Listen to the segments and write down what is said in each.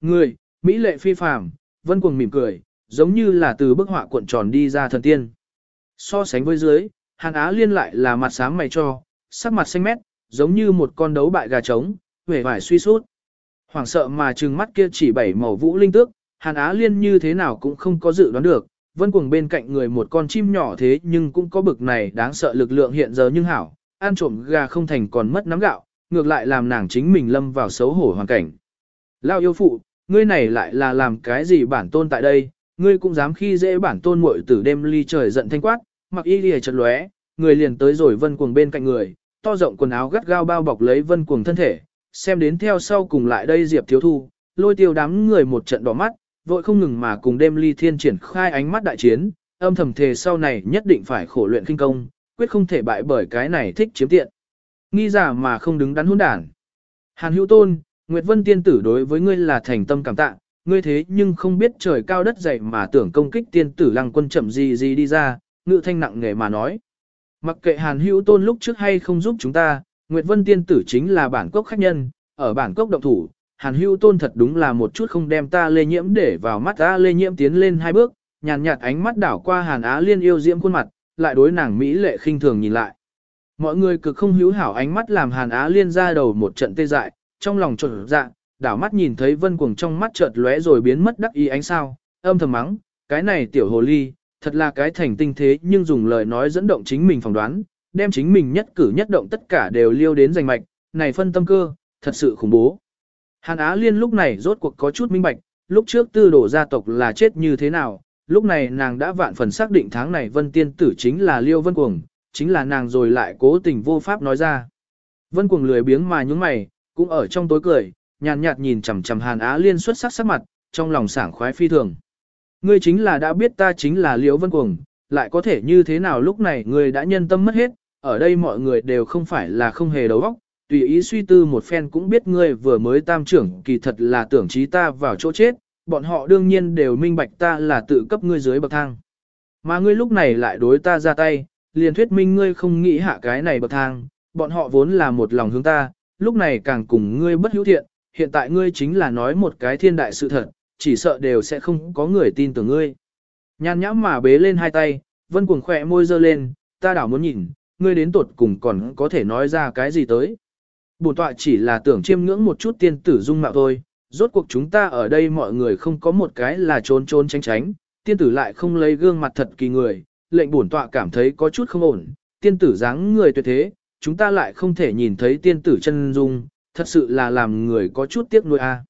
Người, Mỹ lệ phi phàm, vân cuồng mỉm cười, giống như là từ bức họa cuộn tròn đi ra thần tiên. So sánh với dưới, Hàn Á Liên lại là mặt sáng mày cho, sắc mặt xanh mét, giống như một con đấu bại gà trống, vẻ vải suy sút. Hoảng sợ mà trừng mắt kia chỉ bảy màu vũ linh tước, Hàn Á Liên như thế nào cũng không có dự đoán được, vân cuồng bên cạnh người một con chim nhỏ thế nhưng cũng có bực này đáng sợ lực lượng hiện giờ nhưng hảo, ăn trộm gà không thành còn mất nắm gạo, ngược lại làm nàng chính mình lâm vào xấu hổ hoàn cảnh. Lao yêu phụ, ngươi này lại là làm cái gì bản tôn tại đây, ngươi cũng dám khi dễ bản tôn muội tử đêm ly trời giận thanh quát, mặc y lìa chật lóe, người liền tới rồi vân cuồng bên cạnh người, to rộng quần áo gắt gao bao bọc lấy vân cuồng thân thể, xem đến theo sau cùng lại đây diệp thiếu thu, lôi tiêu đám người một trận đỏ mắt, vội không ngừng mà cùng đêm ly thiên triển khai ánh mắt đại chiến, âm thầm thề sau này nhất định phải khổ luyện kinh công, quyết không thể bại bởi cái này thích chiếm tiện. Nghi giả mà không đứng đắn hỗn đản. Hàn hữu tôn, Nguyệt Vân tiên tử đối với ngươi là thành tâm cảm tạ, ngươi thế nhưng không biết trời cao đất dày mà tưởng công kích tiên tử lăng quân chậm gì gì đi ra, ngự thanh nặng nghề mà nói. Mặc kệ Hàn hữu tôn lúc trước hay không giúp chúng ta, Nguyệt Vân tiên tử chính là bản cốc khách nhân, ở bản cốc động thủ, Hàn hữu tôn thật đúng là một chút không đem ta lê nhiễm để vào mắt ta lê nhiễm tiến lên hai bước, nhàn nhạt ánh mắt đảo qua Hàn Á Liên yêu diễm khuôn mặt, lại đối nàng Mỹ lệ khinh thường nhìn lại. Mọi người cực không hữu hảo ánh mắt làm Hàn Á Liên ra đầu một trận tê dại, trong lòng trộn dạ, đảo mắt nhìn thấy vân cuồng trong mắt chợt lóe rồi biến mất đắc ý ánh sao, âm thầm mắng, cái này tiểu hồ ly, thật là cái thành tinh thế nhưng dùng lời nói dẫn động chính mình phỏng đoán, đem chính mình nhất cử nhất động tất cả đều liêu đến giành mạch, này phân tâm cơ, thật sự khủng bố. Hàn Á Liên lúc này rốt cuộc có chút minh bạch, lúc trước tư đổ gia tộc là chết như thế nào, lúc này nàng đã vạn phần xác định tháng này vân tiên tử chính là liêu vân cuồng, chính là nàng rồi lại cố tình vô pháp nói ra. Vân cuồng lười biếng mà nhúng mày, cũng ở trong tối cười, nhàn nhạt nhìn chằm chằm Hàn Á Liên xuất sắc sắc mặt, trong lòng sảng khoái phi thường. Ngươi chính là đã biết ta chính là Liễu Vân Cuồng, lại có thể như thế nào lúc này ngươi đã nhân tâm mất hết, ở đây mọi người đều không phải là không hề đầu óc, tùy ý suy tư một phen cũng biết ngươi vừa mới tam trưởng kỳ thật là tưởng trí ta vào chỗ chết, bọn họ đương nhiên đều minh bạch ta là tự cấp ngươi dưới bậc thang. Mà ngươi lúc này lại đối ta ra tay, liền thuyết minh ngươi không nghĩ hạ cái này bậc thang, bọn họ vốn là một lòng hướng ta, lúc này càng cùng ngươi bất hữu thiện, hiện tại ngươi chính là nói một cái thiên đại sự thật, chỉ sợ đều sẽ không có người tin tưởng ngươi. Nhan nhãm mà bế lên hai tay, vân cuồng khỏe môi dơ lên, ta đảo muốn nhìn, ngươi đến tột cùng còn có thể nói ra cái gì tới. Bổn tọa chỉ là tưởng chiêm ngưỡng một chút tiên tử dung mạo thôi, rốt cuộc chúng ta ở đây mọi người không có một cái là trốn trốn tránh tránh, tiên tử lại không lấy gương mặt thật kỳ người, lệnh bổn tọa cảm thấy có chút không ổn, tiên tử dáng người tuyệt thế, chúng ta lại không thể nhìn thấy tiên tử chân dung, thật sự là làm người có chút tiếc nuối a.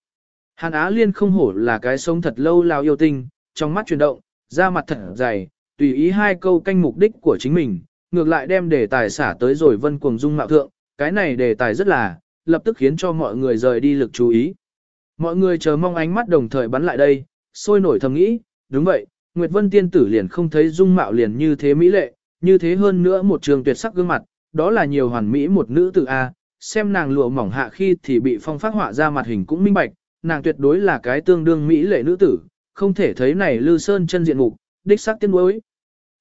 Hàn Á Liên không hổ là cái sống thật lâu lao yêu tinh, trong mắt chuyển động, da mặt thật dày, tùy ý hai câu canh mục đích của chính mình, ngược lại đem đề tài xả tới rồi vân cuồng dung mạo thượng, cái này đề tài rất là, lập tức khiến cho mọi người rời đi lực chú ý. Mọi người chờ mong ánh mắt đồng thời bắn lại đây, sôi nổi thầm nghĩ, đúng vậy, Nguyệt Vân tiên tử liền không thấy dung mạo liền như thế mỹ lệ, như thế hơn nữa một trường tuyệt sắc gương mặt, đó là nhiều hoàn mỹ một nữ tử A, xem nàng lụa mỏng hạ khi thì bị phong phát họa ra mặt hình cũng minh bạch, nàng tuyệt đối là cái tương đương mỹ lệ nữ tử, không thể thấy này lư sơn chân diện mục, đích xác tiên đối.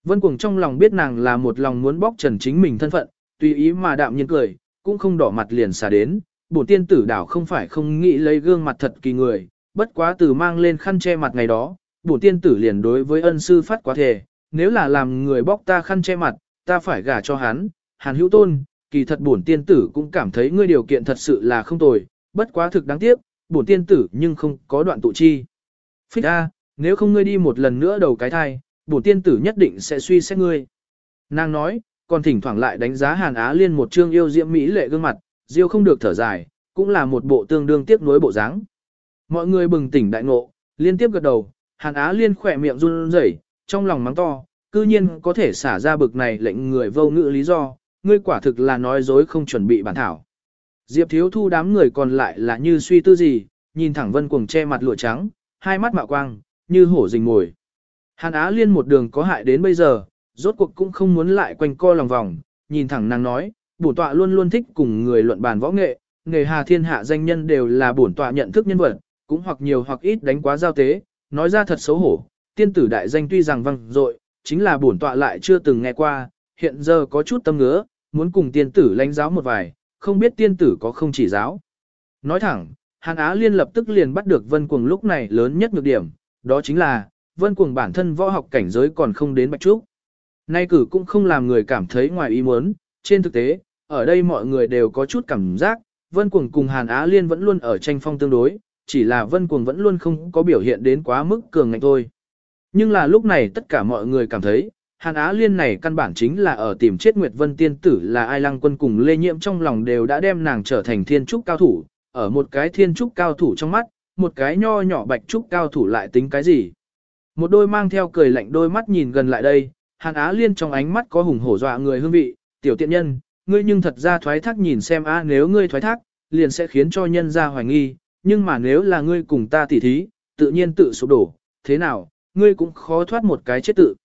Vân Cuồng trong lòng biết nàng là một lòng muốn bóc trần chính mình thân phận, tùy ý mà đạm nhiên cười, cũng không đỏ mặt liền xả đến, bổn tiên tử đảo không phải không nghĩ lấy gương mặt thật kỳ người, bất quá từ mang lên khăn che mặt ngày đó, bổn tiên tử liền đối với ân sư phát quá thể, nếu là làm người bóc ta khăn che mặt, ta phải gả cho hắn, hàn hữu tôn, kỳ thật bổn tiên tử cũng cảm thấy ngươi điều kiện thật sự là không tồi, bất quá thực đáng tiếc, bổn tiên tử nhưng không có đoạn tụ chi. Phích A, nếu không ngươi đi một lần nữa đầu cái thai, bổn tiên tử nhất định sẽ suy xét ngươi. Nàng nói, còn thỉnh thoảng lại đánh giá Hàn Á Liên một trương yêu diễm mỹ lệ gương mặt, diêu không được thở dài, cũng là một bộ tương đương tiếc nuối bộ dáng. Mọi người bừng tỉnh đại ngộ, liên tiếp gật đầu, Hàn Á Liên khỏe miệng run rẩy, trong lòng mắng to, cư nhiên có thể xả ra bực này lệnh người vô ngữ lý do, ngươi quả thực là nói dối không chuẩn bị bản thảo. Diệp thiếu thu đám người còn lại là như suy tư gì, nhìn thẳng vân cuồng che mặt lụa trắng, hai mắt mạo quang, như hổ rình mồi. Hàn Á Liên một đường có hại đến bây giờ, rốt cuộc cũng không muốn lại quanh co lòng vòng, nhìn thẳng nàng nói, bổn tọa luôn luôn thích cùng người luận bàn võ nghệ, nghề hà thiên hạ danh nhân đều là bổn tọa nhận thức nhân vật, cũng hoặc nhiều hoặc ít đánh quá giao tế, nói ra thật xấu hổ, tiên tử đại danh tuy rằng văng dội, chính là bổn tọa lại chưa từng nghe qua, hiện giờ có chút tâm ngứa, muốn cùng tiên tử lãnh giáo một vài, không biết tiên tử có không chỉ giáo. Nói thẳng, Hàn Á Liên lập tức liền bắt được Vân Cuồng lúc này lớn nhất nhược điểm, đó chính là, Vân Cuồng bản thân võ học cảnh giới còn không đến Bạch Trúc. Nay cử cũng không làm người cảm thấy ngoài ý muốn, trên thực tế, ở đây mọi người đều có chút cảm giác, Vân Cuồng cùng Hàn Á Liên vẫn luôn ở tranh phong tương đối, chỉ là Vân Cuồng vẫn luôn không có biểu hiện đến quá mức cường ngạnh thôi. Nhưng là lúc này tất cả mọi người cảm thấy, Hàn Á Liên này căn bản chính là ở tìm chết Nguyệt Vân Tiên Tử là ai lăng quân cùng Lê Nhiễm trong lòng đều đã đem nàng trở thành thiên trúc cao thủ, ở một cái thiên trúc cao thủ trong mắt, một cái nho nhỏ bạch trúc cao thủ lại tính cái gì. Một đôi mang theo cười lạnh đôi mắt nhìn gần lại đây, Hàn Á Liên trong ánh mắt có hùng hổ dọa người hương vị, tiểu tiện nhân, ngươi nhưng thật ra thoái thác nhìn xem a nếu ngươi thoái thác, liền sẽ khiến cho nhân ra hoài nghi, nhưng mà nếu là ngươi cùng ta tỉ thí, tự nhiên tự sụp đổ, thế nào, ngươi cũng khó thoát một cái chết tự.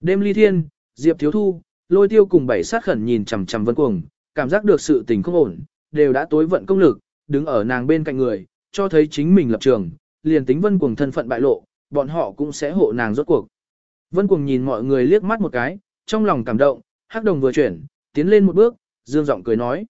Đêm ly thiên, Diệp Thiếu Thu, lôi tiêu cùng bảy sát khẩn nhìn chằm chằm vân cuồng, cảm giác được sự tình không ổn, đều đã tối vận công lực, đứng ở nàng bên cạnh người, cho thấy chính mình lập trường, liền tính vân cuồng thân phận bại lộ, bọn họ cũng sẽ hộ nàng rốt cuộc. Vân cuồng nhìn mọi người liếc mắt một cái, trong lòng cảm động, hắc đồng vừa chuyển, tiến lên một bước, dương giọng cười nói.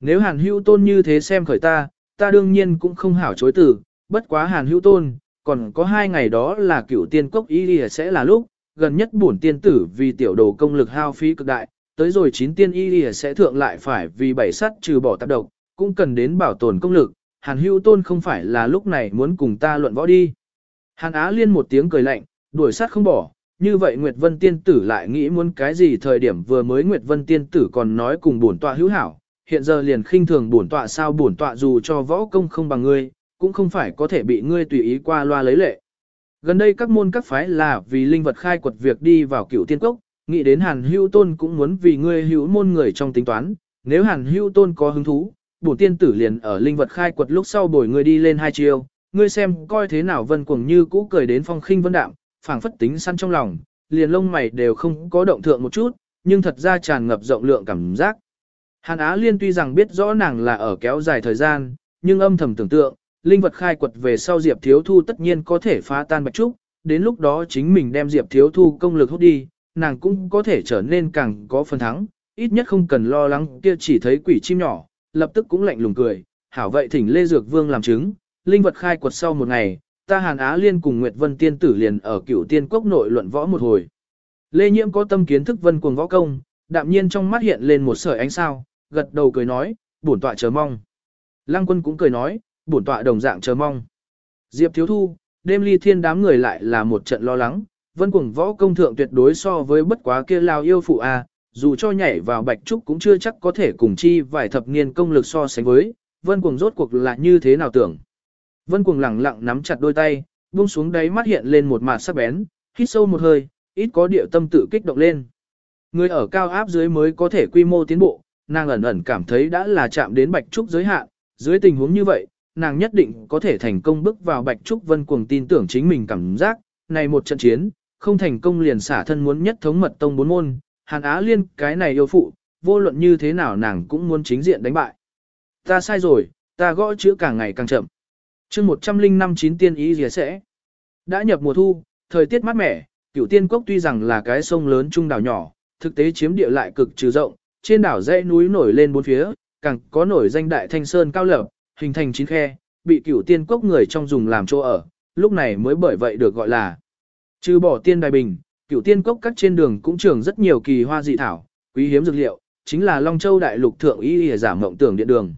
Nếu hàn hữu tôn như thế xem khởi ta, ta đương nhiên cũng không hảo chối từ, bất quá hàn hữu tôn, còn có hai ngày đó là cựu tiên cốc y lìa sẽ là lúc, gần nhất bổn tiên tử vì tiểu đồ công lực hao phí cực đại, tới rồi chín tiên y lìa sẽ thượng lại phải vì bảy sắt trừ bỏ tác độc, cũng cần đến bảo tồn công lực, hàn hữu tôn không phải là lúc này muốn cùng ta luận võ đi. Hàn Á liên một tiếng cười lạnh, đuổi sát không bỏ, như vậy Nguyệt Vân tiên tử lại nghĩ muốn cái gì thời điểm vừa mới Nguyệt Vân tiên tử còn nói cùng bổn tọa hữu hảo, hiện giờ liền khinh thường bổn tọa sao bổn tọa dù cho võ công không bằng ngươi, cũng không phải có thể bị ngươi tùy ý qua loa lấy lệ. Gần đây các môn các phái là vì linh vật khai quật việc đi vào cựu tiên cốc, nghĩ đến hàn hữu tôn cũng muốn vì ngươi hữu môn người trong tính toán, nếu hàn hữu tôn có hứng thú, bổn tiên tử liền ở linh vật khai quật lúc sau bồi ngươi đi lên hai chiều, ngươi xem coi thế nào vân cuồng như cũ cười đến phong khinh vân đạm, phảng phất tính săn trong lòng, liền lông mày đều không có động thượng một chút, nhưng thật ra tràn ngập rộng lượng cảm giác. Hàn Á Liên tuy rằng biết rõ nàng là ở kéo dài thời gian, nhưng âm thầm tưởng tượng, linh vật khai quật về sau Diệp Thiếu Thu tất nhiên có thể phá tan bạch trúc, đến lúc đó chính mình đem Diệp Thiếu Thu công lực hút đi, nàng cũng có thể trở nên càng có phần thắng, ít nhất không cần lo lắng kia chỉ thấy quỷ chim nhỏ, lập tức cũng lạnh lùng cười, hảo vậy thỉnh Lê Dược Vương làm chứng, linh vật khai quật sau một ngày, ta Hàn Á Liên cùng Nguyệt Vân Tiên Tử liền ở cửu tiên quốc nội luận võ một hồi. Lê Nhiễm có tâm kiến thức vân cuồng võ công, đạm nhiên trong mắt hiện lên một sợi ánh sao, gật đầu cười nói, bổn tọa chờ mong. Lăng quân cũng cười nói, bổn tọa đồng dạng chờ mong. Diệp Thiếu Thu, đêm ly thiên đám người lại là một trận lo lắng, vân cuồng võ công thượng tuyệt đối so với bất quá kia lao yêu phụ a, dù cho nhảy vào bạch trúc cũng chưa chắc có thể cùng chi vài thập niên công lực so sánh với, vân cuồng rốt cuộc là như thế nào tưởng. Vân cuồng lẳng lặng nắm chặt đôi tay, buông xuống đáy mắt hiện lên một mạt sắc bén, hít sâu một hơi, ít có điệu tâm tự kích động lên. Người ở cao áp dưới mới có thể quy mô tiến bộ, nàng ẩn ẩn cảm thấy đã là chạm đến bạch trúc giới hạn, dưới tình huống như vậy, nàng nhất định có thể thành công bước vào bạch trúc vân cuồng tin tưởng chính mình cảm giác, này một trận chiến, không thành công liền xả thân muốn nhất thống mật tông bốn môn, hàn á liên cái này yêu phụ, vô luận như thế nào nàng cũng muốn chính diện đánh bại. Ta sai rồi, ta gõ chữ càng ngày càng chậm. chương 105 chín tiên ý gì sẽ. Đã nhập mùa thu, thời tiết mát mẻ, cửu tiên cốc tuy rằng là cái sông lớn trung đảo nhỏ, thực tế chiếm địa lại cực trừ rộng, trên đảo dãy núi nổi lên bốn phía, càng có nổi danh đại thanh sơn cao lập, hình thành chín khe, bị cửu tiên cốc người trong dùng làm chỗ ở, lúc này mới bởi vậy được gọi là. Trừ bỏ tiên đài bình, cửu tiên cốc các trên đường cũng trưởng rất nhiều kỳ hoa dị thảo, quý hiếm dược liệu, chính là Long Châu đại lục thượng y y giả mộng tưởng điện đường.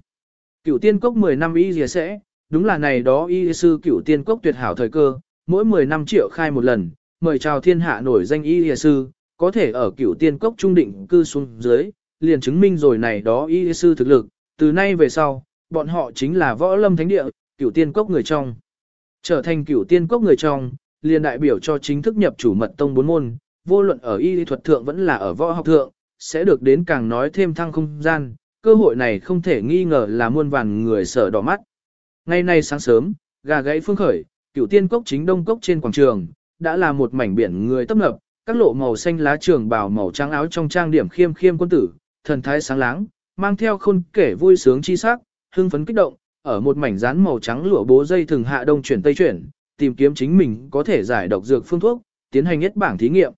Cửu tiên cốc 10 năm y y sẽ, đúng là này đó y sư cửu tiên cốc tuyệt hảo thời cơ, mỗi 10 năm triệu khai một lần, mời chào thiên hạ nổi danh y y sư, có thể ở cửu tiên cốc trung định cư xuống dưới, liền chứng minh rồi này đó y sư thực lực, từ nay về sau, bọn họ chính là võ lâm thánh địa, cửu tiên cốc người trong. Trở thành cửu tiên cốc người trong, liền đại biểu cho chính thức nhập chủ mật tông bốn môn, vô luận ở y thuật thượng vẫn là ở võ học thượng, sẽ được đến càng nói thêm thăng không gian, cơ hội này không thể nghi ngờ là muôn vàn người sợ đỏ mắt. Ngày nay sáng sớm, gà gãy phương khởi, cửu tiên cốc chính đông cốc trên quảng trường, đã là một mảnh biển người tấp nập, các lộ màu xanh lá trường bào màu trắng áo trong trang điểm khiêm khiêm quân tử, thần thái sáng láng, mang theo khôn kể vui sướng chi sắc, hưng phấn kích động, ở một mảnh rán màu trắng lụa bố dây thường hạ đông chuyển tây chuyển, tìm kiếm chính mình có thể giải độc dược phương thuốc, tiến hành nhất bảng thí nghiệm.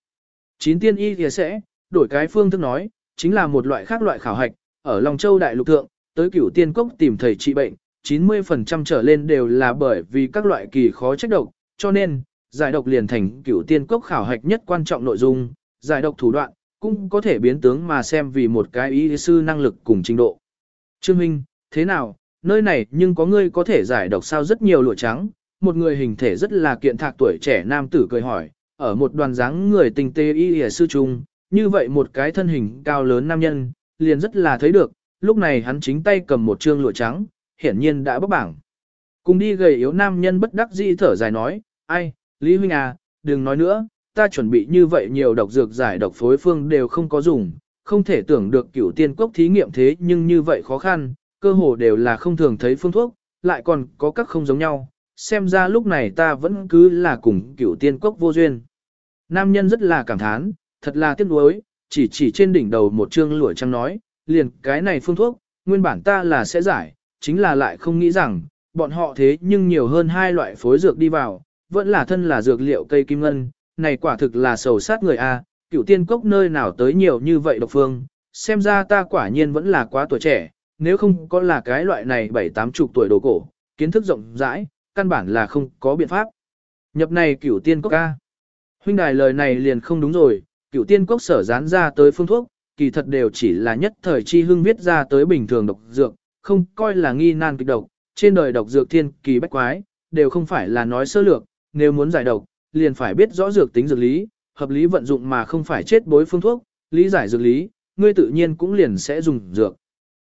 Chín tiên y thì sẽ, đổi cái phương thức nói, chính là một loại khác loại khảo hạch, ở Long Châu Đại Lục Thượng, tới cửu tiên cốc tìm thầy trị bệnh, 90% trở lên đều là bởi vì các loại kỳ khó trách độc, cho nên, giải độc liền thành cửu tiên cốc khảo hạch nhất quan trọng nội dung, giải độc thủ đoạn, cũng có thể biến tướng mà xem vì một cái y sư năng lực cùng trình độ. Trương Minh, thế nào, nơi này nhưng có ngươi có thể giải độc sao rất nhiều lụa trắng, một người hình thể rất là kiện thạc tuổi trẻ nam tử cười hỏi, ở một đoàn dáng người tình tê y y sư trung, như vậy một cái thân hình cao lớn nam nhân, liền rất là thấy được, lúc này hắn chính tay cầm một trương lụa trắng, hiển nhiên đã bóc bảng. Cùng đi gầy yếu nam nhân bất đắc dĩ thở dài nói, ai, Lý Huynh à, đừng nói nữa, ta chuẩn bị như vậy nhiều độc dược giải độc phối phương đều không có dùng, không thể tưởng được cửu tiên cốc thí nghiệm thế nhưng như vậy khó khăn, cơ hồ đều là không thường thấy phương thuốc, lại còn có các không giống nhau, xem ra lúc này ta vẫn cứ là cùng cựu tiên cốc vô duyên. Nam nhân rất là cảm thán, thật là tiếc nuối, chỉ chỉ trên đỉnh đầu một chương lụa trắng nói, liền cái này phương thuốc, nguyên bản ta là sẽ giải, chính là lại không nghĩ rằng, bọn họ thế nhưng nhiều hơn hai loại phối dược đi vào, vẫn là thân là dược liệu cây kim ngân, này quả thực là sầu sát người A, cựu tiên cốc nơi nào tới nhiều như vậy độc phương, xem ra ta quả nhiên vẫn là quá tuổi trẻ, nếu không có là cái loại này bảy tám chục tuổi đồ cổ, kiến thức rộng rãi, căn bản là không có biện pháp. Nhập này cửu tiên cốc ca Huynh đài lời này liền không đúng rồi, cửu tiên cốc sở dán ra tới phương thuốc, kỳ thật đều chỉ là nhất thời chi hưng viết ra tới bình thường độc dược, không coi là nghi nan kịch độc, trên đời độc dược thiên kỳ bách quái, đều không phải là nói sơ lược, nếu muốn giải độc, liền phải biết rõ dược tính dược lý, hợp lý vận dụng mà không phải chết bối phương thuốc, lý giải dược lý, ngươi tự nhiên cũng liền sẽ dùng dược.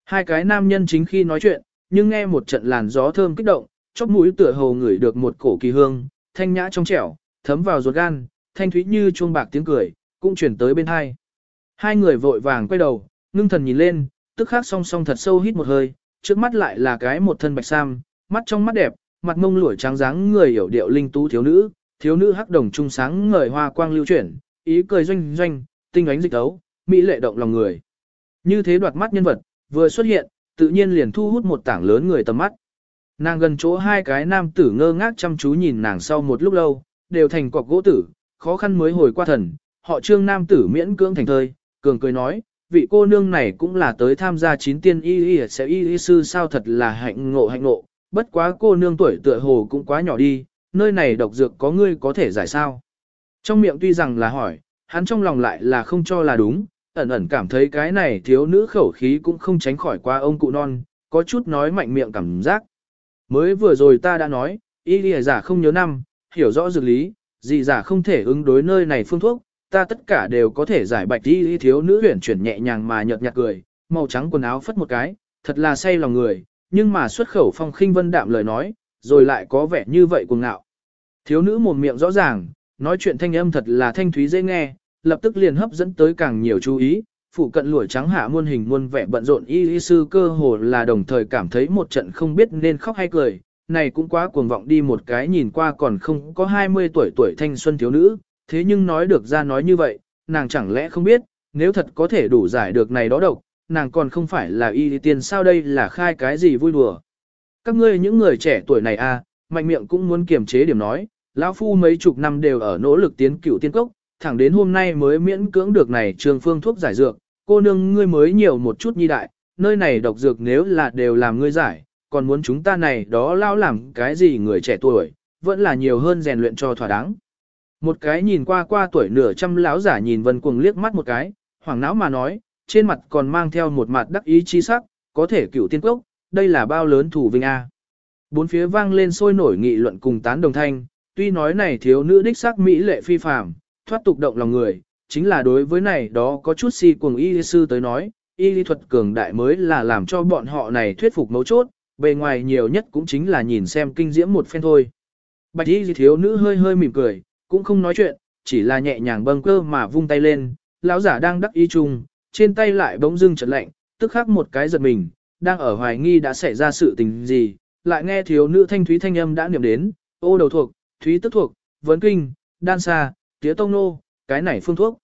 Hai cái nam nhân chính khi nói chuyện, nhưng nghe một trận làn gió thơm kích động, chóp mũi tựa hồ ngửi được một cổ kỳ hương, thanh nhã trong trẻo, thấm vào ruột gan, thanh thúy như chuông bạc tiếng cười, cũng chuyển tới bên hai. Hai người vội vàng quay đầu, ngưng thần nhìn lên, tức khắc song song thật sâu hít một hơi, trước mắt lại là cái một thân bạch sam, mắt trong mắt đẹp, mặt mông lũi trắng dáng người hiểu điệu linh tú thiếu nữ, thiếu nữ hắc đồng trung sáng ngời hoa quang lưu chuyển, ý cười doanh doanh, tinh ánh dịch tấu, mỹ lệ động lòng người. Như thế đoạt mắt nhân vật, vừa xuất hiện, tự nhiên liền thu hút một tảng lớn người tầm mắt. Nàng gần chỗ hai cái nam tử ngơ ngác chăm chú nhìn nàng sau một lúc lâu, đều thành cọc gỗ tử, khó khăn mới hồi qua thần, họ trương nam tử miễn cưỡng thành thơi, cường cười nói, vị cô nương này cũng là tới tham gia chín tiên y y sẽ y y sư sao thật là hạnh ngộ hạnh ngộ, bất quá cô nương tuổi tựa hồ cũng quá nhỏ đi, nơi này độc dược có ngươi có thể giải sao. Trong miệng tuy rằng là hỏi, hắn trong lòng lại là không cho là đúng, ẩn ẩn cảm thấy cái này thiếu nữ khẩu khí cũng không tránh khỏi qua ông cụ non, có chút nói mạnh miệng cảm giác. Mới vừa rồi ta đã nói, y lìa giả không nhớ năm, hiểu rõ dược lý, gì giả không thể ứng đối nơi này phương thuốc, ta tất cả đều có thể giải bạch y thiếu nữ huyển chuyển nhẹ nhàng mà nhợt nhạt cười, màu trắng quần áo phất một cái, thật là say lòng người, nhưng mà xuất khẩu phong khinh vân đạm lời nói, rồi lại có vẻ như vậy cuồng ngạo. Thiếu nữ mồm miệng rõ ràng, nói chuyện thanh âm thật là thanh thúy dễ nghe, lập tức liền hấp dẫn tới càng nhiều chú ý. Phụ cận lũi trắng hạ muôn hình muôn vẻ bận rộn y y sư cơ hồ là đồng thời cảm thấy một trận không biết nên khóc hay cười, này cũng quá cuồng vọng đi một cái nhìn qua còn không có 20 tuổi tuổi thanh xuân thiếu nữ, thế nhưng nói được ra nói như vậy, nàng chẳng lẽ không biết, nếu thật có thể đủ giải được này đó độc, nàng còn không phải là y tiên sao đây là khai cái gì vui đùa. Các ngươi những người trẻ tuổi này à, mạnh miệng cũng muốn kiềm chế điểm nói, lão phu mấy chục năm đều ở nỗ lực tiến cửu tiên cốc, thẳng đến hôm nay mới miễn cưỡng được này trường phương thuốc giải dược, cô nương ngươi mới nhiều một chút nhi đại, nơi này độc dược nếu là đều làm ngươi giải, còn muốn chúng ta này đó lao làm cái gì người trẻ tuổi, vẫn là nhiều hơn rèn luyện cho thỏa đáng. Một cái nhìn qua qua tuổi nửa trăm lão giả nhìn vân cuồng liếc mắt một cái, hoảng não mà nói, trên mặt còn mang theo một mặt đắc ý chi sắc, có thể cửu tiên cốc, đây là bao lớn thủ vinh A. Bốn phía vang lên sôi nổi nghị luận cùng tán đồng thanh, tuy nói này thiếu nữ đích sắc mỹ lệ phi phàm, thoát tục động lòng người, chính là đối với này đó có chút si cuồng y sư tới nói, y lý thuật cường đại mới là làm cho bọn họ này thuyết phục mấu chốt, bề ngoài nhiều nhất cũng chính là nhìn xem kinh diễm một phen thôi. Bạch y thiếu nữ hơi hơi mỉm cười, cũng không nói chuyện, chỉ là nhẹ nhàng bâng cơ mà vung tay lên, lão giả đang đắc ý chung, trên tay lại bỗng dưng chợt lạnh, tức khắc một cái giật mình, đang ở hoài nghi đã xảy ra sự tình gì, lại nghe thiếu nữ thanh thúy thanh âm đã niệm đến, ô đầu thuộc, thúy tức thuộc, vấn kinh, đan xa, tía tông nô, cái này phương thuốc.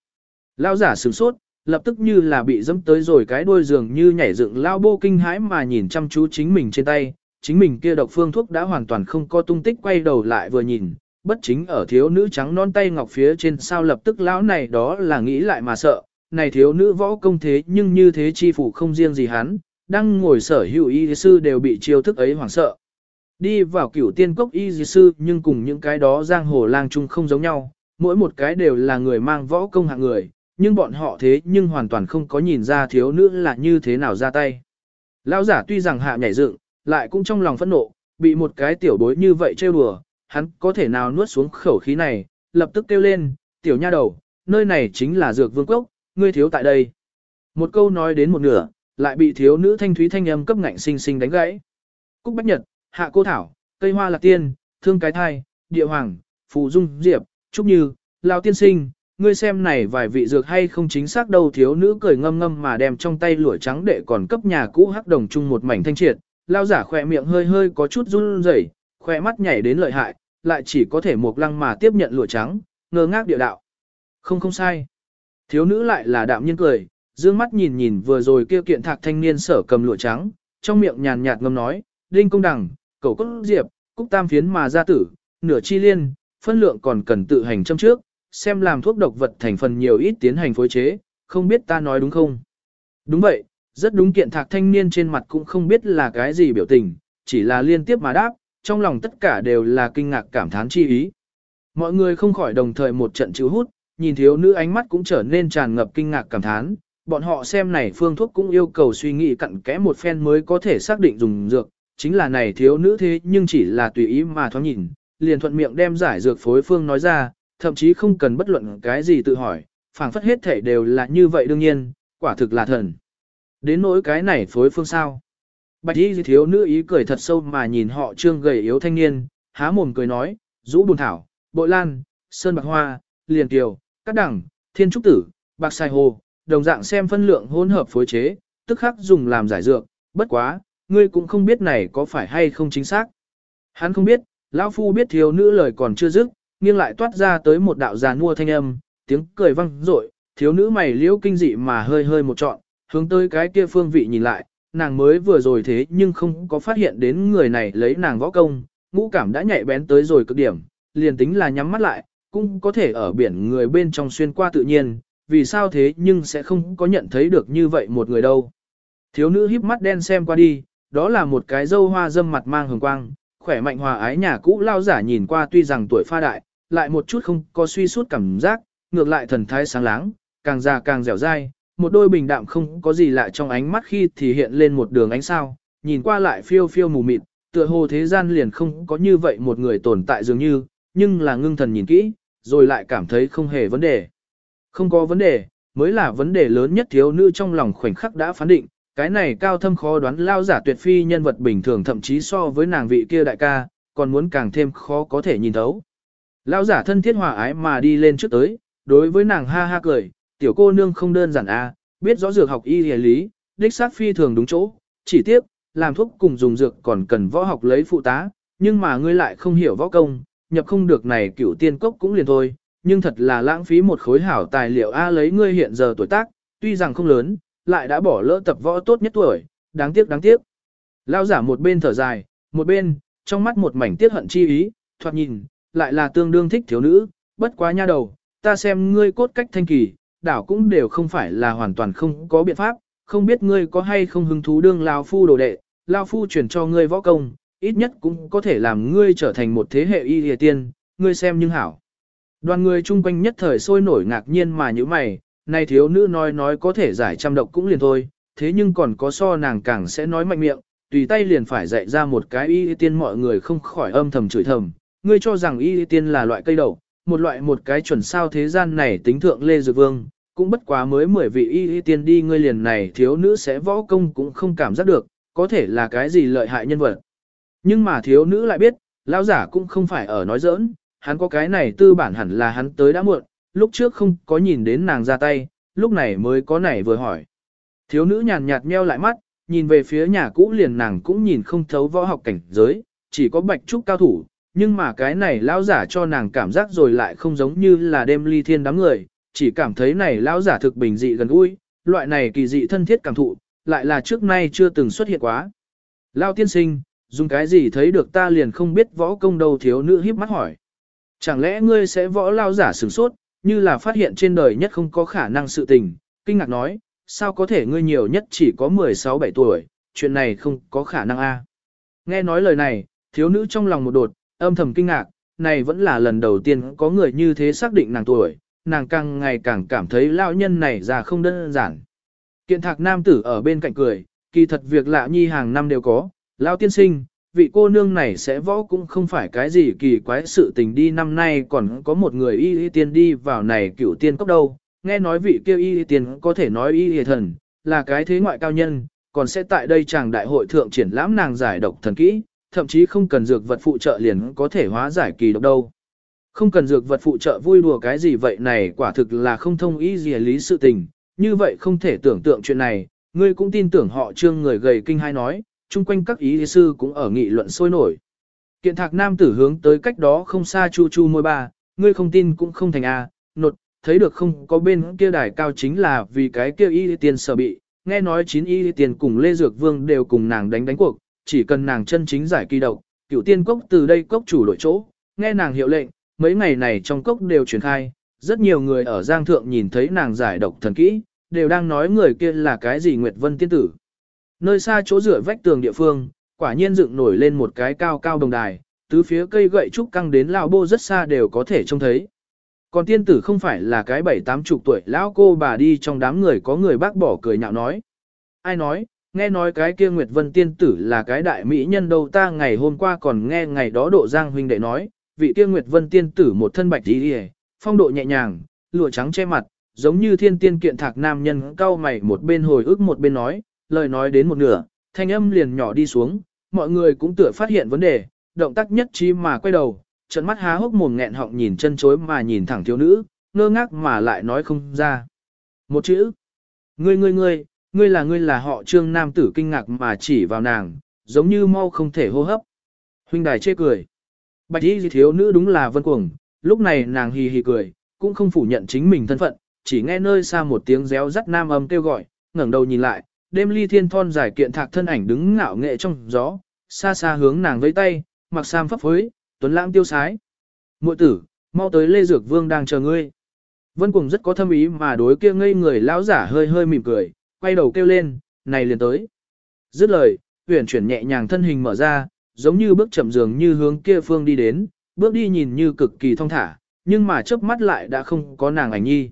lao giả sửng sốt, lập tức như là bị dẫm tới rồi cái đuôi giường như nhảy dựng lao bô kinh hãi mà nhìn chăm chú chính mình trên tay, chính mình kia độc phương thuốc đã hoàn toàn không có tung tích quay đầu lại vừa nhìn, bất chính ở thiếu nữ trắng non tay ngọc phía trên sao lập tức lão này đó là nghĩ lại mà sợ, này thiếu nữ võ công thế nhưng như thế chi phủ không riêng gì hắn, đang ngồi sở hữu y sư đều bị chiêu thức ấy hoảng sợ. Đi vào cửu tiên cốc y sư nhưng cùng những cái đó giang hồ lang chung không giống nhau, mỗi một cái đều là người mang võ công hạng người, nhưng bọn họ thế nhưng hoàn toàn không có nhìn ra thiếu nữ là như thế nào ra tay. Lão giả tuy rằng hạ nhảy dựng, lại cũng trong lòng phẫn nộ, bị một cái tiểu bối như vậy trêu đùa, hắn có thể nào nuốt xuống khẩu khí này, lập tức kêu lên, tiểu nha đầu, nơi này chính là dược vương quốc, ngươi thiếu tại đây. Một câu nói đến một nửa, lại bị thiếu nữ thanh thúy thanh âm cấp ngạnh sinh sinh đánh gãy. Cúc Bách Nhật, Hạ Cô Thảo, Cây Hoa Lạc Tiên, Thương Cái Thai, Địa Hoàng, Phù Dung Diệp, Trúc Như, Lao Tiên Sinh, ngươi xem này vài vị dược hay không chính xác đâu thiếu nữ cười ngâm ngâm mà đem trong tay lụa trắng để còn cấp nhà cũ hắc đồng chung một mảnh thanh triệt, lao giả khỏe miệng hơi hơi có chút run rẩy, khỏe mắt nhảy đến lợi hại, lại chỉ có thể một lăng mà tiếp nhận lụa trắng, ngơ ngác địa đạo. Không không sai. Thiếu nữ lại là đạm nhiên cười, dương mắt nhìn nhìn vừa rồi kia kiện thạc thanh niên sở cầm lụa trắng, trong miệng nhàn nhạt ngâm nói, đinh công đằng, cầu cốt diệp, cúc tam phiến mà gia tử, nửa chi liên, phân lượng còn cần tự hành châm trước, xem làm thuốc độc vật thành phần nhiều ít tiến hành phối chế, không biết ta nói đúng không? Đúng vậy, rất đúng kiện thạc thanh niên trên mặt cũng không biết là cái gì biểu tình, chỉ là liên tiếp mà đáp, trong lòng tất cả đều là kinh ngạc cảm thán chi ý. Mọi người không khỏi đồng thời một trận chữ hút, nhìn thiếu nữ ánh mắt cũng trở nên tràn ngập kinh ngạc cảm thán, bọn họ xem này phương thuốc cũng yêu cầu suy nghĩ cặn kẽ một phen mới có thể xác định dùng dược, chính là này thiếu nữ thế nhưng chỉ là tùy ý mà thoáng nhìn, liền thuận miệng đem giải dược phối phương nói ra, thậm chí không cần bất luận cái gì tự hỏi, phảng phất hết thể đều là như vậy đương nhiên, quả thực là thần. Đến nỗi cái này phối phương sao. Bạch y thiếu nữ ý cười thật sâu mà nhìn họ trương gầy yếu thanh niên, há mồm cười nói, rũ bùn thảo, bội lan, sơn bạc hoa, liền kiều, cát đẳng, thiên trúc tử, bạc sai hồ, đồng dạng xem phân lượng hỗn hợp phối chế, tức khắc dùng làm giải dược, bất quá, ngươi cũng không biết này có phải hay không chính xác. Hắn không biết, lão phu biết thiếu nữ lời còn chưa dứt, nghiêng lại toát ra tới một đạo giàn mua thanh âm, tiếng cười vang dội, thiếu nữ mày liễu kinh dị mà hơi hơi một trọn, hướng tới cái kia phương vị nhìn lại, nàng mới vừa rồi thế nhưng không có phát hiện đến người này lấy nàng võ công, ngũ cảm đã nhạy bén tới rồi cực điểm, liền tính là nhắm mắt lại, cũng có thể ở biển người bên trong xuyên qua tự nhiên, vì sao thế nhưng sẽ không có nhận thấy được như vậy một người đâu. Thiếu nữ híp mắt đen xem qua đi, đó là một cái dâu hoa dâm mặt mang hường quang, khỏe mạnh hòa ái nhà cũ lao giả nhìn qua tuy rằng tuổi pha đại, lại một chút không có suy suốt cảm giác, ngược lại thần thái sáng láng, càng già càng dẻo dai, một đôi bình đạm không có gì lạ trong ánh mắt khi thì hiện lên một đường ánh sao, nhìn qua lại phiêu phiêu mù mịt, tựa hồ thế gian liền không có như vậy một người tồn tại dường như, nhưng là ngưng thần nhìn kỹ, rồi lại cảm thấy không hề vấn đề. Không có vấn đề, mới là vấn đề lớn nhất thiếu nữ trong lòng khoảnh khắc đã phán định, cái này cao thâm khó đoán lao giả tuyệt phi nhân vật bình thường thậm chí so với nàng vị kia đại ca, còn muốn càng thêm khó có thể nhìn thấu. lao giả thân thiết hòa ái mà đi lên trước tới, đối với nàng ha ha cười, tiểu cô nương không đơn giản a, à, biết rõ dược học y lý lý, đích xác phi thường đúng chỗ, chỉ tiếc, làm thuốc cùng dùng dược còn cần võ học lấy phụ tá, nhưng mà ngươi lại không hiểu võ công, nhập không được này cửu tiên cốc cũng liền thôi, nhưng thật là lãng phí một khối hảo tài liệu a à lấy ngươi hiện giờ tuổi tác, tuy rằng không lớn, lại đã bỏ lỡ tập võ tốt nhất tuổi, đáng tiếc đáng tiếc. Lao giả một bên thở dài, một bên, trong mắt một mảnh tiếc hận chi ý, thoạt nhìn, lại là tương đương thích thiếu nữ, bất quá nha đầu, ta xem ngươi cốt cách thanh kỳ, đảo cũng đều không phải là hoàn toàn không có biện pháp, không biết ngươi có hay không hứng thú đương lao phu đồ đệ, lao phu chuyển cho ngươi võ công, ít nhất cũng có thể làm ngươi trở thành một thế hệ y địa tiên, ngươi xem nhưng hảo. Đoàn người chung quanh nhất thời sôi nổi ngạc nhiên mà như mày, này thiếu nữ nói nói có thể giải trăm độc cũng liền thôi, thế nhưng còn có so nàng càng sẽ nói mạnh miệng, tùy tay liền phải dạy ra một cái y tiên mọi người không khỏi âm thầm chửi thầm, ngươi cho rằng y tiên là loại cây đậu, một loại một cái chuẩn sao thế gian này tính thượng Lê Dược Vương, cũng bất quá mới 10 vị y tiên đi ngươi liền này thiếu nữ sẽ võ công cũng không cảm giác được, có thể là cái gì lợi hại nhân vật. Nhưng mà thiếu nữ lại biết, lão giả cũng không phải ở nói giỡn, hắn có cái này tư bản hẳn là hắn tới đã muộn, lúc trước không có nhìn đến nàng ra tay, lúc này mới có này vừa hỏi. Thiếu nữ nhàn nhạt nheo lại mắt, nhìn về phía nhà cũ liền nàng cũng nhìn không thấu võ học cảnh giới, chỉ có bạch trúc cao thủ, nhưng mà cái này lão giả cho nàng cảm giác rồi lại không giống như là đêm ly thiên đám người, chỉ cảm thấy này lão giả thực bình dị gần gũi, loại này kỳ dị thân thiết cảm thụ, lại là trước nay chưa từng xuất hiện quá. Lão tiên sinh, dùng cái gì thấy được ta liền không biết võ công đâu thiếu nữ híp mắt hỏi. Chẳng lẽ ngươi sẽ võ lão giả sửng sốt, như là phát hiện trên đời nhất không có khả năng sự tình, kinh ngạc nói, sao có thể ngươi nhiều nhất chỉ có 16-17 tuổi, chuyện này không có khả năng a. Nghe nói lời này, thiếu nữ trong lòng một đột, âm thầm kinh ngạc, này vẫn là lần đầu tiên có người như thế xác định nàng tuổi, nàng càng ngày càng cảm thấy lão nhân này già không đơn giản. Kiện thạc nam tử ở bên cạnh cười, kỳ thật việc lạ nhi hàng năm đều có, lão tiên sinh, vị cô nương này sẽ võ cũng không phải cái gì kỳ quái sự tình đi năm nay còn có một người y y tiên đi vào này cựu tiên cốc đâu, nghe nói vị kia y y tiên có thể nói y y thần, là cái thế ngoại cao nhân, còn sẽ tại đây chàng đại hội thượng triển lãm nàng giải độc thần kỹ, thậm chí không cần dược vật phụ trợ liền có thể hóa giải kỳ độc đâu. Không cần dược vật phụ trợ vui đùa cái gì vậy này quả thực là không thông ý gì lý sự tình, như vậy không thể tưởng tượng chuyện này, ngươi cũng tin tưởng họ trương người gầy kinh hai nói, chung quanh các ý sư cũng ở nghị luận sôi nổi. Kiện thạc nam tử hướng tới cách đó không xa chu chu môi ba, ngươi không tin cũng không thành a, nột, thấy được không có bên kia đài cao chính là vì cái kia y tiền sở bị, nghe nói chín y tiền cùng Lê Dược Vương đều cùng nàng đánh đánh cuộc, chỉ cần nàng chân chính giải kỳ độc, cựu tiên cốc từ đây cốc chủ đổi chỗ, nghe nàng hiệu lệnh, mấy ngày này trong cốc đều truyền khai, rất nhiều người ở Giang Thượng nhìn thấy nàng giải độc thần kỹ, đều đang nói người kia là cái gì Nguyệt Vân tiên tử. Nơi xa chỗ rửa vách tường địa phương, quả nhiên dựng nổi lên một cái cao cao đồng đài, tứ phía cây gậy trúc căng đến lão bô rất xa đều có thể trông thấy. Còn tiên tử không phải là cái bảy tám chục tuổi lão cô bà đi trong đám người có người bác bỏ cười nhạo nói. Ai nói, nghe nói cái kia Nguyệt Vân tiên tử là cái đại mỹ nhân đâu ta ngày hôm qua còn nghe ngày đó độ giang huynh đệ nói, vị kia Nguyệt Vân tiên tử một thân bạch đi phong độ nhẹ nhàng, lụa trắng che mặt, giống như thiên tiên kiện thạc nam nhân cao mày một bên hồi ức một bên nói, lời nói đến một nửa, thanh âm liền nhỏ đi xuống, mọi người cũng tựa phát hiện vấn đề, động tác nhất trí mà quay đầu, trận mắt há hốc mồm nghẹn họng nhìn chân chối mà nhìn thẳng thiếu nữ, ngơ ngác mà lại nói không ra. Một chữ. Ngươi ngươi ngươi, ngươi là ngươi là họ trương nam tử kinh ngạc mà chỉ vào nàng, giống như mau không thể hô hấp. Huynh đài chê cười. Bạch y thiếu nữ đúng là vân cuồng, lúc này nàng hì hì cười, cũng không phủ nhận chính mình thân phận, chỉ nghe nơi xa một tiếng réo rắt nam âm kêu gọi, ngẩng đầu nhìn lại, đêm ly thiên thon giải kiện thạc thân ảnh đứng ngạo nghệ trong gió, xa xa hướng nàng vẫy tay, mặc sam phấp phới, tuấn lãng tiêu sái. Muội tử, mau tới Lê Dược Vương đang chờ ngươi. Vân cùng rất có thâm ý mà đối kia ngây người lão giả hơi hơi mỉm cười, quay đầu kêu lên, này liền tới. Dứt lời, huyền chuyển nhẹ nhàng thân hình mở ra, giống như bước chậm dường như hướng kia phương đi đến, bước đi nhìn như cực kỳ thong thả, nhưng mà chớp mắt lại đã không có nàng ảnh nhi.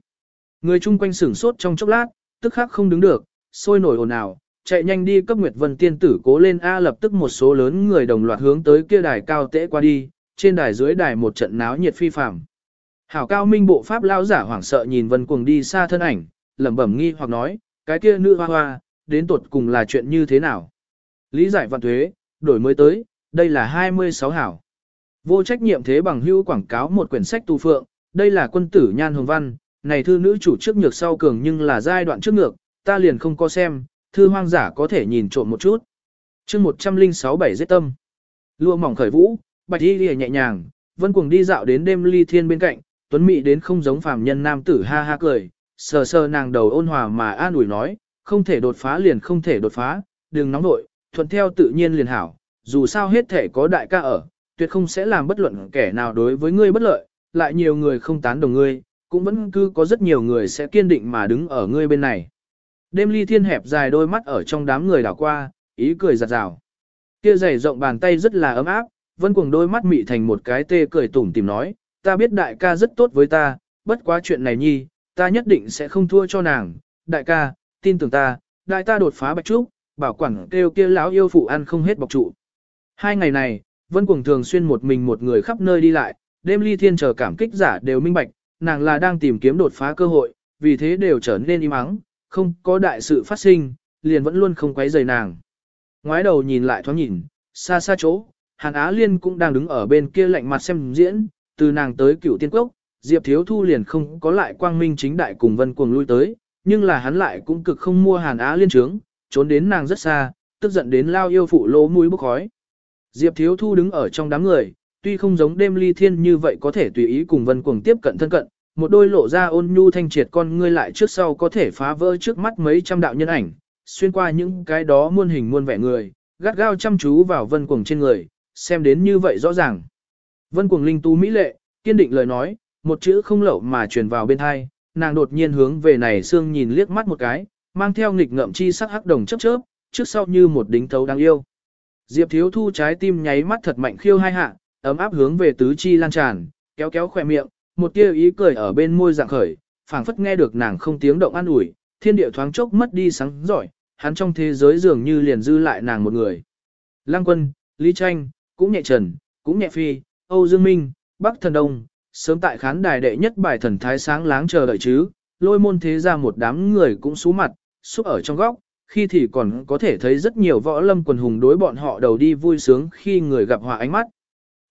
Người chung quanh sửng sốt trong chốc lát, tức khắc không đứng được, sôi nổi ồn ào, chạy nhanh đi cấp Nguyệt Vân tiên tử cố lên A lập tức một số lớn người đồng loạt hướng tới kia đài cao tễ qua đi, trên đài dưới đài một trận náo nhiệt phi phàm. Hảo cao minh bộ pháp lão giả hoảng sợ nhìn Vân Cuồng đi xa thân ảnh, lẩm bẩm nghi hoặc nói, cái kia nữ hoa hoa, đến tuột cùng là chuyện như thế nào? Lý giải vạn thuế, đổi mới tới, đây là 26 hảo. Vô trách nhiệm thế bằng hưu quảng cáo một quyển sách tu phượng, đây là quân tử nhan hồng văn, này thư nữ chủ trước nhược sau cường nhưng là giai đoạn trước ngược, ta liền không có xem, thư hoang giả có thể nhìn trộm một chút. chương 106 bảy giết tâm. Lua mỏng khởi vũ, bạch y lìa nhẹ nhàng, vân cuồng đi dạo đến đêm ly thiên bên cạnh, tuấn mị đến không giống phàm nhân nam tử ha ha cười, sờ sờ nàng đầu ôn hòa mà an ủi nói, không thể đột phá liền không thể đột phá, đừng nóng nội, thuận theo tự nhiên liền hảo, dù sao hết thể có đại ca ở, tuyệt không sẽ làm bất luận kẻ nào đối với ngươi bất lợi, lại nhiều người không tán đồng ngươi, cũng vẫn cứ có rất nhiều người sẽ kiên định mà đứng ở ngươi bên này. Đêm ly thiên hẹp dài đôi mắt ở trong đám người đảo qua, ý cười giặt rào. Kia dày rộng bàn tay rất là ấm áp, vân cuồng đôi mắt mị thành một cái tê cười tủm tìm nói, ta biết đại ca rất tốt với ta, bất quá chuyện này nhi, ta nhất định sẽ không thua cho nàng, đại ca, tin tưởng ta, đại ta đột phá bạch trúc, bảo quản kêu kia lão yêu phụ ăn không hết bọc trụ. Hai ngày này, vân cuồng thường xuyên một mình một người khắp nơi đi lại, đêm ly thiên chờ cảm kích giả đều minh bạch, nàng là đang tìm kiếm đột phá cơ hội, vì thế đều trở nên im ắng, không có đại sự phát sinh, liền vẫn luôn không quấy rầy nàng. Ngoái đầu nhìn lại thoáng nhìn, xa xa chỗ, Hàn Á Liên cũng đang đứng ở bên kia lạnh mặt xem diễn, từ nàng tới cựu tiên quốc, Diệp Thiếu Thu liền không có lại quang minh chính đại cùng vân cuồng lui tới, nhưng là hắn lại cũng cực không mua Hàn Á Liên trướng, trốn đến nàng rất xa, tức giận đến lao yêu phụ lỗ mũi bốc khói. Diệp Thiếu Thu đứng ở trong đám người, tuy không giống đêm ly thiên như vậy có thể tùy ý cùng vân cuồng tiếp cận thân cận, một đôi lộ ra ôn nhu thanh triệt con ngươi lại trước sau có thể phá vỡ trước mắt mấy trăm đạo nhân ảnh, xuyên qua những cái đó muôn hình muôn vẻ người, gắt gao chăm chú vào vân cuồng trên người, xem đến như vậy rõ ràng. Vân cuồng linh tú mỹ lệ, kiên định lời nói, một chữ không lậu mà truyền vào bên hai, nàng đột nhiên hướng về này xương nhìn liếc mắt một cái, mang theo nghịch ngợm chi sắc hắc đồng chớp chớp, trước sau như một đính thấu đáng yêu. Diệp Thiếu Thu trái tim nháy mắt thật mạnh khiêu hai hạ, ấm áp hướng về tứ chi lan tràn, kéo kéo khỏe miệng, một tia ý cười ở bên môi dạng khởi, phảng phất nghe được nàng không tiếng động an ủi, thiên địa thoáng chốc mất đi sáng giỏi, hắn trong thế giới dường như liền dư lại nàng một người. Lăng Quân, Lý Tranh, cũng nhẹ trần, cũng nhẹ phi, Âu Dương Minh, Bắc Thần Đông, sớm tại khán đài đệ nhất bài thần thái sáng láng chờ đợi chứ, lôi môn thế ra một đám người cũng sú mặt, xúc ở trong góc, khi thì còn có thể thấy rất nhiều võ lâm quần hùng đối bọn họ đầu đi vui sướng khi người gặp hòa ánh mắt.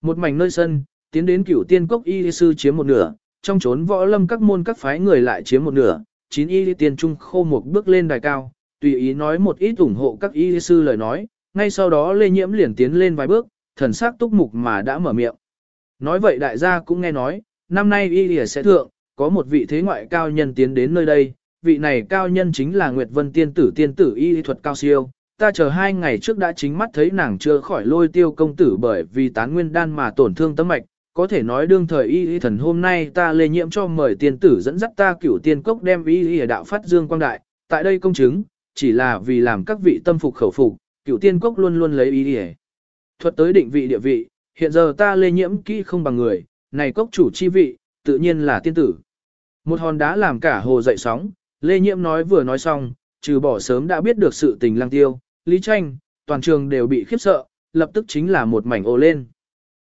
Một mảnh nơi sân, tiến đến cửu tiên cốc y sư chiếm một nửa, trong chốn võ lâm các môn các phái người lại chiếm một nửa, chín y tiên trung khô một bước lên đài cao, tùy ý nói một ít ủng hộ các y sư lời nói, ngay sau đó lê nhiễm liền tiến lên vài bước, thần sắc túc mục mà đã mở miệng. Nói vậy đại gia cũng nghe nói, năm nay y lìa sẽ thượng, có một vị thế ngoại cao nhân tiến đến nơi đây, vị này cao nhân chính là Nguyệt Vân tiên tử tiên tử y thuật cao siêu. Ta chờ hai ngày trước đã chính mắt thấy nàng chưa khỏi lôi tiêu công tử bởi vì tán nguyên đan mà tổn thương tấm mạch, có thể nói đương thời y y thần hôm nay ta lê nhiễm cho mời tiên tử dẫn dắt ta cửu tiên cốc đem y y đạo phát dương quang đại, tại đây công chứng, chỉ là vì làm các vị tâm phục khẩu phục, cửu tiên cốc luôn luôn lấy y y thuật tới định vị địa vị, hiện giờ ta lê nhiễm kỹ không bằng người, này cốc chủ chi vị, tự nhiên là tiên tử. Một hòn đá làm cả hồ dậy sóng, lê nhiễm nói vừa nói xong, trừ bỏ sớm đã biết được sự tình lang tiêu, lý tranh, toàn trường đều bị khiếp sợ, lập tức chính là một mảnh ồ lên.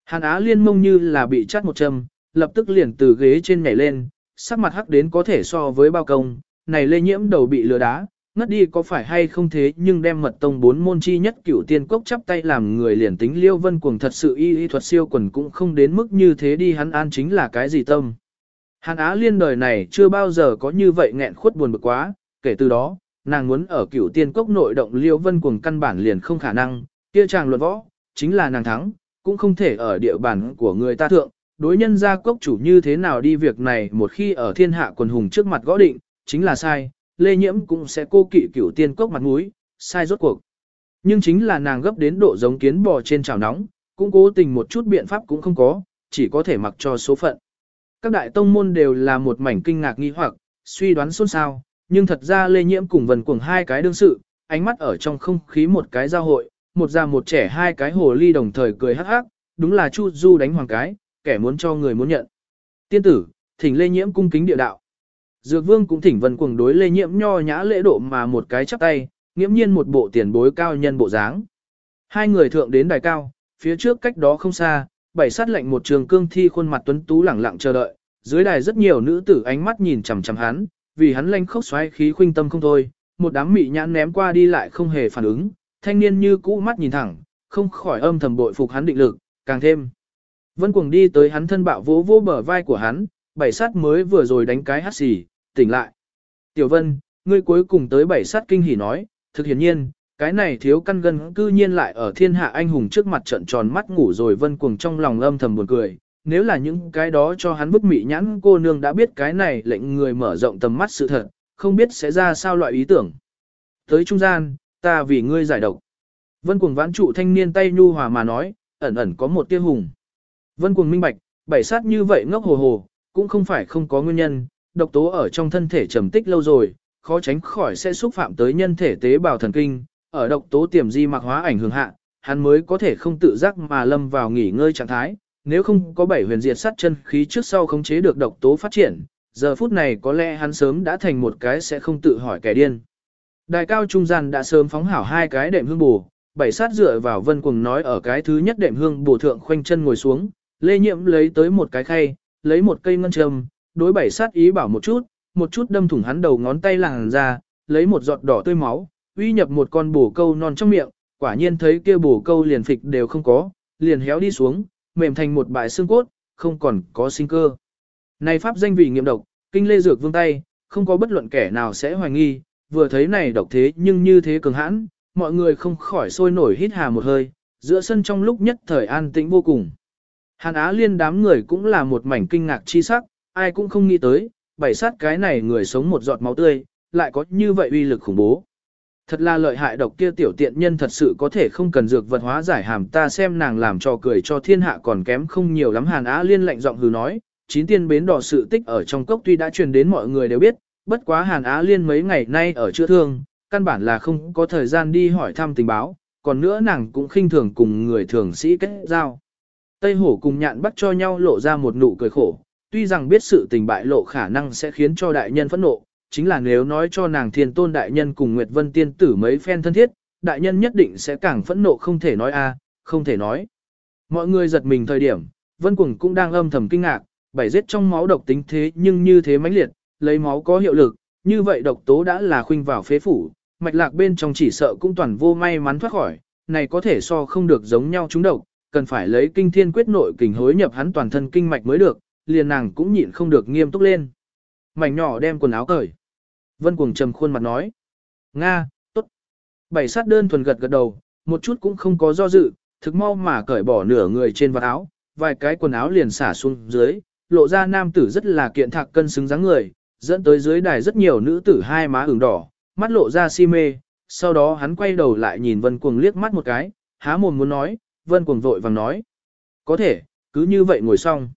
Hàn Á liên mông như là bị chắt một châm, lập tức liền từ ghế trên nhảy lên, sắc mặt hắc đến có thể so với bao công, này lê nhiễm đầu bị lừa đá, ngất đi có phải hay không thế nhưng đem mật tông bốn môn chi nhất cửu tiên cốc chắp tay làm người liền tính liêu vân cuồng thật sự y y thuật siêu quần cũng không đến mức như thế đi hắn an chính là cái gì tâm. Hàn Á liên đời này chưa bao giờ có như vậy nghẹn khuất buồn bực quá, kể từ đó, nàng muốn ở cửu tiên cốc nội động liêu vân cuồng căn bản liền không khả năng, kia chàng luận võ, chính là nàng thắng, cũng không thể ở địa bàn của người ta thượng, đối nhân gia cốc chủ như thế nào đi việc này một khi ở thiên hạ quần hùng trước mặt gõ định, chính là sai, lê nhiễm cũng sẽ cô kỵ cửu tiên cốc mặt mũi, sai rốt cuộc. Nhưng chính là nàng gấp đến độ giống kiến bò trên chảo nóng, cũng cố tình một chút biện pháp cũng không có, chỉ có thể mặc cho số phận. Các đại tông môn đều là một mảnh kinh ngạc nghi hoặc, suy đoán xôn xao, nhưng thật ra lê nhiễm cùng vần cuồng hai cái đương sự, ánh mắt ở trong không khí một cái giao hội, một già một trẻ hai cái hồ ly đồng thời cười hắc hắc, đúng là Chu Du đánh hoàng cái, kẻ muốn cho người muốn nhận. Tiên tử, thỉnh lê nhiễm cung kính địa đạo. Dược vương cũng thỉnh vân cuồng đối lê nhiễm nho nhã lễ độ mà một cái chắp tay, nghiễm nhiên một bộ tiền bối cao nhân bộ dáng. Hai người thượng đến đài cao, phía trước cách đó không xa, bảy sát lệnh một trường cương thi khuôn mặt tuấn tú lẳng lặng chờ đợi, dưới đài rất nhiều nữ tử ánh mắt nhìn chằm chằm hắn, vì hắn lanh khốc xoáy khí khuynh tâm không thôi, một đám mị nhãn ném qua đi lại không hề phản ứng, thanh niên như cũ mắt nhìn thẳng, không khỏi âm thầm bội phục hắn định lực, càng thêm. Vân cuồng đi tới hắn thân bạo vỗ vỗ bờ vai của hắn, bảy sát mới vừa rồi đánh cái hát xì, tỉnh lại. Tiểu Vân, ngươi cuối cùng tới bảy sát kinh hỉ nói, thực hiển nhiên, cái này thiếu căn gân cư nhiên lại ở thiên hạ anh hùng trước mặt trận tròn mắt ngủ rồi vân cuồng trong lòng âm thầm buồn cười. Nếu là những cái đó cho hắn bức mị nhãn cô nương đã biết cái này lệnh người mở rộng tầm mắt sự thật, không biết sẽ ra sao loại ý tưởng. Tới trung gian, ta vì ngươi giải độc. Vân cuồng vãn trụ thanh niên tay nhu hòa mà nói, ẩn ẩn có một tia hùng. Vân cuồng minh bạch, bảy sát như vậy ngốc hồ hồ, cũng không phải không có nguyên nhân, độc tố ở trong thân thể trầm tích lâu rồi, khó tránh khỏi sẽ xúc phạm tới nhân thể tế bào thần kinh, ở độc tố tiềm di mạc hóa ảnh hưởng hạ, hắn mới có thể không tự giác mà lâm vào nghỉ ngơi trạng thái, nếu không có bảy huyền diệt sát chân khí trước sau khống chế được độc tố phát triển, giờ phút này có lẽ hắn sớm đã thành một cái sẽ không tự hỏi kẻ điên. Đài cao trung gian đã sớm phóng hảo hai cái đệm hương bù, bảy sát dựa vào vân cuồng nói ở cái thứ nhất đệm hương bù thượng khoanh chân ngồi xuống, lê nhiễm lấy tới một cái khay, lấy một cây ngân châm, đối bảy sát ý bảo một chút, một chút đâm thủng hắn đầu ngón tay làng ra, lấy một giọt đỏ tươi máu, uy nhập một con bổ câu non trong miệng, quả nhiên thấy kia bổ câu liền phịch đều không có, liền héo đi xuống, mềm thành một bãi xương cốt, không còn có sinh cơ. Này pháp danh vị nghiệm độc, kinh lê dược vương tay, không có bất luận kẻ nào sẽ hoài nghi, vừa thấy này độc thế nhưng như thế cường hãn, mọi người không khỏi sôi nổi hít hà một hơi, giữa sân trong lúc nhất thời an tĩnh vô cùng. Hàn Á liên đám người cũng là một mảnh kinh ngạc chi sắc, ai cũng không nghĩ tới, bảy sát cái này người sống một giọt máu tươi, lại có như vậy uy lực khủng bố. Thật là lợi hại độc kia tiểu tiện nhân thật sự có thể không cần dược vật hóa giải hàm ta xem nàng làm trò cười cho thiên hạ còn kém không nhiều lắm Hàn Á liên lạnh giọng hừ nói, chín tiên bến đỏ sự tích ở trong cốc tuy đã truyền đến mọi người đều biết, bất quá Hàn Á liên mấy ngày nay ở chữa thương, căn bản là không có thời gian đi hỏi thăm tình báo, còn nữa nàng cũng khinh thường cùng người thường sĩ kết giao. Tây hổ cùng nhạn bắt cho nhau lộ ra một nụ cười khổ, tuy rằng biết sự tình bại lộ khả năng sẽ khiến cho đại nhân phẫn nộ, chính là nếu nói cho nàng thiên tôn đại nhân cùng Nguyệt Vân tiên tử mấy phen thân thiết, đại nhân nhất định sẽ càng phẫn nộ không thể nói a, à, không thể nói. Mọi người giật mình thời điểm, Vân Cuồng cũng đang âm thầm kinh ngạc, bảy giết trong máu độc tính thế nhưng như thế mãnh liệt, lấy máu có hiệu lực, như vậy độc tố đã là khuynh vào phế phủ, mạch lạc bên trong chỉ sợ cũng toàn vô may mắn thoát khỏi, này có thể so không được giống nhau chúng độc, cần phải lấy kinh thiên quyết nội kình hối nhập hắn toàn thân kinh mạch mới được, liền nàng cũng nhịn không được nghiêm túc lên. Mảnh nhỏ đem quần áo cởi. Vân Cuồng trầm khuôn mặt nói. Nga, tốt. Bảy sát đơn thuần gật gật đầu, một chút cũng không có do dự, thực mau mà cởi bỏ nửa người trên vạt áo, vài cái quần áo liền xả xuống dưới, lộ ra nam tử rất là kiện thạc cân xứng dáng người, dẫn tới dưới đài rất nhiều nữ tử hai má ửng đỏ, mắt lộ ra si mê, sau đó hắn quay đầu lại nhìn Vân Cuồng liếc mắt một cái, há mồm muốn nói, Vân Cuồng vội vàng nói. Có thể, cứ như vậy ngồi xong.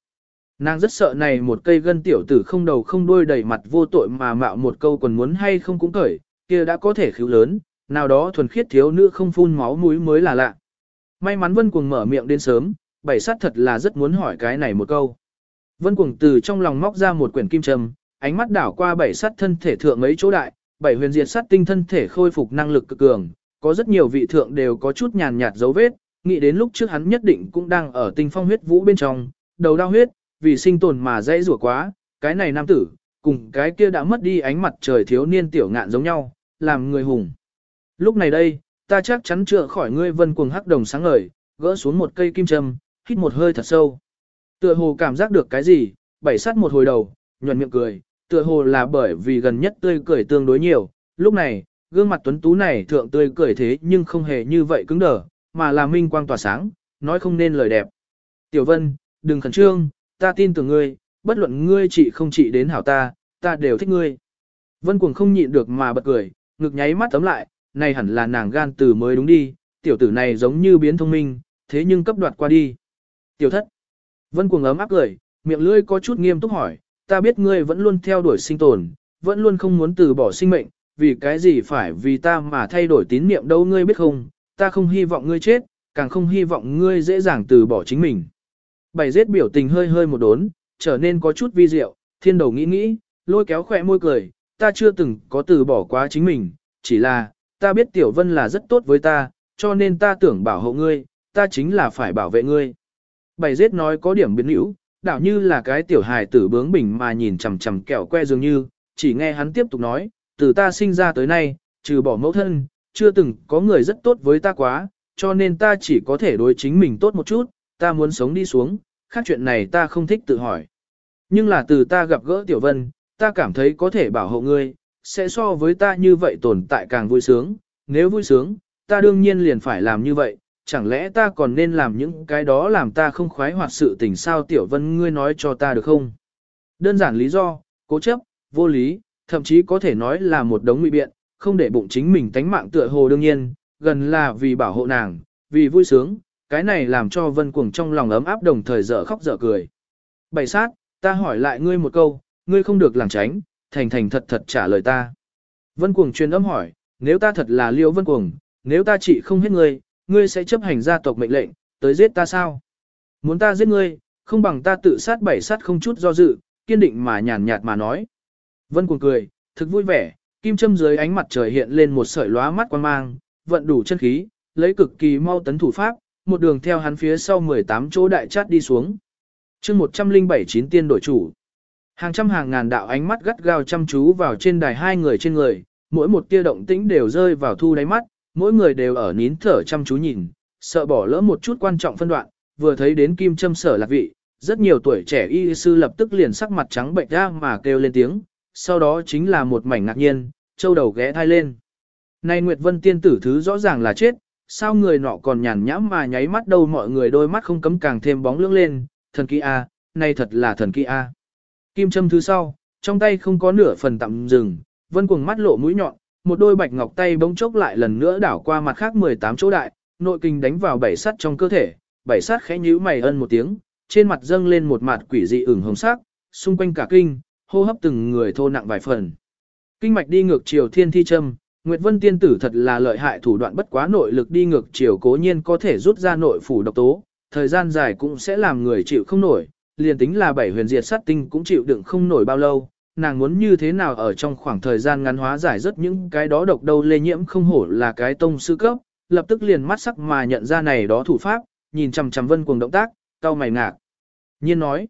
Nàng rất sợ này một cây gân tiểu tử không đầu không đuôi đầy mặt vô tội mà mạo một câu còn muốn hay không cũng cởi, kia đã có thể khíu lớn, nào đó thuần khiết thiếu nữ không phun máu mũi mới là lạ. May mắn Vân Cuồng mở miệng đến sớm, bảy sát thật là rất muốn hỏi cái này một câu. Vân Cuồng từ trong lòng móc ra một quyển kim trầm, ánh mắt đảo qua bảy sát thân thể thượng mấy chỗ đại, bảy huyền diệt sát tinh thân thể khôi phục năng lực cực cường, có rất nhiều vị thượng đều có chút nhàn nhạt dấu vết, nghĩ đến lúc trước hắn nhất định cũng đang ở tinh phong huyết vũ bên trong, đầu đau huyết, vì sinh tồn mà dễ rủa quá, cái này nam tử, cùng cái kia đã mất đi ánh mặt trời thiếu niên tiểu ngạn giống nhau, làm người hùng. Lúc này đây, ta chắc chắn chữa khỏi ngươi vân cuồng hắc đồng sáng ngời, gỡ xuống một cây kim châm, hít một hơi thật sâu. Tựa hồ cảm giác được cái gì, bảy sát một hồi đầu, nhuận miệng cười, tựa hồ là bởi vì gần nhất tươi cười tương đối nhiều, lúc này, gương mặt tuấn tú này thượng tươi cười thế nhưng không hề như vậy cứng đờ, mà là minh quang tỏa sáng, nói không nên lời đẹp. Tiểu Vân, đừng khẩn trương, ta tin tưởng ngươi, bất luận ngươi chị không chị đến hảo ta, ta đều thích ngươi. Vân Cuồng không nhịn được mà bật cười, ngực nháy mắt tấm lại, này hẳn là nàng gan từ mới đúng đi, tiểu tử này giống như biến thông minh, thế nhưng cấp đoạt qua đi. Tiểu thất. Vân Cuồng ấm áp cười, miệng lưỡi có chút nghiêm túc hỏi, ta biết ngươi vẫn luôn theo đuổi sinh tồn, vẫn luôn không muốn từ bỏ sinh mệnh, vì cái gì phải vì ta mà thay đổi tín niệm đâu ngươi biết không, ta không hy vọng ngươi chết, càng không hy vọng ngươi dễ dàng từ bỏ chính mình. Bảy giết biểu tình hơi hơi một đốn, trở nên có chút vi diệu, thiên đầu nghĩ nghĩ, lôi kéo khỏe môi cười, ta chưa từng có từ bỏ quá chính mình, chỉ là, ta biết Tiểu Vân là rất tốt với ta, cho nên ta tưởng bảo hộ ngươi, ta chính là phải bảo vệ ngươi. Bảy giết nói có điểm biến hữu, đảo như là cái tiểu hài tử bướng bỉnh mà nhìn chằm chằm kẹo que dường như, chỉ nghe hắn tiếp tục nói, từ ta sinh ra tới nay, trừ bỏ mẫu thân, chưa từng có người rất tốt với ta quá, cho nên ta chỉ có thể đối chính mình tốt một chút, ta muốn sống đi xuống, khác chuyện này ta không thích tự hỏi. Nhưng là từ ta gặp gỡ Tiểu Vân, ta cảm thấy có thể bảo hộ ngươi, sẽ so với ta như vậy tồn tại càng vui sướng, nếu vui sướng, ta đương nhiên liền phải làm như vậy, chẳng lẽ ta còn nên làm những cái đó làm ta không khoái hoạt sự tình sao Tiểu Vân ngươi nói cho ta được không? Đơn giản lý do, cố chấp, vô lý, thậm chí có thể nói là một đống ngụy biện, không để bụng chính mình tánh mạng tựa hồ đương nhiên, gần là vì bảo hộ nàng, vì vui sướng, cái này làm cho Vân Cuồng trong lòng ấm áp đồng thời dở khóc dở cười. Bảy sát, ta hỏi lại ngươi một câu, ngươi không được lảng tránh, thành thành thật thật trả lời ta. Vân Cuồng truyền âm hỏi, nếu ta thật là liêu Vân Cuồng, nếu ta chỉ không hết ngươi, ngươi sẽ chấp hành gia tộc mệnh lệnh, tới giết ta sao? Muốn ta giết ngươi, không bằng ta tự sát bảy sát không chút do dự, kiên định mà nhàn nhạt mà nói. Vân Cuồng cười, thực vui vẻ, kim châm dưới ánh mặt trời hiện lên một sợi lóa mắt quan mang, vận đủ chân khí, lấy cực kỳ mau tấn thủ pháp, một đường theo hắn phía sau 18 chỗ đại chát đi xuống. chương 107 chín tiên đổi chủ. Hàng trăm hàng ngàn đạo ánh mắt gắt gao chăm chú vào trên đài hai người trên người, mỗi một tia động tĩnh đều rơi vào thu đáy mắt, mỗi người đều ở nín thở chăm chú nhìn, sợ bỏ lỡ một chút quan trọng phân đoạn, vừa thấy đến kim châm sở lạc vị, rất nhiều tuổi trẻ y sư lập tức liền sắc mặt trắng bệnh ra mà kêu lên tiếng, sau đó chính là một mảnh ngạc nhiên, châu đầu ghé thai lên. Này Nguyệt Vân tiên tử thứ rõ ràng là chết, sao người nọ còn nhàn nhãm mà nháy mắt đâu mọi người đôi mắt không cấm càng thêm bóng lưỡng lên, thần kỳ A, này thật là thần kỳ A. Kim châm thứ sau, trong tay không có nửa phần tạm dừng, vân cuồng mắt lộ mũi nhọn, một đôi bạch ngọc tay bỗng chốc lại lần nữa đảo qua mặt khác 18 chỗ đại, nội kinh đánh vào bảy sắt trong cơ thể, bảy sắt khẽ nhíu mày ân một tiếng, trên mặt dâng lên một mặt quỷ dị ửng hồng sắc, xung quanh cả kinh, hô hấp từng người thô nặng vài phần. Kinh mạch đi ngược chiều thiên thi châm, Nguyệt Vân tiên tử thật là lợi hại thủ đoạn bất quá nội lực đi ngược chiều cố nhiên có thể rút ra nội phủ độc tố, thời gian dài cũng sẽ làm người chịu không nổi, liền tính là bảy huyền diệt sát tinh cũng chịu đựng không nổi bao lâu, nàng muốn như thế nào ở trong khoảng thời gian ngắn hóa giải rất những cái đó độc đâu lây nhiễm không hổ là cái tông sư cấp, lập tức liền mắt sắc mà nhận ra này đó thủ pháp, nhìn chằm chằm vân cuồng động tác, cau mày ngạc. Nhiên nói,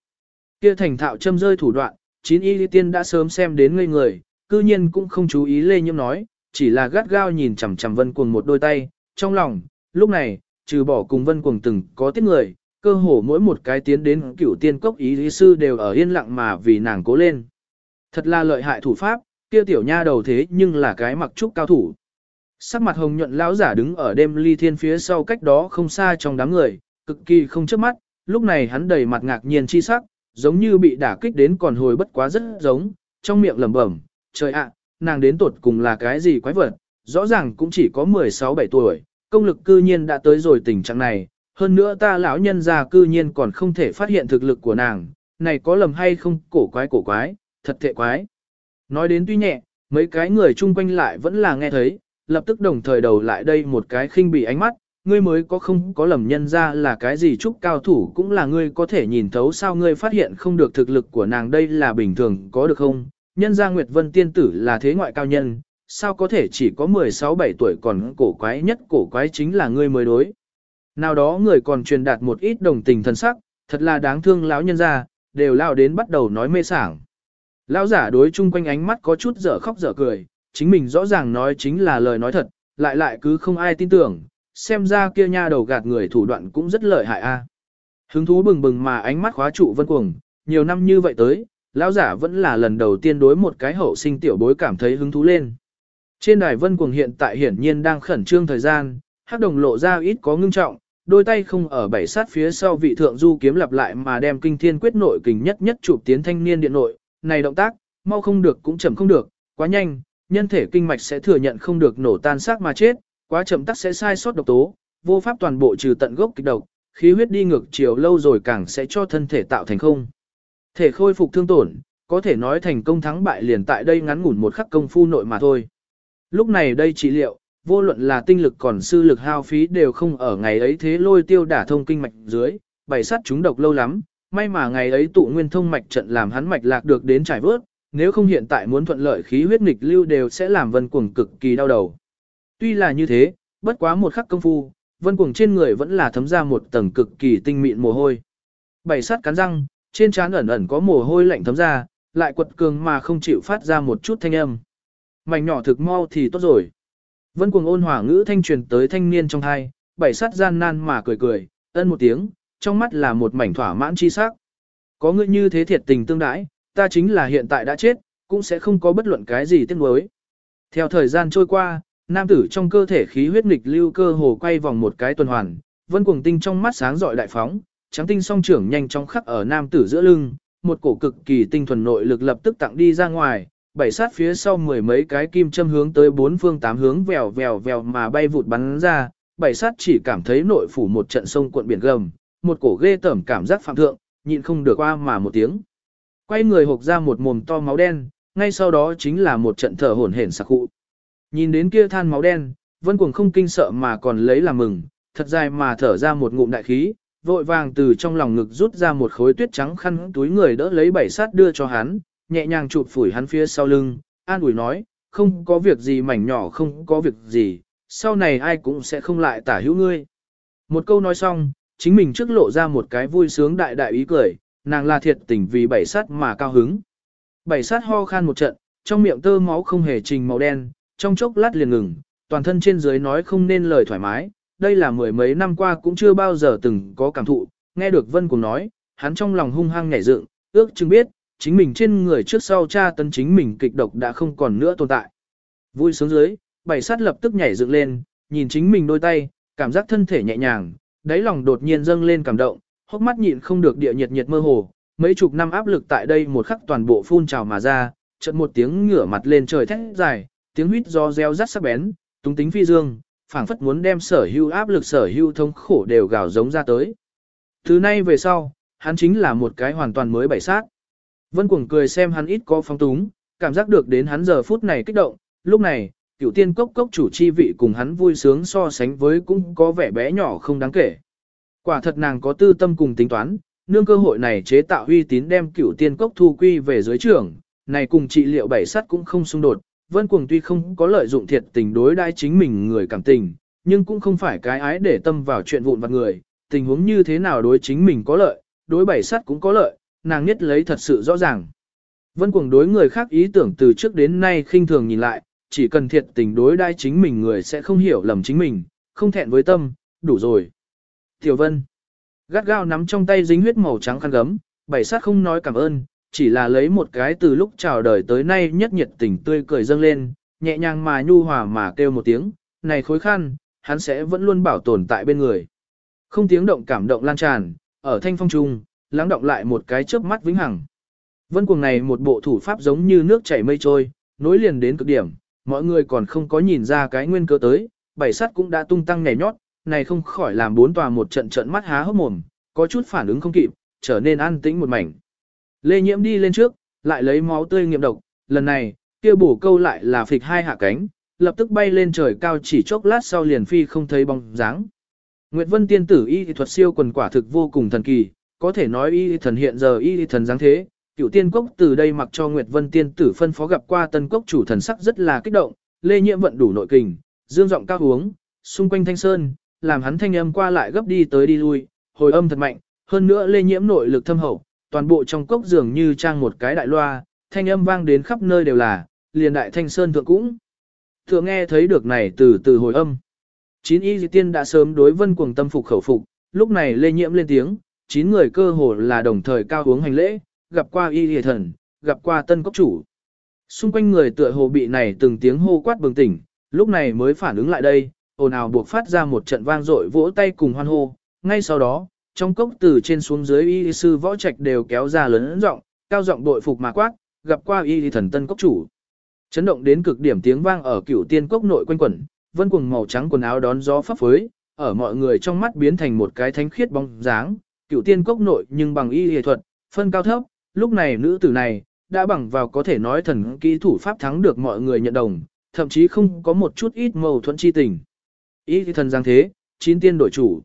kia thành thạo châm rơi thủ đoạn, chín y tiên đã sớm xem đến ngây người, cư nhiên cũng không chú ý lê nhiễm nói, chỉ là gắt gao nhìn chằm chằm vân cuồng một đôi tay, trong lòng, lúc này, trừ bỏ cùng vân cuồng từng có tiết người, cơ hồ mỗi một cái tiến đến cửu tiên cốc ý lý sư đều ở yên lặng mà vì nàng cố lên. Thật là lợi hại thủ pháp, kia tiểu nha đầu thế nhưng là cái mặc trúc cao thủ. Sắc mặt hồng nhuận lão giả đứng ở đêm ly thiên phía sau cách đó không xa trong đám người, cực kỳ không chớp mắt, lúc này hắn đầy mặt ngạc nhiên chi sắc, giống như bị đả kích đến còn hồi bất quá rất giống, trong miệng lẩm bẩm, trời ạ, nàng đến tuột cùng là cái gì quái vật, rõ ràng cũng chỉ có 16-17 tuổi, công lực cư nhiên đã tới rồi tình trạng này, hơn nữa ta lão nhân già cư nhiên còn không thể phát hiện thực lực của nàng, này có lầm hay không, cổ quái cổ quái, thật thệ quái. Nói đến tuy nhẹ, mấy cái người chung quanh lại vẫn là nghe thấy, lập tức đồng thời đầu lại đây một cái khinh bị ánh mắt, ngươi mới có không có lầm nhân ra là cái gì chúc cao thủ cũng là ngươi có thể nhìn thấu sao ngươi phát hiện không được thực lực của nàng đây là bình thường có được không, nhân gia Nguyệt Vân tiên tử là thế ngoại cao nhân, sao có thể chỉ có 16-17 tuổi còn cổ quái nhất cổ quái chính là ngươi mới đối. Nào đó người còn truyền đạt một ít đồng tình thân sắc, thật là đáng thương lão nhân gia, đều lao đến bắt đầu nói mê sảng. Lão giả đối chung quanh ánh mắt có chút dở khóc dở cười, chính mình rõ ràng nói chính là lời nói thật, lại lại cứ không ai tin tưởng, xem ra kia nha đầu gạt người thủ đoạn cũng rất lợi hại a. Hứng thú bừng bừng mà ánh mắt khóa trụ vân cuồng, nhiều năm như vậy tới, lão giả vẫn là lần đầu tiên đối một cái hậu sinh tiểu bối cảm thấy hứng thú lên. Trên đài vân cuồng hiện tại hiển nhiên đang khẩn trương thời gian, hắc đồng lộ ra ít có ngưng trọng, đôi tay không ở bảy sát phía sau vị thượng du kiếm lặp lại mà đem kinh thiên quyết nội kình nhất nhất chụp tiến thanh niên điện nội, này động tác, mau không được cũng chậm không được, quá nhanh, nhân thể kinh mạch sẽ thừa nhận không được nổ tan xác mà chết, quá chậm tắc sẽ sai sót độc tố, vô pháp toàn bộ trừ tận gốc kịch độc, khí huyết đi ngược chiều lâu rồi càng sẽ cho thân thể tạo thành không. Thể khôi phục thương tổn, có thể nói thành công thắng bại liền tại đây ngắn ngủn một khắc công phu nội mà thôi. Lúc này đây trị liệu, vô luận là tinh lực còn sư lực hao phí đều không ở ngày ấy thế lôi tiêu đả thông kinh mạch dưới, bảy sát chúng độc lâu lắm, may mà ngày ấy tụ nguyên thông mạch trận làm hắn mạch lạc được đến trải vớt, nếu không hiện tại muốn thuận lợi khí huyết nghịch lưu đều sẽ làm vân cuồng cực kỳ đau đầu. Tuy là như thế, bất quá một khắc công phu, vân cuồng trên người vẫn là thấm ra một tầng cực kỳ tinh mịn mồ hôi. Bảy sát cắn răng, trên trán ẩn ẩn có mồ hôi lạnh thấm ra, lại quật cường mà không chịu phát ra một chút thanh âm. Mảnh nhỏ thực mau thì tốt rồi. Vân cuồng ôn hòa ngữ thanh truyền tới thanh niên trong hai, bảy sát gian nan mà cười cười, ân một tiếng, trong mắt là một mảnh thỏa mãn chi sắc. Có ngươi như thế thiệt tình tương đãi, ta chính là hiện tại đã chết, cũng sẽ không có bất luận cái gì tiếc nuối. Theo thời gian trôi qua, nam tử trong cơ thể khí huyết nghịch lưu cơ hồ quay vòng một cái tuần hoàn, vân cuồng tinh trong mắt sáng rọi đại phóng, trắng tinh song trưởng nhanh chóng khắc ở nam tử giữa lưng, một cổ cực kỳ tinh thuần nội lực lập tức tặng đi ra ngoài, bảy sát phía sau mười mấy cái kim châm hướng tới bốn phương tám hướng vèo vèo vèo mà bay vụt bắn ra, bảy sát chỉ cảm thấy nội phủ một trận sông cuộn biển gầm, một cổ ghê tởm cảm giác phạm thượng, nhịn không được qua mà một tiếng. Quay người hộc ra một mồm to máu đen, ngay sau đó chính là một trận thở hổn hển sặc khụ. Nhìn đến kia than máu đen, vân cuồng không kinh sợ mà còn lấy làm mừng, thật dài mà thở ra một ngụm đại khí, vội vàng từ trong lòng ngực rút ra một khối tuyết trắng khăn túi người đỡ lấy bảy sát đưa cho hắn, nhẹ nhàng chụp phủi hắn phía sau lưng, an ủi nói, không có việc gì mảnh nhỏ không có việc gì, sau này ai cũng sẽ không lại tả hữu ngươi. Một câu nói xong, chính mình trước lộ ra một cái vui sướng đại đại ý cười, nàng là thiệt tình vì bảy sát mà cao hứng. Bảy sát ho khan một trận, trong miệng tơ máu không hề trình màu đen, trong chốc lát liền ngừng, toàn thân trên dưới nói không nên lời thoải mái, đây là mười mấy năm qua cũng chưa bao giờ từng có cảm thụ, nghe được Vân cùng nói, hắn trong lòng hung hăng nhảy dựng, ước chừng biết, chính mình trên người trước sau cha tấn chính mình kịch độc đã không còn nữa tồn tại. Vui sướng dưới, bảy sát lập tức nhảy dựng lên, nhìn chính mình đôi tay, cảm giác thân thể nhẹ nhàng, đáy lòng đột nhiên dâng lên cảm động, hốc mắt nhịn không được địa nhiệt nhiệt mơ hồ, mấy chục năm áp lực tại đây một khắc toàn bộ phun trào mà ra, chợt một tiếng ngửa mặt lên trời thét dài, tiếng huýt do reo rắt sắc bén, tung tính phi dương, phảng phất muốn đem sở hưu áp lực sở hưu thống khổ đều gào giống ra tới. Từ nay về sau, hắn chính là một cái hoàn toàn mới bảy sát. Vân Cuồng cười xem hắn ít có phong túng, cảm giác được đến hắn giờ phút này kích động, lúc này, cựu tiên cốc cốc chủ chi vị cùng hắn vui sướng so sánh với cũng có vẻ bé nhỏ không đáng kể. Quả thật nàng có tư tâm cùng tính toán, nương cơ hội này chế tạo uy tín đem cựu tiên cốc thu quy về dưới trưởng, này cùng trị liệu bảy sắt cũng không xung đột, vân cuồng tuy không có lợi dụng thiệt tình đối đai chính mình người cảm tình, nhưng cũng không phải cái ái để tâm vào chuyện vụn vặt người, tình huống như thế nào đối chính mình có lợi, đối bảy sắt cũng có lợi, nàng nhất lấy thật sự rõ ràng. Vân cuồng đối người khác ý tưởng từ trước đến nay khinh thường nhìn lại, chỉ cần thiệt tình đối đai chính mình người sẽ không hiểu lầm chính mình, không thẹn với tâm, đủ rồi. Tiểu Vân, gắt gao nắm trong tay dính huyết màu trắng khăn gấm, bảy sát không nói cảm ơn, chỉ là lấy một cái từ lúc chào đời tới nay nhất nhiệt tình tươi cười dâng lên, nhẹ nhàng mà nhu hòa mà kêu một tiếng, này khối khăn, hắn sẽ vẫn luôn bảo tồn tại bên người. Không tiếng động cảm động lan tràn, ở thanh phong trung, lắng động lại một cái chớp mắt vĩnh hằng. Vân cuồng này một bộ thủ pháp giống như nước chảy mây trôi, nối liền đến cực điểm, mọi người còn không có nhìn ra cái nguyên cơ tới, bảy sắt cũng đã tung tăng nhảy nhót, này không khỏi làm bốn tòa một trận trận mắt há hốc mồm, có chút phản ứng không kịp, trở nên an tĩnh một mảnh. Lê Nhiễm đi lên trước, lại lấy máu tươi nghiệm độc, lần này, kia bổ câu lại là phịch hai hạ cánh, lập tức bay lên trời cao chỉ chốc lát sau liền phi không thấy bóng dáng. Nguyệt Vân tiên tử y thuật siêu quần quả thực vô cùng thần kỳ, có thể nói y thần hiện giờ y thần dáng thế, cựu tiên cốc từ đây mặc cho Nguyệt Vân tiên tử phân phó gặp qua tân cốc chủ thần sắc rất là kích động, lê nhiễm vận đủ nội kình, dương giọng cao uống, xung quanh thanh sơn, làm hắn thanh âm qua lại gấp đi tới đi lui, hồi âm thật mạnh, hơn nữa lê nhiễm nội lực thâm hậu, toàn bộ trong cốc dường như trang một cái đại loa, thanh âm vang đến khắp nơi đều là, liền đại thanh sơn thượng cũng. Thượng nghe thấy được này từ từ hồi âm. Chín y dị tiên đã sớm đối vân cuồng tâm phục khẩu phục, lúc này lê nhiễm lên tiếng, chín người cơ hồ là đồng thời cao uống hành lễ, gặp qua y hề thần, gặp qua tân cốc chủ. Xung quanh người tựa hồ bị này từng tiếng hô quát bừng tỉnh, lúc này mới phản ứng lại đây, ồn ào buộc phát ra một trận vang dội vỗ tay cùng hoan hô, ngay sau đó, trong cốc từ trên xuống dưới y sư võ trạch đều kéo ra lớn giọng, cao giọng đội phục mà quát, gặp qua y thần tân cốc chủ. Chấn động đến cực điểm tiếng vang ở cửu tiên cốc nội quanh quẩn, vân quần màu trắng quần áo đón gió phấp phới, ở mọi người trong mắt biến thành một cái thánh khiết bóng dáng, cửu tiên cốc nội nhưng bằng y y thuật, phân cao thấp, lúc này nữ tử này, đã bằng vào có thể nói thần kỹ thủ pháp thắng được mọi người nhận đồng, thậm chí không có một chút ít mâu thuẫn chi tình. Y thần giang thế, chín tiên đổi chủ.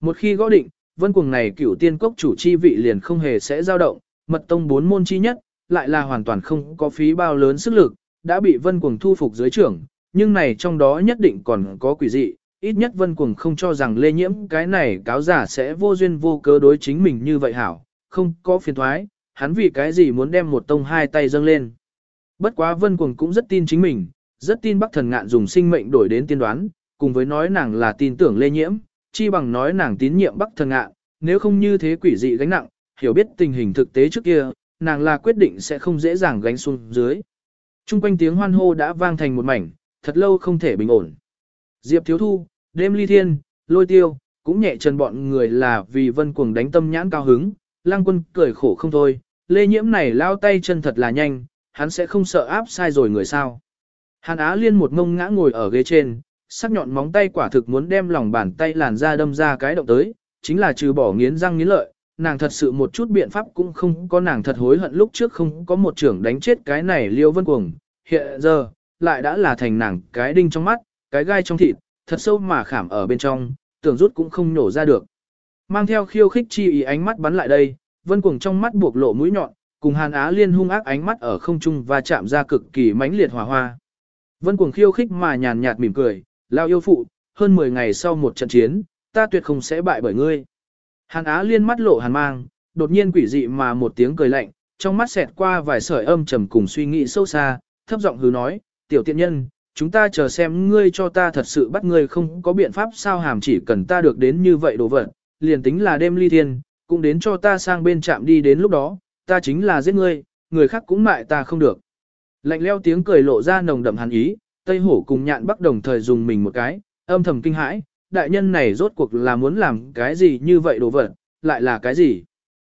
Một khi gõ định, vân cuồng này cửu tiên cốc chủ chi vị liền không hề sẽ dao động, mật tông bốn môn chi nhất, lại là hoàn toàn không có phí bao lớn sức lực, đã bị vân cuồng thu phục dưới trưởng, nhưng này trong đó nhất định còn có quỷ dị, ít nhất vân cuồng không cho rằng lê nhiễm cái này cáo giả sẽ vô duyên vô cớ đối chính mình như vậy hảo, không có phiền thoái, hắn vì cái gì muốn đem một tông hai tay dâng lên. Bất quá vân cuồng cũng rất tin chính mình, rất tin bắc thần ngạn dùng sinh mệnh đổi đến tiên đoán, cùng với nói nàng là tin tưởng lê nhiễm, chi bằng nói nàng tín nhiệm bắc thần ngạn, nếu không như thế quỷ dị gánh nặng, hiểu biết tình hình thực tế trước kia, nàng là quyết định sẽ không dễ dàng gánh xuống dưới. Trung quanh tiếng hoan hô đã vang thành một mảnh, thật lâu không thể bình ổn. Diệp Thiếu Thu, đêm ly thiên, lôi tiêu, cũng nhẹ chân bọn người là vì vân cuồng đánh tâm nhãn cao hứng, lang quân cười khổ không thôi, lê nhiễm này lao tay chân thật là nhanh, hắn sẽ không sợ áp sai rồi người sao. Hàn Á Liên một ngông ngã ngồi ở ghế trên, sắc nhọn móng tay quả thực muốn đem lòng bàn tay làn ra đâm ra cái động tới, chính là trừ bỏ nghiến răng nghiến lợi, nàng thật sự một chút biện pháp cũng không có nàng thật hối hận lúc trước không có một trưởng đánh chết cái này liêu vân cuồng, hiện giờ, lại đã là thành nàng cái đinh trong mắt, cái gai trong thịt, thật sâu mà khảm ở bên trong, tưởng rút cũng không nổ ra được. Mang theo khiêu khích chi ý ánh mắt bắn lại đây, vân cuồng trong mắt buộc lộ mũi nhọn, cùng hàn á liên hung ác ánh mắt ở không trung và chạm ra cực kỳ mãnh liệt hỏa hoa. Vân cuồng khiêu khích mà nhàn nhạt mỉm cười, lao yêu phụ, hơn 10 ngày sau một trận chiến, ta tuyệt không sẽ bại bởi ngươi. Hàn Á liên mắt lộ hàn mang, đột nhiên quỷ dị mà một tiếng cười lạnh, trong mắt xẹt qua vài sợi âm trầm cùng suy nghĩ sâu xa, thấp giọng hứ nói, tiểu tiện nhân, chúng ta chờ xem ngươi cho ta thật sự bắt ngươi không có biện pháp sao hàm chỉ cần ta được đến như vậy đồ vật, liền tính là đêm ly thiên, cũng đến cho ta sang bên trạm đi đến lúc đó, ta chính là giết ngươi, người khác cũng mại ta không được. Lạnh leo tiếng cười lộ ra nồng đậm hàn ý, Tây Hổ cùng nhạn bắc đồng thời dùng mình một cái, âm thầm kinh hãi, đại nhân này rốt cuộc là muốn làm cái gì như vậy đồ vật, lại là cái gì.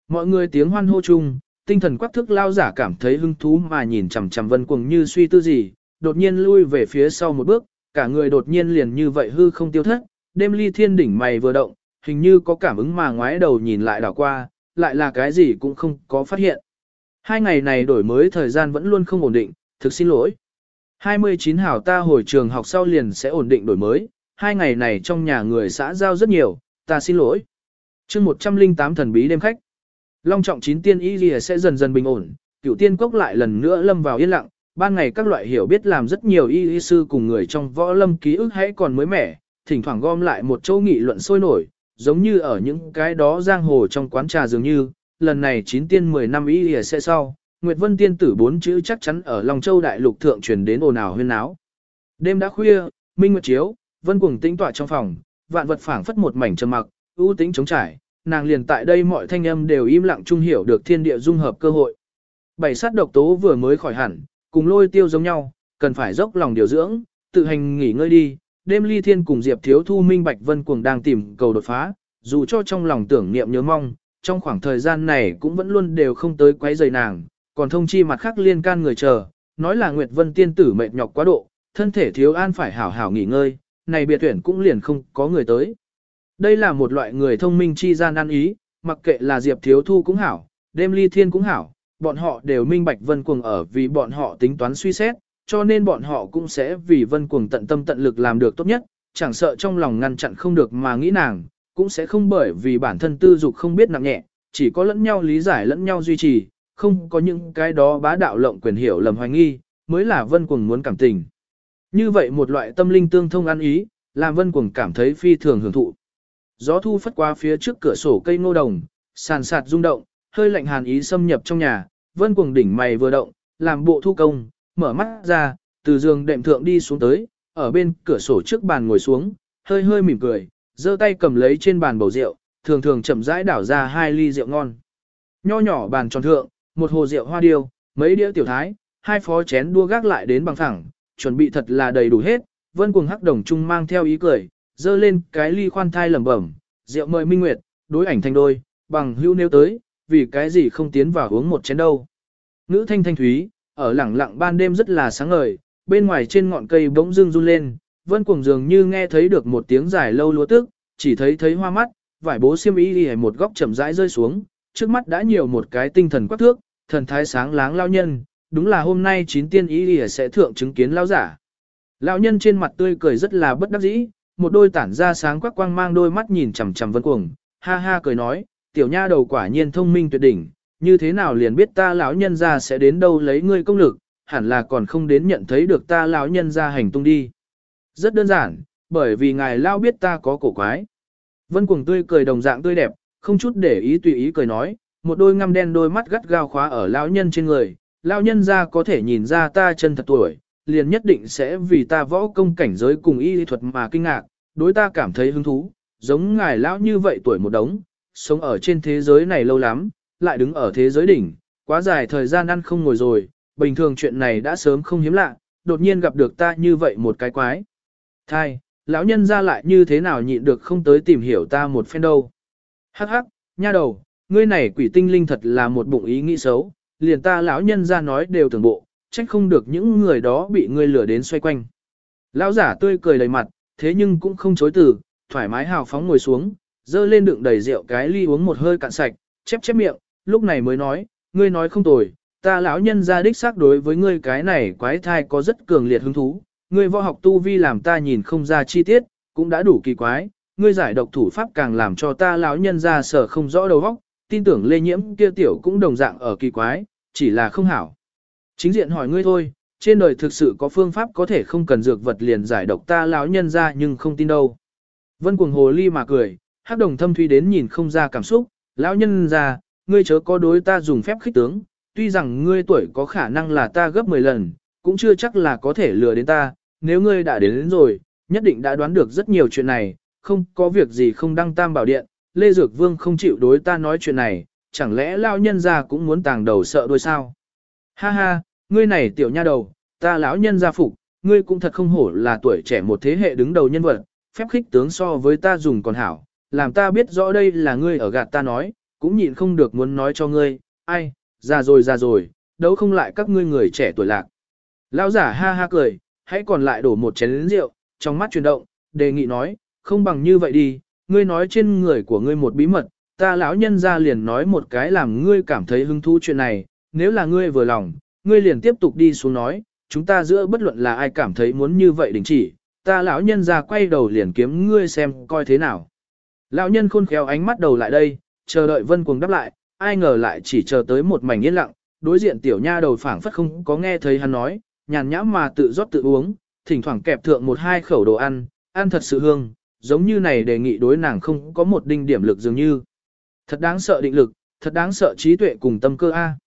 Mọi người tiếng hoan hô chung, tinh thần quắc thức lao giả cảm thấy hứng thú mà nhìn chằm chằm vân cuồng như suy tư gì, đột nhiên lui về phía sau một bước, cả người đột nhiên liền như vậy hư không tiêu thất, đêm ly thiên đỉnh mày vừa động, hình như có cảm ứng mà ngoái đầu nhìn lại đảo qua, lại là cái gì cũng không có phát hiện. Hai ngày này đổi mới thời gian vẫn luôn không ổn định, thực xin lỗi. 29 hảo ta hồi trường học sau liền sẽ ổn định đổi mới, hai ngày này trong nhà người xã giao rất nhiều, ta xin lỗi. chương 108 thần bí đêm khách. Long trọng chín tiên y lìa sẽ dần dần bình ổn, cửu tiên cốc lại lần nữa lâm vào yên lặng, ban ngày các loại hiểu biết làm rất nhiều y y sư cùng người trong võ lâm ký ức hãy còn mới mẻ, thỉnh thoảng gom lại một chỗ nghị luận sôi nổi, giống như ở những cái đó giang hồ trong quán trà dường như, lần này chín tiên 10 năm ý lìa sẽ sau, Nguyệt Vân tiên tử bốn chữ chắc chắn ở Long Châu đại lục thượng truyền đến ồn ào huyên náo. Đêm đã khuya, minh nguyệt chiếu, vân cuồng tĩnh tọa trong phòng, vạn vật phảng phất một mảnh trầm mặc, ưu tĩnh chống trải, nàng liền tại đây mọi thanh âm đều im lặng trung hiểu được thiên địa dung hợp cơ hội. Bảy sát độc tố vừa mới khỏi hẳn, cùng lôi tiêu giống nhau, cần phải dốc lòng điều dưỡng, tự hành nghỉ ngơi đi. Đêm ly thiên cùng Diệp Thiếu Thu Minh Bạch Vân cuồng đang tìm cầu đột phá, dù cho trong lòng tưởng niệm nhớ mong, trong khoảng thời gian này cũng vẫn luôn đều không tới quấy rầy nàng, còn thông chi mặt khác liên can người chờ, nói là Nguyệt Vân tiên tử mệt nhọc quá độ, thân thể thiếu an phải hảo hảo nghỉ ngơi, này biệt tuyển cũng liền không có người tới. Đây là một loại người thông minh chi gian ăn ý, mặc kệ là Diệp Thiếu Thu cũng hảo, đêm ly thiên cũng hảo, bọn họ đều minh bạch vân cuồng ở vì bọn họ tính toán suy xét, cho nên bọn họ cũng sẽ vì vân cuồng tận tâm tận lực làm được tốt nhất, chẳng sợ trong lòng ngăn chặn không được mà nghĩ nàng, cũng sẽ không bởi vì bản thân tư dục không biết nặng nhẹ, chỉ có lẫn nhau lý giải lẫn nhau duy trì, không có những cái đó bá đạo lộng quyền hiểu lầm hoài nghi, mới là vân cuồng muốn cảm tình. Như vậy một loại tâm linh tương thông ăn ý, làm vân cuồng cảm thấy phi thường hưởng thụ. Gió thu phất qua phía trước cửa sổ cây ngô đồng, sàn sạt rung động, hơi lạnh hàn ý xâm nhập trong nhà, vân cuồng đỉnh mày vừa động, làm bộ thu công, mở mắt ra, từ giường đệm thượng đi xuống tới, ở bên cửa sổ trước bàn ngồi xuống, hơi hơi mỉm cười, giơ tay cầm lấy trên bàn bầu rượu, thường thường chậm rãi đảo ra hai ly rượu ngon. Nho nhỏ bàn tròn thượng, một hồ rượu hoa điêu, mấy đĩa tiểu thái, hai phó chén đua gác lại đến bằng thẳng, chuẩn bị thật là đầy đủ hết, vân cuồng hắc đồng trung mang theo ý cười, dơ lên cái ly khoan thai lẩm bẩm, rượu mời minh nguyệt, đối ảnh thành đôi, bằng hữu nêu tới, vì cái gì không tiến vào uống một chén đâu. Ngữ thanh thanh thúy, ở lẳng lặng ban đêm rất là sáng ngời, bên ngoài trên ngọn cây bỗng dưng run lên, vân cuồng dường như nghe thấy được một tiếng dài lâu lúa tức, chỉ thấy thấy hoa mắt, vải bố xiêm y đi một góc chậm rãi rơi xuống, trước mắt đã nhiều một cái tinh thần quắc thước, thần thái sáng láng lao nhân, đúng là hôm nay chín tiên y đi sẽ thượng chứng kiến lao giả. Lão nhân trên mặt tươi cười rất là bất đắc dĩ, một đôi tản ra sáng quắc quang mang đôi mắt nhìn chằm chằm vân cuồng, ha ha cười nói, tiểu nha đầu quả nhiên thông minh tuyệt đỉnh, như thế nào liền biết ta lão nhân ra sẽ đến đâu lấy ngươi công lực, hẳn là còn không đến nhận thấy được ta lão nhân ra hành tung đi. Rất đơn giản, bởi vì ngài lao biết ta có cổ quái. Vân cuồng tươi cười đồng dạng tươi đẹp, không chút để ý tùy ý cười nói, một đôi ngăm đen đôi mắt gắt gao khóa ở lão nhân trên người, lão nhân ra có thể nhìn ra ta chân thật tuổi, liền nhất định sẽ vì ta võ công cảnh giới cùng y thuật mà kinh ngạc, đối ta cảm thấy hứng thú, giống ngài lão như vậy tuổi một đống, sống ở trên thế giới này lâu lắm, lại đứng ở thế giới đỉnh, quá dài thời gian ăn không ngồi rồi, bình thường chuyện này đã sớm không hiếm lạ, đột nhiên gặp được ta như vậy một cái quái. Thai, lão nhân ra lại như thế nào nhịn được không tới tìm hiểu ta một phen đâu. Hắc hắc, nha đầu, ngươi này quỷ tinh linh thật là một bụng ý nghĩ xấu, liền ta lão nhân ra nói đều tưởng bộ, trách không được những người đó bị ngươi lừa đến xoay quanh. Lão giả tươi cười đầy mặt, thế nhưng cũng không chối từ, thoải mái hào phóng ngồi xuống, dơ lên đựng đầy rượu cái ly uống một hơi cạn sạch, chép chép miệng, lúc này mới nói, ngươi nói không tồi, ta lão nhân ra đích xác đối với ngươi cái này quái thai có rất cường liệt hứng thú, ngươi võ học tu vi làm ta nhìn không ra chi tiết, cũng đã đủ kỳ quái, ngươi giải độc thủ pháp càng làm cho ta lão nhân ra sở không rõ đầu óc, tin tưởng lê nhiễm kia tiểu cũng đồng dạng ở kỳ quái, chỉ là không hảo. Chính diện hỏi ngươi thôi, trên đời thực sự có phương pháp có thể không cần dược vật liền giải độc ta lão nhân ra nhưng không tin đâu. Vân cuồng hồ ly mà cười, hắc đồng thâm thuy đến nhìn không ra cảm xúc, lão nhân ra, ngươi chớ có đối ta dùng phép khích tướng, tuy rằng ngươi tuổi có khả năng là ta gấp 10 lần, cũng chưa chắc là có thể lừa đến ta, nếu ngươi đã đến, đến rồi, nhất định đã đoán được rất nhiều chuyện này, không có việc gì không đăng tam bảo điện, Lê Dược Vương không chịu đối ta nói chuyện này, chẳng lẽ lão nhân gia cũng muốn tàng đầu sợ đuôi sao? Ha ha, ngươi này tiểu nha đầu, ta lão nhân gia phục, ngươi cũng thật không hổ là tuổi trẻ một thế hệ đứng đầu nhân vật, phép khích tướng so với ta dùng còn hảo, làm ta biết rõ đây là ngươi ở gạt ta nói, cũng nhịn không được muốn nói cho ngươi, ai, già rồi già rồi, đấu không lại các ngươi người trẻ tuổi lạc. Lão giả ha ha cười, hãy còn lại đổ một chén rượu, trong mắt chuyển động, đề nghị nói, không bằng như vậy đi, ngươi nói trên người của ngươi một bí mật, ta lão nhân ra liền nói một cái làm ngươi cảm thấy hứng thú chuyện này, nếu là ngươi vừa lòng, ngươi liền tiếp tục đi xuống nói, chúng ta giữa bất luận là ai cảm thấy muốn như vậy đình chỉ, ta lão nhân ra quay đầu liền kiếm ngươi xem coi thế nào. Lão nhân khôn khéo ánh mắt đầu lại đây, chờ đợi vân cuồng đáp lại, ai ngờ lại chỉ chờ tới một mảnh yên lặng, đối diện tiểu nha đầu phảng phất không có nghe thấy hắn nói, nhàn nhã mà tự rót tự uống, thỉnh thoảng kẹp thượng một hai khẩu đồ ăn, ăn thật sự hương, giống như này đề nghị đối nàng không có một đinh điểm lực dường như. Thật đáng sợ định lực, thật đáng sợ trí tuệ cùng tâm cơ A.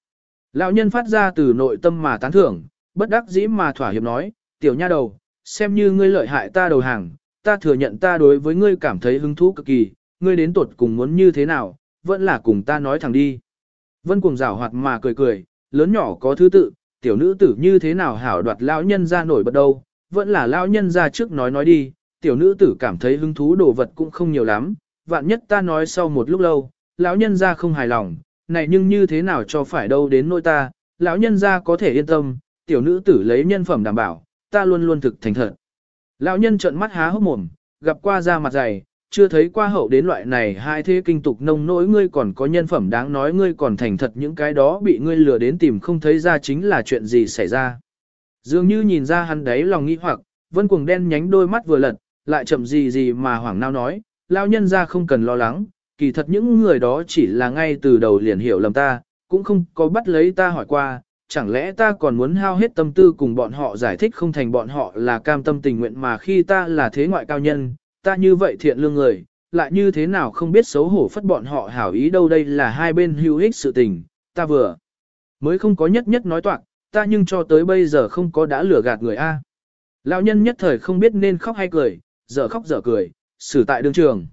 Lão nhân phát ra từ nội tâm mà tán thưởng, bất đắc dĩ mà thỏa hiệp nói, tiểu nha đầu, xem như ngươi lợi hại ta đầu hàng, ta thừa nhận ta đối với ngươi cảm thấy hứng thú cực kỳ, ngươi đến tuột cùng muốn như thế nào, vẫn là cùng ta nói thẳng đi. Vân cuồng rào hoạt mà cười cười, lớn nhỏ có thứ tự, tiểu nữ tử như thế nào hảo đoạt lão nhân ra nổi bật đâu, vẫn là lão nhân ra trước nói nói đi, tiểu nữ tử cảm thấy hứng thú đồ vật cũng không nhiều lắm, vạn nhất ta nói sau một lúc lâu, lão nhân ra không hài lòng, này nhưng như thế nào cho phải đâu đến nỗi ta, lão nhân ra có thể yên tâm, tiểu nữ tử lấy nhân phẩm đảm bảo, ta luôn luôn thực thành thật. Lão nhân trợn mắt há hốc mồm, gặp qua ra mặt dày, chưa thấy qua hậu đến loại này hai thế kinh tục nông nỗi ngươi còn có nhân phẩm đáng nói ngươi còn thành thật những cái đó bị ngươi lừa đến tìm không thấy ra chính là chuyện gì xảy ra. Dường như nhìn ra hắn đấy lòng nghĩ hoặc, vân cuồng đen nhánh đôi mắt vừa lật, lại chậm gì gì mà hoảng nao nói, lao nhân ra không cần lo lắng, kỳ thật những người đó chỉ là ngay từ đầu liền hiểu lầm ta, cũng không có bắt lấy ta hỏi qua, chẳng lẽ ta còn muốn hao hết tâm tư cùng bọn họ giải thích không thành bọn họ là cam tâm tình nguyện mà khi ta là thế ngoại cao nhân, ta như vậy thiện lương người, lại như thế nào không biết xấu hổ phất bọn họ hảo ý đâu đây là hai bên hữu ích sự tình, ta vừa mới không có nhất nhất nói toạc, ta nhưng cho tới bây giờ không có đã lừa gạt người A. Lão nhân nhất thời không biết nên khóc hay cười, dở khóc dở cười, xử tại đường trường.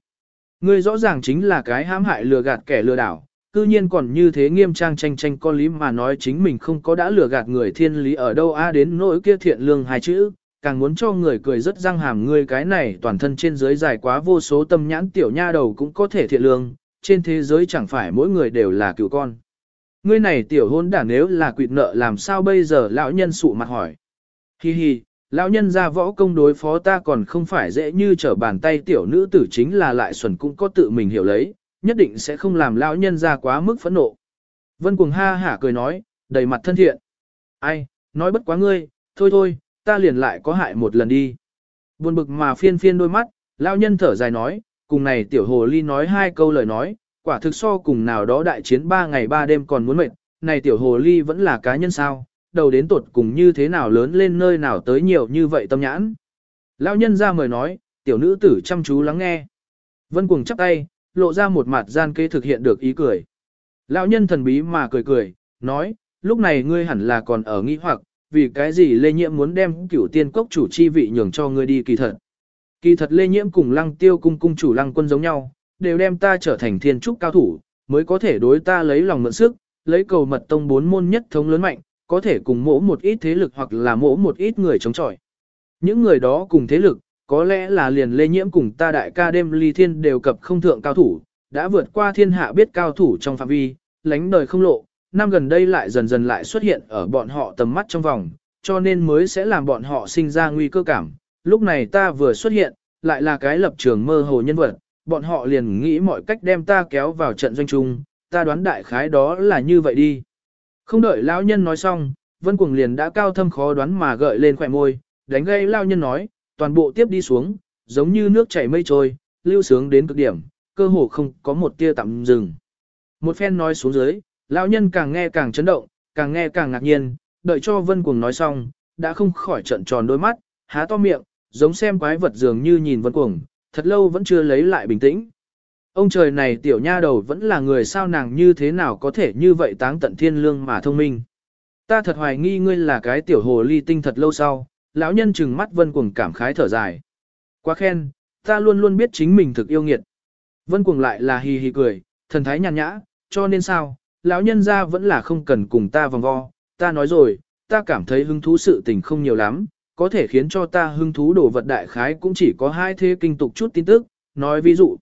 Ngươi rõ ràng chính là cái hãm hại lừa gạt kẻ lừa đảo, cư nhiên còn như thế nghiêm trang tranh tranh con lý mà nói chính mình không có đã lừa gạt người thiên lý ở đâu a đến nỗi kia thiện lương hai chữ, càng muốn cho người cười rất răng hàm ngươi cái này toàn thân trên dưới dài quá vô số tâm nhãn tiểu nha đầu cũng có thể thiện lương, trên thế giới chẳng phải mỗi người đều là cựu con. Ngươi này tiểu hôn đản nếu là quỵt nợ làm sao bây giờ lão nhân sụ mặt hỏi. Hi hi, lão nhân ra võ công đối phó ta còn không phải dễ như trở bàn tay tiểu nữ tử chính là lại xuẩn cũng có tự mình hiểu lấy, nhất định sẽ không làm lão nhân ra quá mức phẫn nộ. Vân cuồng ha hả cười nói, đầy mặt thân thiện. Ai, nói bất quá ngươi, thôi thôi, ta liền lại có hại một lần đi. Buồn bực mà phiên phiên đôi mắt, lão nhân thở dài nói, cùng này tiểu hồ ly nói hai câu lời nói, quả thực so cùng nào đó đại chiến ba ngày ba đêm còn muốn mệt, này tiểu hồ ly vẫn là cá nhân sao, đầu đến tột cùng như thế nào lớn lên nơi nào tới nhiều như vậy tâm nhãn. Lão nhân ra mời nói, tiểu nữ tử chăm chú lắng nghe. Vân cuồng chắp tay, lộ ra một mặt gian kê thực hiện được ý cười. Lão nhân thần bí mà cười cười, nói, lúc này ngươi hẳn là còn ở nghi hoặc, vì cái gì Lê Nhiễm muốn đem cửu tiên cốc chủ chi vị nhường cho ngươi đi kỳ thật. Kỳ thật Lê Nhiễm cùng lăng tiêu cung cung chủ lăng quân giống nhau, đều đem ta trở thành thiên trúc cao thủ, mới có thể đối ta lấy lòng mượn sức, lấy cầu mật tông bốn môn nhất thống lớn mạnh, có thể cùng mỗ một ít thế lực hoặc là mỗ một ít người chống chọi. Những người đó cùng thế lực, có lẽ là liền lê nhiễm cùng ta đại ca đêm ly thiên đều cập không thượng cao thủ, đã vượt qua thiên hạ biết cao thủ trong phạm vi, lánh đời không lộ, năm gần đây lại dần dần lại xuất hiện ở bọn họ tầm mắt trong vòng, cho nên mới sẽ làm bọn họ sinh ra nguy cơ cảm. Lúc này ta vừa xuất hiện, lại là cái lập trường mơ hồ nhân vật, bọn họ liền nghĩ mọi cách đem ta kéo vào trận doanh trung, ta đoán đại khái đó là như vậy đi. Không đợi lão nhân nói xong, Vân Cuồng liền đã cao thâm khó đoán mà gợi lên khỏe môi, đánh gây lão nhân nói, toàn bộ tiếp đi xuống, giống như nước chảy mây trôi, lưu sướng đến cực điểm, cơ hồ không có một tia tạm dừng. Một phen nói xuống dưới, lão nhân càng nghe càng chấn động, càng nghe càng ngạc nhiên, đợi cho Vân Cuồng nói xong, đã không khỏi trận tròn đôi mắt, há to miệng, giống xem quái vật dường như nhìn Vân Cuồng, thật lâu vẫn chưa lấy lại bình tĩnh. Ông trời này tiểu nha đầu vẫn là người sao nàng như thế nào có thể như vậy táng tận thiên lương mà thông minh. Ta thật hoài nghi ngươi là cái tiểu hồ ly tinh thật lâu sau, lão nhân chừng mắt vân cuồng cảm khái thở dài. Quá khen, ta luôn luôn biết chính mình thực yêu nghiệt. Vân cuồng lại là hì hì cười, thần thái nhàn nhã, cho nên sao, lão nhân ra vẫn là không cần cùng ta vòng vo, ta nói rồi, ta cảm thấy hứng thú sự tình không nhiều lắm, có thể khiến cho ta hứng thú đồ vật đại khái cũng chỉ có hai thế kinh tục chút tin tức, nói ví dụ.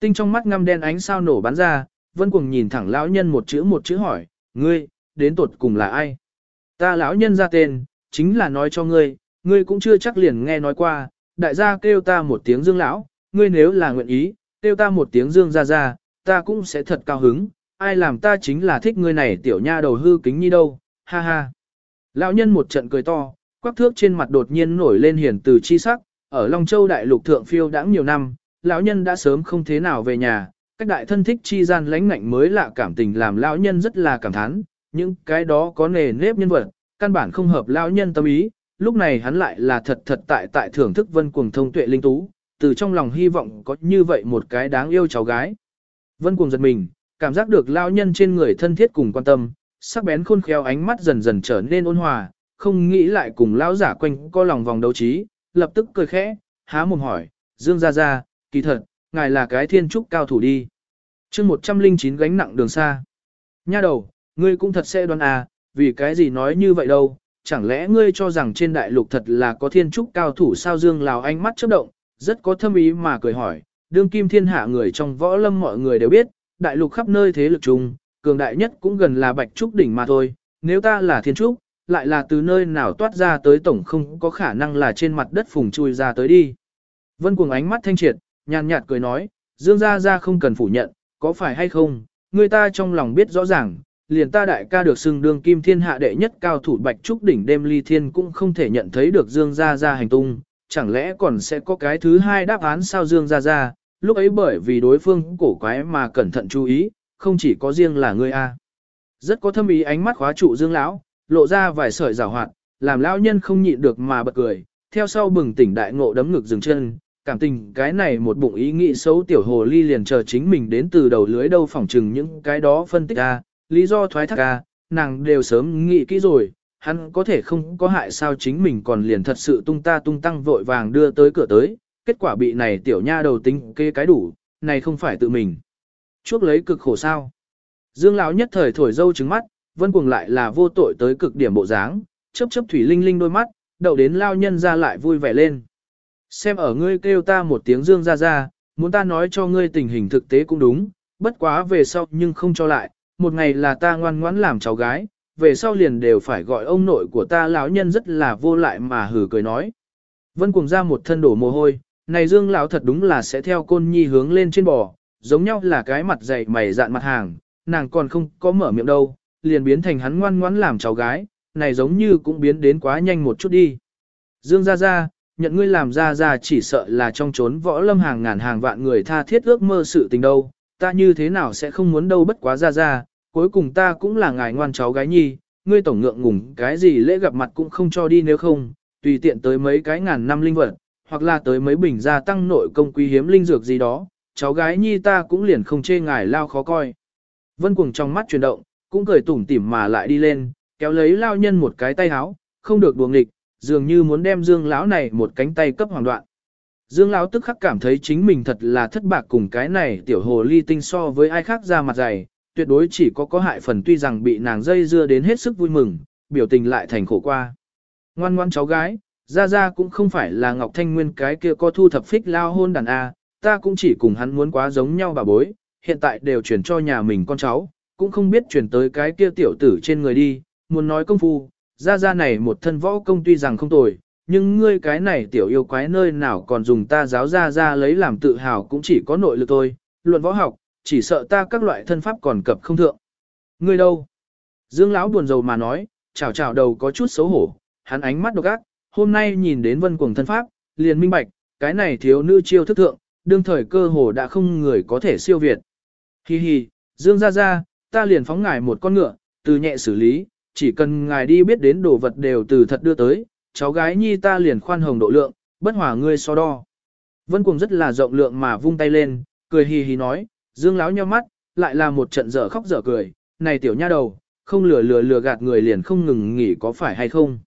Tinh trong mắt ngăm đen ánh sao nổ bắn ra, vân cuồng nhìn thẳng lão nhân một chữ một chữ hỏi, ngươi, đến tuột cùng là ai? Ta lão nhân ra tên, chính là nói cho ngươi, ngươi cũng chưa chắc liền nghe nói qua, đại gia kêu ta một tiếng dương lão, ngươi nếu là nguyện ý, kêu ta một tiếng dương ra ra, ta cũng sẽ thật cao hứng, ai làm ta chính là thích ngươi này tiểu nha đầu hư kính nhi đâu, ha ha. Lão nhân một trận cười to, quắc thước trên mặt đột nhiên nổi lên hiển từ chi sắc, ở Long Châu đại lục thượng phiêu đã nhiều năm, lão nhân đã sớm không thế nào về nhà, cách đại thân thích chi gian lãnh ngạnh mới lạ cảm tình làm lão nhân rất là cảm thán, những cái đó có nề nếp nhân vật, căn bản không hợp lão nhân tâm ý, lúc này hắn lại là thật thật tại tại thưởng thức vân cuồng thông tuệ linh tú, từ trong lòng hy vọng có như vậy một cái đáng yêu cháu gái. Vân cuồng giật mình, cảm giác được lao nhân trên người thân thiết cùng quan tâm, sắc bén khôn khéo ánh mắt dần dần trở nên ôn hòa, không nghĩ lại cùng lão giả quanh co lòng vòng đấu trí, lập tức cười khẽ, há mồm hỏi, Dương Gia Gia, kỳ thật, ngài là cái thiên trúc cao thủ đi. chương 109 gánh nặng đường xa. Nha đầu, ngươi cũng thật sẽ đoán à, vì cái gì nói như vậy đâu, chẳng lẽ ngươi cho rằng trên đại lục thật là có thiên trúc cao thủ sao Dương Lào ánh mắt chớp động, rất có thâm ý mà cười hỏi, đương kim thiên hạ người trong võ lâm mọi người đều biết, đại lục khắp nơi thế lực chung, cường đại nhất cũng gần là bạch trúc đỉnh mà thôi, nếu ta là thiên trúc, lại là từ nơi nào toát ra tới tổng không có khả năng là trên mặt đất phùng chui ra tới đi. Vân cuồng ánh mắt thanh triệt, nhàn nhạt cười nói, Dương Gia Gia không cần phủ nhận, có phải hay không, người ta trong lòng biết rõ ràng, liền ta đại ca được xưng đương kim thiên hạ đệ nhất cao thủ bạch trúc đỉnh đêm ly thiên cũng không thể nhận thấy được Dương Gia Gia hành tung, chẳng lẽ còn sẽ có cái thứ hai đáp án sao Dương Gia Gia, lúc ấy bởi vì đối phương cổ quái mà cẩn thận chú ý, không chỉ có riêng là ngươi a. Rất có thâm ý ánh mắt khóa trụ Dương lão, lộ ra vài sợi rào hoạt, làm lão nhân không nhịn được mà bật cười, theo sau bừng tỉnh đại ngộ đấm ngực dừng chân, cảm tình cái này một bụng ý nghĩ xấu tiểu hồ ly liền chờ chính mình đến từ đầu lưới đâu phỏng chừng những cái đó phân tích ra, lý do thoái thác ra, nàng đều sớm nghĩ kỹ rồi, hắn có thể không có hại sao chính mình còn liền thật sự tung ta tung tăng vội vàng đưa tới cửa tới, kết quả bị này tiểu nha đầu tính kê cái đủ, này không phải tự mình. Chuốc lấy cực khổ sao. Dương lão nhất thời thổi dâu trứng mắt, vân cuồng lại là vô tội tới cực điểm bộ dáng, chớp chớp thủy linh linh đôi mắt, đậu đến lao nhân ra lại vui vẻ lên. Xem ở ngươi kêu ta một tiếng dương ra ra, muốn ta nói cho ngươi tình hình thực tế cũng đúng, bất quá về sau nhưng không cho lại, một ngày là ta ngoan ngoãn làm cháu gái, về sau liền đều phải gọi ông nội của ta lão nhân rất là vô lại mà hử cười nói. Vân cuồng ra một thân đổ mồ hôi, này dương lão thật đúng là sẽ theo côn nhi hướng lên trên bò, giống nhau là cái mặt dày mày dạn mặt hàng, nàng còn không có mở miệng đâu, liền biến thành hắn ngoan ngoãn làm cháu gái, này giống như cũng biến đến quá nhanh một chút đi. Dương ra ra, nhận ngươi làm ra ra chỉ sợ là trong trốn võ lâm hàng ngàn hàng vạn người tha thiết ước mơ sự tình đâu, ta như thế nào sẽ không muốn đâu bất quá ra ra, cuối cùng ta cũng là ngài ngoan cháu gái nhi, ngươi tổng ngượng ngùng cái gì lễ gặp mặt cũng không cho đi nếu không, tùy tiện tới mấy cái ngàn năm linh vật, hoặc là tới mấy bình gia tăng nội công quý hiếm linh dược gì đó, cháu gái nhi ta cũng liền không chê ngài lao khó coi. Vân cuồng trong mắt chuyển động, cũng cười tủm tỉm mà lại đi lên, kéo lấy lao nhân một cái tay háo, không được đuồng nghịch, dường như muốn đem Dương lão này một cánh tay cấp hoàng đoạn. Dương lão tức khắc cảm thấy chính mình thật là thất bạc cùng cái này tiểu hồ ly tinh so với ai khác ra mặt dày, tuyệt đối chỉ có có hại phần tuy rằng bị nàng dây dưa đến hết sức vui mừng, biểu tình lại thành khổ qua. Ngoan ngoan cháu gái, ra ra cũng không phải là Ngọc Thanh Nguyên cái kia có thu thập phích lao hôn đàn A, ta cũng chỉ cùng hắn muốn quá giống nhau bà bối, hiện tại đều chuyển cho nhà mình con cháu, cũng không biết chuyển tới cái kia tiểu tử trên người đi, muốn nói công phu, ra ra này một thân võ công tuy rằng không tồi, nhưng ngươi cái này tiểu yêu quái nơi nào còn dùng ta giáo ra ra lấy làm tự hào cũng chỉ có nội lực thôi, luận võ học, chỉ sợ ta các loại thân pháp còn cập không thượng. Ngươi đâu? Dương lão buồn rầu mà nói, chào chào đầu có chút xấu hổ, hắn ánh mắt độc ác, hôm nay nhìn đến vân cuồng thân pháp, liền minh bạch, cái này thiếu nữ chiêu thức thượng, đương thời cơ hồ đã không người có thể siêu việt. Hi hi, Dương ra ra, ta liền phóng ngài một con ngựa, từ nhẹ xử lý, chỉ cần ngài đi biết đến đồ vật đều từ thật đưa tới, cháu gái nhi ta liền khoan hồng độ lượng, bất hòa ngươi so đo. Vân Cuồng rất là rộng lượng mà vung tay lên, cười hì hì nói, Dương láo nheo mắt, lại là một trận dở khóc dở cười, này tiểu nha đầu, không lừa lừa lừa gạt người liền không ngừng nghỉ có phải hay không.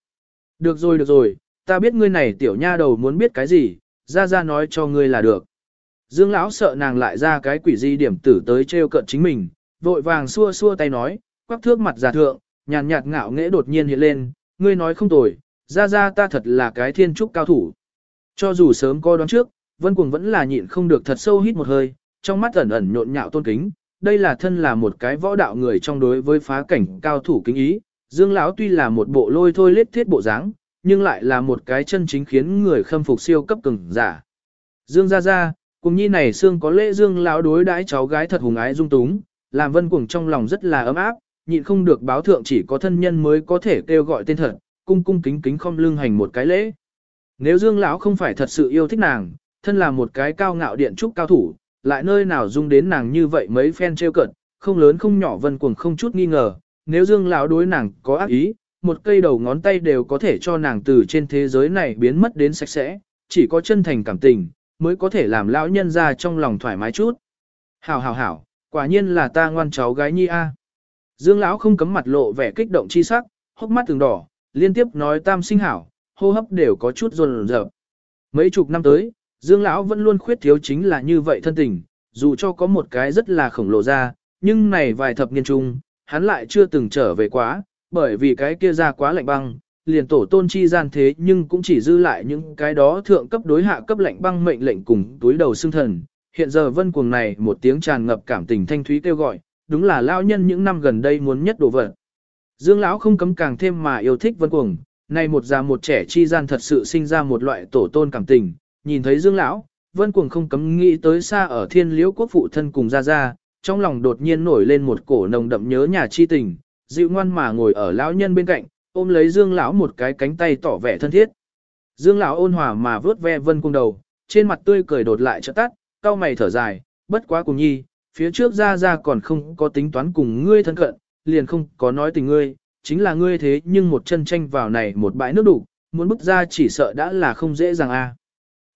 Được rồi được rồi, ta biết ngươi này tiểu nha đầu muốn biết cái gì, ra ra nói cho ngươi là được. Dương lão sợ nàng lại ra cái quỷ di điểm tử tới trêu cận chính mình, vội vàng xua xua tay nói, quắc thước mặt giả thượng, nhàn nhạt ngạo nghễ đột nhiên hiện lên, ngươi nói không tồi, ra ra ta thật là cái thiên trúc cao thủ. Cho dù sớm coi đoán trước, Vân Cuồng vẫn là nhịn không được thật sâu hít một hơi, trong mắt ẩn ẩn nhộn nhạo tôn kính, đây là thân là một cái võ đạo người trong đối với phá cảnh cao thủ kính ý, Dương lão tuy là một bộ lôi thôi lết thiết bộ dáng, nhưng lại là một cái chân chính khiến người khâm phục siêu cấp cường giả. Dương gia gia, cùng nhi này xương có lễ Dương lão đối đãi cháu gái thật hùng ái dung túng, làm Vân Cuồng trong lòng rất là ấm áp, nhịn không được báo thượng chỉ có thân nhân mới có thể kêu gọi tên thật, cung cung kính kính khom lưng hành một cái lễ. Nếu Dương lão không phải thật sự yêu thích nàng, thân là một cái cao ngạo điện trúc cao thủ, lại nơi nào dung đến nàng như vậy mấy phen trêu cận, không lớn không nhỏ vân cuồng không chút nghi ngờ, nếu Dương lão đối nàng có ác ý, một cây đầu ngón tay đều có thể cho nàng từ trên thế giới này biến mất đến sạch sẽ, chỉ có chân thành cảm tình, mới có thể làm lão nhân ra trong lòng thoải mái chút. Hảo hảo hảo, quả nhiên là ta ngoan cháu gái nhi a. À. Dương lão không cấm mặt lộ vẻ kích động chi sắc, hốc mắt từng đỏ, liên tiếp nói tam sinh hảo, hô hấp đều có chút run rợn. Mấy chục năm tới, Dương lão vẫn luôn khuyết thiếu chính là như vậy thân tình, dù cho có một cái rất là khổng lồ ra, nhưng này vài thập niên chung, hắn lại chưa từng trở về quá, bởi vì cái kia ra quá lạnh băng, liền tổ tôn chi gian thế nhưng cũng chỉ dư lại những cái đó thượng cấp đối hạ cấp lạnh băng mệnh lệnh cùng túi đầu xương thần. Hiện giờ vân cuồng này một tiếng tràn ngập cảm tình thanh thúy kêu gọi, đúng là lao nhân những năm gần đây muốn nhất đồ vật. Dương lão không cấm càng thêm mà yêu thích vân cuồng, này một già một trẻ chi gian thật sự sinh ra một loại tổ tôn cảm tình, nhìn thấy Dương lão, vân cuồng không cấm nghĩ tới xa ở thiên liễu quốc phụ thân cùng ra ra, trong lòng đột nhiên nổi lên một cổ nồng đậm nhớ nhà chi tình, dịu ngoan mà ngồi ở lão nhân bên cạnh, ôm lấy Dương lão một cái cánh tay tỏ vẻ thân thiết. Dương lão ôn hòa mà vớt ve Vân Cung đầu, trên mặt tươi cười đột lại chợt tắt, cau mày thở dài, bất quá cùng nhi, phía trước ra ra còn không có tính toán cùng ngươi thân cận, liền không có nói tình ngươi, chính là ngươi thế nhưng một chân tranh vào này một bãi nước đủ, muốn bước ra chỉ sợ đã là không dễ dàng a. À.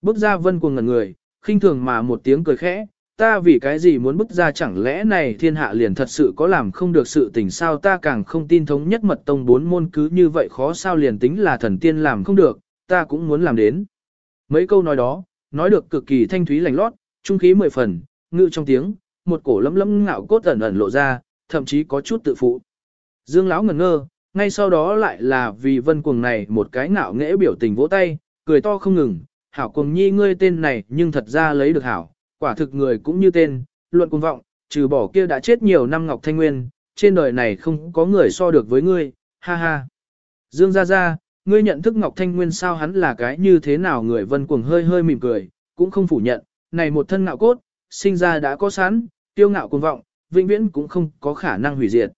Bước ra Vân Cung ngẩn người, khinh thường mà một tiếng cười khẽ, ta vì cái gì muốn bức ra chẳng lẽ này thiên hạ liền thật sự có làm không được sự tình sao ta càng không tin thống nhất mật tông bốn môn cứ như vậy khó sao liền tính là thần tiên làm không được, ta cũng muốn làm đến. Mấy câu nói đó, nói được cực kỳ thanh thúy lành lót, trung khí mười phần, ngự trong tiếng, một cổ lấm lấm ngạo cốt ẩn ẩn lộ ra, thậm chí có chút tự phụ. Dương lão ngẩn ngơ, ngay sau đó lại là vì vân cuồng này một cái ngạo nghễ biểu tình vỗ tay, cười to không ngừng, hảo cuồng nhi ngươi tên này nhưng thật ra lấy được hảo, quả thực người cũng như tên, luận cuồng vọng, trừ bỏ kia đã chết nhiều năm Ngọc Thanh Nguyên, trên đời này không có người so được với ngươi, ha ha. Dương Gia Gia, ngươi nhận thức Ngọc Thanh Nguyên sao hắn là cái như thế nào người vân cuồng hơi hơi mỉm cười, cũng không phủ nhận, này một thân ngạo cốt, sinh ra đã có sẵn, tiêu ngạo cuồng vọng, vĩnh viễn cũng không có khả năng hủy diệt.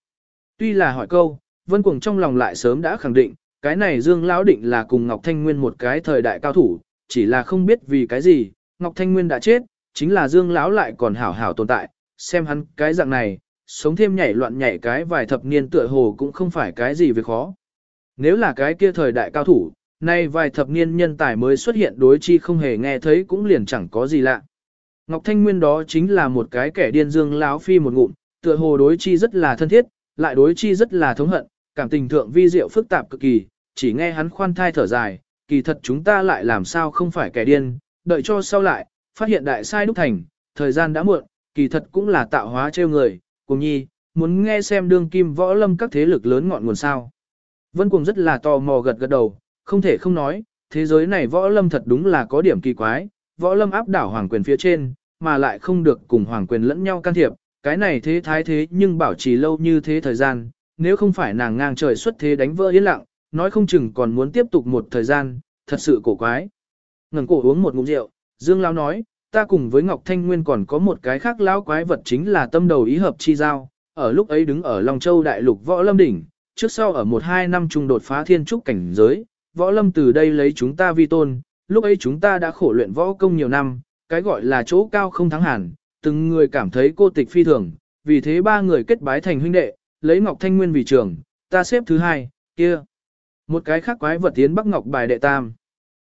Tuy là hỏi câu, vân cuồng trong lòng lại sớm đã khẳng định, cái này Dương Lão định là cùng Ngọc Thanh Nguyên một cái thời đại cao thủ, chỉ là không biết vì cái gì, Ngọc Thanh Nguyên đã chết, chính là Dương lão lại còn hảo hảo tồn tại, xem hắn cái dạng này, sống thêm nhảy loạn nhảy cái vài thập niên tựa hồ cũng không phải cái gì việc khó. Nếu là cái kia thời đại cao thủ, nay vài thập niên nhân tài mới xuất hiện đối chi không hề nghe thấy cũng liền chẳng có gì lạ. Ngọc Thanh Nguyên đó chính là một cái kẻ điên dương lão phi một ngụm, tựa hồ đối chi rất là thân thiết, lại đối chi rất là thống hận, cảm tình thượng vi diệu phức tạp cực kỳ, chỉ nghe hắn khoan thai thở dài, kỳ thật chúng ta lại làm sao không phải kẻ điên, đợi cho sau lại, phát hiện đại sai đúc thành, thời gian đã muộn, kỳ thật cũng là tạo hóa trêu người, cùng nhi, muốn nghe xem đương kim võ lâm các thế lực lớn ngọn nguồn sao. Vân Cuồng rất là tò mò gật gật đầu, không thể không nói, thế giới này võ lâm thật đúng là có điểm kỳ quái, võ lâm áp đảo hoàng quyền phía trên, mà lại không được cùng hoàng quyền lẫn nhau can thiệp, cái này thế thái thế nhưng bảo trì lâu như thế thời gian, nếu không phải nàng ngang trời xuất thế đánh vỡ yên lặng, nói không chừng còn muốn tiếp tục một thời gian, thật sự cổ quái. Ngẩng cổ uống một ngụm rượu, Dương Lão nói, ta cùng với Ngọc Thanh Nguyên còn có một cái khác lão quái vật chính là tâm đầu ý hợp chi giao, ở lúc ấy đứng ở Long Châu Đại Lục Võ Lâm Đỉnh, trước sau ở một hai năm trung đột phá thiên trúc cảnh giới, Võ Lâm từ đây lấy chúng ta vi tôn, lúc ấy chúng ta đã khổ luyện võ công nhiều năm, cái gọi là chỗ cao không thắng hẳn, từng người cảm thấy cô tịch phi thường, vì thế ba người kết bái thành huynh đệ, lấy Ngọc Thanh Nguyên vì trưởng, ta xếp thứ hai, kia. Một cái khác quái vật tiến Bắc Ngọc bài đệ tam.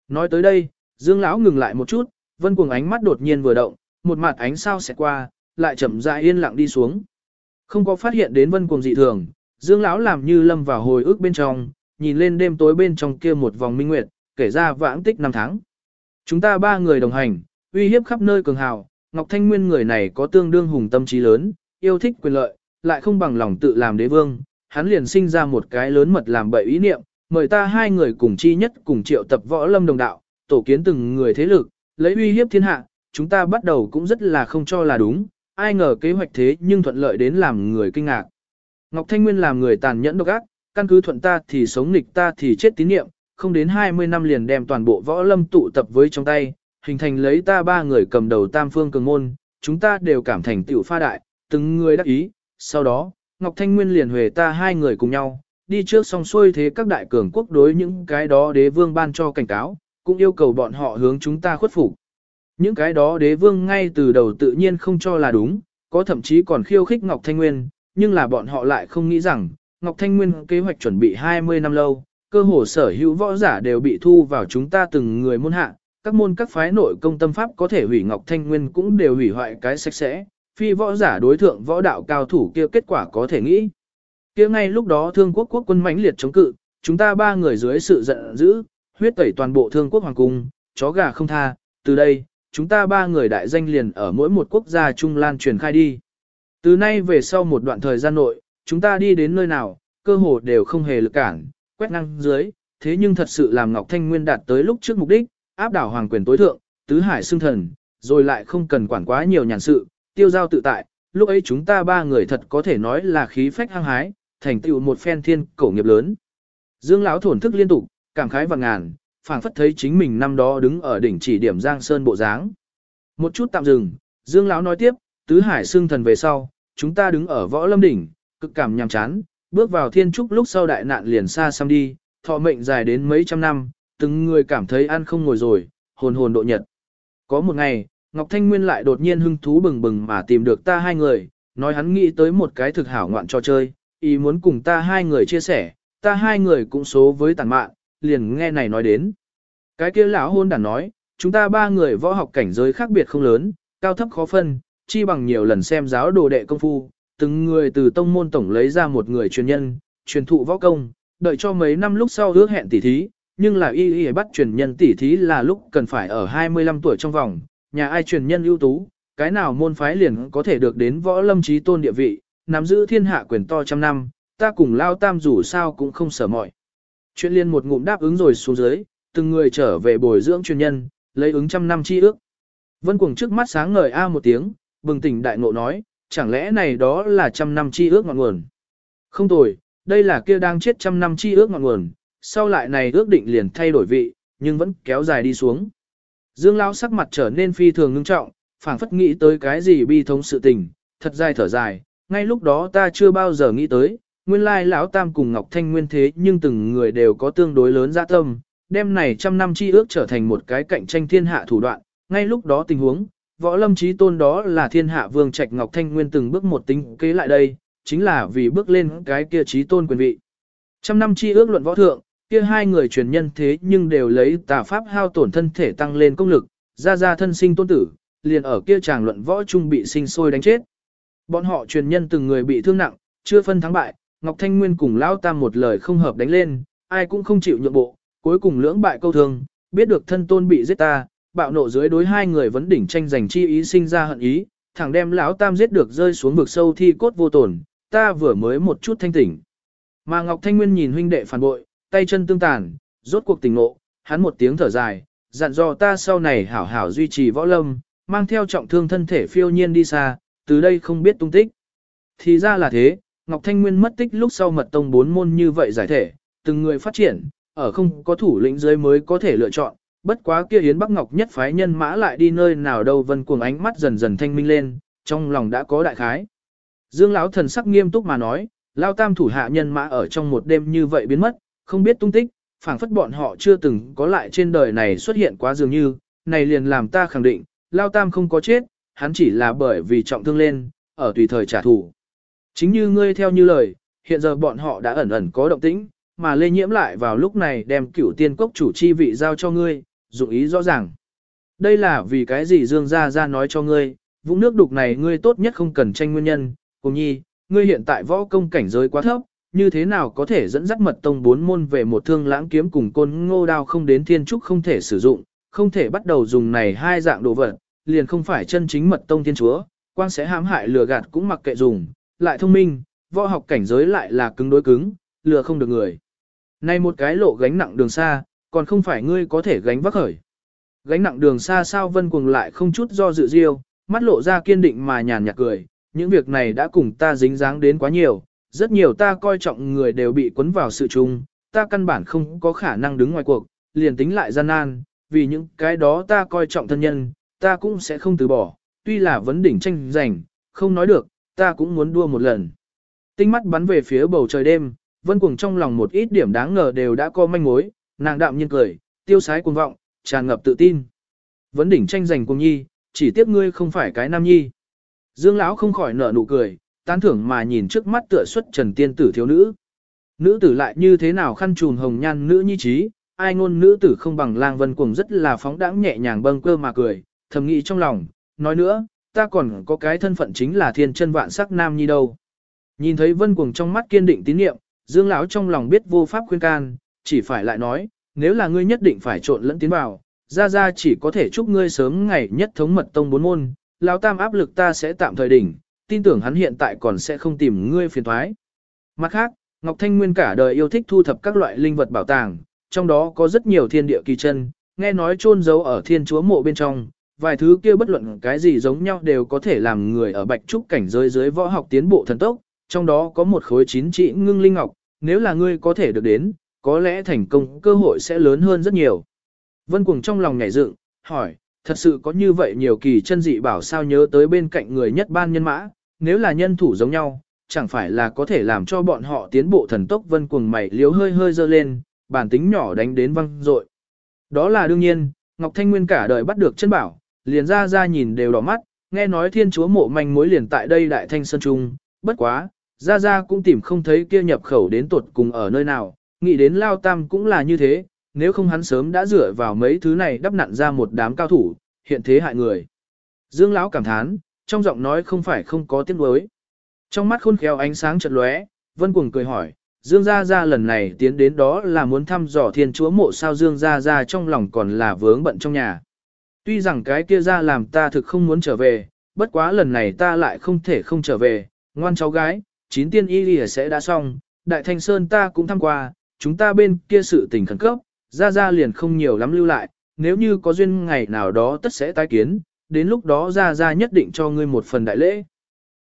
Nói tới đây, Dương lão ngừng lại một chút, vân cuồng ánh mắt đột nhiên vừa động, một mặt ánh sao sẽ qua, lại chậm rãi yên lặng đi xuống. Không có phát hiện đến vân cuồng dị thường, Dương lão làm như lâm vào hồi ức bên trong, nhìn lên đêm tối bên trong kia một vòng minh nguyệt, kể ra vãng tích năm tháng. Chúng ta ba người đồng hành, uy hiếp khắp nơi cường hào, Ngọc Thanh Nguyên người này có tương đương hùng tâm trí lớn, yêu thích quyền lợi, lại không bằng lòng tự làm đế vương, hắn liền sinh ra một cái lớn mật làm bậy ý niệm, mời ta hai người cùng chi nhất cùng triệu tập võ lâm đồng đạo, tổ kiến từng người thế lực, lấy uy hiếp thiên hạ, chúng ta bắt đầu cũng rất là không cho là đúng, ai ngờ kế hoạch thế nhưng thuận lợi đến làm người kinh ngạc. Ngọc Thanh Nguyên làm người tàn nhẫn độc ác, căn cứ thuận ta thì sống nghịch ta thì chết tín niệm, không đến 20 năm liền đem toàn bộ võ lâm tụ tập với trong tay, hình thành lấy ta ba người cầm đầu tam phương cường môn, chúng ta đều cảm thành tiểu pha đại, từng người đắc ý, sau đó, Ngọc Thanh Nguyên liền huề ta hai người cùng nhau, đi trước xong xuôi thế các đại cường quốc đối những cái đó đế vương ban cho cảnh cáo, cũng yêu cầu bọn họ hướng chúng ta khuất phục. Những cái đó đế vương ngay từ đầu tự nhiên không cho là đúng, có thậm chí còn khiêu khích Ngọc Thanh Nguyên, nhưng là bọn họ lại không nghĩ rằng, Ngọc Thanh Nguyên kế hoạch chuẩn bị 20 năm lâu, cơ hồ sở hữu võ giả đều bị thu vào chúng ta từng người môn hạ, các môn các phái nội công tâm pháp có thể hủy Ngọc Thanh Nguyên cũng đều hủy hoại cái sạch sẽ, phi võ giả đối thượng võ đạo cao thủ kia kết quả có thể nghĩ. Kia ngay lúc đó thương quốc quốc quân mãnh liệt chống cự, chúng ta ba người dưới sự giận dữ, huyết tẩy toàn bộ thương quốc hoàng cung, chó gà không tha, từ đây, chúng ta ba người đại danh liền ở mỗi một quốc gia trung lan truyền khai đi. Từ nay về sau một đoạn thời gian nội, chúng ta đi đến nơi nào, cơ hồ đều không hề lực cản, quét năng dưới, thế nhưng thật sự làm Ngọc Thanh Nguyên đạt tới lúc trước mục đích, áp đảo hoàng quyền tối thượng, tứ hải xưng thần, rồi lại không cần quản quá nhiều nhàn sự, tiêu giao tự tại, lúc ấy chúng ta ba người thật có thể nói là khí phách hăng hái, thành tựu một phen thiên cổ nghiệp lớn. Dương lão thổn thức liên tục, cảm khái và ngàn, phảng phất thấy chính mình năm đó đứng ở đỉnh chỉ điểm Giang Sơn bộ dáng. Một chút tạm dừng, Dương lão nói tiếp, tứ hải xương thần về sau, chúng ta đứng ở võ lâm đỉnh, cực cảm nhàm chán, bước vào thiên trúc lúc sau đại nạn liền xa xăm đi, thọ mệnh dài đến mấy trăm năm, từng người cảm thấy ăn không ngồi rồi, hồn hồn độ nhật. Có một ngày, Ngọc Thanh Nguyên lại đột nhiên hưng thú bừng bừng mà tìm được ta hai người, nói hắn nghĩ tới một cái thực hảo ngoạn trò chơi, ý muốn cùng ta hai người chia sẻ, ta hai người cũng số với tàn mạn, liền nghe này nói đến. Cái kia lão hôn đàn nói, chúng ta ba người võ học cảnh giới khác biệt không lớn, cao thấp khó phân, chi bằng nhiều lần xem giáo đồ đệ công phu, từng người từ tông môn tổng lấy ra một người truyền nhân, truyền thụ võ công, đợi cho mấy năm lúc sau ước hẹn tỉ thí, nhưng là y y bắt truyền nhân tỉ thí là lúc cần phải ở 25 tuổi trong vòng, nhà ai truyền nhân ưu tú, cái nào môn phái liền có thể được đến võ lâm trí tôn địa vị, nắm giữ thiên hạ quyền to trăm năm, ta cùng lao tam dù sao cũng không sợ mỏi. Chuyện liên một ngụm đáp ứng rồi xuống dưới, từng người trở về bồi dưỡng chuyên nhân, lấy ứng trăm năm chi ước. Vân cuồng trước mắt sáng ngời a một tiếng, bừng tỉnh đại ngộ nói, chẳng lẽ này đó là trăm năm chi ước ngọn nguồn. Không tồi, đây là kia đang chết trăm năm chi ước ngọn nguồn, sau lại này ước định liền thay đổi vị, nhưng vẫn kéo dài đi xuống. Dương Lão sắc mặt trở nên phi thường ngưng trọng, phảng phất nghĩ tới cái gì bi thống sự tình, thật dài thở dài, ngay lúc đó ta chưa bao giờ nghĩ tới, nguyên lai lão tam cùng Ngọc Thanh nguyên thế nhưng từng người đều có tương đối lớn dạ tâm, đem này trăm năm chi ước trở thành một cái cạnh tranh thiên hạ thủ đoạn, ngay lúc đó tình huống, võ lâm trí tôn đó là thiên hạ vương trạch Ngọc Thanh Nguyên từng bước một tính kế lại đây, chính là vì bước lên cái kia trí tôn quyền vị. Trăm năm chi ước luận võ thượng, kia hai người truyền nhân thế nhưng đều lấy tà pháp hao tổn thân thể tăng lên công lực, ra ra thân sinh tôn tử, liền ở kia chàng luận võ trung bị sinh sôi đánh chết. Bọn họ truyền nhân từng người bị thương nặng, chưa phân thắng bại, Ngọc Thanh Nguyên cùng Lão Tam một lời không hợp đánh lên, ai cũng không chịu nhượng bộ, cuối cùng lưỡng bại câu thương, biết được thân tôn bị giết ta, bạo nộ dưới đối hai người vấn đỉnh tranh giành chi ý sinh ra hận ý, thẳng đem lão tam giết được rơi xuống vực sâu thi cốt vô tổn, ta vừa mới một chút thanh tỉnh. Mà Ngọc Thanh Nguyên nhìn huynh đệ phản bội, tay chân tương tàn, rốt cuộc tỉnh ngộ, hắn một tiếng thở dài, dặn dò ta sau này hảo hảo duy trì võ lâm, mang theo trọng thương thân thể phiêu nhiên đi xa, từ đây không biết tung tích. Thì ra là thế, Ngọc Thanh Nguyên mất tích lúc sau mật tông bốn môn như vậy giải thể, từng người phát triển, ở không có thủ lĩnh dưới mới có thể lựa chọn, bất quá kia Yến Bắc Ngọc nhất phái nhân mã lại đi nơi nào đâu vân cuồng ánh mắt dần dần thanh minh lên, trong lòng đã có đại khái. Dương lão thần sắc nghiêm túc mà nói, lao tam thủ hạ nhân mã ở trong một đêm như vậy biến mất, không biết tung tích, phảng phất bọn họ chưa từng có lại trên đời này xuất hiện quá dường như, này liền làm ta khẳng định, lao tam không có chết, hắn chỉ là bởi vì trọng thương lên, ở tùy thời trả thù. Chính như ngươi theo như lời, hiện giờ bọn họ đã ẩn ẩn có động tĩnh, mà lây nhiễm lại vào lúc này đem cửu tiên cốc chủ chi vị giao cho ngươi, dụng ý rõ ràng. Đây là vì cái gì Dương Gia Gia nói cho ngươi, vũng nước đục này ngươi tốt nhất không cần tranh nguyên nhân, cùng nhi, ngươi hiện tại võ công cảnh giới quá thấp, như thế nào có thể dẫn dắt mật tông bốn môn về một thương lãng kiếm cùng côn ngô đao không đến thiên trúc không thể sử dụng, không thể bắt đầu dùng này hai dạng đồ vật, liền không phải chân chính mật tông thiên chúa, quang sẽ hãm hại lừa gạt cũng mặc kệ dùng, lại thông minh, võ học cảnh giới lại là cứng đối cứng, lừa không được người. Nay một cái lộ gánh nặng đường xa, còn không phải ngươi có thể gánh vác khởi. Gánh nặng đường xa sao vân cuồng lại không chút do dự diêu, mắt lộ ra kiên định mà nhàn nhạt cười, những việc này đã cùng ta dính dáng đến quá nhiều, rất nhiều ta coi trọng người đều bị cuốn vào sự chung, ta căn bản không có khả năng đứng ngoài cuộc, liền tính lại gian nan, vì những cái đó ta coi trọng thân nhân, ta cũng sẽ không từ bỏ, tuy là vấn đỉnh tranh giành, không nói được, ta cũng muốn đua một lần. Tinh mắt bắn về phía bầu trời đêm, vân cuồng trong lòng một ít điểm đáng ngờ đều đã có manh mối, nàng đạm nhiên cười, tiêu sái cuồng vọng, tràn ngập tự tin. Vấn đỉnh tranh giành cùng nhi, chỉ tiếc ngươi không phải cái nam nhi. Dương lão không khỏi nở nụ cười, tán thưởng mà nhìn trước mắt tựa xuất trần tiên tử thiếu nữ. Nữ tử lại như thế nào khăn trùn hồng nhan nữ nhi trí, ai ngôn nữ tử không bằng lang vân cuồng rất là phóng đãng nhẹ nhàng bâng cơ mà cười, thầm nghĩ trong lòng, nói nữa, ta còn có cái thân phận chính là thiên chân vạn sắc nam nhi đâu. Nhìn thấy vân cuồng trong mắt kiên định tín nhiệm, dương lão trong lòng biết vô pháp khuyên can, chỉ phải lại nói, nếu là ngươi nhất định phải trộn lẫn tiến vào, ra ra chỉ có thể chúc ngươi sớm ngày nhất thống mật tông bốn môn, lão tam áp lực ta sẽ tạm thời đỉnh, tin tưởng hắn hiện tại còn sẽ không tìm ngươi phiền thoái. Mặt khác, Ngọc Thanh Nguyên cả đời yêu thích thu thập các loại linh vật bảo tàng, trong đó có rất nhiều thiên địa kỳ chân, nghe nói chôn giấu ở thiên chúa mộ bên trong, vài thứ kia bất luận cái gì giống nhau đều có thể làm người ở bạch trúc cảnh giới dưới võ học tiến bộ thần tốc, trong đó có một khối chín trị ngưng linh ngọc, nếu là ngươi có thể được đến, có lẽ thành công cơ hội sẽ lớn hơn rất nhiều. Vân Cuồng trong lòng nhảy dựng, hỏi, thật sự có như vậy nhiều kỳ chân dị bảo sao nhớ tới bên cạnh người nhất ban nhân mã, nếu là nhân thủ giống nhau, chẳng phải là có thể làm cho bọn họ tiến bộ thần tốc Vân Cuồng mày liếu hơi hơi dơ lên, bản tính nhỏ đánh đến văng rội. Đó là đương nhiên, Ngọc Thanh Nguyên cả đời bắt được chân bảo, liền ra ra nhìn đều đỏ mắt, nghe nói thiên chúa mộ manh mối liền tại đây đại thanh sơn trung, bất quá, ra ra cũng tìm không thấy kia nhập khẩu đến tuột cùng ở nơi nào, nghĩ đến Lao Tam cũng là như thế, nếu không hắn sớm đã dựa vào mấy thứ này đắp nặn ra một đám cao thủ, hiện thế hại người. Dương Lão cảm thán, trong giọng nói không phải không có tiếng đối. Trong mắt khôn khéo ánh sáng chợt lóe, Vân Cuồng cười hỏi, Dương Gia Gia lần này tiến đến đó là muốn thăm dò thiên chúa mộ sao Dương Gia Gia trong lòng còn là vướng bận trong nhà. Tuy rằng cái kia ra làm ta thực không muốn trở về, bất quá lần này ta lại không thể không trở về, ngoan cháu gái, chín tiên y lìa sẽ đã xong, Đại Thanh Sơn ta cũng thăm qua, chúng ta bên kia sự tình khẩn cấp, ra ra liền không nhiều lắm lưu lại, nếu như có duyên ngày nào đó tất sẽ tái kiến, đến lúc đó ra ra nhất định cho ngươi một phần đại lễ.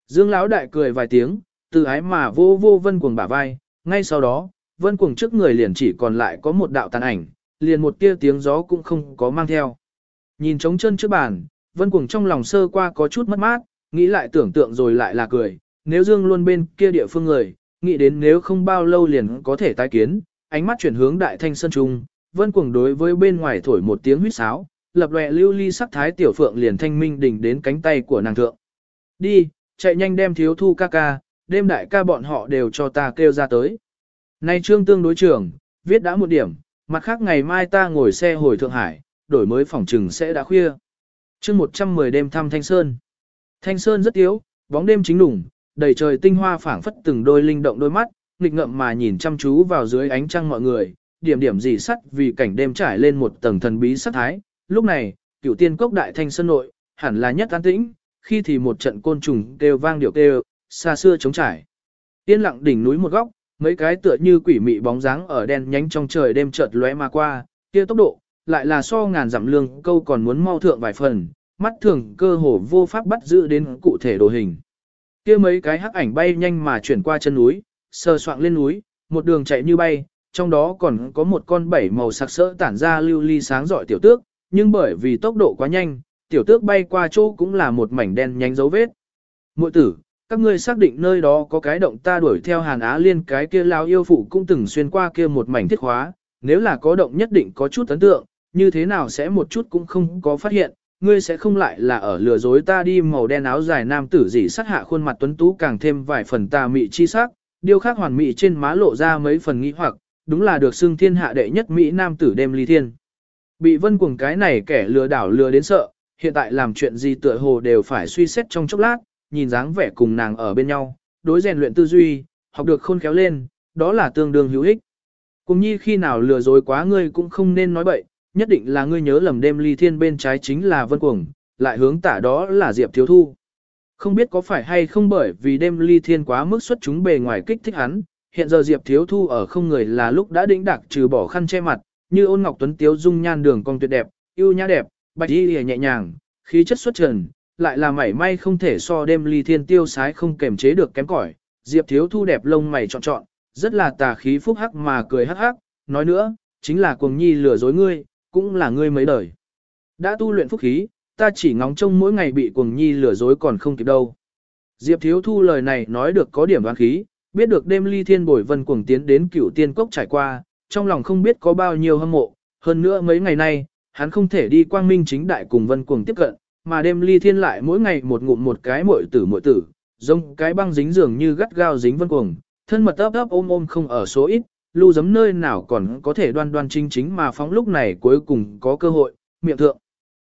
Dương Lão đại cười vài tiếng, từ ái mà vô vô vân cuồng bả vai, ngay sau đó, vân cuồng trước người liền chỉ còn lại có một đạo tàn ảnh, liền một tia tiếng gió cũng không có mang theo. Nhìn trống chân trước bàn, vân cuồng trong lòng sơ qua có chút mất mát, nghĩ lại tưởng tượng rồi lại là cười, nếu Dương luôn bên kia địa phương người, nghĩ đến nếu không bao lâu liền có thể tái kiến, ánh mắt chuyển hướng đại thanh sơn trung, vân cuồng đối với bên ngoài thổi một tiếng huýt sáo, lập lòe lưu ly sắc thái tiểu phượng liền thanh minh đỉnh đến cánh tay của nàng thượng. Đi, chạy nhanh đem thiếu thu ca ca, đêm đại ca bọn họ đều cho ta kêu ra tới. Nay trương tương đối trưởng, viết đã một điểm, mặt khác ngày mai ta ngồi xe hồi Thượng Hải, đổi mới phòng trừng sẽ đã khuya. chương 110 đêm thăm Thanh Sơn. Thanh Sơn rất yếu, bóng đêm chính đủng, đầy trời tinh hoa phảng phất từng đôi linh động đôi mắt, nghịch ngậm mà nhìn chăm chú vào dưới ánh trăng mọi người, điểm điểm dị sắt vì cảnh đêm trải lên một tầng thần bí sắc thái. Lúc này, cửu tiên cốc đại thanh sơn nội, hẳn là nhất an tĩnh, khi thì một trận côn trùng kêu vang điệu kêu, xa xưa chống trải. Tiên lặng đỉnh núi một góc, mấy cái tựa như quỷ mị bóng dáng ở đen nhánh trong trời đêm chợt lóe mà qua, kia tốc độ, lại là so ngàn dặm lương câu còn muốn mau thượng vài phần, mắt thường cơ hồ vô pháp bắt giữ đến cụ thể đồ hình. Kia mấy cái hắc ảnh bay nhanh mà chuyển qua chân núi, sờ soạng lên núi, một đường chạy như bay, trong đó còn có một con bảy màu sặc sỡ tản ra lưu ly sáng rọi tiểu tước, nhưng bởi vì tốc độ quá nhanh, tiểu tước bay qua chỗ cũng là một mảnh đen nhánh dấu vết. Muội tử, các ngươi xác định nơi đó có cái động ta đuổi theo Hàn Á Liên cái kia lao yêu phụ cũng từng xuyên qua kia một mảnh thiết hóa nếu là có động nhất định có chút ấn tượng, như thế nào sẽ một chút cũng không có phát hiện, ngươi sẽ không lại là ở lừa dối ta đi màu đen áo dài nam tử dị sát hạ khuôn mặt tuấn tú càng thêm vài phần tà mị chi sắc, điều khác hoàn mỹ trên má lộ ra mấy phần nghi hoặc, đúng là được xưng thiên hạ đệ nhất mỹ nam tử đêm ly thiên. Bị vân cuồng cái này kẻ lừa đảo lừa đến sợ, hiện tại làm chuyện gì tựa hồ đều phải suy xét trong chốc lát, nhìn dáng vẻ cùng nàng ở bên nhau, đối rèn luyện tư duy, học được khôn khéo lên, đó là tương đương hữu ích. Cùng nhi khi nào lừa dối quá ngươi cũng không nên nói bậy, nhất định là ngươi nhớ lầm đêm ly thiên bên trái chính là vân cuồng, lại hướng tả đó là Diệp Thiếu Thu. Không biết có phải hay không bởi vì đêm ly thiên quá mức xuất chúng bề ngoài kích thích hắn, hiện giờ Diệp Thiếu Thu ở không người là lúc đã đĩnh đạc trừ bỏ khăn che mặt, như ôn ngọc tuấn tiếu dung nhan đường cong tuyệt đẹp, yêu nhã đẹp, bạch y nhẹ nhàng, khí chất xuất trần, lại là mảy may không thể so đêm ly thiên tiêu sái không kềm chế được kém cỏi. Diệp Thiếu Thu đẹp lông mày trọn trọn, rất là tà khí phúc hắc mà cười hắc hắc, nói nữa, chính là cuồng nhi lừa dối ngươi, cũng là ngươi mấy đời. Đã tu luyện phúc khí, ta chỉ ngóng trông mỗi ngày bị cuồng nhi lừa dối còn không kịp đâu. Diệp Thiếu Thu lời này nói được có điểm đoán khí, biết được đêm ly thiên bồi vân cuồng tiến đến cửu tiên cốc trải qua, trong lòng không biết có bao nhiêu hâm mộ, hơn nữa mấy ngày nay, hắn không thể đi quang minh chính đại cùng vân cuồng tiếp cận, mà đêm ly thiên lại mỗi ngày một ngụm một cái muội tử muội tử, giống cái băng dính dường như gắt gao dính vân cuồng, thân mật ấp ấp ôm ôm không ở số ít, lưu giấm nơi nào còn có thể đoan đoan chính chính mà phóng lúc này cuối cùng có cơ hội, miệng thượng.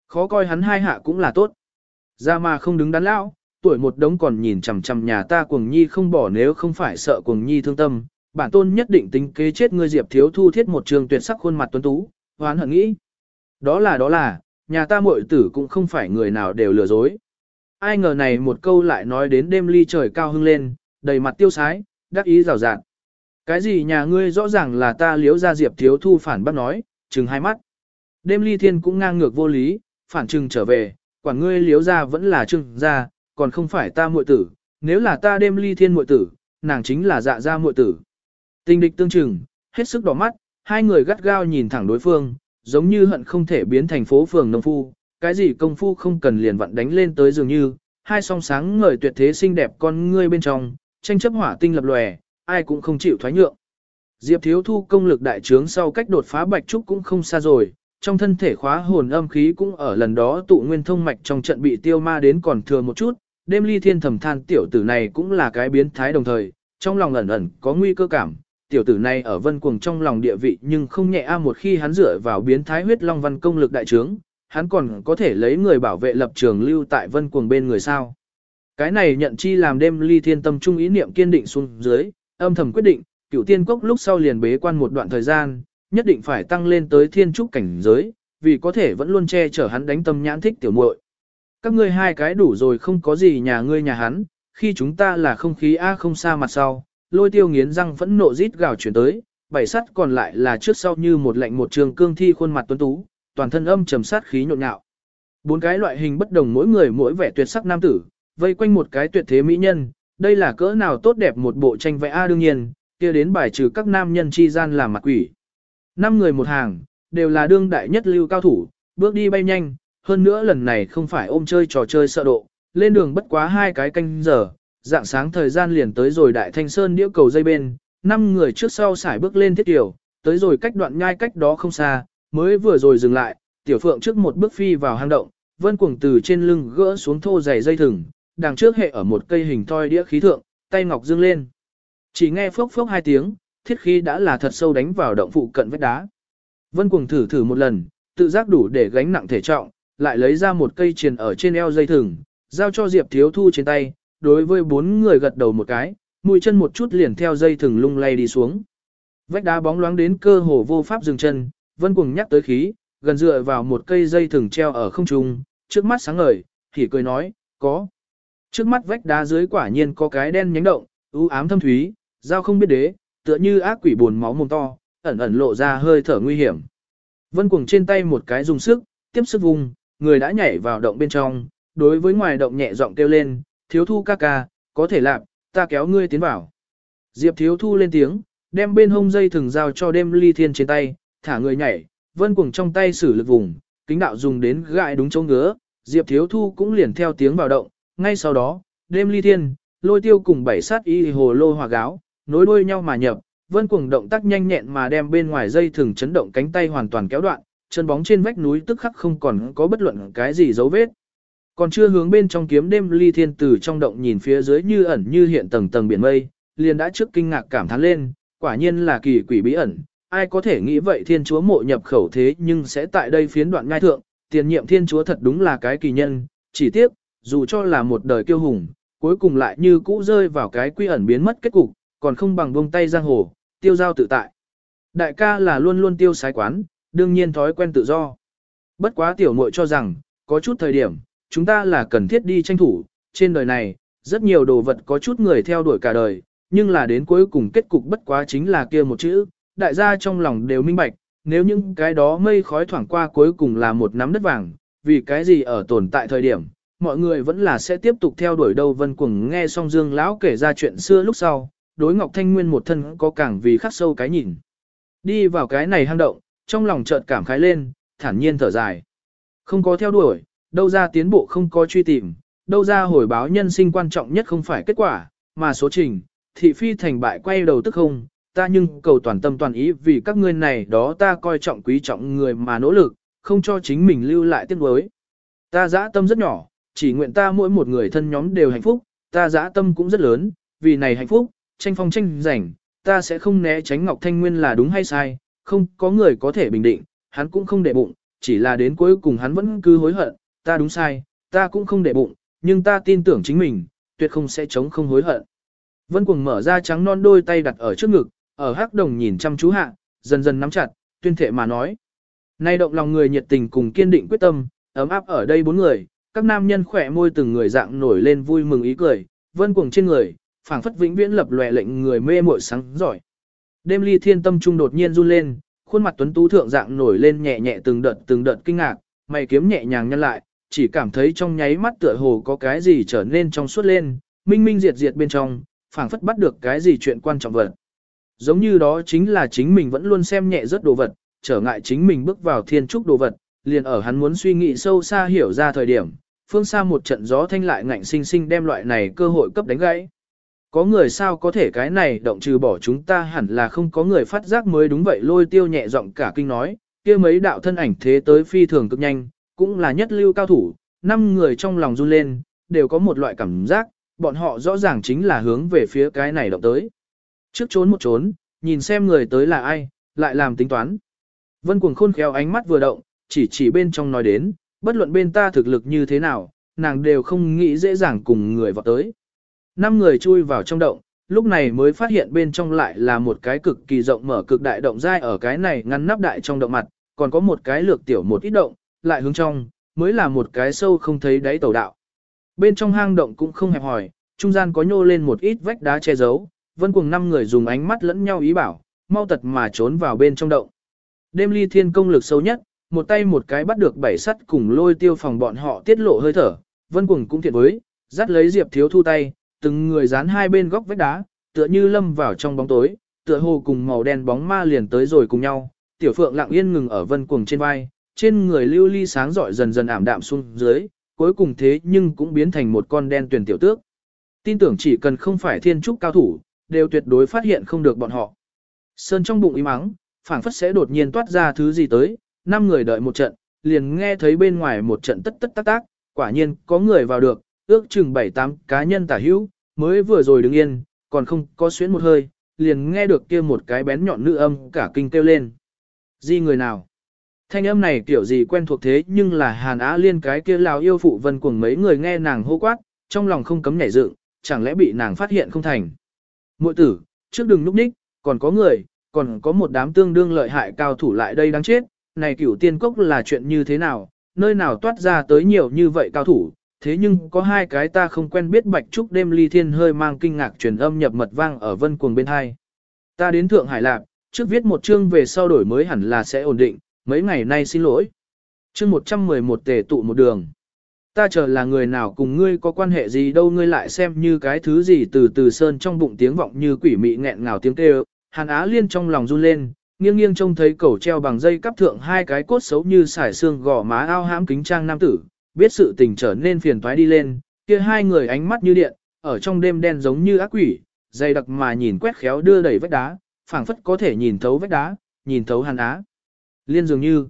Khó coi hắn hai hạ cũng là tốt. Ra mà không đứng đắn lão, tuổi một đống còn nhìn chằm chằm nhà ta cuồng nhi không bỏ nếu không phải sợ cuồng nhi thương tâm, bản tôn nhất định tính kế chết ngươi diệp thiếu thu thiết một trường tuyệt sắc khuôn mặt tuấn tú, hoán hận nghĩ. Đó là đó là, nhà ta muội tử cũng không phải người nào đều lừa dối. Ai ngờ này một câu lại nói đến đêm ly trời cao hưng lên, đầy mặt tiêu sái, đắc ý rào rạt. Cái gì nhà ngươi rõ ràng là ta liếu ra diệp thiếu thu phản bác nói, chừng hai mắt. Đêm ly thiên cũng ngang ngược vô lý, phản trừng trở về, quản ngươi liếu ra vẫn là trừng ra, còn không phải ta muội tử, nếu là ta đêm ly thiên muội tử, nàng chính là dạ gia muội tử. Tình địch tương chừng, hết sức đỏ mắt, hai người gắt gao nhìn thẳng đối phương, giống như hận không thể biến thành phố phường nông phu, cái gì công phu không cần liền vặn đánh lên tới dường như, hai song sáng ngời tuyệt thế xinh đẹp con ngươi bên trong, tranh chấp hỏa tinh lập lòe, ai cũng không chịu thoái nhượng. Diệp Thiếu Thu công lực đại trướng sau cách đột phá bạch trúc cũng không xa rồi, trong thân thể khóa hồn âm khí cũng ở lần đó tụ nguyên thông mạch trong trận bị tiêu ma đến còn thừa một chút, đêm ly thiên thầm than tiểu tử này cũng là cái biến thái đồng thời, trong lòng ẩn ẩn có nguy cơ cảm, tiểu tử này ở vân cuồng trong lòng địa vị nhưng không nhẹ a một khi hắn dựa vào biến thái huyết long văn công lực đại trướng, hắn còn có thể lấy người bảo vệ lập trường lưu tại vân cuồng bên người sao. Cái này nhận chi làm đêm ly thiên tâm trung ý niệm kiên định xuống dưới, âm thầm quyết định, cựu tiên cốc lúc sau liền bế quan một đoạn thời gian, nhất định phải tăng lên tới thiên trúc cảnh giới, vì có thể vẫn luôn che chở hắn đánh tâm nhãn thích tiểu muội. Các ngươi hai cái đủ rồi không có gì nhà ngươi nhà hắn, khi chúng ta là không khí A không xa mặt sau, lôi tiêu nghiến răng phẫn nộ rít gào chuyển tới, bảy sắt còn lại là trước sau như một lệnh một trường cương thi khuôn mặt tuấn tú, toàn thân âm trầm sát khí nhộn nhạo. Bốn cái loại hình bất đồng mỗi người mỗi vẻ tuyệt sắc nam tử, vây quanh một cái tuyệt thế mỹ nhân, đây là cỡ nào tốt đẹp một bộ tranh vẽ A đương nhiên, kia đến bài trừ các nam nhân chi gian làm mặt quỷ. Năm người một hàng, đều là đương đại nhất lưu cao thủ, bước đi bay nhanh, hơn nữa lần này không phải ôm chơi trò chơi sợ độ, lên đường bất quá hai cái canh giờ, dạng sáng thời gian liền tới rồi đại thanh sơn đĩa cầu dây bên, năm người trước sau xải bước lên thiết tiểu, tới rồi cách đoạn nhai cách đó không xa, mới vừa rồi dừng lại, tiểu phượng trước một bước phi vào hang động, vân cuồng từ trên lưng gỡ xuống thô dày dây thừng, đằng trước hệ ở một cây hình thoi đĩa khí thượng, tay ngọc dương lên. Chỉ nghe phốc phốc hai tiếng, thiết khí đã là thật sâu đánh vào động phụ cận vách đá. Vân cuồng thử thử một lần, tự giác đủ để gánh nặng thể trọng, lại lấy ra một cây triền ở trên eo dây thừng, giao cho Diệp Thiếu Thu trên tay, đối với bốn người gật đầu một cái, mũi chân một chút liền theo dây thừng lung lay đi xuống. Vách đá bóng loáng đến cơ hồ vô pháp dừng chân, Vân cuồng nhắc tới khí, gần dựa vào một cây dây thừng treo ở không trung, trước mắt sáng ngời, thì cười nói, có. Trước mắt vách đá dưới quả nhiên có cái đen nhánh động, u ám thâm thúy, giao không biết đế, tựa như ác quỷ buồn máu mồm to, ẩn ẩn lộ ra hơi thở nguy hiểm. Vân cuồng trên tay một cái dùng sức, tiếp sức vùng, người đã nhảy vào động bên trong, đối với ngoài động nhẹ giọng kêu lên, thiếu thu ca ca, có thể làm, ta kéo ngươi tiến vào. Diệp thiếu thu lên tiếng, đem bên hông dây thừng giao cho đêm ly thiên trên tay, thả người nhảy, vân cuồng trong tay sử lực vùng, kính đạo dùng đến gại đúng chỗ ngứa, Diệp thiếu thu cũng liền theo tiếng vào động, ngay sau đó, đêm ly thiên, lôi tiêu cùng bảy sát y hồ lô hòa gáo, nối đuôi nhau mà nhập, vân cuồng động tác nhanh nhẹn mà đem bên ngoài dây thừng chấn động cánh tay hoàn toàn kéo đoạn, chân bóng trên vách núi tức khắc không còn có bất luận cái gì dấu vết. Còn chưa hướng bên trong kiếm đêm ly thiên từ trong động nhìn phía dưới như ẩn như hiện tầng tầng biển mây, liền đã trước kinh ngạc cảm thán lên, quả nhiên là kỳ quỷ bí ẩn, ai có thể nghĩ vậy thiên chúa mộ nhập khẩu thế nhưng sẽ tại đây phiến đoạn ngai thượng, tiền nhiệm thiên chúa thật đúng là cái kỳ nhân, chỉ tiếc, dù cho là một đời kiêu hùng, cuối cùng lại như cũ rơi vào cái quy ẩn biến mất kết cục, còn không bằng buông tay giang hồ, tiêu giao tự tại. Đại ca là luôn luôn tiêu sái quán, đương nhiên thói quen tự do. Bất quá tiểu muội cho rằng, có chút thời điểm, chúng ta là cần thiết đi tranh thủ, trên đời này, rất nhiều đồ vật có chút người theo đuổi cả đời, nhưng là đến cuối cùng kết cục bất quá chính là kia một chữ, đại gia trong lòng đều minh bạch, nếu những cái đó mây khói thoảng qua cuối cùng là một nắm đất vàng, vì cái gì ở tồn tại thời điểm, mọi người vẫn là sẽ tiếp tục theo đuổi đâu vân cuồng nghe xong dương lão kể ra chuyện xưa lúc sau, đối Ngọc Thanh Nguyên một thân có càng vì khắc sâu cái nhìn. Đi vào cái này hang động, trong lòng chợt cảm khái lên, thản nhiên thở dài. Không có theo đuổi, đâu ra tiến bộ không có truy tìm, đâu ra hồi báo nhân sinh quan trọng nhất không phải kết quả, mà số trình, thị phi thành bại quay đầu tức không, ta nhưng cầu toàn tâm toàn ý vì các ngươi này đó ta coi trọng quý trọng người mà nỗ lực, không cho chính mình lưu lại tiếc nuối. Ta dã tâm rất nhỏ, chỉ nguyện ta mỗi một người thân nhóm đều hạnh phúc, ta dã tâm cũng rất lớn, vì này hạnh phúc, tranh phong tranh giành, ta sẽ không né tránh Ngọc Thanh Nguyên là đúng hay sai, không có người có thể bình định, hắn cũng không để bụng, chỉ là đến cuối cùng hắn vẫn cứ hối hận, ta đúng sai, ta cũng không để bụng, nhưng ta tin tưởng chính mình, tuyệt không sẽ chống không hối hận. Vân Cuồng mở ra trắng non đôi tay đặt ở trước ngực, ở hắc đồng nhìn chăm chú hạ, dần dần nắm chặt, tuyên thệ mà nói. Nay động lòng người nhiệt tình cùng kiên định quyết tâm, ấm áp ở đây bốn người, các nam nhân khỏe môi từng người dạng nổi lên vui mừng ý cười, vân cuồng trên người, phảng phất vĩnh viễn lập lòe lệnh người mê muội sáng giỏi. Đêm ly thiên tâm trung đột nhiên run lên, khuôn mặt tuấn tú thượng dạng nổi lên nhẹ nhẹ từng đợt từng đợt kinh ngạc, mày kiếm nhẹ nhàng nhăn lại, chỉ cảm thấy trong nháy mắt tựa hồ có cái gì trở nên trong suốt lên, minh minh diệt diệt bên trong, phảng phất bắt được cái gì chuyện quan trọng vật. Giống như đó chính là chính mình vẫn luôn xem nhẹ rất đồ vật, trở ngại chính mình bước vào thiên trúc đồ vật, liền ở hắn muốn suy nghĩ sâu xa hiểu ra thời điểm, phương xa một trận gió thanh lại ngạnh sinh sinh đem loại này cơ hội cấp đánh gãy. Có người sao có thể cái này động trừ bỏ chúng ta hẳn là không có người phát giác mới đúng vậy lôi tiêu nhẹ giọng cả kinh nói, kia mấy đạo thân ảnh thế tới phi thường cực nhanh, cũng là nhất lưu cao thủ, năm người trong lòng run lên, đều có một loại cảm giác, bọn họ rõ ràng chính là hướng về phía cái này động tới. Trước trốn một trốn, nhìn xem người tới là ai, lại làm tính toán. Vân cuồng khôn khéo ánh mắt vừa động, chỉ chỉ bên trong nói đến, bất luận bên ta thực lực như thế nào, nàng đều không nghĩ dễ dàng cùng người vào tới. Năm người chui vào trong động, lúc này mới phát hiện bên trong lại là một cái cực kỳ rộng mở cực đại động dai ở cái này ngăn nắp đại trong động mặt, còn có một cái lược tiểu một ít động, lại hướng trong, mới là một cái sâu không thấy đáy tàu đạo. Bên trong hang động cũng không hẹp hỏi, trung gian có nhô lên một ít vách đá che giấu, vân cùng năm người dùng ánh mắt lẫn nhau ý bảo, mau tật mà trốn vào bên trong động. Đêm ly thiên công lực sâu nhất, một tay một cái bắt được bảy sắt cùng lôi tiêu phòng bọn họ tiết lộ hơi thở, vân cùng cũng thiện với, dắt lấy diệp thiếu thu tay, từng người dán hai bên góc vách đá, tựa như lâm vào trong bóng tối, tựa hồ cùng màu đen bóng ma liền tới rồi cùng nhau, tiểu phượng lặng yên ngừng ở vân cuồng trên vai, trên người lưu ly sáng rọi dần dần ảm đạm xuống dưới, cuối cùng thế nhưng cũng biến thành một con đen tuyển tiểu tước. Tin tưởng chỉ cần không phải thiên trúc cao thủ, đều tuyệt đối phát hiện không được bọn họ. Sơn trong bụng im mắng, phảng phất sẽ đột nhiên toát ra thứ gì tới, năm người đợi một trận, liền nghe thấy bên ngoài một trận tất tất tác tác, quả nhiên có người vào được, ước chừng 7-8 cá nhân tả hữu, mới vừa rồi đứng yên, còn không có xuyến một hơi, liền nghe được kia một cái bén nhọn nữ âm cả kinh kêu lên. Di người nào? Thanh âm này kiểu gì quen thuộc thế nhưng là Hàn Á Liên cái kia lào yêu phụ vân cuồng mấy người nghe nàng hô quát, trong lòng không cấm nhảy dựng, chẳng lẽ bị nàng phát hiện không thành. Muội tử, trước đừng núp ních, còn có người, còn có một đám tương đương lợi hại cao thủ lại đây đáng chết, này cửu tiên cốc là chuyện như thế nào, nơi nào toát ra tới nhiều như vậy cao thủ, thế nhưng có hai cái ta không quen biết bạch trúc đêm ly thiên hơi mang kinh ngạc truyền âm nhập mật vang ở vân cuồng bên hai. Ta đến Thượng Hải Lạc, trước viết một chương về sau đổi mới hẳn là sẽ ổn định, mấy ngày nay xin lỗi. Chương 111 tề tụ một đường. Ta chờ là người nào cùng ngươi có quan hệ gì đâu ngươi lại xem như cái thứ gì từ từ sơn trong bụng tiếng vọng như quỷ mị nghẹn ngào tiếng kêu, Hàn Á Liên trong lòng run lên, nghiêng nghiêng trông thấy cầu treo bằng dây cắp thượng hai cái cốt xấu như sải xương gò má ao hãm kính trang nam tử, biết sự tình trở nên phiền toái đi lên, kia hai người ánh mắt như điện, ở trong đêm đen giống như ác quỷ, dày đặc mà nhìn quét khéo đưa đẩy vách đá, phảng phất có thể nhìn thấu vách đá, nhìn thấu Hàn Á. Liên dường như,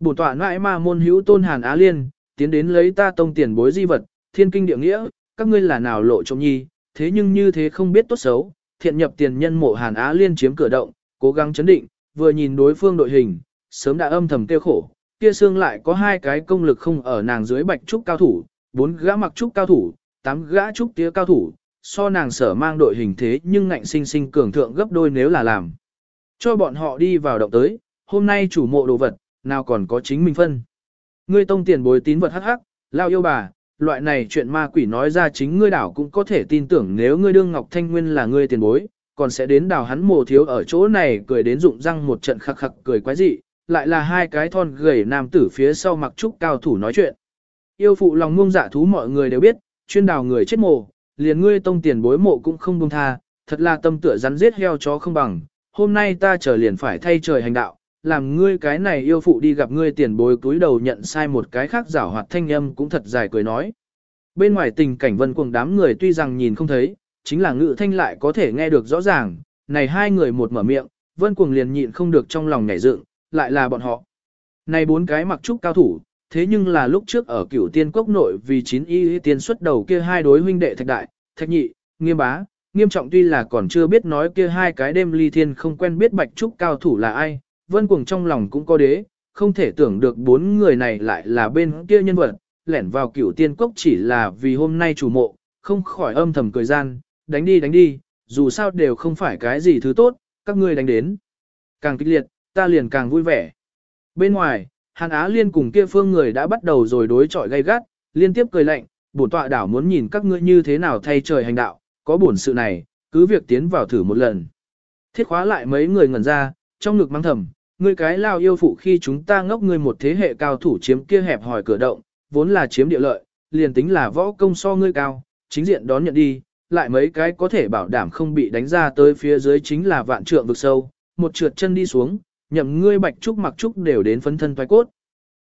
bổn tọa ngoại ma môn hữu tôn Hàn Á Liên, tiến đến lấy ta tông tiền bối di vật, thiên kinh địa nghĩa, các ngươi là nào lộ trộm nhi, thế nhưng như thế không biết tốt xấu, thiện nhập tiền nhân mộ Hàn Á Liên chiếm cửa động, cố gắng chấn định, vừa nhìn đối phương đội hình, sớm đã âm thầm tiêu khổ, kia xương lại có hai cái công lực không ở nàng dưới bạch trúc cao thủ, bốn gã mặc trúc cao thủ, tám gã trúc tía cao thủ, so nàng sở mang đội hình thế nhưng ngạnh sinh sinh cường thượng gấp đôi nếu là làm. Cho bọn họ đi vào động tới, hôm nay chủ mộ đồ vật, nào còn có chính mình phân. Ngươi tông tiền bối tín vật hắc hắc, lao yêu bà, loại này chuyện ma quỷ nói ra chính ngươi đảo cũng có thể tin tưởng nếu ngươi đương Ngọc Thanh Nguyên là ngươi tiền bối, còn sẽ đến đào hắn mồ thiếu ở chỗ này cười đến rụng răng một trận khắc khắc cười quái dị, lại là hai cái thon gầy nam tử phía sau mặc trúc cao thủ nói chuyện. Yêu phụ lòng ngông dạ thú mọi người đều biết, chuyên đào người chết mồ, liền ngươi tông tiền bối mộ cũng không buông tha, thật là tâm tựa rắn giết heo chó không bằng, hôm nay ta chờ liền phải thay trời hành đạo, làm ngươi cái này yêu phụ đi gặp ngươi tiền bối cúi đầu nhận sai một cái khác giảo hoạt thanh âm cũng thật dài cười nói. Bên ngoài tình cảnh vân cuồng đám người tuy rằng nhìn không thấy, chính là ngự thanh lại có thể nghe được rõ ràng, này hai người một mở miệng, vân cuồng liền nhịn không được trong lòng nhảy dựng, lại là bọn họ. Này bốn cái mặc trúc cao thủ, thế nhưng là lúc trước ở cửu tiên quốc nội vì chín y tiên xuất đầu kia hai đối huynh đệ thạch đại, thạch nhị, nghiêm bá, nghiêm trọng tuy là còn chưa biết nói kia hai cái đêm ly thiên không quen biết bạch trúc cao thủ là ai, vân cuồng trong lòng cũng có đế, không thể tưởng được bốn người này lại là bên kia nhân vật, lẻn vào cửu tiên quốc chỉ là vì hôm nay chủ mộ, không khỏi âm thầm cười gian, đánh đi đánh đi, dù sao đều không phải cái gì thứ tốt, các ngươi đánh đến. Càng kích liệt, ta liền càng vui vẻ. Bên ngoài, Hàn Á Liên cùng kia phương người đã bắt đầu rồi đối chọi gay gắt, liên tiếp cười lạnh, bổn tọa đảo muốn nhìn các ngươi như thế nào thay trời hành đạo, có bổn sự này, cứ việc tiến vào thử một lần. Thiết khóa lại mấy người ngẩn ra, trong ngực mang thầm, ngươi cái lao yêu phụ khi chúng ta ngốc ngươi một thế hệ cao thủ chiếm kia hẹp hỏi cửa động, vốn là chiếm địa lợi, liền tính là võ công so ngươi cao, chính diện đón nhận đi, lại mấy cái có thể bảo đảm không bị đánh ra tới phía dưới chính là vạn trượng vực sâu, một trượt chân đi xuống, nhậm ngươi bạch trúc mặc trúc đều đến phấn thân toái cốt.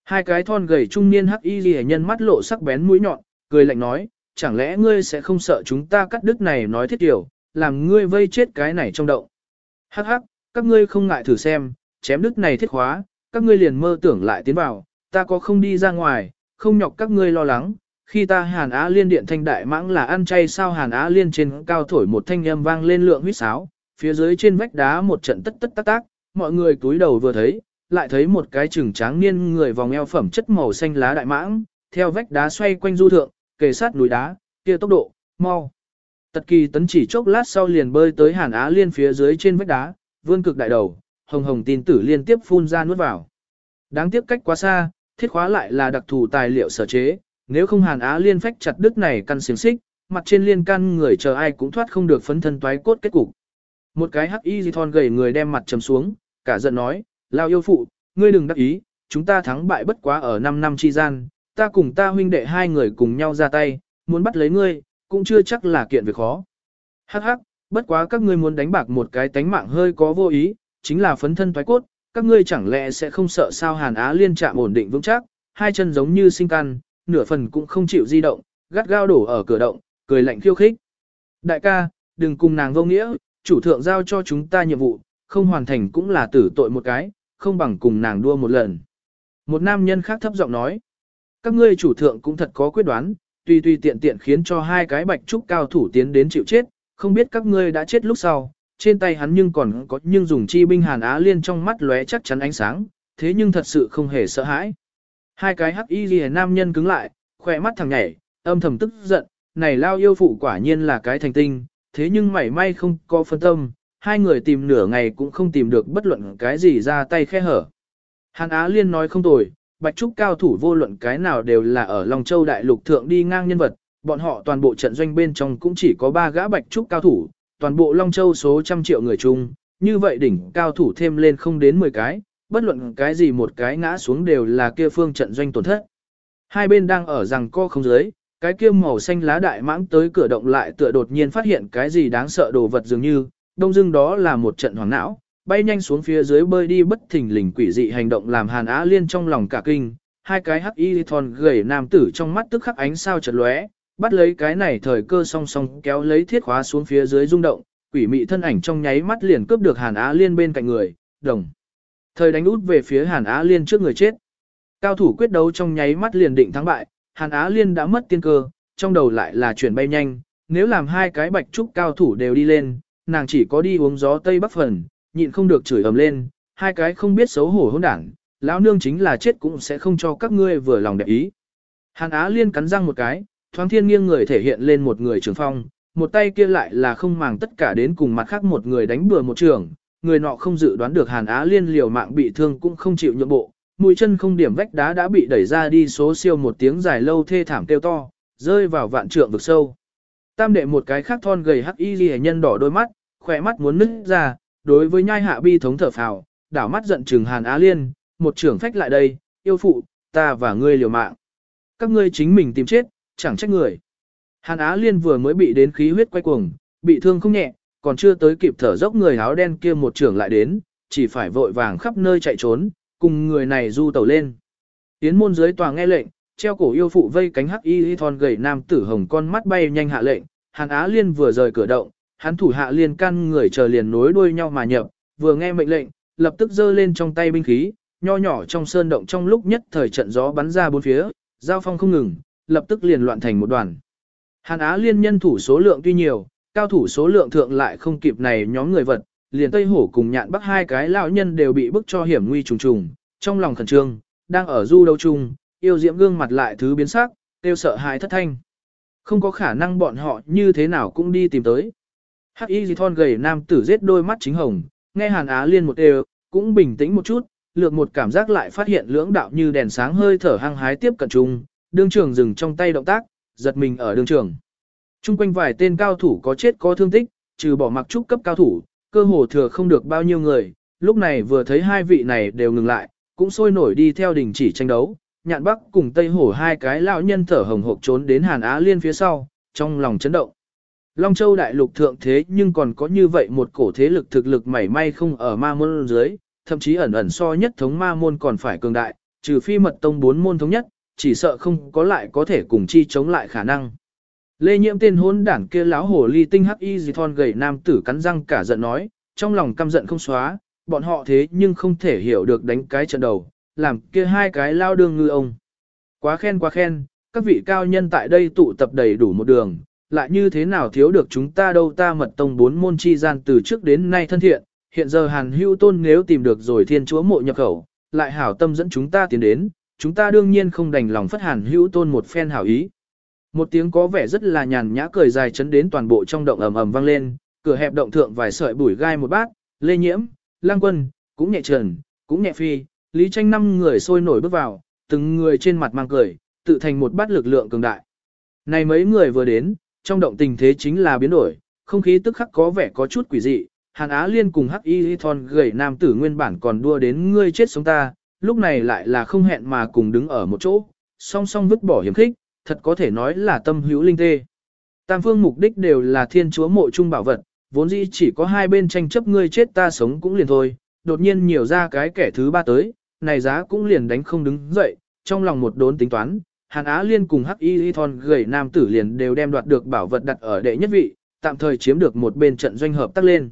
Hai cái thon gầy trung niên hắc y ghi nhân mắt lộ sắc bén mũi nhọn, cười lạnh nói, chẳng lẽ ngươi sẽ không sợ chúng ta cắt đứt này nói thiết điều, làm ngươi vây chết cái này trong động. Hắc hắc, các ngươi không ngại thử xem, chém đứt này thiết khóa, các ngươi liền mơ tưởng lại tiến vào, ta có không đi ra ngoài, không nhọc các ngươi lo lắng. Khi ta Hàn Á Liên điện thanh đại mãng là ăn chay sao Hàn Á Liên trên cao thổi một thanh âm vang lên lượng huýt sáo, phía dưới trên vách đá một trận tất tất tác tác, mọi người túi đầu vừa thấy, lại thấy một cái chừng tráng niên người vòng eo phẩm chất màu xanh lá đại mãng, theo vách đá xoay quanh du thượng, kề sát núi đá, kia tốc độ, mau. Tật kỳ tấn chỉ chốc lát sau liền bơi tới Hàn Á Liên phía dưới trên vách đá, vươn cực đại đầu, hồng hồng tin tử liên tiếp phun ra nuốt vào. Đáng tiếc cách quá xa, thiết khóa lại là đặc thù tài liệu sở chế, nếu không Hàn Á Liên phách chặt đứt này căn xiềng xích, mặt trên liên căn người chờ ai cũng thoát không được phấn thân toái cốt kết cục. Một cái hắc y thon gầy người đem mặt trầm xuống, cả giận nói, lao yêu phụ, ngươi đừng đắc ý, chúng ta thắng bại bất quá ở 5 năm chi gian, ta cùng ta huynh đệ hai người cùng nhau ra tay, muốn bắt lấy ngươi, cũng chưa chắc là kiện việc khó. Hắc hắc, bất quá các ngươi muốn đánh bạc một cái tánh mạng hơi có vô ý, chính là phấn thân toái cốt, các ngươi chẳng lẽ sẽ không sợ sao Hàn Á liên chạm ổn định vững chắc, hai chân giống như sinh căn, nửa phần cũng không chịu di động, gắt gao đổ ở cửa động, cười lạnh khiêu khích. Đại ca, đừng cùng nàng vô nghĩa, chủ thượng giao cho chúng ta nhiệm vụ, không hoàn thành cũng là tử tội một cái, không bằng cùng nàng đua một lần. Một nam nhân khác thấp giọng nói, các ngươi chủ thượng cũng thật có quyết đoán, tùy tùy tiện tiện khiến cho hai cái bạch trúc cao thủ tiến đến chịu chết, không biết các ngươi đã chết lúc sau, trên tay hắn nhưng còn có nhưng dùng chi binh hàn á liên trong mắt lóe chắc chắn ánh sáng, thế nhưng thật sự không hề sợ hãi. Hai cái hắc y ghi nam nhân cứng lại, khỏe mắt thằng nhảy, âm thầm tức giận, này lao yêu phụ quả nhiên là cái thành tinh, thế nhưng mảy may không có phân tâm, hai người tìm nửa ngày cũng không tìm được bất luận cái gì ra tay khe hở. Hàn Á Liên nói không tồi, Bạch Trúc cao thủ vô luận cái nào đều là ở Long Châu Đại Lục Thượng đi ngang nhân vật, bọn họ toàn bộ trận doanh bên trong cũng chỉ có ba gã Bạch Trúc cao thủ, toàn bộ Long Châu số trăm triệu người chung, như vậy đỉnh cao thủ thêm lên không đến 10 cái, bất luận cái gì một cái ngã xuống đều là kia phương trận doanh tổn thất. Hai bên đang ở rằng co không dưới, cái kia màu xanh lá đại mãng tới cửa động lại tựa đột nhiên phát hiện cái gì đáng sợ đồ vật dường như, đông dưng đó là một trận hoàng não, bay nhanh xuống phía dưới bơi đi bất thình lình quỷ dị hành động làm Hàn Á Liên trong lòng cả kinh, hai cái hắc y thon gầy nam tử trong mắt tức khắc ánh sao chợt lóe, bắt lấy cái này thời cơ song song kéo lấy thiết khóa xuống phía dưới rung động, quỷ mị thân ảnh trong nháy mắt liền cướp được Hàn Á Liên bên cạnh người, đồng. Thời đánh út về phía Hàn Á Liên trước người chết. Cao thủ quyết đấu trong nháy mắt liền định thắng bại, Hàn Á Liên đã mất tiên cơ, trong đầu lại là chuyển bay nhanh, nếu làm hai cái bạch trúc cao thủ đều đi lên, nàng chỉ có đi uống gió tây bắc phần, nhịn không được chửi ầm lên, hai cái không biết xấu hổ hỗn đảng, lão nương chính là chết cũng sẽ không cho các ngươi vừa lòng để ý. Hàn Á Liên cắn răng một cái, thoáng thiên nghiêng người thể hiện lên một người trường phong, một tay kia lại là không màng tất cả đến cùng mặt khác một người đánh bừa một trường, người nọ không dự đoán được Hàn Á Liên liều mạng bị thương cũng không chịu nhượng bộ, mũi chân không điểm vách đá đã bị đẩy ra đi số siêu một tiếng dài lâu thê thảm kêu to, rơi vào vạn trượng vực sâu. Tam đệ một cái khác thon gầy hắc y ghi nhân đỏ đôi mắt, khỏe mắt muốn nứt ra, đối với nhai hạ bi thống thở phào, đảo mắt giận trừng Hàn Á Liên, một trưởng phách lại đây, yêu phụ, ta và ngươi liều mạng. Các ngươi chính mình tìm chết, chẳng trách người. Hàn Á Liên vừa mới bị đến khí huyết quay cuồng, bị thương không nhẹ, còn chưa tới kịp thở dốc người áo đen kia một trưởng lại đến, chỉ phải vội vàng khắp nơi chạy trốn, cùng người này du tàu lên. Tiến môn dưới tòa nghe lệnh, treo cổ yêu phụ vây cánh hắc y y thon gầy nam tử hồng con mắt bay nhanh hạ lệnh, Hàn Á Liên vừa rời cửa động, hắn thủ hạ liên can người chờ liền nối đuôi nhau mà nhập, vừa nghe mệnh lệnh, lập tức giơ lên trong tay binh khí, nho nhỏ trong sơn động trong lúc nhất thời trận gió bắn ra bốn phía, giao phong không ngừng, lập tức liền loạn thành một đoàn. Hàn Á Liên nhân thủ số lượng tuy nhiều, cao thủ số lượng thượng lại không kịp này nhóm người vật, liền Tây Hổ cùng nhạn bắc hai cái lão nhân đều bị bức cho hiểm nguy trùng trùng, trong lòng khẩn trương, đang ở du đâu chung, yêu diễm gương mặt lại thứ biến sắc, tiêu sợ hãi thất thanh. Không có khả năng bọn họ như thế nào cũng đi tìm tới. Hắc Y Di Thon gầy nam tử giết đôi mắt chính hồng, nghe Hàn Á Liên một đều, cũng bình tĩnh một chút, lược một cảm giác lại phát hiện lưỡng đạo như đèn sáng hơi thở hăng hái tiếp cận chung, đương trường dừng trong tay động tác, giật mình ở đương trường. Trung quanh vài tên cao thủ có chết có thương tích, trừ bỏ mặc trúc cấp cao thủ, cơ hồ thừa không được bao nhiêu người, lúc này vừa thấy hai vị này đều ngừng lại, cũng sôi nổi đi theo đình chỉ tranh đấu, nhạn bắc cùng tây hổ hai cái lão nhân thở hồng hộc trốn đến Hàn Á Liên phía sau, trong lòng chấn động. Long Châu đại lục thượng thế nhưng còn có như vậy một cổ thế lực thực lực mảy may không ở ma môn dưới, thậm chí ẩn ẩn so nhất thống ma môn còn phải cường đại, trừ phi mật tông bốn môn thống nhất, chỉ sợ không có lại có thể cùng chi chống lại khả năng. Lê Nhiễm tên hôn đảng kia láo hồ ly tinh hắc y gì thon gầy nam tử cắn răng cả giận nói, trong lòng căm giận không xóa, bọn họ thế nhưng không thể hiểu được đánh cái trận đầu, làm kia hai cái lao đương ngư ông. Quá khen quá khen, các vị cao nhân tại đây tụ tập đầy đủ một đường, lại như thế nào thiếu được chúng ta đâu ta mật tông bốn môn chi gian từ trước đến nay thân thiện, hiện giờ hàn hưu tôn nếu tìm được rồi thiên chúa mộ nhập khẩu, lại hảo tâm dẫn chúng ta tiến đến, chúng ta đương nhiên không đành lòng phất hàn hữu tôn một phen hảo ý. Một tiếng có vẻ rất là nhàn nhã cười dài chấn đến toàn bộ trong động ầm ầm vang lên, cửa hẹp động thượng vài sợi bùi gai một bát, lê nhiễm, lang quân, cũng nhẹ trần, cũng nhẹ phi, lý tranh năm người sôi nổi bước vào, từng người trên mặt mang cười, tự thành một bát lực lượng cường đại. Này mấy người vừa đến, trong động tình thế chính là biến đổi, không khí tức khắc có vẻ có chút quỷ dị, Hàn Á Liên cùng Hắc Y Thon gầy nam tử nguyên bản còn đua đến ngươi chết sống ta, lúc này lại là không hẹn mà cùng đứng ở một chỗ, song song vứt bỏ hiểm khích, thật có thể nói là tâm hữu linh tê. Tam phương mục đích đều là thiên chúa mộ trung bảo vật, vốn dĩ chỉ có hai bên tranh chấp ngươi chết ta sống cũng liền thôi, đột nhiên nhiều ra cái kẻ thứ ba tới, này giá cũng liền đánh không đứng dậy, trong lòng một đốn tính toán, Hàn Á Liên cùng Hắc Y Y Thon gầy nam tử liền đều đem đoạt được bảo vật đặt ở đệ nhất vị, tạm thời chiếm được một bên trận doanh hợp tác lên.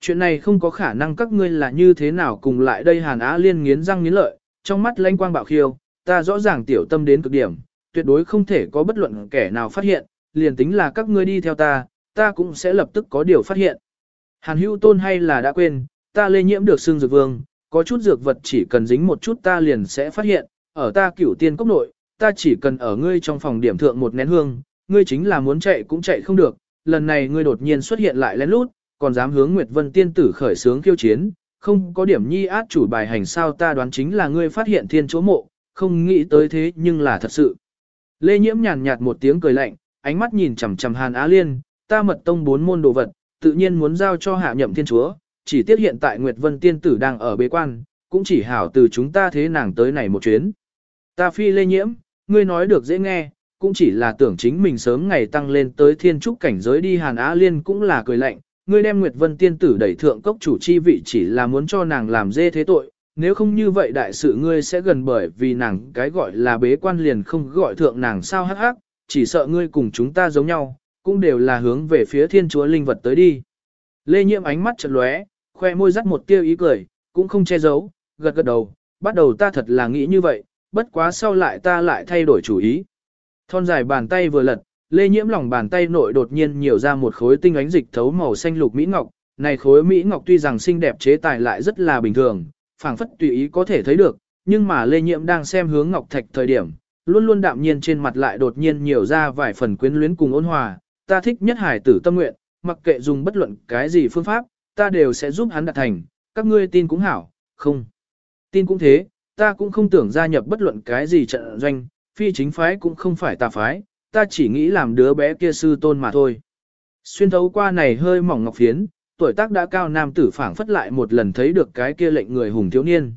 Chuyện này không có khả năng các ngươi là như thế nào cùng lại đây Hàn Á Liên nghiến răng nghiến lợi, trong mắt lanh quang bạo khiêu, ta rõ ràng tiểu tâm đến cực điểm, tuyệt đối không thể có bất luận kẻ nào phát hiện, liền tính là các ngươi đi theo ta, ta cũng sẽ lập tức có điều phát hiện. Hàn hữu tôn hay là đã quên, ta lây nhiễm được xương dược vương, có chút dược vật chỉ cần dính một chút ta liền sẽ phát hiện, ở ta cửu tiên cốc nội, ta chỉ cần ở ngươi trong phòng điểm thượng một nén hương, ngươi chính là muốn chạy cũng chạy không được, lần này ngươi đột nhiên xuất hiện lại lén lút, còn dám hướng Nguyệt Vân tiên tử khởi sướng khiêu chiến, không có điểm nhi át chủ bài hành sao ta đoán chính là ngươi phát hiện thiên chúa mộ, không nghĩ tới thế nhưng là thật sự. Lê Nhiễm nhàn nhạt một tiếng cười lạnh, ánh mắt nhìn chằm chằm Hàn Á Liên, ta mật tông bốn môn đồ vật, tự nhiên muốn giao cho hạ nhậm thiên chúa, chỉ tiếc hiện tại Nguyệt Vân tiên tử đang ở bế quan, cũng chỉ hảo từ chúng ta thế nàng tới này một chuyến. Ta phi Lê Nhiễm, ngươi nói được dễ nghe, cũng chỉ là tưởng chính mình sớm ngày tăng lên tới thiên trúc cảnh giới đi Hàn Á Liên cũng là cười lạnh, ngươi đem Nguyệt Vân tiên tử đẩy thượng cốc chủ chi vị chỉ là muốn cho nàng làm dê thế tội, nếu không như vậy đại sự ngươi sẽ gần bởi vì nàng cái gọi là bế quan liền không gọi thượng nàng sao hắc hắc, chỉ sợ ngươi cùng chúng ta giống nhau, cũng đều là hướng về phía thiên chúa linh vật tới đi. Lê Nhiễm ánh mắt chợt lóe, khoe môi dắt một tia ý cười, cũng không che giấu, gật gật đầu, bắt đầu ta thật là nghĩ như vậy, bất quá sau lại ta lại thay đổi chủ ý. Thon dài bàn tay vừa lật, Lê Nhiễm lòng bàn tay nội đột nhiên nhiều ra một khối tinh ánh dịch thấu màu xanh lục mỹ ngọc, này khối mỹ ngọc tuy rằng xinh đẹp chế tài lại rất là bình thường, phảng phất tùy ý có thể thấy được, nhưng mà Lê Nhiễm đang xem hướng ngọc thạch thời điểm, luôn luôn đạm nhiên trên mặt lại đột nhiên nhiều ra vài phần quyến luyến cùng ôn hòa, ta thích nhất hải tử tâm nguyện, mặc kệ dùng bất luận cái gì phương pháp, ta đều sẽ giúp hắn đạt thành, các ngươi tin cũng hảo, không. Tin cũng thế, ta cũng không tưởng gia nhập bất luận cái gì trận doanh, phi chính phái cũng không phải tà phái, ta chỉ nghĩ làm đứa bé kia sư tôn mà thôi. Xuyên thấu qua này hơi mỏng ngọc phiến, tuổi tác đã cao nam tử phảng phất lại một lần thấy được cái kia lệnh người hùng thiếu niên.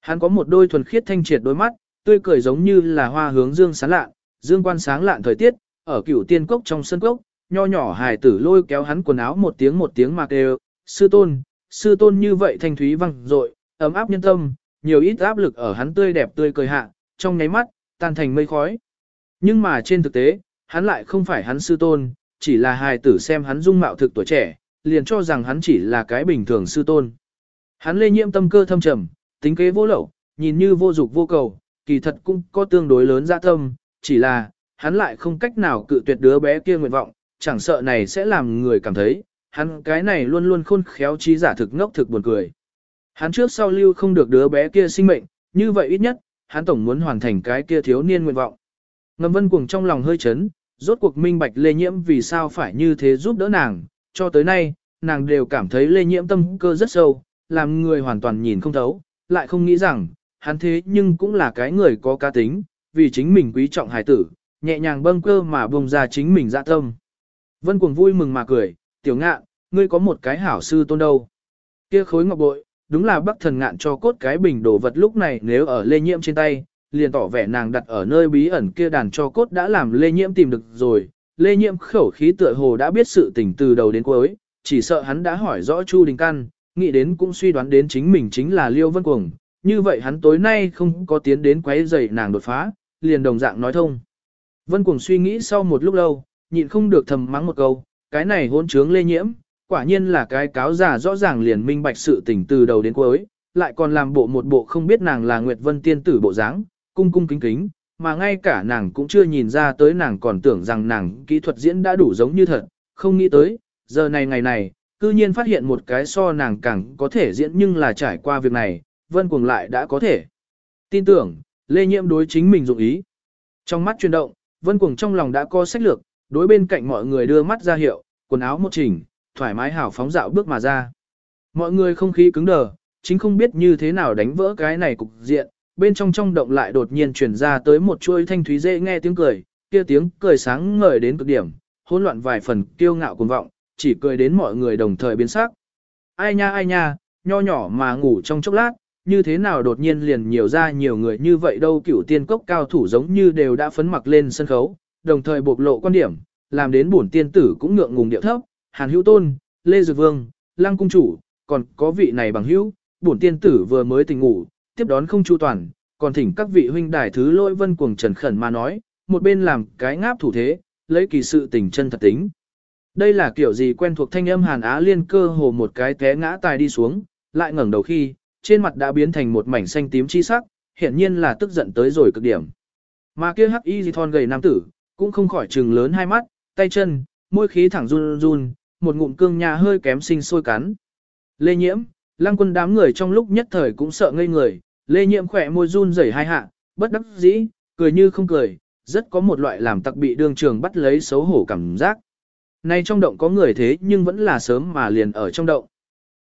Hắn có một đôi thuần khiết thanh triệt đôi mắt, tươi cười giống như là hoa hướng dương sáng lạ, dương quan sáng lạn thời tiết, ở cửu tiên cốc trong sân cốc, nho nhỏ hài tử lôi kéo hắn quần áo một tiếng một tiếng mà kêu, sư tôn, sư tôn như vậy thanh thúy văng rội, ấm áp nhân tâm, nhiều ít áp lực ở hắn tươi đẹp tươi cười hạ, trong nháy mắt, tan thành mây khói. Nhưng mà trên thực tế, hắn lại không phải hắn sư tôn, chỉ là hài tử xem hắn dung mạo thực tuổi trẻ, liền cho rằng hắn chỉ là cái bình thường sư tôn. Hắn lê nhiễm tâm cơ thâm trầm, tính kế vô lậu, nhìn như vô dục vô cầu, kỳ thật cũng có tương đối lớn dạ tâm, chỉ là, hắn lại không cách nào cự tuyệt đứa bé kia nguyện vọng, chẳng sợ này sẽ làm người cảm thấy, hắn cái này luôn luôn khôn khéo trí giả thực ngốc thực buồn cười. Hắn trước sau lưu không được đứa bé kia sinh mệnh, như vậy ít nhất, hắn tổng muốn hoàn thành cái kia thiếu niên nguyện vọng. Ngầm vân cuồng trong lòng hơi chấn, rốt cuộc minh bạch lê nhiễm vì sao phải như thế giúp đỡ nàng, cho tới nay, nàng đều cảm thấy lê nhiễm tâm cơ rất sâu, làm người hoàn toàn nhìn không thấu, lại không nghĩ rằng, hắn thế nhưng cũng là cái người có cá tính, vì chính mình quý trọng hài tử, nhẹ nhàng bâng cơ mà bùng ra chính mình dạ tâm. Vân cuồng vui mừng mà cười, tiểu ngạ, ngươi có một cái hảo sư tôn đâu. Kia khối ngọc bội, đúng là bắc thần ngạn cho cốt cái bình đồ vật lúc này nếu ở lê nhiễm trên tay, liền tỏ vẻ nàng đặt ở nơi bí ẩn kia đàn cho cốt đã làm lê nhiễm tìm được rồi. Lê nhiễm khẩu khí tựa hồ đã biết sự tình từ đầu đến cuối, chỉ sợ hắn đã hỏi rõ Chu Đình Căn, nghĩ đến cũng suy đoán đến chính mình chính là Liêu Vân Cuồng, như vậy hắn tối nay không có tiến đến quấy rầy nàng đột phá, liền đồng dạng nói thông. Vân Cuồng suy nghĩ sau một lúc lâu, nhịn không được thầm mắng một câu, cái này hôn trướng lê nhiễm, quả nhiên là cái cáo giả rõ ràng liền minh bạch sự tình từ đầu đến cuối, lại còn làm bộ một bộ không biết nàng là Nguyệt Vân tiên tử bộ dáng, cung cung kính kính, mà ngay cả nàng cũng chưa nhìn ra tới nàng còn tưởng rằng nàng kỹ thuật diễn đã đủ giống như thật, không nghĩ tới, giờ này ngày này, cư nhiên phát hiện một cái so nàng càng có thể diễn nhưng là trải qua việc này, Vân Cuồng lại đã có thể. Tin tưởng, Lê Nhiễm đối chính mình dụng ý. Trong mắt chuyển động, Vân Cuồng trong lòng đã có sách lược, đối bên cạnh mọi người đưa mắt ra hiệu, quần áo một chỉnh, thoải mái hào phóng dạo bước mà ra. Mọi người không khí cứng đờ, chính không biết như thế nào đánh vỡ cái này cục diện, bên trong trong động lại đột nhiên truyền ra tới một chuôi thanh thúy dễ nghe tiếng cười, kia tiếng cười sáng ngời đến cực điểm, hỗn loạn vài phần kiêu ngạo cuồng vọng, chỉ cười đến mọi người đồng thời biến sắc. Ai nha ai nha, nho nhỏ mà ngủ trong chốc lát, như thế nào đột nhiên liền nhiều ra nhiều người như vậy đâu cửu tiên cốc cao thủ giống như đều đã phấn mặc lên sân khấu, đồng thời bộc lộ quan điểm, làm đến bổn tiên tử cũng ngượng ngùng điệu thấp, Hàn Hữu Tôn, Lê Dược Vương, Lăng Cung Chủ, còn có vị này bằng hữu, bổn tiên tử vừa mới tỉnh ngủ, tiếp đón không chu toàn, còn thỉnh các vị huynh đài thứ lỗi vân cuồng trần khẩn mà nói, một bên làm cái ngáp thủ thế, lấy kỳ sự tình chân thật tính. Đây là kiểu gì quen thuộc thanh âm Hàn Á Liên cơ hồ một cái té ngã tài đi xuống, lại ngẩng đầu khi, trên mặt đã biến thành một mảnh xanh tím chi sắc, hiện nhiên là tức giận tới rồi cực điểm. Mà kia hắc y thon gầy nam tử, cũng không khỏi trừng lớn hai mắt, tay chân, môi khí thẳng run run, một ngụm cương nhà hơi kém sinh sôi cắn. Lê Nhiễm, lăng quân đám người trong lúc nhất thời cũng sợ ngây người, Lê Nhiệm khỏe môi run rẩy hai hạ, bất đắc dĩ, cười như không cười, rất có một loại làm tặc bị đương trường bắt lấy xấu hổ cảm giác. Nay trong động có người thế nhưng vẫn là sớm mà liền ở trong động.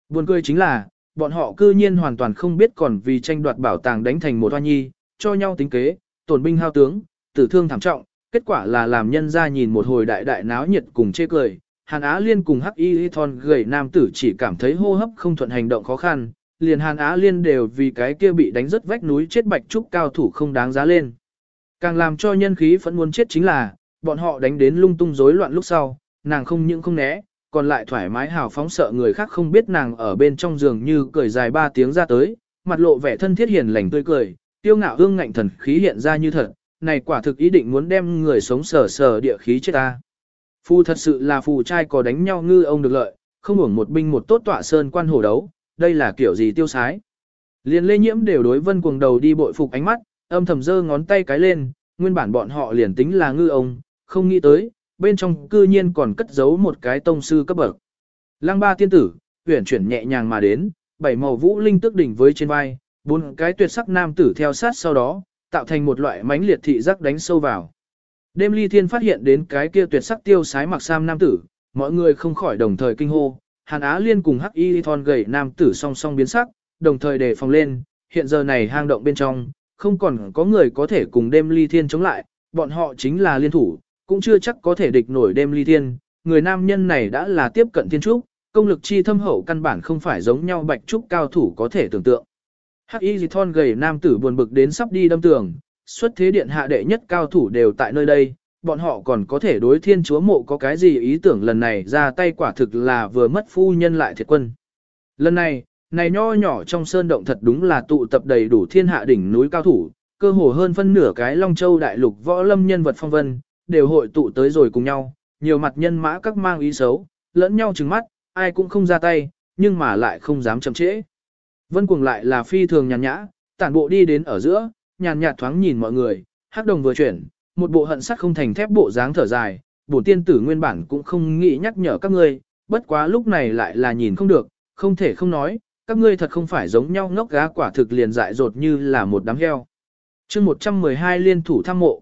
Buồn cười chính là, bọn họ cư nhiên hoàn toàn không biết còn vì tranh đoạt bảo tàng đánh thành một hoa nhi, cho nhau tính kế, tổn binh hao tướng, tử thương thảm trọng, kết quả là làm nhân ra nhìn một hồi đại đại náo nhiệt cùng chê cười. Hàn Á Liên cùng Hắc Y Thon gầy nam tử chỉ cảm thấy hô hấp không thuận hành động khó khăn, liền Hàn Á Liên đều vì cái kia bị đánh rất vách núi chết bạch trúc cao thủ không đáng giá lên. Càng làm cho nhân khí phẫn muốn chết chính là, bọn họ đánh đến lung tung rối loạn lúc sau, nàng không những không né, còn lại thoải mái hào phóng sợ người khác không biết nàng ở bên trong giường như cười dài ba tiếng ra tới, mặt lộ vẻ thân thiết hiền lành tươi cười, tiêu ngạo hương ngạnh thần khí hiện ra như thật, này quả thực ý định muốn đem người sống sờ sờ địa khí chết ta. Phu thật sự là phù trai có đánh nhau ngư ông được lợi, không hưởng một binh một tốt tọa sơn quan hổ đấu, đây là kiểu gì tiêu sái. Liền lê nhiễm đều đối vân cuồng đầu đi bội phục ánh mắt, âm thầm giơ ngón tay cái lên, nguyên bản bọn họ liền tính là ngư ông, không nghĩ tới, bên trong cư nhiên còn cất giấu một cái tông sư cấp bậc. Lăng ba tiên tử, huyển chuyển nhẹ nhàng mà đến, bảy màu vũ linh tức đỉnh với trên vai, bốn cái tuyệt sắc nam tử theo sát sau đó, tạo thành một loại mãnh liệt thị giác đánh sâu vào. Đêm ly thiên phát hiện đến cái kia tuyệt sắc tiêu sái mặc sam nam tử, mọi người không khỏi đồng thời kinh hô, Hàn Á Liên cùng Hắc Y Thon gầy nam tử song song biến sắc, đồng thời đề phòng lên, hiện giờ này hang động bên trong, không còn có người có thể cùng đêm ly thiên chống lại, bọn họ chính là liên thủ, cũng chưa chắc có thể địch nổi đêm ly thiên, người nam nhân này đã là tiếp cận thiên trúc, công lực chi thâm hậu căn bản không phải giống nhau bạch trúc cao thủ có thể tưởng tượng. Hắc Y Thon gầy nam tử buồn bực đến sắp đi đâm tường, xuất thế điện hạ đệ nhất cao thủ đều tại nơi đây, bọn họ còn có thể đối thiên chúa mộ có cái gì ý tưởng lần này ra tay quả thực là vừa mất phu nhân lại thiệt quân. Lần này, này nho nhỏ trong sơn động thật đúng là tụ tập đầy đủ thiên hạ đỉnh núi cao thủ, cơ hồ hơn phân nửa cái Long Châu đại lục võ lâm nhân vật phong vân, đều hội tụ tới rồi cùng nhau, nhiều mặt nhân mã các mang ý xấu, lẫn nhau trừng mắt, ai cũng không ra tay, nhưng mà lại không dám chậm trễ. Vân cuồng lại là phi thường nhàn nhã, tản bộ đi đến ở giữa, nhàn nhạt thoáng nhìn mọi người, hắc đồng vừa chuyển, một bộ hận sắt không thành thép bộ dáng thở dài, bổn tiên tử nguyên bản cũng không nghĩ nhắc nhở các ngươi, bất quá lúc này lại là nhìn không được, không thể không nói, các ngươi thật không phải giống nhau ngốc gá quả thực liền dại dột như là một đám heo. chương 112 liên thủ thăm mộ.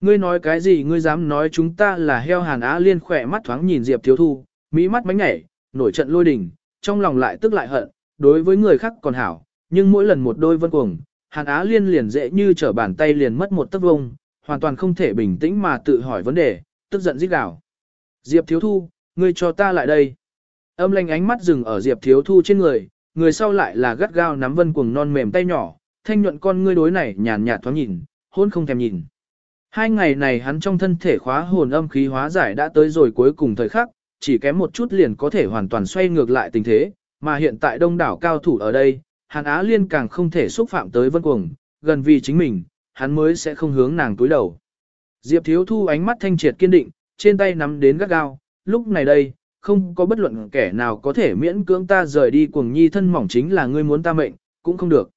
Ngươi nói cái gì ngươi dám nói chúng ta là heo hàn á liên khỏe mắt thoáng nhìn Diệp Thiếu Thu, mỹ mắt bánh nhảy, nổi trận lôi đình, trong lòng lại tức lại hận, đối với người khác còn hảo, nhưng mỗi lần một đôi vân cuồng, hàn á liên liền dễ như trở bàn tay liền mất một tấc vông, hoàn toàn không thể bình tĩnh mà tự hỏi vấn đề, tức giận rít gào. Diệp Thiếu Thu, ngươi cho ta lại đây. Âm lanh ánh mắt dừng ở Diệp Thiếu Thu trên người, người sau lại là gắt gao nắm vân cuồng non mềm tay nhỏ, thanh nhuận con ngươi đối này nhàn nhạt thoáng nhìn, hôn không thèm nhìn. Hai ngày này hắn trong thân thể khóa hồn âm khí hóa giải đã tới rồi cuối cùng thời khắc, chỉ kém một chút liền có thể hoàn toàn xoay ngược lại tình thế, mà hiện tại đông đảo cao thủ ở đây, Hàn Á Liên càng không thể xúc phạm tới vân cuồng, gần vì chính mình, hắn mới sẽ không hướng nàng túi đầu. Diệp Thiếu Thu ánh mắt thanh triệt kiên định, trên tay nắm đến gắt gao, lúc này đây, không có bất luận kẻ nào có thể miễn cưỡng ta rời đi cuồng nhi thân mỏng chính là ngươi muốn ta mệnh, cũng không được.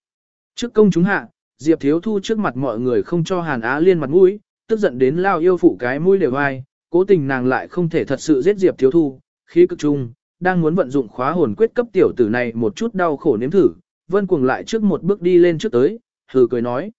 Trước công chúng hạ, Diệp Thiếu Thu trước mặt mọi người không cho Hàn Á Liên mặt mũi, tức giận đến lao yêu phụ cái mũi đều ai, cố tình nàng lại không thể thật sự giết Diệp Thiếu Thu, khí cực trung, đang muốn vận dụng khóa hồn quyết cấp tiểu tử này một chút đau khổ nếm thử, vân cuồng lại trước một bước đi lên trước tới, hừ cười nói.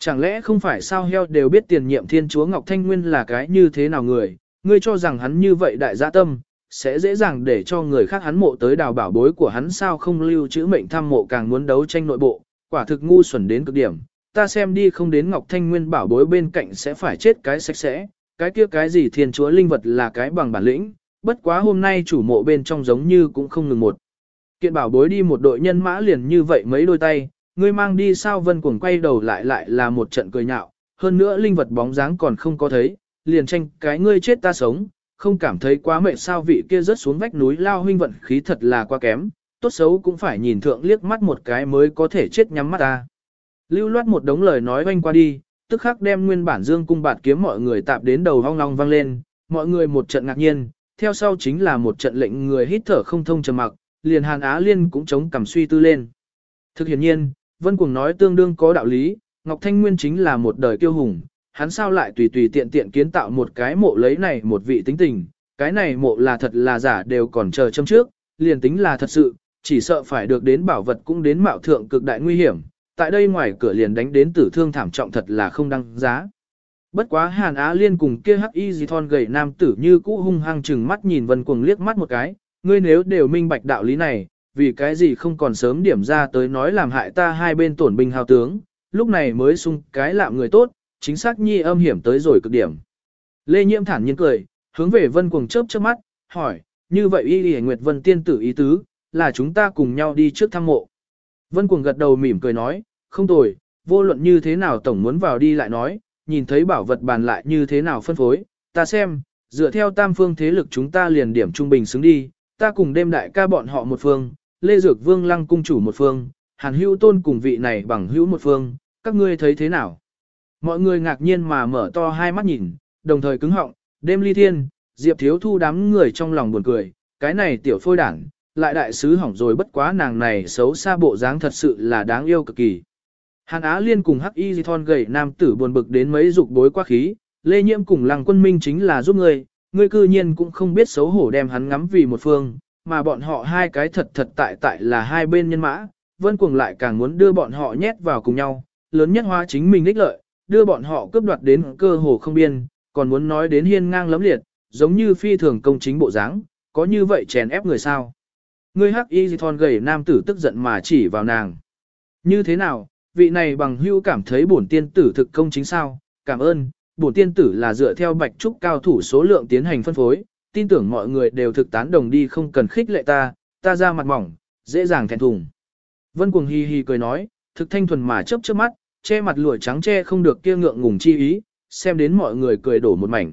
Chẳng lẽ không phải sao heo đều biết tiền nhiệm thiên chúa Ngọc Thanh Nguyên là cái như thế nào người, ngươi cho rằng hắn như vậy đại dạ tâm, sẽ dễ dàng để cho người khác hắn mộ tới đào bảo bối của hắn sao không lưu trữ mệnh thăm mộ càng muốn đấu tranh nội bộ, quả thực ngu xuẩn đến cực điểm. Ta xem đi không đến Ngọc Thanh Nguyên bảo bối bên cạnh sẽ phải chết cái sạch sẽ, cái kia cái gì thiên chúa linh vật là cái bằng bản lĩnh, bất quá hôm nay chủ mộ bên trong giống như cũng không ngừng một. Kiện bảo bối đi một đội nhân mã liền như vậy mấy đôi tay, ngươi mang đi sao vân cuồng quay đầu lại lại là một trận cười nhạo, hơn nữa linh vật bóng dáng còn không có thấy, liền tranh cái ngươi chết ta sống, không cảm thấy quá mệt sao vị kia rớt xuống vách núi lao huynh vận khí thật là quá kém, tốt xấu cũng phải nhìn thượng liếc mắt một cái mới có thể chết nhắm mắt ta. Lưu loát một đống lời nói oanh qua đi, tức khắc đem nguyên bản dương cung bạt kiếm mọi người tạp đến đầu hong long vang lên, mọi người một trận ngạc nhiên, theo sau chính là một trận lệnh người hít thở không thông trầm mặc, liền Hàn Á Liên cũng chống cầm suy tư lên. Thực hiện nhiên, Vân Cuồng nói tương đương có đạo lý, Ngọc Thanh Nguyên chính là một đời kiêu hùng, hắn sao lại tùy tùy tiện tiện kiến tạo một cái mộ lấy này một vị tính tình, cái này mộ là thật là giả đều còn chờ châm trước, liền tính là thật sự, chỉ sợ phải được đến bảo vật cũng đến mạo thượng cực đại nguy hiểm, tại đây ngoài cửa liền đánh đến tử thương thảm trọng thật là không đăng giá. Bất quá Hàn Á Liên cùng kia hắc y gì thon gầy nam tử như cũ hung hăng chừng mắt nhìn Vân Cuồng liếc mắt một cái, ngươi nếu đều minh bạch đạo lý này, vì cái gì không còn sớm điểm ra tới nói làm hại ta hai bên tổn binh hào tướng, lúc này mới sung cái lạm người tốt, chính xác nhi âm hiểm tới rồi cực điểm. Lê Nhiễm thản nhiên cười, hướng về Vân Cuồng chớp chớp mắt, hỏi, như vậy y Lì Nguyệt Vân tiên tử ý tứ, là chúng ta cùng nhau đi trước thăm mộ. Vân Cuồng gật đầu mỉm cười nói, không tồi, vô luận như thế nào tổng muốn vào đi lại nói, nhìn thấy bảo vật bàn lại như thế nào phân phối, ta xem, dựa theo tam phương thế lực chúng ta liền điểm trung bình xứng đi, ta cùng đêm đại ca bọn họ một phương, Lê Dược Vương Lăng cung chủ một phương, Hàn Hữu Tôn cùng vị này bằng hữu một phương, các ngươi thấy thế nào? Mọi người ngạc nhiên mà mở to hai mắt nhìn, đồng thời cứng họng, đêm ly thiên, Diệp Thiếu Thu đám người trong lòng buồn cười, cái này tiểu phôi đảng, lại đại sứ hỏng rồi bất quá nàng này xấu xa bộ dáng thật sự là đáng yêu cực kỳ. Hàn Á Liên cùng Hắc Y Di Thon gầy nam tử buồn bực đến mấy dục bối quá khí, Lê Nhiễm cùng Lăng Quân Minh chính là giúp ngươi, ngươi cư nhiên cũng không biết xấu hổ đem hắn ngắm vì một phương, mà bọn họ hai cái thật thật tại tại là hai bên nhân mã, Vân Cuồng lại càng muốn đưa bọn họ nhét vào cùng nhau, lớn nhất hóa chính mình ích lợi, đưa bọn họ cướp đoạt đến cơ hồ không biên, còn muốn nói đến hiên ngang lấm liệt, giống như phi thường công chính bộ dáng, có như vậy chèn ép người sao? Người hắc y thon gầy nam tử tức giận mà chỉ vào nàng. Như thế nào, vị này bằng hưu cảm thấy bổn tiên tử thực công chính sao? Cảm ơn, bổn tiên tử là dựa theo bạch trúc cao thủ số lượng tiến hành phân phối, tin tưởng mọi người đều thực tán đồng đi không cần khích lệ ta, ta ra mặt mỏng, dễ dàng thẹn thùng. Vân cuồng hi hi cười nói, thực thanh thuần mà chớp chớp mắt, che mặt lụa trắng che không được kia ngượng ngùng chi ý, xem đến mọi người cười đổ một mảnh.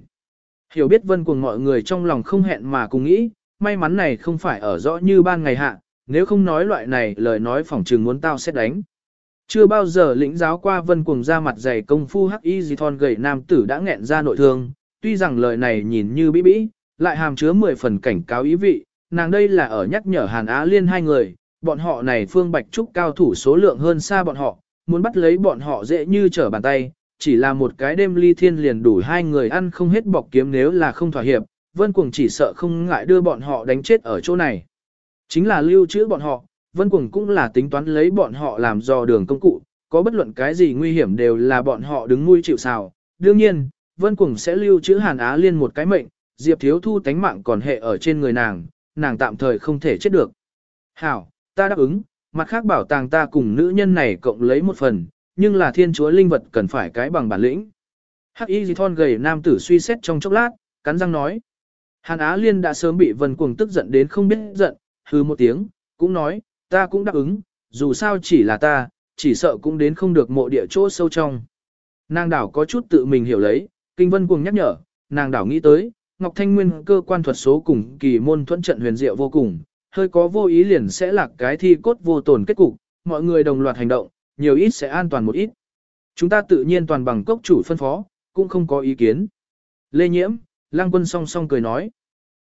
Hiểu biết vân cuồng mọi người trong lòng không hẹn mà cùng nghĩ, may mắn này không phải ở rõ như ban ngày hạ, nếu không nói loại này lời nói phỏng trừng muốn tao sẽ đánh. Chưa bao giờ lĩnh giáo qua vân cuồng ra mặt dày công phu hắc y gì thon gầy nam tử đã nghẹn ra nội thương, tuy rằng lời này nhìn như bí bí, lại hàm chứa 10 phần cảnh cáo ý vị, nàng đây là ở nhắc nhở Hàn Á Liên hai người, bọn họ này Phương Bạch Trúc cao thủ số lượng hơn xa bọn họ, muốn bắt lấy bọn họ dễ như trở bàn tay, chỉ là một cái đêm ly thiên liền đủ hai người ăn không hết bọc kiếm nếu là không thỏa hiệp, Vân Cuồng chỉ sợ không ngại đưa bọn họ đánh chết ở chỗ này. Chính là lưu trữ bọn họ, Vân Cuồng cũng là tính toán lấy bọn họ làm dò đường công cụ, có bất luận cái gì nguy hiểm đều là bọn họ đứng nuôi chịu sào. Đương nhiên, Vân Cuồng sẽ lưu trữ Hàn Á Liên một cái mệnh, Diệp Thiếu Thu tánh mạng còn hệ ở trên người nàng, nàng tạm thời không thể chết được. Hảo, ta đáp ứng, mặt khác bảo tàng ta cùng nữ nhân này cộng lấy một phần, nhưng là thiên chúa linh vật cần phải cái bằng bản lĩnh. Hắc Y Thon gầy nam tử suy xét trong chốc lát, cắn răng nói. Hàn Á Liên đã sớm bị Vân Cuồng tức giận đến không biết giận, hừ một tiếng, cũng nói, ta cũng đáp ứng, dù sao chỉ là ta, chỉ sợ cũng đến không được mộ địa chỗ sâu trong. Nàng đảo có chút tự mình hiểu lấy, Kinh Vân Cuồng nhắc nhở, nàng đảo nghĩ tới, Ngọc Thanh Nguyên cơ quan thuật số cùng kỳ môn thuẫn trận huyền diệu vô cùng, hơi có vô ý liền sẽ lạc cái thi cốt vô tổn kết cục, mọi người đồng loạt hành động, nhiều ít sẽ an toàn một ít. Chúng ta tự nhiên toàn bằng cốc chủ phân phó, cũng không có ý kiến. Lê Nhiễm, Lăng Quân song song cười nói.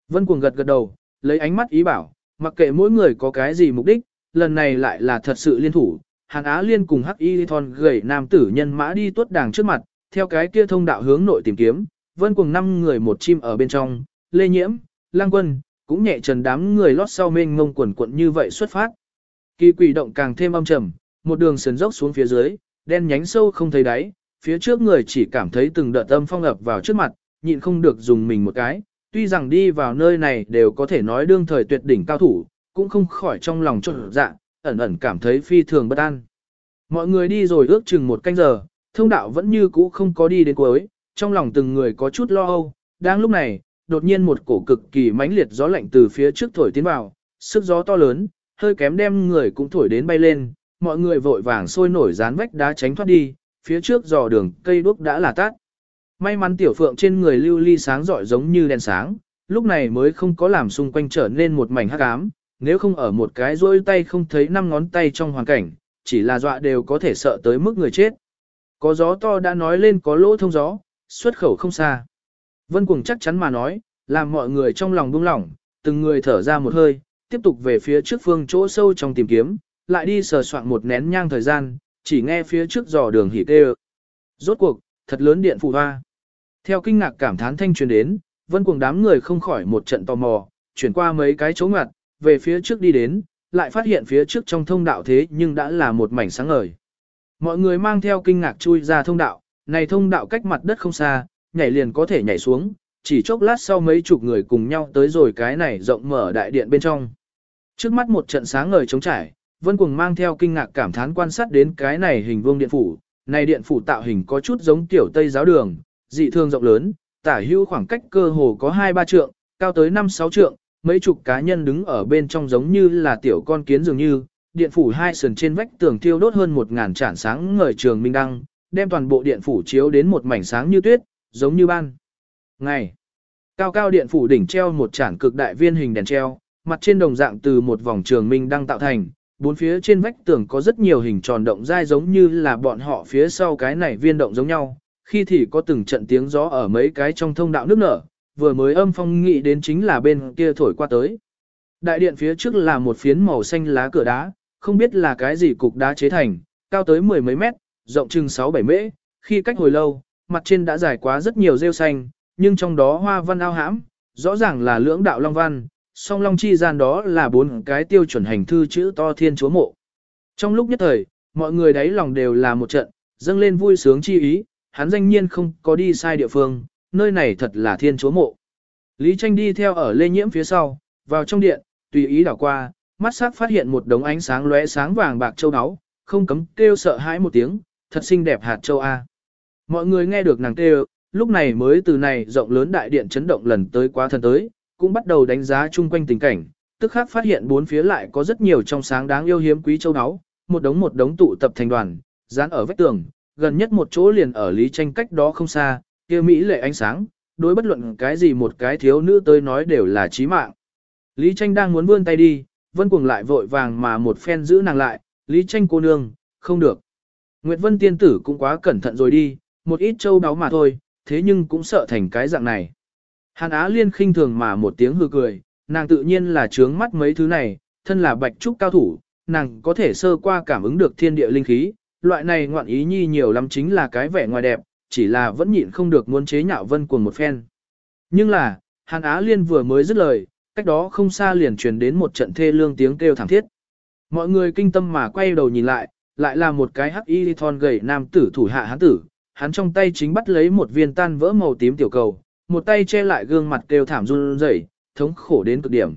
Vân Cuồng gật gật đầu, lấy ánh mắt ý bảo, mặc kệ mỗi người có cái gì mục đích, lần này lại là thật sự liên thủ. Hàn Á Liên cùng Hắc Y Thon gầy nam tử nhân mã đi tuốt đàng trước mặt, theo cái kia thông đạo hướng nội tìm kiếm, Vân cùng năm người một chim ở bên trong, Lê Nhiễm, lang Quân, cũng nhẹ trần đám người lót sau mênh ngông quần quận như vậy xuất phát. Kỳ quỷ động càng thêm âm trầm, một đường sườn dốc xuống phía dưới, đen nhánh sâu không thấy đáy, phía trước người chỉ cảm thấy từng đợt âm phong ập vào trước mặt, nhịn không được dùng mình một cái, tuy rằng đi vào nơi này đều có thể nói đương thời tuyệt đỉnh cao thủ, cũng không khỏi trong lòng trộn dạ, ẩn ẩn cảm thấy phi thường bất an. Mọi người đi rồi ước chừng một canh giờ, thông đạo vẫn như cũ không có đi đến cuối, trong lòng từng người có chút lo âu, đang lúc này, đột nhiên một cổ cực kỳ mãnh liệt gió lạnh từ phía trước thổi tiến vào, sức gió to lớn, hơi kém đem người cũng thổi đến bay lên, mọi người vội vàng sôi nổi dán vách đá tránh thoát đi, phía trước dò đường cây đuốc đã là tắt. May mắn tiểu phượng trên người lưu ly sáng rọi giống như đèn sáng, lúc này mới không có làm xung quanh trở nên một mảnh hắc ám, nếu không ở một cái rôi tay không thấy năm ngón tay trong hoàn cảnh, chỉ là dọa đều có thể sợ tới mức người chết. Có gió to đã nói lên có lỗ thông gió, xuất khẩu không xa. Vân Cuồng chắc chắn mà nói, làm mọi người trong lòng buông lỏng, từng người thở ra một hơi, tiếp tục về phía trước phương chỗ sâu trong tìm kiếm, lại đi sờ soạn một nén nhang thời gian, chỉ nghe phía trước dò đường hỉ tê Rốt cuộc, thật lớn điện phù hoa. Theo kinh ngạc cảm thán thanh truyền đến, vân cuồng đám người không khỏi một trận tò mò, chuyển qua mấy cái chỗ ngặt, về phía trước đi đến, lại phát hiện phía trước trong thông đạo thế nhưng đã là một mảnh sáng ngời. Mọi người mang theo kinh ngạc chui ra thông đạo, này thông đạo cách mặt đất không xa, nhảy liền có thể nhảy xuống, chỉ chốc lát sau mấy chục người cùng nhau tới rồi cái này rộng mở đại điện bên trong. Trước mắt một trận sáng ngời trống trải, Vân Cuồng mang theo kinh ngạc cảm thán quan sát đến cái này hình vuông điện phủ, này điện phủ tạo hình có chút giống tiểu Tây giáo đường, dị thương rộng lớn, tả hữu khoảng cách cơ hồ có 2-3 trượng, cao tới 5-6 trượng, mấy chục cá nhân đứng ở bên trong giống như là tiểu con kiến dường như, điện phủ hai sườn trên vách tường thiêu đốt hơn một ngàn tràn sáng ngời trường minh đăng, đem toàn bộ điện phủ chiếu đến một mảnh sáng như tuyết, giống như ban. Ngày, cao cao điện phủ đỉnh treo một chản cực đại viên hình đèn treo, mặt trên đồng dạng từ một vòng trường minh đang tạo thành, bốn phía trên vách tường có rất nhiều hình tròn động dai giống như là bọn họ phía sau cái này viên động giống nhau, khi thì có từng trận tiếng gió ở mấy cái trong thông đạo nước nở, vừa mới âm phong nghị đến chính là bên kia thổi qua tới. Đại điện phía trước là một phiến màu xanh lá cửa đá, không biết là cái gì cục đá chế thành, cao tới mười mấy mét, rộng chừng 6-7 mễ, khi cách hồi lâu, mặt trên đã dài quá rất nhiều rêu xanh, nhưng trong đó hoa văn ao hãm, rõ ràng là lưỡng đạo long văn, song long chi gian đó là bốn cái tiêu chuẩn hành thư chữ to thiên chúa mộ. Trong lúc nhất thời, mọi người đấy lòng đều là một trận, dâng lên vui sướng chi ý, hắn danh nhiên không có đi sai địa phương, nơi này thật là thiên chúa mộ. Lý tranh đi theo ở lê nhiễm phía sau, vào trong điện, tùy ý đảo qua, mắt sắc phát hiện một đống ánh sáng lóe sáng vàng bạc châu áo, không cấm kêu sợ hãi một tiếng, thật xinh đẹp hạt châu A. Mọi người nghe được nàng kêu, lúc này mới từ này rộng lớn đại điện chấn động lần tới quá thần tới, cũng bắt đầu đánh giá chung quanh tình cảnh, tức khắc phát hiện bốn phía lại có rất nhiều trong sáng đáng yêu hiếm quý châu áo, một đống một đống tụ tập thành đoàn, dán ở vách tường, gần nhất một chỗ liền ở lý tranh cách đó không xa, kia mỹ lệ ánh sáng, đối bất luận cái gì một cái thiếu nữ tới nói đều là chí mạng. Lý tranh đang muốn vươn tay đi, vân cuồng lại vội vàng mà một phen giữ nàng lại, lý tranh cô nương, không được. Nguyệt vân tiên tử cũng quá cẩn thận rồi đi, một ít châu đáo mà thôi, thế nhưng cũng sợ thành cái dạng này. Hàn Á Liên khinh thường mà một tiếng hư cười, nàng tự nhiên là trướng mắt mấy thứ này, thân là bạch trúc cao thủ, nàng có thể sơ qua cảm ứng được thiên địa linh khí, loại này ngoạn ý nhi nhiều lắm chính là cái vẻ ngoài đẹp, chỉ là vẫn nhịn không được muốn chế nhạo vân cuồng một phen. Nhưng là, Hàn Á Liên vừa mới dứt lời, cách đó không xa liền truyền đến một trận thê lương tiếng kêu thảm thiết. Mọi người kinh tâm mà quay đầu nhìn lại, lại là một cái hắc y thon gầy nam tử thủ hạ hắn tử, hắn trong tay chính bắt lấy một viên tan vỡ màu tím tiểu cầu, một tay che lại gương mặt kêu thảm run rẩy, thống khổ đến cực điểm.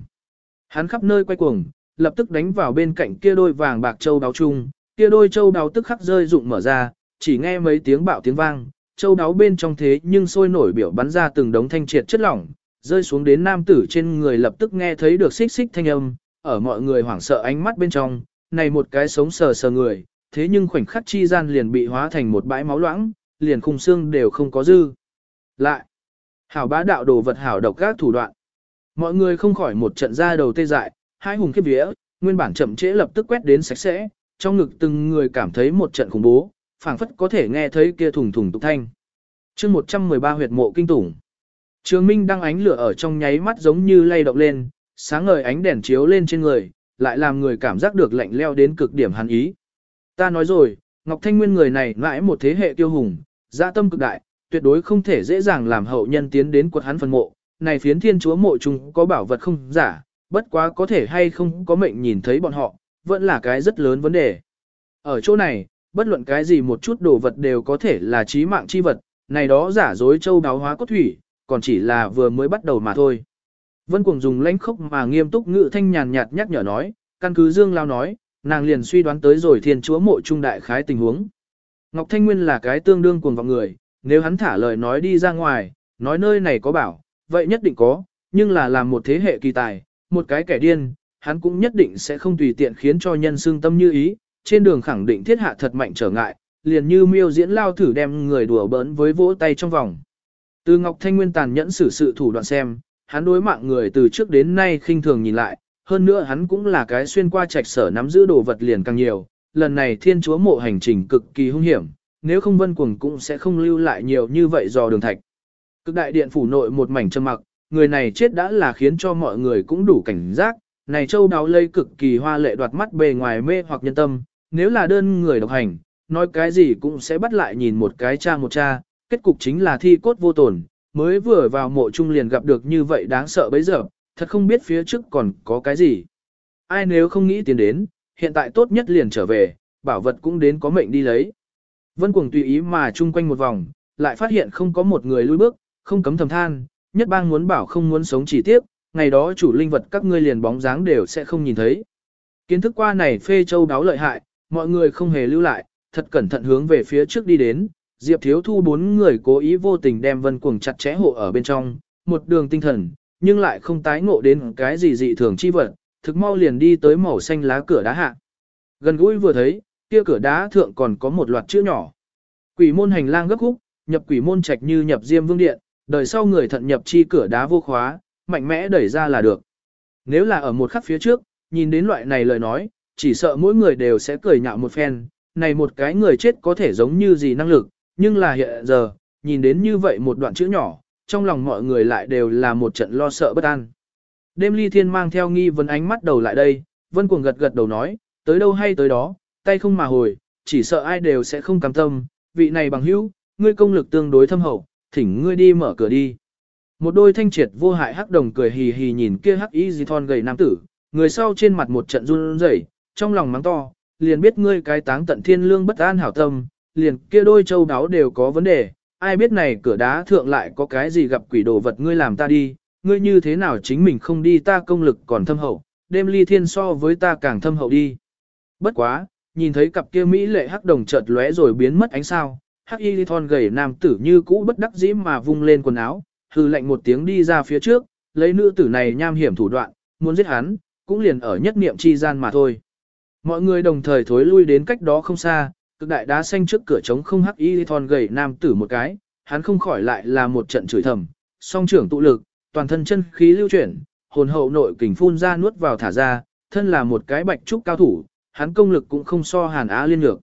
Hắn khắp nơi quay cuồng, lập tức đánh vào bên cạnh kia đôi vàng bạc châu đáo chung, kia đôi châu đáo tức khắc rơi rụng mở ra, chỉ nghe mấy tiếng bạo tiếng vang, châu đáo bên trong thế nhưng sôi nổi biểu bắn ra từng đống thanh triệt chất lỏng, rơi xuống đến nam tử trên người lập tức nghe thấy được xích xích thanh âm, ở mọi người hoảng sợ ánh mắt bên trong, này một cái sống sờ sờ người, thế nhưng khoảnh khắc chi gian liền bị hóa thành một bãi máu loãng, liền khung xương đều không có dư. Lại, hảo bá đạo đồ vật hảo độc các thủ đoạn. Mọi người không khỏi một trận ra đầu tê dại, hai hùng khiếp vía, nguyên bản chậm trễ lập tức quét đến sạch sẽ, trong ngực từng người cảm thấy một trận khủng bố, phảng phất có thể nghe thấy kia thùng thùng tục thanh. chương 113 huyệt mộ kinh tủng. Trường Minh đang ánh lửa ở trong nháy mắt giống như lay động lên, sáng ngời ánh đèn chiếu lên trên người, lại làm người cảm giác được lạnh leo đến cực điểm hắn ý. Ta nói rồi, Ngọc Thanh Nguyên người này mãi một thế hệ tiêu hùng, dạ tâm cực đại, tuyệt đối không thể dễ dàng làm hậu nhân tiến đến quật hắn phân mộ. Này phiến thiên chúa mộ chung có bảo vật không giả, bất quá có thể hay không có mệnh nhìn thấy bọn họ, vẫn là cái rất lớn vấn đề. Ở chỗ này, bất luận cái gì một chút đồ vật đều có thể là trí mạng chi vật, này đó giả dối châu đáo hóa cốt thủy, còn chỉ là vừa mới bắt đầu mà thôi. Vân Cuồng dùng lãnh khốc mà nghiêm túc ngữ thanh nhàn nhạt nhắc nhở nói, căn cứ Dương Lao nói, nàng liền suy đoán tới rồi thiên chúa mộ trung đại khái tình huống. Ngọc Thanh Nguyên là cái tương đương cuồng vọng người, nếu hắn thả lời nói đi ra ngoài, nói nơi này có bảo, vậy nhất định có, nhưng là làm một thế hệ kỳ tài, một cái kẻ điên, hắn cũng nhất định sẽ không tùy tiện khiến cho nhân xương tâm như ý, trên đường khẳng định thiết hạ thật mạnh trở ngại, liền như miêu diễn lao thử đem người đùa bỡn với vỗ tay trong vòng. Từ Ngọc Thanh Nguyên tàn nhẫn xử sự thủ đoạn xem, hắn đối mạng người từ trước đến nay khinh thường nhìn lại, hơn nữa hắn cũng là cái xuyên qua trạch sở nắm giữ đồ vật liền càng nhiều, lần này thiên chúa mộ hành trình cực kỳ hung hiểm, nếu không vân cuồng cũng sẽ không lưu lại nhiều như vậy do đường thạch. Cực đại điện phủ nội một mảnh trầm mặc, người này chết đã là khiến cho mọi người cũng đủ cảnh giác, này châu đáo lây cực kỳ hoa lệ đoạt mắt bề ngoài mê hoặc nhân tâm, nếu là đơn người độc hành, nói cái gì cũng sẽ bắt lại nhìn một cái cha một cha, kết cục chính là thi cốt vô tổn, mới vừa vào mộ trung liền gặp được như vậy đáng sợ bấy giờ, thật không biết phía trước còn có cái gì. Ai nếu không nghĩ tiến đến, hiện tại tốt nhất liền trở về, bảo vật cũng đến có mệnh đi lấy. Vân Cuồng tùy ý mà chung quanh một vòng, lại phát hiện không có một người lui bước, không cấm thầm than, nhất bang muốn bảo không muốn sống chỉ tiếp, ngày đó chủ linh vật các ngươi liền bóng dáng đều sẽ không nhìn thấy. Kiến thức qua này phê châu đáo lợi hại, mọi người không hề lưu lại, thật cẩn thận hướng về phía trước đi đến, Diệp Thiếu Thu bốn người cố ý vô tình đem Vân Cuồng chặt chẽ hộ ở bên trong, một đường tinh thần, nhưng lại không tái ngộ đến cái gì dị thường chi vật, thực mau liền đi tới màu xanh lá cửa đá hạ. Gần gũi vừa thấy, kia cửa đá thượng còn có một loạt chữ nhỏ. Quỷ môn hành lang gấp khúc, nhập quỷ môn trạch như nhập diêm vương điện, đời sau người thận nhập chi cửa đá vô khóa, mạnh mẽ đẩy ra là được. Nếu là ở một khắc phía trước, nhìn đến loại này lời nói, chỉ sợ mỗi người đều sẽ cười nhạo một phen, này một cái người chết có thể giống như gì năng lực, nhưng là hiện giờ, nhìn đến như vậy một đoạn chữ nhỏ, trong lòng mọi người lại đều là một trận lo sợ bất an. Đêm ly thiên mang theo nghi vấn ánh mắt đầu lại đây, vân cuồng gật gật đầu nói, tới đâu hay tới đó, tay không mà hồi, chỉ sợ ai đều sẽ không cam tâm, vị này bằng hữu, ngươi công lực tương đối thâm hậu, thỉnh ngươi đi mở cửa đi. Một đôi thanh triệt vô hại hắc đồng cười hì hì nhìn kia hắc y di thon gầy nam tử, người sau trên mặt một trận run rẩy, trong lòng mắng to, liền biết ngươi cái táng tận thiên lương bất an hảo tâm, liền kia đôi châu đáo đều có vấn đề, ai biết này cửa đá thượng lại có cái gì gặp quỷ đồ vật ngươi làm ta đi, ngươi như thế nào chính mình không đi ta công lực còn thâm hậu, đêm ly thiên so với ta càng thâm hậu đi. Bất quá, nhìn thấy cặp kia Mỹ lệ hắc đồng chợt lóe rồi biến mất ánh sao, hắc y thon gầy nam tử như cũ bất đắc dĩ mà vung lên quần áo, hư lệnh một tiếng đi ra phía trước, lấy nữ tử này nham hiểm thủ đoạn, muốn giết hắn, cũng liền ở nhất niệm chi gian mà thôi. Mọi người đồng thời thối lui đến cách đó không xa, cực đại đá xanh trước cửa trống không hắc y thon gầy nam tử một cái, hắn không khỏi lại là một trận chửi thầm, song trưởng tụ lực, toàn thân chân khí lưu chuyển, hồn hậu nội kình phun ra nuốt vào thả ra, thân là một cái bạch trúc cao thủ, hắn công lực cũng không so Hàn Á liên lược.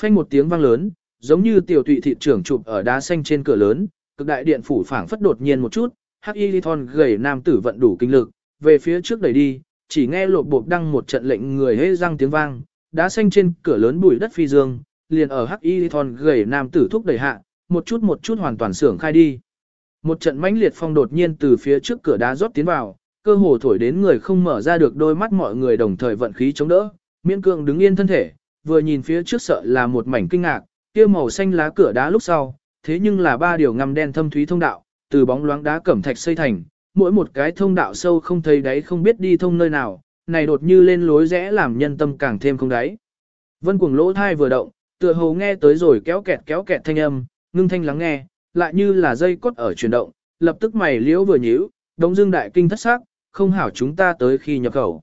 Phanh một tiếng vang lớn, giống như tiểu tụy thị trưởng chụp ở đá xanh trên cửa lớn, cực đại điện phủ phảng phất đột nhiên một chút, hắc y thon gầy nam tử vận đủ kinh lực, về phía trước đẩy đi, chỉ nghe lộp bộp đăng một trận lệnh người hê răng tiếng vang, đá xanh trên cửa lớn bụi đất phi dương, liền ở hắc y thon gầy nam tử thúc đẩy hạ, một chút một chút hoàn toàn sưởng khai đi. Một trận mãnh liệt phong đột nhiên từ phía trước cửa đá rót tiến vào, cơ hồ thổi đến người không mở ra được đôi mắt mọi người đồng thời vận khí chống đỡ, miễn cưỡng đứng yên thân thể, vừa nhìn phía trước sợ là một mảnh kinh ngạc, kia màu xanh lá cửa đá lúc sau, thế nhưng là ba điều ngăm đen thâm thúy thông đạo, từ bóng loáng đá cẩm thạch xây thành, mỗi một cái thông đạo sâu không thấy đáy không biết đi thông nơi nào, này đột như lên lối rẽ làm nhân tâm càng thêm không đáy. Vân cuồng lỗ thai vừa động, tựa hồ nghe tới rồi kéo kẹt kéo kẹt thanh âm, ngưng thanh lắng nghe, lại như là dây cốt ở chuyển động, lập tức mày liễu vừa nhíu, đống dương đại kinh thất xác, không hảo chúng ta tới khi nhập khẩu.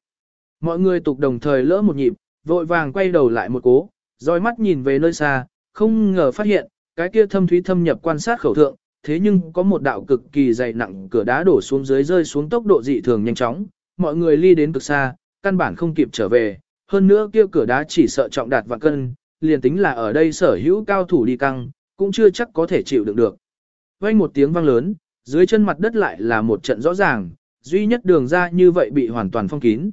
Mọi người tục đồng thời lỡ một nhịp, vội vàng quay đầu lại một cố, dõi mắt nhìn về nơi xa, không ngờ phát hiện, cái kia thâm thúy thâm nhập quan sát khẩu thượng, thế nhưng có một đạo cực kỳ dày nặng cửa đá đổ xuống dưới rơi xuống tốc độ dị thường nhanh chóng, mọi người ly đến cực xa, căn bản không kịp trở về, hơn nữa kia cửa đá chỉ sợ trọng đạt vạn cân, liền tính là ở đây sở hữu cao thủ đi căng, cũng chưa chắc có thể chịu đựng được. Vang một tiếng vang lớn, dưới chân mặt đất lại là một trận rõ ràng, duy nhất đường ra như vậy bị hoàn toàn phong kín.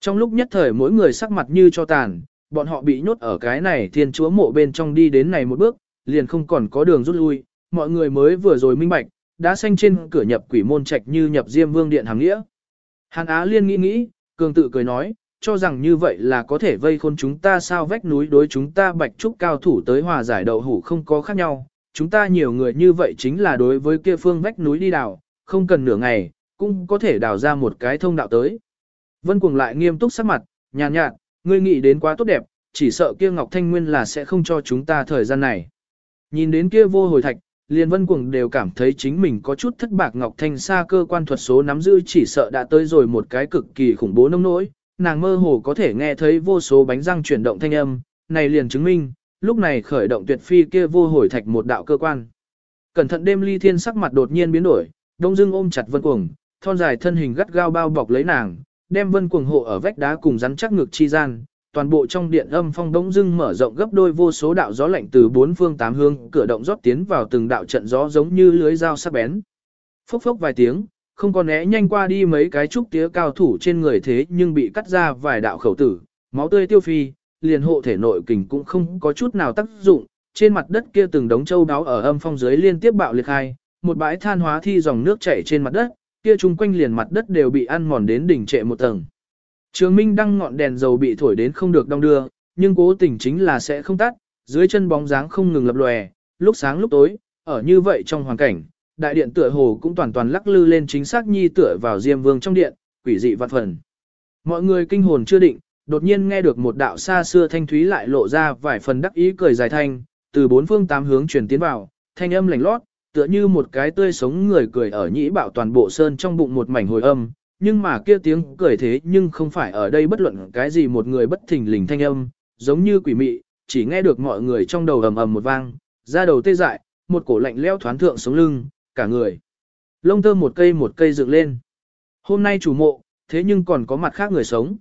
Trong lúc nhất thời mỗi người sắc mặt như cho tàn, bọn họ bị nhốt ở cái này thiên chúa mộ bên trong đi đến này một bước, liền không còn có đường rút lui, mọi người mới vừa rồi minh bạch, đã xanh trên cửa nhập quỷ môn trạch như nhập diêm vương điện hàng nghĩa. Hàn Á liên nghĩ nghĩ, cường tự cười nói, cho rằng như vậy là có thể vây khôn chúng ta sao vách núi đối chúng ta bạch trúc cao thủ tới hòa giải đậu hủ không có khác nhau, chúng ta nhiều người như vậy chính là đối với kia phương vách núi đi đào, không cần nửa ngày, cũng có thể đào ra một cái thông đạo tới. Vân cuồng lại nghiêm túc sắc mặt, nhàn nhạt, nhạt, ngươi nghĩ đến quá tốt đẹp, chỉ sợ kia Ngọc Thanh Nguyên là sẽ không cho chúng ta thời gian này. Nhìn đến kia vô hồi thạch, liền vân cuồng đều cảm thấy chính mình có chút thất bạc Ngọc Thanh xa cơ quan thuật số nắm giữ chỉ sợ đã tới rồi một cái cực kỳ khủng bố nông nỗi, nàng mơ hồ có thể nghe thấy vô số bánh răng chuyển động thanh âm, này liền chứng minh, lúc này khởi động tuyệt phi kia vô hồi thạch một đạo cơ quan. Cẩn thận đêm ly thiên sắc mặt đột nhiên biến đổi, đông dưng ôm chặt vân cuồng, thon dài thân hình gắt gao bao bọc lấy nàng, đem vân cuồng hộ ở vách đá cùng rắn chắc ngực chi gian, toàn bộ trong điện âm phong đông dưng mở rộng gấp đôi vô số đạo gió lạnh từ bốn phương tám hướng, cửa động rót tiến vào từng đạo trận gió giống như lưới dao sắc bén. Phốc phốc vài tiếng, không còn né nhanh qua đi mấy cái trúc tía cao thủ trên người thế nhưng bị cắt ra vài đạo khẩu tử, máu tươi tiêu phi, liền hộ thể nội kình cũng không có chút nào tác dụng, trên mặt đất kia từng đống châu đáo ở âm phong dưới liên tiếp bạo liệt hai, một bãi than hóa thi dòng nước chảy trên mặt đất, kia chung quanh liền mặt đất đều bị ăn mòn đến đỉnh trệ một tầng. Trường Minh đăng ngọn đèn dầu bị thổi đến không được đong đưa, nhưng cố tình chính là sẽ không tắt, dưới chân bóng dáng không ngừng lập lòe, lúc sáng lúc tối, ở như vậy trong hoàn cảnh, đại điện tựa hồ cũng toàn toàn lắc lư lên chính xác nhi tựa vào Diêm Vương trong điện, quỷ dị vạn phần. Mọi người kinh hồn chưa định, đột nhiên nghe được một đạo xa xưa thanh thúy lại lộ ra vài phần đắc ý cười dài thanh, từ bốn phương tám hướng truyền tiến vào, thanh âm lạnh lót, tựa như một cái tươi sống người cười ở nhĩ bạo toàn bộ sơn trong bụng một mảnh hồi âm, nhưng mà kia tiếng cười thế nhưng không phải ở đây bất luận cái gì một người bất thình lình thanh âm, giống như quỷ mị, chỉ nghe được mọi người trong đầu ầm ầm một vang, ra đầu tê dại, một cổ lạnh leo thoáng thượng sống lưng, cả người. Lông tơ một cây một cây dựng lên. Hôm nay chủ mộ, thế nhưng còn có mặt khác người sống.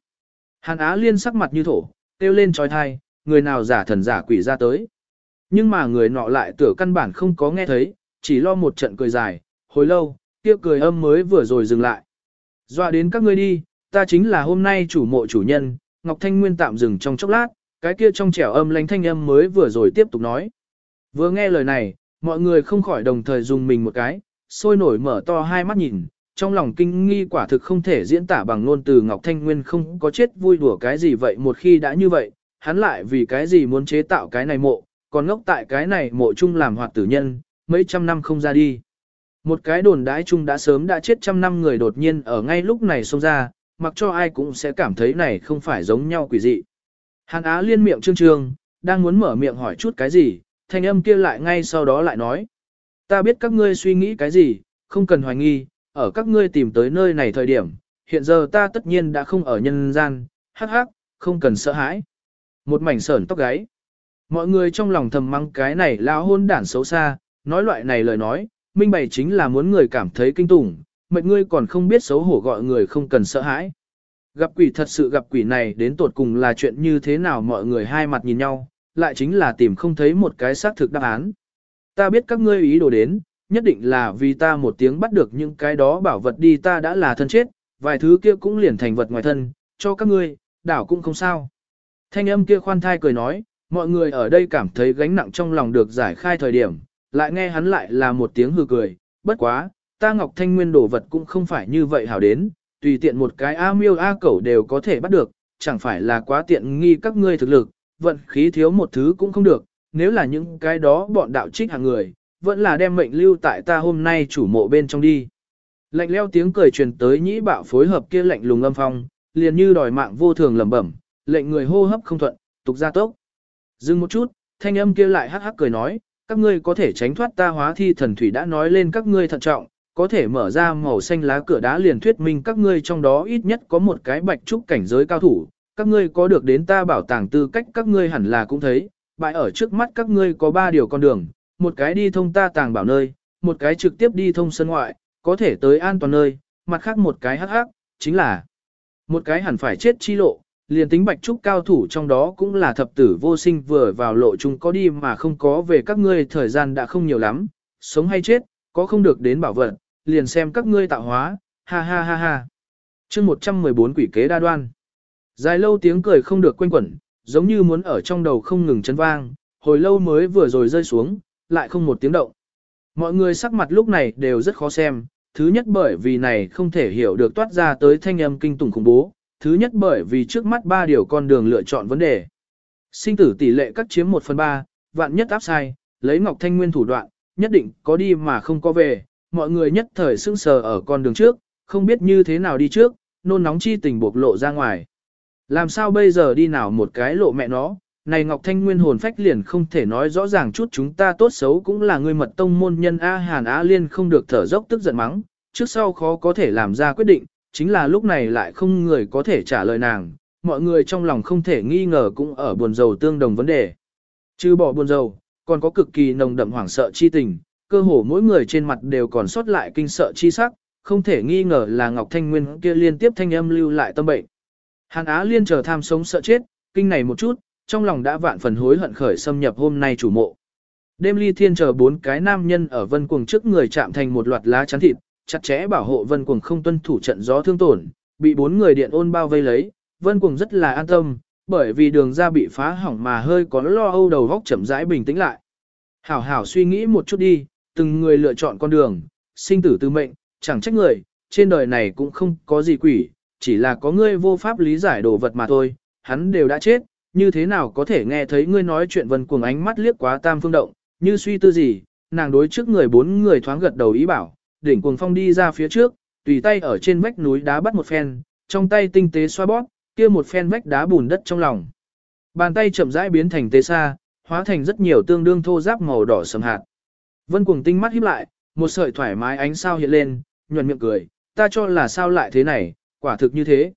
Hàn Á liên sắc mặt như thổ, kêu lên trói thai, người nào giả thần giả quỷ ra tới. Nhưng mà người nọ lại tựa căn bản không có nghe thấy, chỉ lo một trận cười dài, hồi lâu, kia cười âm mới vừa rồi dừng lại. Dọa đến các ngươi đi, ta chính là hôm nay chủ mộ chủ nhân, Ngọc Thanh Nguyên tạm dừng trong chốc lát, cái kia trong trẻo âm lánh thanh âm mới vừa rồi tiếp tục nói. Vừa nghe lời này, mọi người không khỏi đồng thời dùng mình một cái, sôi nổi mở to hai mắt nhìn, trong lòng kinh nghi quả thực không thể diễn tả bằng ngôn từ Ngọc Thanh Nguyên không có chết vui đùa cái gì vậy một khi đã như vậy, hắn lại vì cái gì muốn chế tạo cái này mộ, còn ngốc tại cái này mộ chung làm hoạt tử nhân, mấy trăm năm không ra đi. Một cái đồn đãi chung đã sớm đã chết trăm năm người đột nhiên ở ngay lúc này xông ra, mặc cho ai cũng sẽ cảm thấy này không phải giống nhau quỷ dị. Hàn Á liên miệng trương trương, đang muốn mở miệng hỏi chút cái gì, thanh âm kia lại ngay sau đó lại nói. Ta biết các ngươi suy nghĩ cái gì, không cần hoài nghi, ở các ngươi tìm tới nơi này thời điểm, hiện giờ ta tất nhiên đã không ở nhân gian, hắc hắc, không cần sợ hãi. Một mảnh sởn tóc gáy. Mọi người trong lòng thầm mắng cái này lão hôn đản xấu xa, nói loại này lời nói, minh bày chính là muốn người cảm thấy kinh tủng, mệnh ngươi còn không biết xấu hổ gọi người không cần sợ hãi. Gặp quỷ thật sự gặp quỷ này đến tột cùng là chuyện như thế nào mọi người hai mặt nhìn nhau, lại chính là tìm không thấy một cái xác thực đáp án. Ta biết các ngươi ý đồ đến, nhất định là vì ta một tiếng bắt được những cái đó bảo vật đi ta đã là thân chết, vài thứ kia cũng liền thành vật ngoài thân, cho các ngươi, đảo cũng không sao. Thanh âm kia khoan thai cười nói, mọi người ở đây cảm thấy gánh nặng trong lòng được giải khai thời điểm, lại nghe hắn lại là một tiếng hư cười, bất quá, ta Ngọc Thanh Nguyên đồ vật cũng không phải như vậy hảo đến, tùy tiện một cái A miêu A cẩu đều có thể bắt được, chẳng phải là quá tiện nghi các ngươi thực lực, vận khí thiếu một thứ cũng không được, nếu là những cái đó bọn đạo trích hàng người, vẫn là đem mệnh lưu tại ta hôm nay chủ mộ bên trong đi. Lạnh leo tiếng cười truyền tới nhĩ bạo phối hợp kia lạnh lùng âm phong, liền như đòi mạng vô thường lẩm bẩm, lệnh người hô hấp không thuận, tục ra tốc. Dừng một chút, thanh âm kia lại hắc hắc cười nói, các ngươi có thể tránh thoát ta hóa thi thần thủy đã nói lên các ngươi thận trọng, có thể mở ra màu xanh lá cửa đá liền thuyết minh các ngươi trong đó ít nhất có một cái bạch trúc cảnh giới cao thủ, các ngươi có được đến ta bảo tàng tư cách các ngươi hẳn là cũng thấy, bại ở trước mắt các ngươi có ba điều con đường, một cái đi thông ta tàng bảo nơi, một cái trực tiếp đi thông sân ngoại, có thể tới an toàn nơi, mặt khác một cái hắc hắc, chính là một cái hẳn phải chết chi lộ, liền tính bạch trúc cao thủ trong đó cũng là thập tử vô sinh vừa vào lộ chúng có đi mà không có về các ngươi thời gian đã không nhiều lắm, sống hay chết, có không được đến bảo vật, liền xem các ngươi tạo hóa, ha ha ha ha. chương 114 quỷ kế đa đoan. Dài lâu tiếng cười không được quanh quẩn, giống như muốn ở trong đầu không ngừng chấn vang, hồi lâu mới vừa rồi rơi xuống, lại không một tiếng động. Mọi người sắc mặt lúc này đều rất khó xem, thứ nhất bởi vì này không thể hiểu được toát ra tới thanh âm kinh tủng khủng bố, thứ nhất bởi vì trước mắt ba điều con đường lựa chọn vấn đề. Sinh tử tỷ lệ cắt chiếm 1 phần 3, vạn nhất áp sai, lấy Ngọc Thanh Nguyên thủ đoạn, nhất định có đi mà không có về, mọi người nhất thời sững sờ ở con đường trước, không biết như thế nào đi trước, nôn nóng chi tình bộc lộ ra ngoài. Làm sao bây giờ đi nào một cái lộ mẹ nó, này Ngọc Thanh Nguyên hồn phách liền không thể nói rõ ràng chút chúng ta tốt xấu cũng là người mật tông môn nhân A Hàn Á Liên không được thở dốc tức giận mắng, trước sau khó có thể làm ra quyết định, chính là lúc này lại không người có thể trả lời nàng, mọi người trong lòng không thể nghi ngờ cũng ở buồn dầu tương đồng vấn đề. Chứ bỏ buồn dầu, còn có cực kỳ nồng đậm hoảng sợ chi tình, cơ hồ mỗi người trên mặt đều còn sót lại kinh sợ chi sắc, không thể nghi ngờ là Ngọc Thanh Nguyên kia liên tiếp thanh âm lưu lại tâm bệnh. Hàn Á Liên chờ tham sống sợ chết, kinh này một chút, trong lòng đã vạn phần hối hận khởi xâm nhập hôm nay chủ mộ. Đêm ly thiên chờ bốn cái nam nhân ở vân cuồng trước người chạm thành một loạt lá chắn thịt, chặt chẽ bảo hộ vân cuồng không tuân thủ trận gió thương tổn, bị bốn người điện ôn bao vây lấy, vân cuồng rất là an tâm, bởi vì đường ra bị phá hỏng mà hơi có lo âu đầu góc chậm rãi bình tĩnh lại. Hảo hảo suy nghĩ một chút đi, từng người lựa chọn con đường, sinh tử tư mệnh, chẳng trách người, trên đời này cũng không có gì quỷ, chỉ là có ngươi vô pháp lý giải đồ vật mà thôi, hắn đều đã chết, như thế nào có thể nghe thấy ngươi nói chuyện vân cuồng ánh mắt liếc quá tam phương động, như suy tư gì, nàng đối trước người bốn người thoáng gật đầu ý bảo, đỉnh cuồng phong đi ra phía trước, tùy tay ở trên vách núi đá bắt một phen, trong tay tinh tế xoa bóp, kia một phen vách đá bùn đất trong lòng. Bàn tay chậm rãi biến thành tế xa, hóa thành rất nhiều tương đương thô giáp màu đỏ sầm hạt. Vân cuồng tinh mắt híp lại, một sợi thoải mái ánh sao hiện lên, nhuận miệng cười, ta cho là sao lại thế này, quả thực như thế.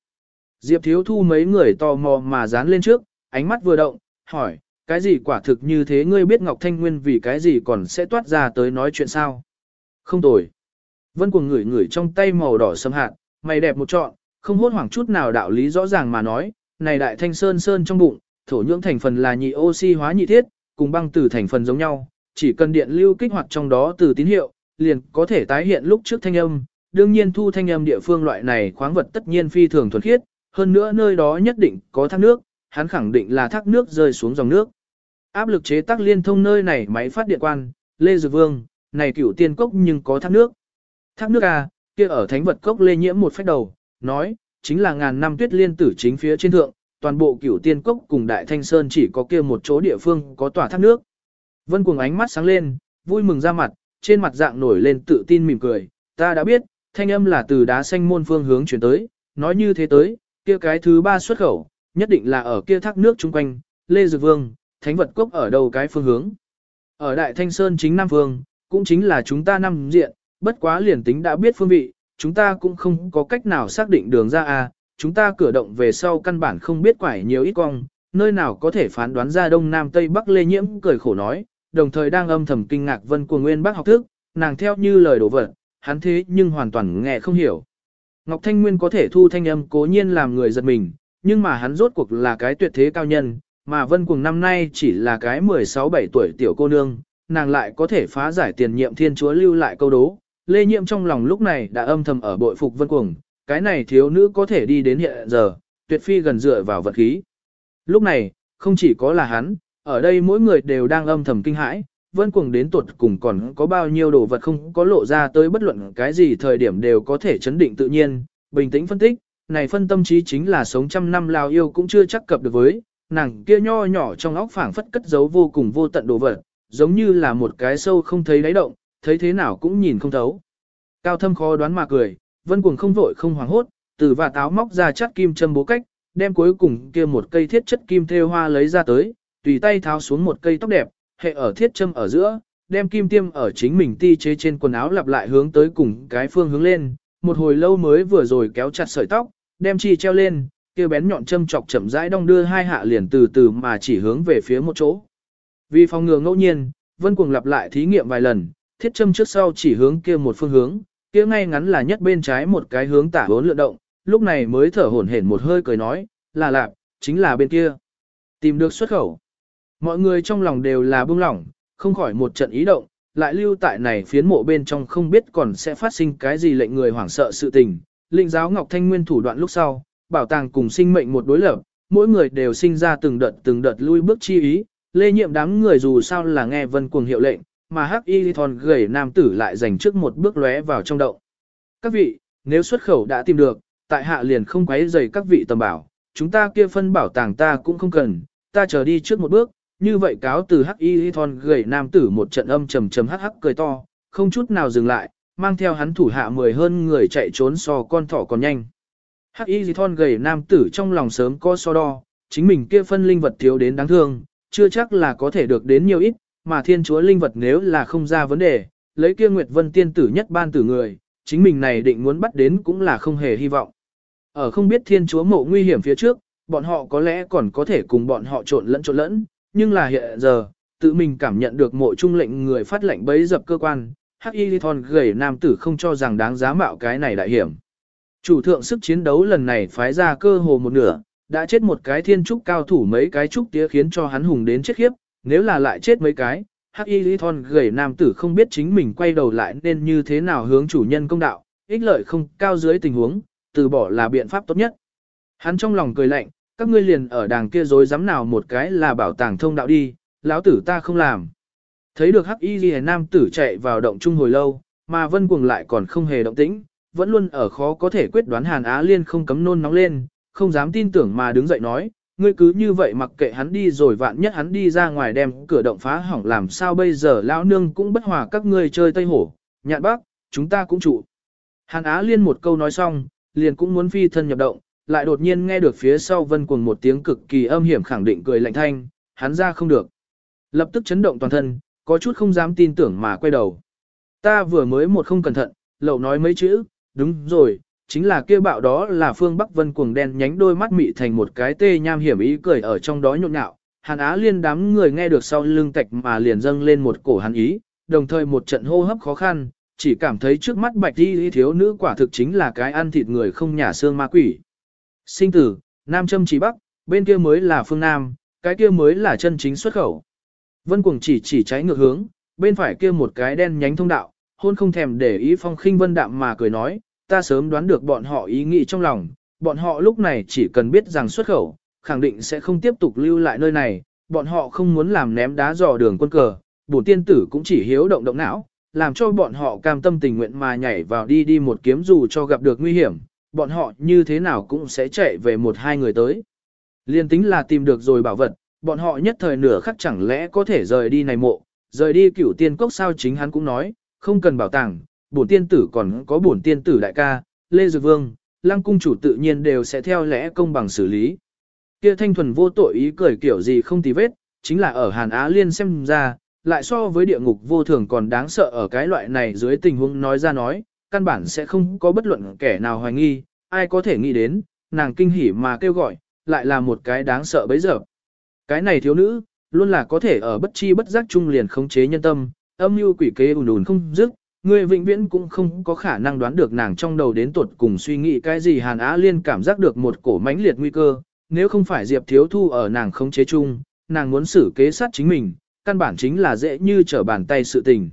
Diệp thiếu thu mấy người tò mò mà dán lên trước, ánh mắt vừa động, hỏi, cái gì quả thực như thế ngươi biết Ngọc Thanh Nguyên vì cái gì còn sẽ toát ra tới nói chuyện sao? Không tồi. Vân cuồng ngửi ngửi trong tay màu đỏ sâm hạt, mày đẹp một trọn, không hốt hoảng chút nào đạo lý rõ ràng mà nói, này đại thanh sơn sơn trong bụng, thổ nhưỡng thành phần là nhị oxy hóa nhị thiết, cùng băng tử thành phần giống nhau, chỉ cần điện lưu kích hoạt trong đó từ tín hiệu, liền có thể tái hiện lúc trước thanh âm, đương nhiên thu thanh âm địa phương loại này khoáng vật tất nhiên phi thường thuần khiết, hơn nữa nơi đó nhất định có thác nước, hắn khẳng định là thác nước rơi xuống dòng nước. Áp lực chế tác liên thông nơi này máy phát điện quan, Lê Dược Vương, này cửu tiên cốc nhưng có thác nước. Thác nước à, kia ở thánh vật cốc lê nhiễm một phách đầu, nói, chính là ngàn năm tuyết liên tử chính phía trên thượng, toàn bộ cửu tiên cốc cùng đại thanh sơn chỉ có kia một chỗ địa phương có tỏa thác nước. Vân cuồng ánh mắt sáng lên, vui mừng ra mặt, trên mặt dạng nổi lên tự tin mỉm cười, ta đã biết, thanh âm là từ đá xanh môn phương hướng chuyển tới, nói như thế tới, kia cái thứ ba xuất khẩu, nhất định là ở kia thác nước chung quanh, Lê Dược Vương, thánh vật cốc ở đầu cái phương hướng. Ở Đại Thanh Sơn chính Nam vương, cũng chính là chúng ta năm diện, bất quá liền tính đã biết phương vị, chúng ta cũng không có cách nào xác định đường ra à, chúng ta cửa động về sau căn bản không biết quải nhiều ít cong, nơi nào có thể phán đoán ra Đông Nam Tây Bắc Lê Nhiễm cười khổ nói, đồng thời đang âm thầm kinh ngạc Vân của Nguyên bác học thức, nàng theo như lời đổ vật, hắn thế nhưng hoàn toàn nghe không hiểu. Ngọc Thanh Nguyên có thể thu thanh âm cố nhiên làm người giật mình, nhưng mà hắn rốt cuộc là cái tuyệt thế cao nhân, mà Vân Cuồng năm nay chỉ là cái 16-17 tuổi tiểu cô nương, nàng lại có thể phá giải tiền nhiệm thiên chúa lưu lại câu đố. Lê Nhiệm trong lòng lúc này đã âm thầm ở bội phục vân cuồng, cái này thiếu nữ có thể đi đến hiện giờ, tuyệt phi gần dựa vào vật khí. Lúc này, không chỉ có là hắn, ở đây mỗi người đều đang âm thầm kinh hãi, vân cuồng đến tuột cùng còn có bao nhiêu đồ vật không có lộ ra tới bất luận cái gì thời điểm đều có thể chấn định tự nhiên, bình tĩnh phân tích, này phân tâm trí chính là sống trăm năm lao yêu cũng chưa chắc cập được với, nàng kia nho nhỏ trong óc phảng phất cất giấu vô cùng vô tận đồ vật, giống như là một cái sâu không thấy đáy động, thấy thế nào cũng nhìn không thấu. Cao thâm khó đoán mà cười, vân cuồng không vội không hoảng hốt, từ và táo móc ra chắt kim châm bố cách, đem cuối cùng kia một cây thiết chất kim thêu hoa lấy ra tới, tùy tay tháo xuống một cây tóc đẹp, hệ ở thiết châm ở giữa, đem kim tiêm ở chính mình ti chế trên quần áo lặp lại hướng tới cùng cái phương hướng lên, một hồi lâu mới vừa rồi kéo chặt sợi tóc, đem chi treo lên, kia bén nhọn châm chọc chậm rãi đong đưa hai hạ liền từ từ mà chỉ hướng về phía một chỗ. Vì phòng ngừa ngẫu nhiên, Vân Cuồng lặp lại thí nghiệm vài lần, thiết châm trước sau chỉ hướng kia một phương hướng, kia ngay ngắn là nhất bên trái một cái hướng tả vốn lượn động, lúc này mới thở hổn hển một hơi cười nói, là lạ, chính là bên kia. Tìm được xuất khẩu. Mọi người trong lòng đều là bưng lỏng, không khỏi một trận ý động, lại lưu tại này phiến mộ bên trong không biết còn sẽ phát sinh cái gì lệnh người hoảng sợ sự tình. Linh giáo Ngọc Thanh Nguyên thủ đoạn lúc sau, bảo tàng cùng sinh mệnh một đối lập, mỗi người đều sinh ra từng đợt từng đợt lui bước chi ý, lê nhiệm đám người dù sao là nghe vân cuồng hiệu lệnh, mà hắc y thon gầy nam tử lại dành trước một bước lóe vào trong động. Các vị, nếu xuất khẩu đã tìm được, tại hạ liền không quấy rầy các vị tầm bảo, chúng ta kia phân bảo tàng ta cũng không cần, ta chờ đi trước một bước, như vậy cáo từ hắc y thon gầy nam tử một trận âm trầm trầm hắc hắc cười to, không chút nào dừng lại, mang theo hắn thủ hạ mười hơn người chạy trốn so con thỏ còn nhanh. Hắc y thon gầy nam tử trong lòng sớm có so đo, chính mình kia phân linh vật thiếu đến đáng thương, chưa chắc là có thể được đến nhiều ít, mà thiên chúa linh vật nếu là không ra vấn đề, lấy kia Nguyệt Vân tiên tử nhất ban tử người, chính mình này định muốn bắt đến cũng là không hề hy vọng. Ở không biết thiên chúa mộ nguy hiểm phía trước, bọn họ có lẽ còn có thể cùng bọn họ trộn lẫn trộn lẫn, nhưng là hiện giờ, tự mình cảm nhận được mộ trung lệnh người phát lệnh bấy dập cơ quan, Hắc Y Thon gầy nam tử không cho rằng đáng giá mạo cái này đại hiểm. Chủ thượng sức chiến đấu lần này phái ra cơ hồ một nửa, đã chết một cái thiên trúc cao thủ mấy cái trúc tía khiến cho hắn hùng đến chết khiếp, nếu là lại chết mấy cái, Hắc Y Thon gầy nam tử không biết chính mình quay đầu lại nên như thế nào hướng chủ nhân công đạo, ích lợi không cao dưới tình huống, từ bỏ là biện pháp tốt nhất. Hắn trong lòng cười lạnh, các ngươi liền ở đàng kia dối dám nào một cái là bảo tàng thông đạo đi, lão tử ta không làm. Thấy được Hắc Y Lý nam tử chạy vào động trung hồi lâu, mà Vân Cuồng lại còn không hề động tĩnh, vẫn luôn ở khó có thể quyết đoán Hàn Á Liên không cấm nôn nóng lên, không dám tin tưởng mà đứng dậy nói, ngươi cứ như vậy mặc kệ hắn đi rồi vạn nhất hắn đi ra ngoài đem cửa động phá hỏng làm sao bây giờ lão nương cũng bất hòa các ngươi chơi tây hổ, nhạn bác, chúng ta cũng trụ. Hàn Á Liên một câu nói xong, liền cũng muốn phi thân nhập động, lại đột nhiên nghe được phía sau vân cuồng một tiếng cực kỳ âm hiểm khẳng định cười lạnh thanh, hắn ra không được. Lập tức chấn động toàn thân, có chút không dám tin tưởng mà quay đầu. Ta vừa mới một không cẩn thận, lậu nói mấy chữ, đúng rồi, chính là kia bạo đó là phương Bắc Vân cuồng đen nhánh đôi mắt mị thành một cái tê nham hiểm ý cười ở trong đó nhộn nhạo. Hàn Á liên đám người nghe được sau lưng tạch mà liền dâng lên một cổ hắn ý, đồng thời một trận hô hấp khó khăn, chỉ cảm thấy trước mắt bạch đi thiếu nữ quả thực chính là cái ăn thịt người không nhả xương ma quỷ. Sinh tử, Nam Châm chỉ Bắc, bên kia mới là phương Nam, cái kia mới là chân chính xuất khẩu. Vân cuồng chỉ chỉ trái ngược hướng, bên phải kia một cái đen nhánh thông đạo, hôn không thèm để ý phong khinh vân đạm mà cười nói, ta sớm đoán được bọn họ ý nghĩ trong lòng, bọn họ lúc này chỉ cần biết rằng xuất khẩu, khẳng định sẽ không tiếp tục lưu lại nơi này, bọn họ không muốn làm ném đá dò đường quân cờ, bổn tiên tử cũng chỉ hiếu động động não, làm cho bọn họ cam tâm tình nguyện mà nhảy vào đi đi một kiếm dù cho gặp được nguy hiểm, bọn họ như thế nào cũng sẽ chạy về một hai người tới. Liên tính là tìm được rồi bảo vật, bọn họ nhất thời nửa khắc chẳng lẽ có thể rời đi này mộ, rời đi cửu tiên cốc sao chính hắn cũng nói, không cần bảo tàng, bổn tiên tử còn có bổn tiên tử đại ca, Lê Dược Vương, lăng cung chủ tự nhiên đều sẽ theo lẽ công bằng xử lý. Kia thanh thuần vô tội ý cười kiểu gì không tì vết, chính là ở Hàn Á Liên xem ra, lại so với địa ngục vô thường còn đáng sợ ở cái loại này dưới tình huống nói ra nói, căn bản sẽ không có bất luận kẻ nào hoài nghi, ai có thể nghĩ đến, nàng kinh hỉ mà kêu gọi, lại là một cái đáng sợ bấy giờ. Cái này thiếu nữ, luôn là có thể ở bất chi bất giác trung liền khống chế nhân tâm, âm mưu quỷ kế ùn ùn không dứt, Người vĩnh viễn cũng không có khả năng đoán được nàng trong đầu đến tuột cùng suy nghĩ cái gì Hàn Á Liên cảm giác được một cổ mãnh liệt nguy cơ, nếu không phải Diệp Thiếu Thu ở nàng khống chế chung, nàng muốn xử kế sát chính mình, căn bản chính là dễ như trở bàn tay sự tình.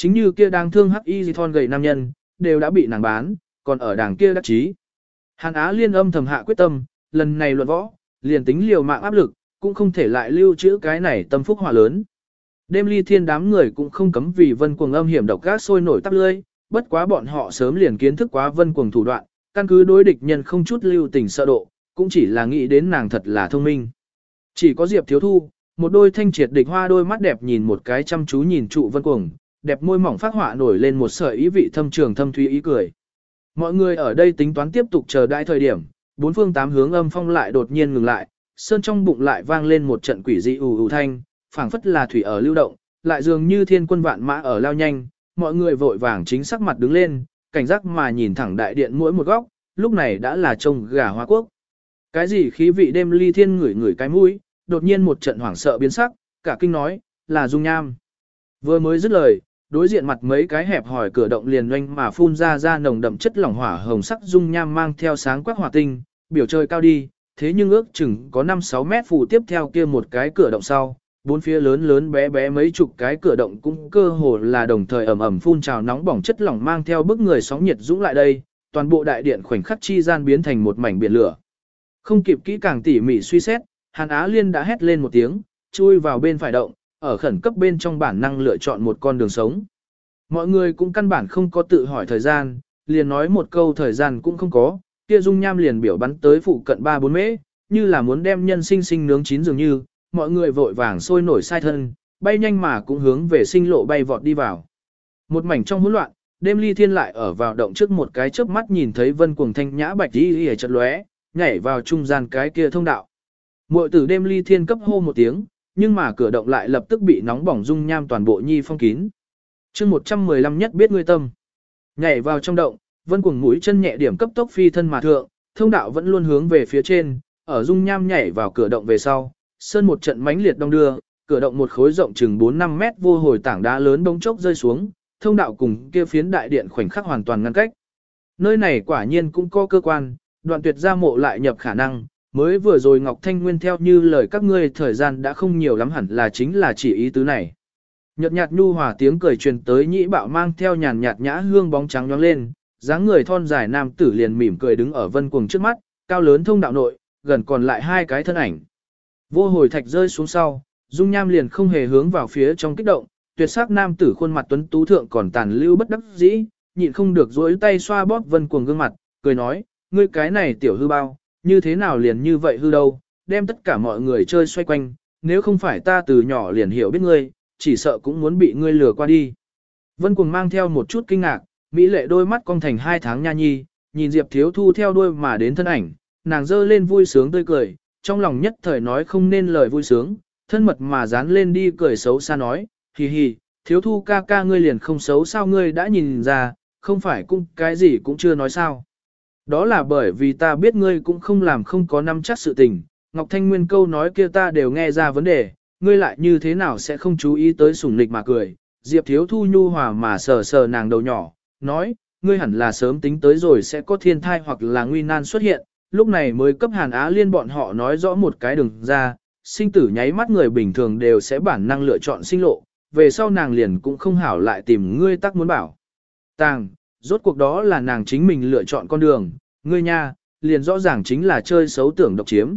Chính như kia đang thương hắc y thon gầy nam nhân, đều đã bị nàng bán, còn ở đảng kia đắc chí. Hàn Á liên âm thầm hạ quyết tâm, lần này luận võ, liền tính liều mạng áp lực, cũng không thể lại lưu trữ cái này tâm phúc hỏa lớn. Đêm ly thiên đám người cũng không cấm vì vân cuồng âm hiểm độc gác sôi nổi tắp lươi, bất quá bọn họ sớm liền kiến thức quá vân cuồng thủ đoạn, căn cứ đối địch nhân không chút lưu tình sợ độ, cũng chỉ là nghĩ đến nàng thật là thông minh. Chỉ có Diệp Thiếu Thu, một đôi thanh triệt địch hoa đôi mắt đẹp nhìn một cái chăm chú nhìn trụ vân cuồng, đẹp môi mỏng phát họa nổi lên một sợi ý vị thâm trường thâm thúy ý cười. Mọi người ở đây tính toán tiếp tục chờ đãi thời điểm, bốn phương tám hướng âm phong lại đột nhiên ngừng lại, sơn trong bụng lại vang lên một trận quỷ dị ù ù thanh, phảng phất là thủy ở lưu động, lại dường như thiên quân vạn mã ở lao nhanh, mọi người vội vàng chính sắc mặt đứng lên, cảnh giác mà nhìn thẳng đại điện mỗi một góc, lúc này đã là trông gà hoa quốc. Cái gì khí vị đêm ly thiên ngửi ngửi cái mũi, đột nhiên một trận hoảng sợ biến sắc, cả kinh nói, là dung nham. Vừa mới dứt lời, đối diện mặt mấy cái hẹp hỏi cửa động liền doanh mà phun ra ra nồng đậm chất lỏng hỏa hồng sắc dung nham mang theo sáng quắc hỏa tinh, biểu trời cao đi, thế nhưng ước chừng có 5-6 mét phủ tiếp theo kia một cái cửa động sau, bốn phía lớn lớn bé bé mấy chục cái cửa động cũng cơ hồ là đồng thời ẩm ẩm phun trào nóng bỏng chất lỏng mang theo bức người sóng nhiệt dũng lại đây, toàn bộ đại điện khoảnh khắc chi gian biến thành một mảnh biển lửa. Không kịp kỹ càng tỉ mỉ suy xét, Hàn Á Liên đã hét lên một tiếng, chui vào bên phải động, ở khẩn cấp bên trong bản năng lựa chọn một con đường sống. Mọi người cũng căn bản không có tự hỏi thời gian, liền nói một câu thời gian cũng không có, kia dung nham liền biểu bắn tới phụ cận 3-4 mễ, như là muốn đem nhân sinh sinh nướng chín dường như, mọi người vội vàng sôi nổi sai thân, bay nhanh mà cũng hướng về sinh lộ bay vọt đi vào. Một mảnh trong hỗn loạn, đêm ly thiên lại ở vào động trước một cái chớp mắt nhìn thấy vân cuồng thanh nhã bạch đi hề chật lóe, nhảy vào trung gian cái kia thông đạo. Muội tử đêm ly thiên cấp hô một tiếng, nhưng mà cửa động lại lập tức bị nóng bỏng dung nham toàn bộ nhi phong kín. chương 115 nhất biết ngươi tâm. Nhảy vào trong động, vân cuồng mũi chân nhẹ điểm cấp tốc phi thân mà thượng, thông đạo vẫn luôn hướng về phía trên, ở dung nham nhảy vào cửa động về sau, sơn một trận mãnh liệt đông đưa, cửa động một khối rộng chừng 4-5 mét vô hồi tảng đá lớn bỗng chốc rơi xuống, thông đạo cùng kia phiến đại điện khoảnh khắc hoàn toàn ngăn cách. Nơi này quả nhiên cũng có cơ quan, đoạn tuyệt ra mộ lại nhập khả năng, mới vừa rồi Ngọc Thanh Nguyên theo như lời các ngươi thời gian đã không nhiều lắm hẳn là chính là chỉ ý tứ này. Nhật nhạt nhu hòa tiếng cười truyền tới nhĩ bạo mang theo nhàn nhạt nhã hương bóng trắng nhoáng lên, dáng người thon dài nam tử liền mỉm cười đứng ở vân cuồng trước mắt, cao lớn thông đạo nội, gần còn lại hai cái thân ảnh. Vô hồi thạch rơi xuống sau, dung nham liền không hề hướng vào phía trong kích động, tuyệt sắc nam tử khuôn mặt tuấn tú thượng còn tàn lưu bất đắc dĩ, nhịn không được duỗi tay xoa bóp vân cuồng gương mặt, cười nói, ngươi cái này tiểu hư bao, như thế nào liền như vậy hư đâu, đem tất cả mọi người chơi xoay quanh, nếu không phải ta từ nhỏ liền hiểu biết ngươi, chỉ sợ cũng muốn bị ngươi lừa qua đi. Vân cuồng mang theo một chút kinh ngạc, mỹ lệ đôi mắt cong thành hai tháng nha nhi, nhìn Diệp Thiếu Thu theo đuôi mà đến thân ảnh, nàng dơ lên vui sướng tươi cười, trong lòng nhất thời nói không nên lời vui sướng, thân mật mà dán lên đi cười xấu xa nói, hì hì, thiếu thu ca ca ngươi liền không xấu sao ngươi đã nhìn ra, không phải cũng cái gì cũng chưa nói sao. Đó là bởi vì ta biết ngươi cũng không làm không có nắm chắc sự tình, Ngọc Thanh Nguyên câu nói kia ta đều nghe ra vấn đề, ngươi lại như thế nào sẽ không chú ý tới sủng nịch mà cười. Diệp thiếu thu nhu hòa mà sờ sờ nàng đầu nhỏ, nói, ngươi hẳn là sớm tính tới rồi sẽ có thiên thai hoặc là nguy nan xuất hiện, lúc này mới cấp Hàn Á Liên bọn họ nói rõ một cái đường ra, sinh tử nháy mắt người bình thường đều sẽ bản năng lựa chọn sinh lộ, về sau nàng liền cũng không hảo lại tìm ngươi tắc muốn bảo. Tàng, rốt cuộc đó là nàng chính mình lựa chọn con đường, ngươi nha, liền rõ ràng chính là chơi xấu tưởng độc chiếm.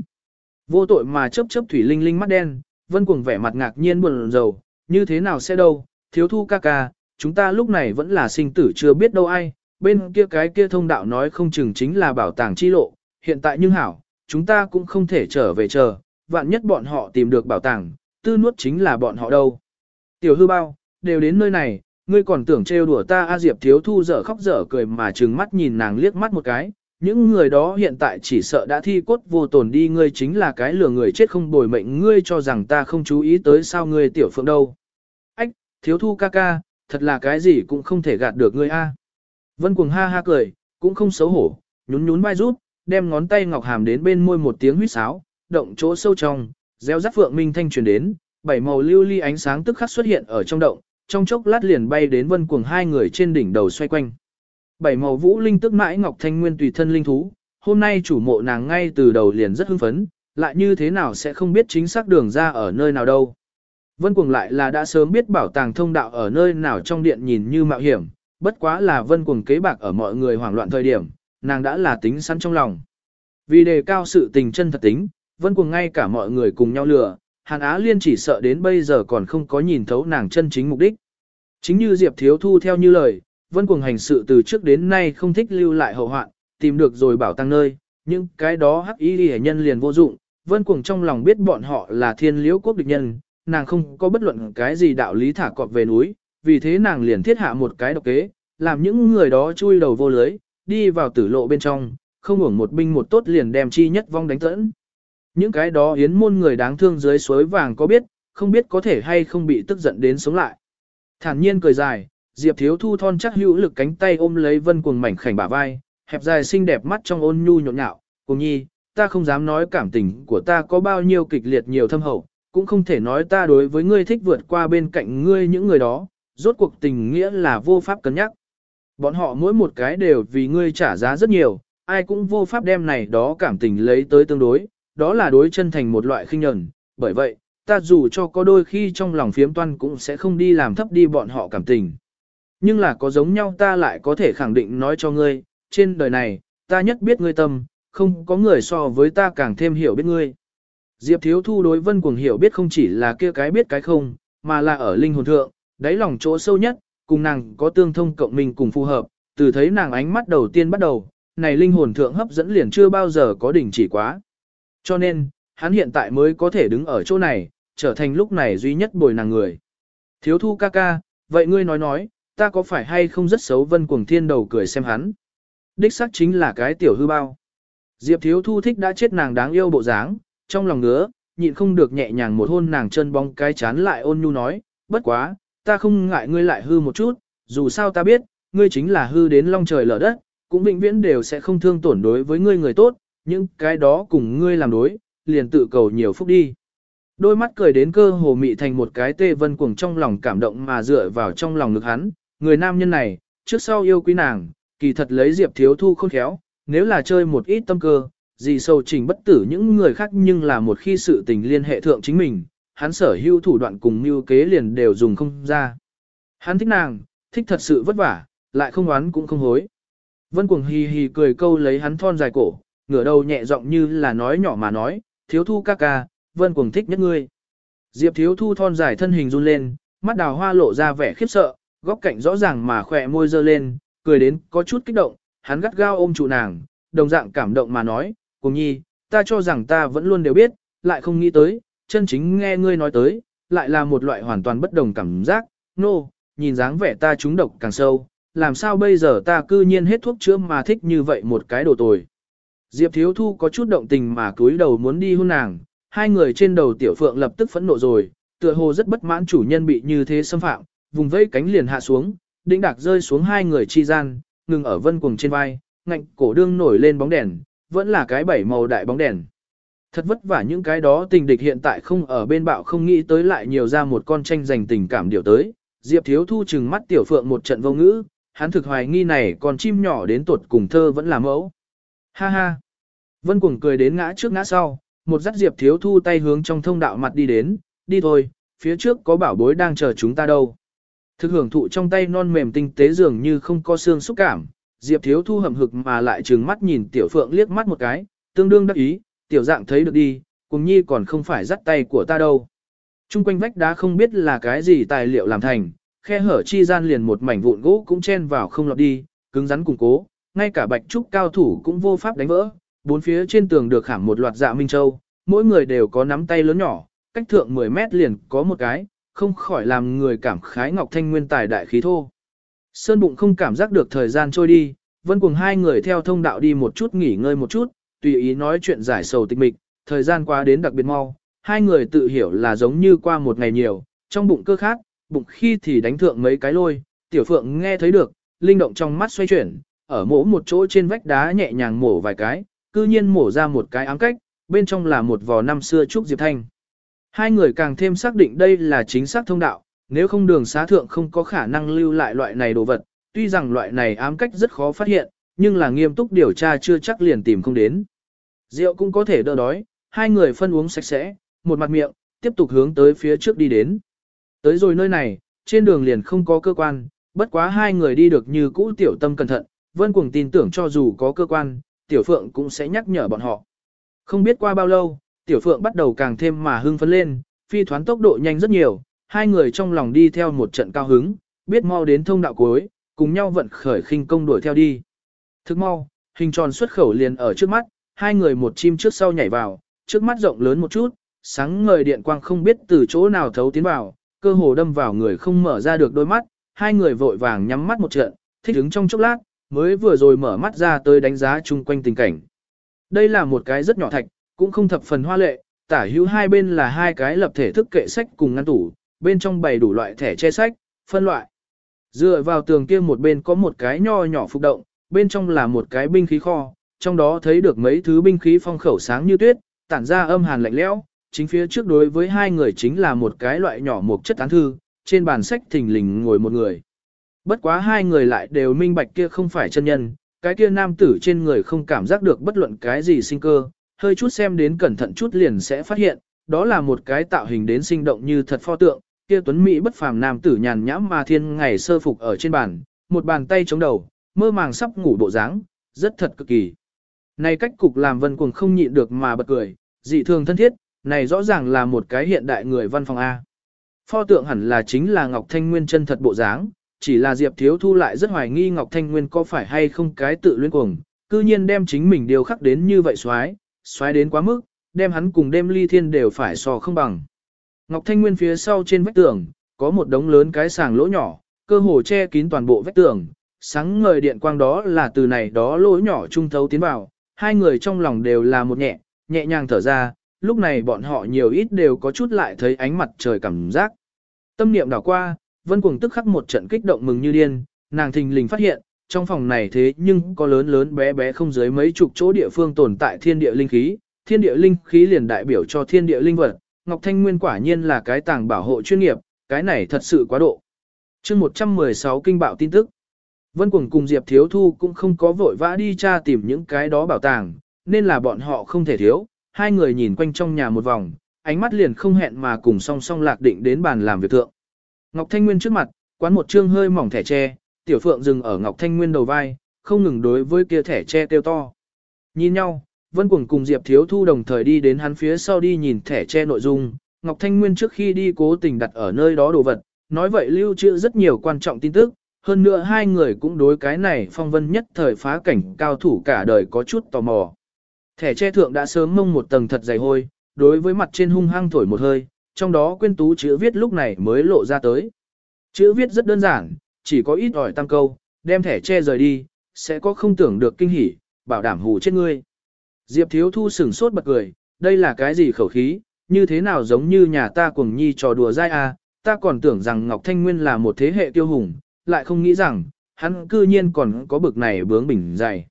Vô tội mà chấp chấp thủy linh linh mắt đen, vân cuồng vẻ mặt ngạc nhiên buồn rầu, như thế nào sẽ đâu, thiếu thu ca ca, chúng ta lúc này vẫn là sinh tử chưa biết đâu ai, bên kia cái kia thông đạo nói không chừng chính là bảo tàng chi lộ, hiện tại nhưng hảo, chúng ta cũng không thể trở về chờ, vạn nhất bọn họ tìm được bảo tàng, tư nuốt chính là bọn họ đâu. Tiểu hư bao, đều đến nơi này, ngươi còn tưởng trêu đùa ta A Diệp thiếu thu dở khóc dở cười mà trừng mắt nhìn nàng liếc mắt một cái. Những người đó hiện tại chỉ sợ đã thi cốt vô tồn đi ngươi chính là cái lừa người chết không bồi mệnh ngươi cho rằng ta không chú ý tới sao ngươi tiểu phượng đâu. Ách, thiếu thu ca ca, thật là cái gì cũng không thể gạt được ngươi a. Vân cuồng ha ha cười, cũng không xấu hổ, nhún nhún vai rút, đem ngón tay ngọc hàm đến bên môi một tiếng huýt sáo, động chỗ sâu trong, reo rắt phượng minh thanh truyền đến, bảy màu lưu ly ánh sáng tức khắc xuất hiện ở trong động, trong chốc lát liền bay đến vân cuồng hai người trên đỉnh đầu xoay quanh. Bảy màu vũ linh tức mãi ngọc thanh nguyên tùy thân linh thú, hôm nay chủ mộ nàng ngay từ đầu liền rất hưng phấn, lại như thế nào sẽ không biết chính xác đường ra ở nơi nào đâu. Vân Cuồng lại là đã sớm biết bảo tàng thông đạo ở nơi nào trong điện nhìn như mạo hiểm, bất quá là Vân Cuồng kế bạc ở mọi người hoảng loạn thời điểm, nàng đã là tính sẵn trong lòng. Vì đề cao sự tình chân thật tính, Vân Cuồng ngay cả mọi người cùng nhau lừa, Hàn Á Liên chỉ sợ đến bây giờ còn không có nhìn thấu nàng chân chính mục đích. Chính như Diệp Thiếu Thu theo như lời, Vân Cuồng hành sự từ trước đến nay không thích lưu lại hậu hoạn, tìm được rồi bảo tăng nơi, nhưng cái đó hắc ý hệ nhân liền vô dụng, Vân Cuồng trong lòng biết bọn họ là thiên liễu quốc địch nhân, nàng không có bất luận cái gì đạo lý thả cọp về núi, vì thế nàng liền thiết hạ một cái độc kế, làm những người đó chui đầu vô lưới, đi vào tử lộ bên trong, không hưởng một binh một tốt liền đem chi nhất vong đánh tẫn. Những cái đó yến môn người đáng thương dưới suối vàng có biết, không biết có thể hay không bị tức giận đến sống lại. Thản nhiên cười dài, Diệp Thiếu Thu thon chắc hữu lực cánh tay ôm lấy Vân Cuồng mảnh khảnh bả vai, hẹp dài xinh đẹp mắt trong ôn nhu nhộn nhạo, "Cuồng nhi, ta không dám nói cảm tình của ta có bao nhiêu kịch liệt nhiều thâm hậu, cũng không thể nói ta đối với ngươi thích vượt qua bên cạnh ngươi những người đó, rốt cuộc tình nghĩa là vô pháp cân nhắc. Bọn họ mỗi một cái đều vì ngươi trả giá rất nhiều, ai cũng vô pháp đem này đó cảm tình lấy tới tương đối, đó là đối chân thành một loại khinh nhẫn, bởi vậy, ta dù cho có đôi khi trong lòng phiếm toan cũng sẽ không đi làm thấp đi bọn họ cảm tình. Nhưng là có giống nhau ta lại có thể khẳng định nói cho ngươi, trên đời này, ta nhất biết ngươi tâm, không có người so với ta càng thêm hiểu biết ngươi. Diệp Thiếu Thu đối Vân Cuồng hiểu biết không chỉ là kia cái biết cái không, mà là ở linh hồn thượng, đáy lòng chỗ sâu nhất, cùng nàng có tương thông cộng mình cùng phù hợp, từ thấy nàng ánh mắt đầu tiên bắt đầu, này linh hồn thượng hấp dẫn liền chưa bao giờ có đỉnh chỉ quá. Cho nên, hắn hiện tại mới có thể đứng ở chỗ này, trở thành lúc này duy nhất bồi nàng người. Thiếu Thu ca ca, vậy ngươi nói nói, ta có phải hay không rất xấu Vân Cuồng Thiên đầu cười xem hắn. Đích xác chính là cái tiểu hư bao. Diệp Thiếu Thu thích đã chết nàng đáng yêu bộ dáng, trong lòng ngứa, nhịn không được nhẹ nhàng một hôn nàng chân bóng cái chán lại ôn nhu nói, bất quá, ta không ngại ngươi lại hư một chút, dù sao ta biết, ngươi chính là hư đến long trời lở đất, cũng vĩnh viễn đều sẽ không thương tổn đối với ngươi người tốt, nhưng cái đó cùng ngươi làm đối, liền tự cầu nhiều phúc đi. Đôi mắt cười đến cơ hồ mị thành một cái tê vân cuồng trong lòng cảm động mà dựa vào trong lòng ngực hắn, người nam nhân này, trước sau yêu quý nàng, kỳ thật lấy diệp thiếu thu khôn khéo, nếu là chơi một ít tâm cơ, gì sâu trình bất tử những người khác nhưng là một khi sự tình liên hệ thượng chính mình, hắn sở hữu thủ đoạn cùng mưu kế liền đều dùng không ra. Hắn thích nàng, thích thật sự vất vả, lại không oán cũng không hối. Vân cuồng hì hì cười câu lấy hắn thon dài cổ, ngửa đầu nhẹ giọng như là nói nhỏ mà nói, thiếu thu ca ca, vân cuồng thích nhất ngươi. Diệp thiếu thu thon dài thân hình run lên, mắt đào hoa lộ ra vẻ khiếp sợ, góc cạnh rõ ràng mà khỏe môi dơ lên, cười đến có chút kích động, hắn gắt gao ôm trụ nàng, đồng dạng cảm động mà nói, cùng nhi, ta cho rằng ta vẫn luôn đều biết, lại không nghĩ tới, chân chính nghe ngươi nói tới, lại là một loại hoàn toàn bất đồng cảm giác, nô, no, nhìn dáng vẻ ta trúng độc càng sâu, làm sao bây giờ ta cư nhiên hết thuốc chữa mà thích như vậy một cái đồ tồi. Diệp Thiếu Thu có chút động tình mà cúi đầu muốn đi hôn nàng, hai người trên đầu tiểu phượng lập tức phẫn nộ rồi, tựa hồ rất bất mãn chủ nhân bị như thế xâm phạm, vùng vẫy cánh liền hạ xuống, đĩnh đạc rơi xuống hai người chi gian, ngừng ở vân cuồng trên vai, ngạnh cổ đương nổi lên bóng đèn, vẫn là cái bảy màu đại bóng đèn. Thật vất vả những cái đó tình địch hiện tại không ở bên bạo không nghĩ tới lại nhiều ra một con tranh giành tình cảm điều tới. Diệp Thiếu Thu chừng mắt tiểu phượng một trận vô ngữ, hắn thực hoài nghi này còn chim nhỏ đến tuột cùng thơ vẫn là mẫu. Ha ha! Vân cuồng cười đến ngã trước ngã sau, một dắt Diệp Thiếu Thu tay hướng trong thông đạo mặt đi đến, đi thôi, phía trước có bảo bối đang chờ chúng ta đâu. Thực hưởng thụ trong tay non mềm tinh tế dường như không có xương xúc cảm, Diệp Thiếu Thu hầm hực mà lại trừng mắt nhìn Tiểu Phượng liếc mắt một cái, tương đương đắc ý, Tiểu Dạng thấy được đi, cùng nhi còn không phải dắt tay của ta đâu. Trung quanh vách đá không biết là cái gì tài liệu làm thành, khe hở chi gian liền một mảnh vụn gỗ cũng chen vào không lọt đi, cứng rắn củng cố, ngay cả bạch trúc cao thủ cũng vô pháp đánh vỡ. Bốn phía trên tường được khảm một loạt dạ minh châu, mỗi người đều có nắm tay lớn nhỏ, cách thượng 10 mét liền có một cái, không khỏi làm người cảm khái ngọc thanh nguyên tài đại khí thô. Sơn bụng không cảm giác được thời gian trôi đi, vân cùng hai người theo thông đạo đi một chút nghỉ ngơi một chút, tùy ý nói chuyện giải sầu tịch mịch, thời gian qua đến đặc biệt mau, hai người tự hiểu là giống như qua một ngày nhiều, trong bụng cơ khác, bụng khi thì đánh thượng mấy cái lôi, tiểu phượng nghe thấy được, linh động trong mắt xoay chuyển, ở mỗ một chỗ trên vách đá nhẹ nhàng mổ vài cái, cư nhiên mổ ra một cái ám cách, bên trong là một vò năm xưa trúc diệp thanh. Hai người càng thêm xác định đây là chính xác thông đạo, nếu không đường xá thượng không có khả năng lưu lại loại này đồ vật, tuy rằng loại này ám cách rất khó phát hiện, nhưng là nghiêm túc điều tra chưa chắc liền tìm không đến. Rượu cũng có thể đỡ đói, hai người phân uống sạch sẽ, một mặt miệng, tiếp tục hướng tới phía trước đi đến. Tới rồi nơi này, trên đường liền không có cơ quan, bất quá hai người đi được như cũ tiểu tâm cẩn thận, vân cuồng tin tưởng cho dù có cơ quan, tiểu phượng cũng sẽ nhắc nhở bọn họ. Không biết qua bao lâu, tiểu phượng bắt đầu càng thêm mà hưng phấn lên, phi thoán tốc độ nhanh rất nhiều, hai người trong lòng đi theo một trận cao hứng, biết mau đến thông đạo cuối, cùng nhau vận khởi khinh công đuổi theo đi. Thức mau, hình tròn xuất khẩu liền ở trước mắt, hai người một chim trước sau nhảy vào, trước mắt rộng lớn một chút, sáng ngời điện quang không biết từ chỗ nào thấu tiến vào, cơ hồ đâm vào người không mở ra được đôi mắt, hai người vội vàng nhắm mắt một trận, thích ứng trong chốc lát, mới vừa rồi mở mắt ra tới đánh giá chung quanh tình cảnh. Đây là một cái rất nhỏ thạch, cũng không thập phần hoa lệ, tả hữu hai bên là hai cái lập thể thức kệ sách cùng ngăn tủ, bên trong bày đủ loại thẻ che sách, phân loại. Dựa vào tường kia một bên có một cái nho nhỏ phục động, bên trong là một cái binh khí kho, trong đó thấy được mấy thứ binh khí phong khẩu sáng như tuyết, tản ra âm hàn lạnh lẽo. Chính phía trước đối với hai người chính là một cái loại nhỏ một chất án thư, trên bàn sách thình lình ngồi một người. Bất quá hai người lại đều minh bạch kia không phải chân nhân, cái kia nam tử trên người không cảm giác được bất luận cái gì sinh cơ, hơi chút xem đến cẩn thận chút liền sẽ phát hiện, đó là một cái tạo hình đến sinh động như thật pho tượng, kia tuấn mỹ bất phàm nam tử nhàn nhãm mà thiên ngày sơ phục ở trên bàn, một bàn tay chống đầu, mơ màng sắp ngủ bộ dáng, rất thật cực kỳ. Này cách cục làm vân cuồng không nhịn được mà bật cười, dị thường thân thiết, này rõ ràng là một cái hiện đại người văn phòng A. Pho tượng hẳn là chính là Ngọc Thanh Nguyên chân thật bộ dáng, chỉ là Diệp Thiếu Thu lại rất hoài nghi Ngọc Thanh Nguyên có phải hay không cái tự luyến cuồng, cư nhiên đem chính mình điều khắc đến như vậy xoái, xoái đến quá mức, đem hắn cùng đêm ly thiên đều phải so không bằng. Ngọc Thanh Nguyên phía sau trên vách tường, có một đống lớn cái sàng lỗ nhỏ, cơ hồ che kín toàn bộ vách tường, sáng ngời điện quang đó là từ này đó lỗ nhỏ trung thấu tiến vào, hai người trong lòng đều là một nhẹ, nhẹ nhàng thở ra, lúc này bọn họ nhiều ít đều có chút lại thấy ánh mặt trời cảm giác. Tâm niệm đảo qua, Vân Cuồng tức khắc một trận kích động mừng như điên, nàng thình lình phát hiện, trong phòng này thế nhưng có lớn lớn bé bé không dưới mấy chục chỗ địa phương tồn tại thiên địa linh khí, thiên địa linh khí liền đại biểu cho thiên địa linh vật, Ngọc Thanh Nguyên quả nhiên là cái tàng bảo hộ chuyên nghiệp, cái này thật sự quá độ. chương 116 kinh bạo tin tức. Vân Cuồng cùng Diệp Thiếu Thu cũng không có vội vã đi tra tìm những cái đó bảo tàng, nên là bọn họ không thể thiếu. Hai người nhìn quanh trong nhà một vòng, ánh mắt liền không hẹn mà cùng song song lạc định đến bàn làm việc thượng. Ngọc Thanh Nguyên trước mặt, quán một trương hơi mỏng thẻ tre, Tiểu Phượng dừng ở Ngọc Thanh Nguyên đầu vai, không ngừng đối với kia thẻ tre kêu to. Nhìn nhau, Vân Cuồng cùng Diệp Thiếu Thu đồng thời đi đến hắn phía sau đi nhìn thẻ tre nội dung, Ngọc Thanh Nguyên trước khi đi cố tình đặt ở nơi đó đồ vật, nói vậy lưu trữ rất nhiều quan trọng tin tức, hơn nữa hai người cũng đối cái này phong vân nhất thời phá cảnh cao thủ cả đời có chút tò mò. Thẻ tre thượng đã sớm mông một tầng thật dày hôi, đối với mặt trên hung hăng thổi một hơi, trong đó quyên tú chữ viết lúc này mới lộ ra tới. Chữ viết rất đơn giản, chỉ có ít ỏi tăng câu, đem thẻ che rời đi, sẽ có không tưởng được kinh hỉ, bảo đảm hù chết ngươi. Diệp Thiếu Thu sửng sốt bật cười, đây là cái gì khẩu khí, như thế nào giống như nhà ta Cuồng nhi trò đùa dai à, ta còn tưởng rằng Ngọc Thanh Nguyên là một thế hệ tiêu hùng, lại không nghĩ rằng, hắn cư nhiên còn có bực này bướng bỉnh dày.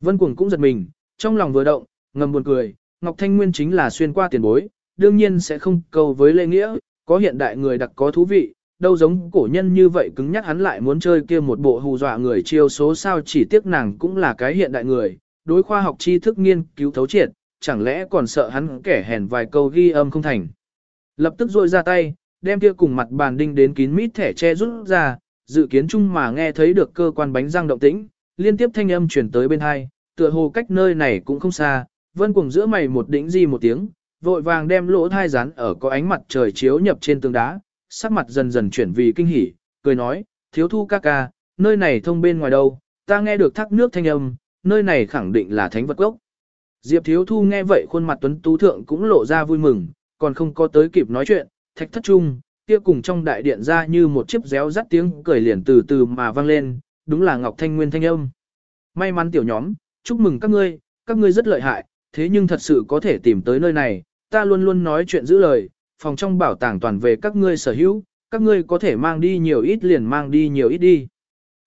Vân Cuồng cũng giật mình, trong lòng vừa động, ngầm buồn cười, Ngọc Thanh Nguyên chính là xuyên qua tiền bối, đương nhiên sẽ không câu với lễ nghĩa, có hiện đại người đặc có thú vị, đâu giống cổ nhân như vậy cứng nhắc hắn lại muốn chơi kia một bộ hù dọa người chiêu số sao chỉ tiếc nàng cũng là cái hiện đại người, đối khoa học tri thức nghiên cứu thấu triệt, chẳng lẽ còn sợ hắn kẻ hèn vài câu ghi âm không thành. Lập tức rôi ra tay, đem kia cùng mặt bàn đinh đến kín mít thẻ che rút ra, dự kiến chung mà nghe thấy được cơ quan bánh răng động tĩnh, liên tiếp thanh âm chuyển tới bên hai, tựa hồ cách nơi này cũng không xa, vân cùng giữa mày một đỉnh gì một tiếng, vội vàng đem lỗ thai rán ở có ánh mặt trời chiếu nhập trên tường đá, sắc mặt dần dần chuyển vì kinh hỉ, cười nói, thiếu thu ca ca, nơi này thông bên ngoài đâu, ta nghe được thác nước thanh âm, nơi này khẳng định là thánh vật gốc. Diệp thiếu thu nghe vậy khuôn mặt tuấn tú thượng cũng lộ ra vui mừng, còn không có tới kịp nói chuyện, thạch thất trung, kia cùng trong đại điện ra như một chiếc réo rắt tiếng cười liền từ từ mà vang lên, đúng là Ngọc Thanh Nguyên thanh âm. May mắn tiểu nhóm, chúc mừng các ngươi, các ngươi rất lợi hại, thế nhưng thật sự có thể tìm tới nơi này, ta luôn luôn nói chuyện giữ lời, phòng trong bảo tàng toàn về các ngươi sở hữu, các ngươi có thể mang đi nhiều ít liền mang đi nhiều ít đi.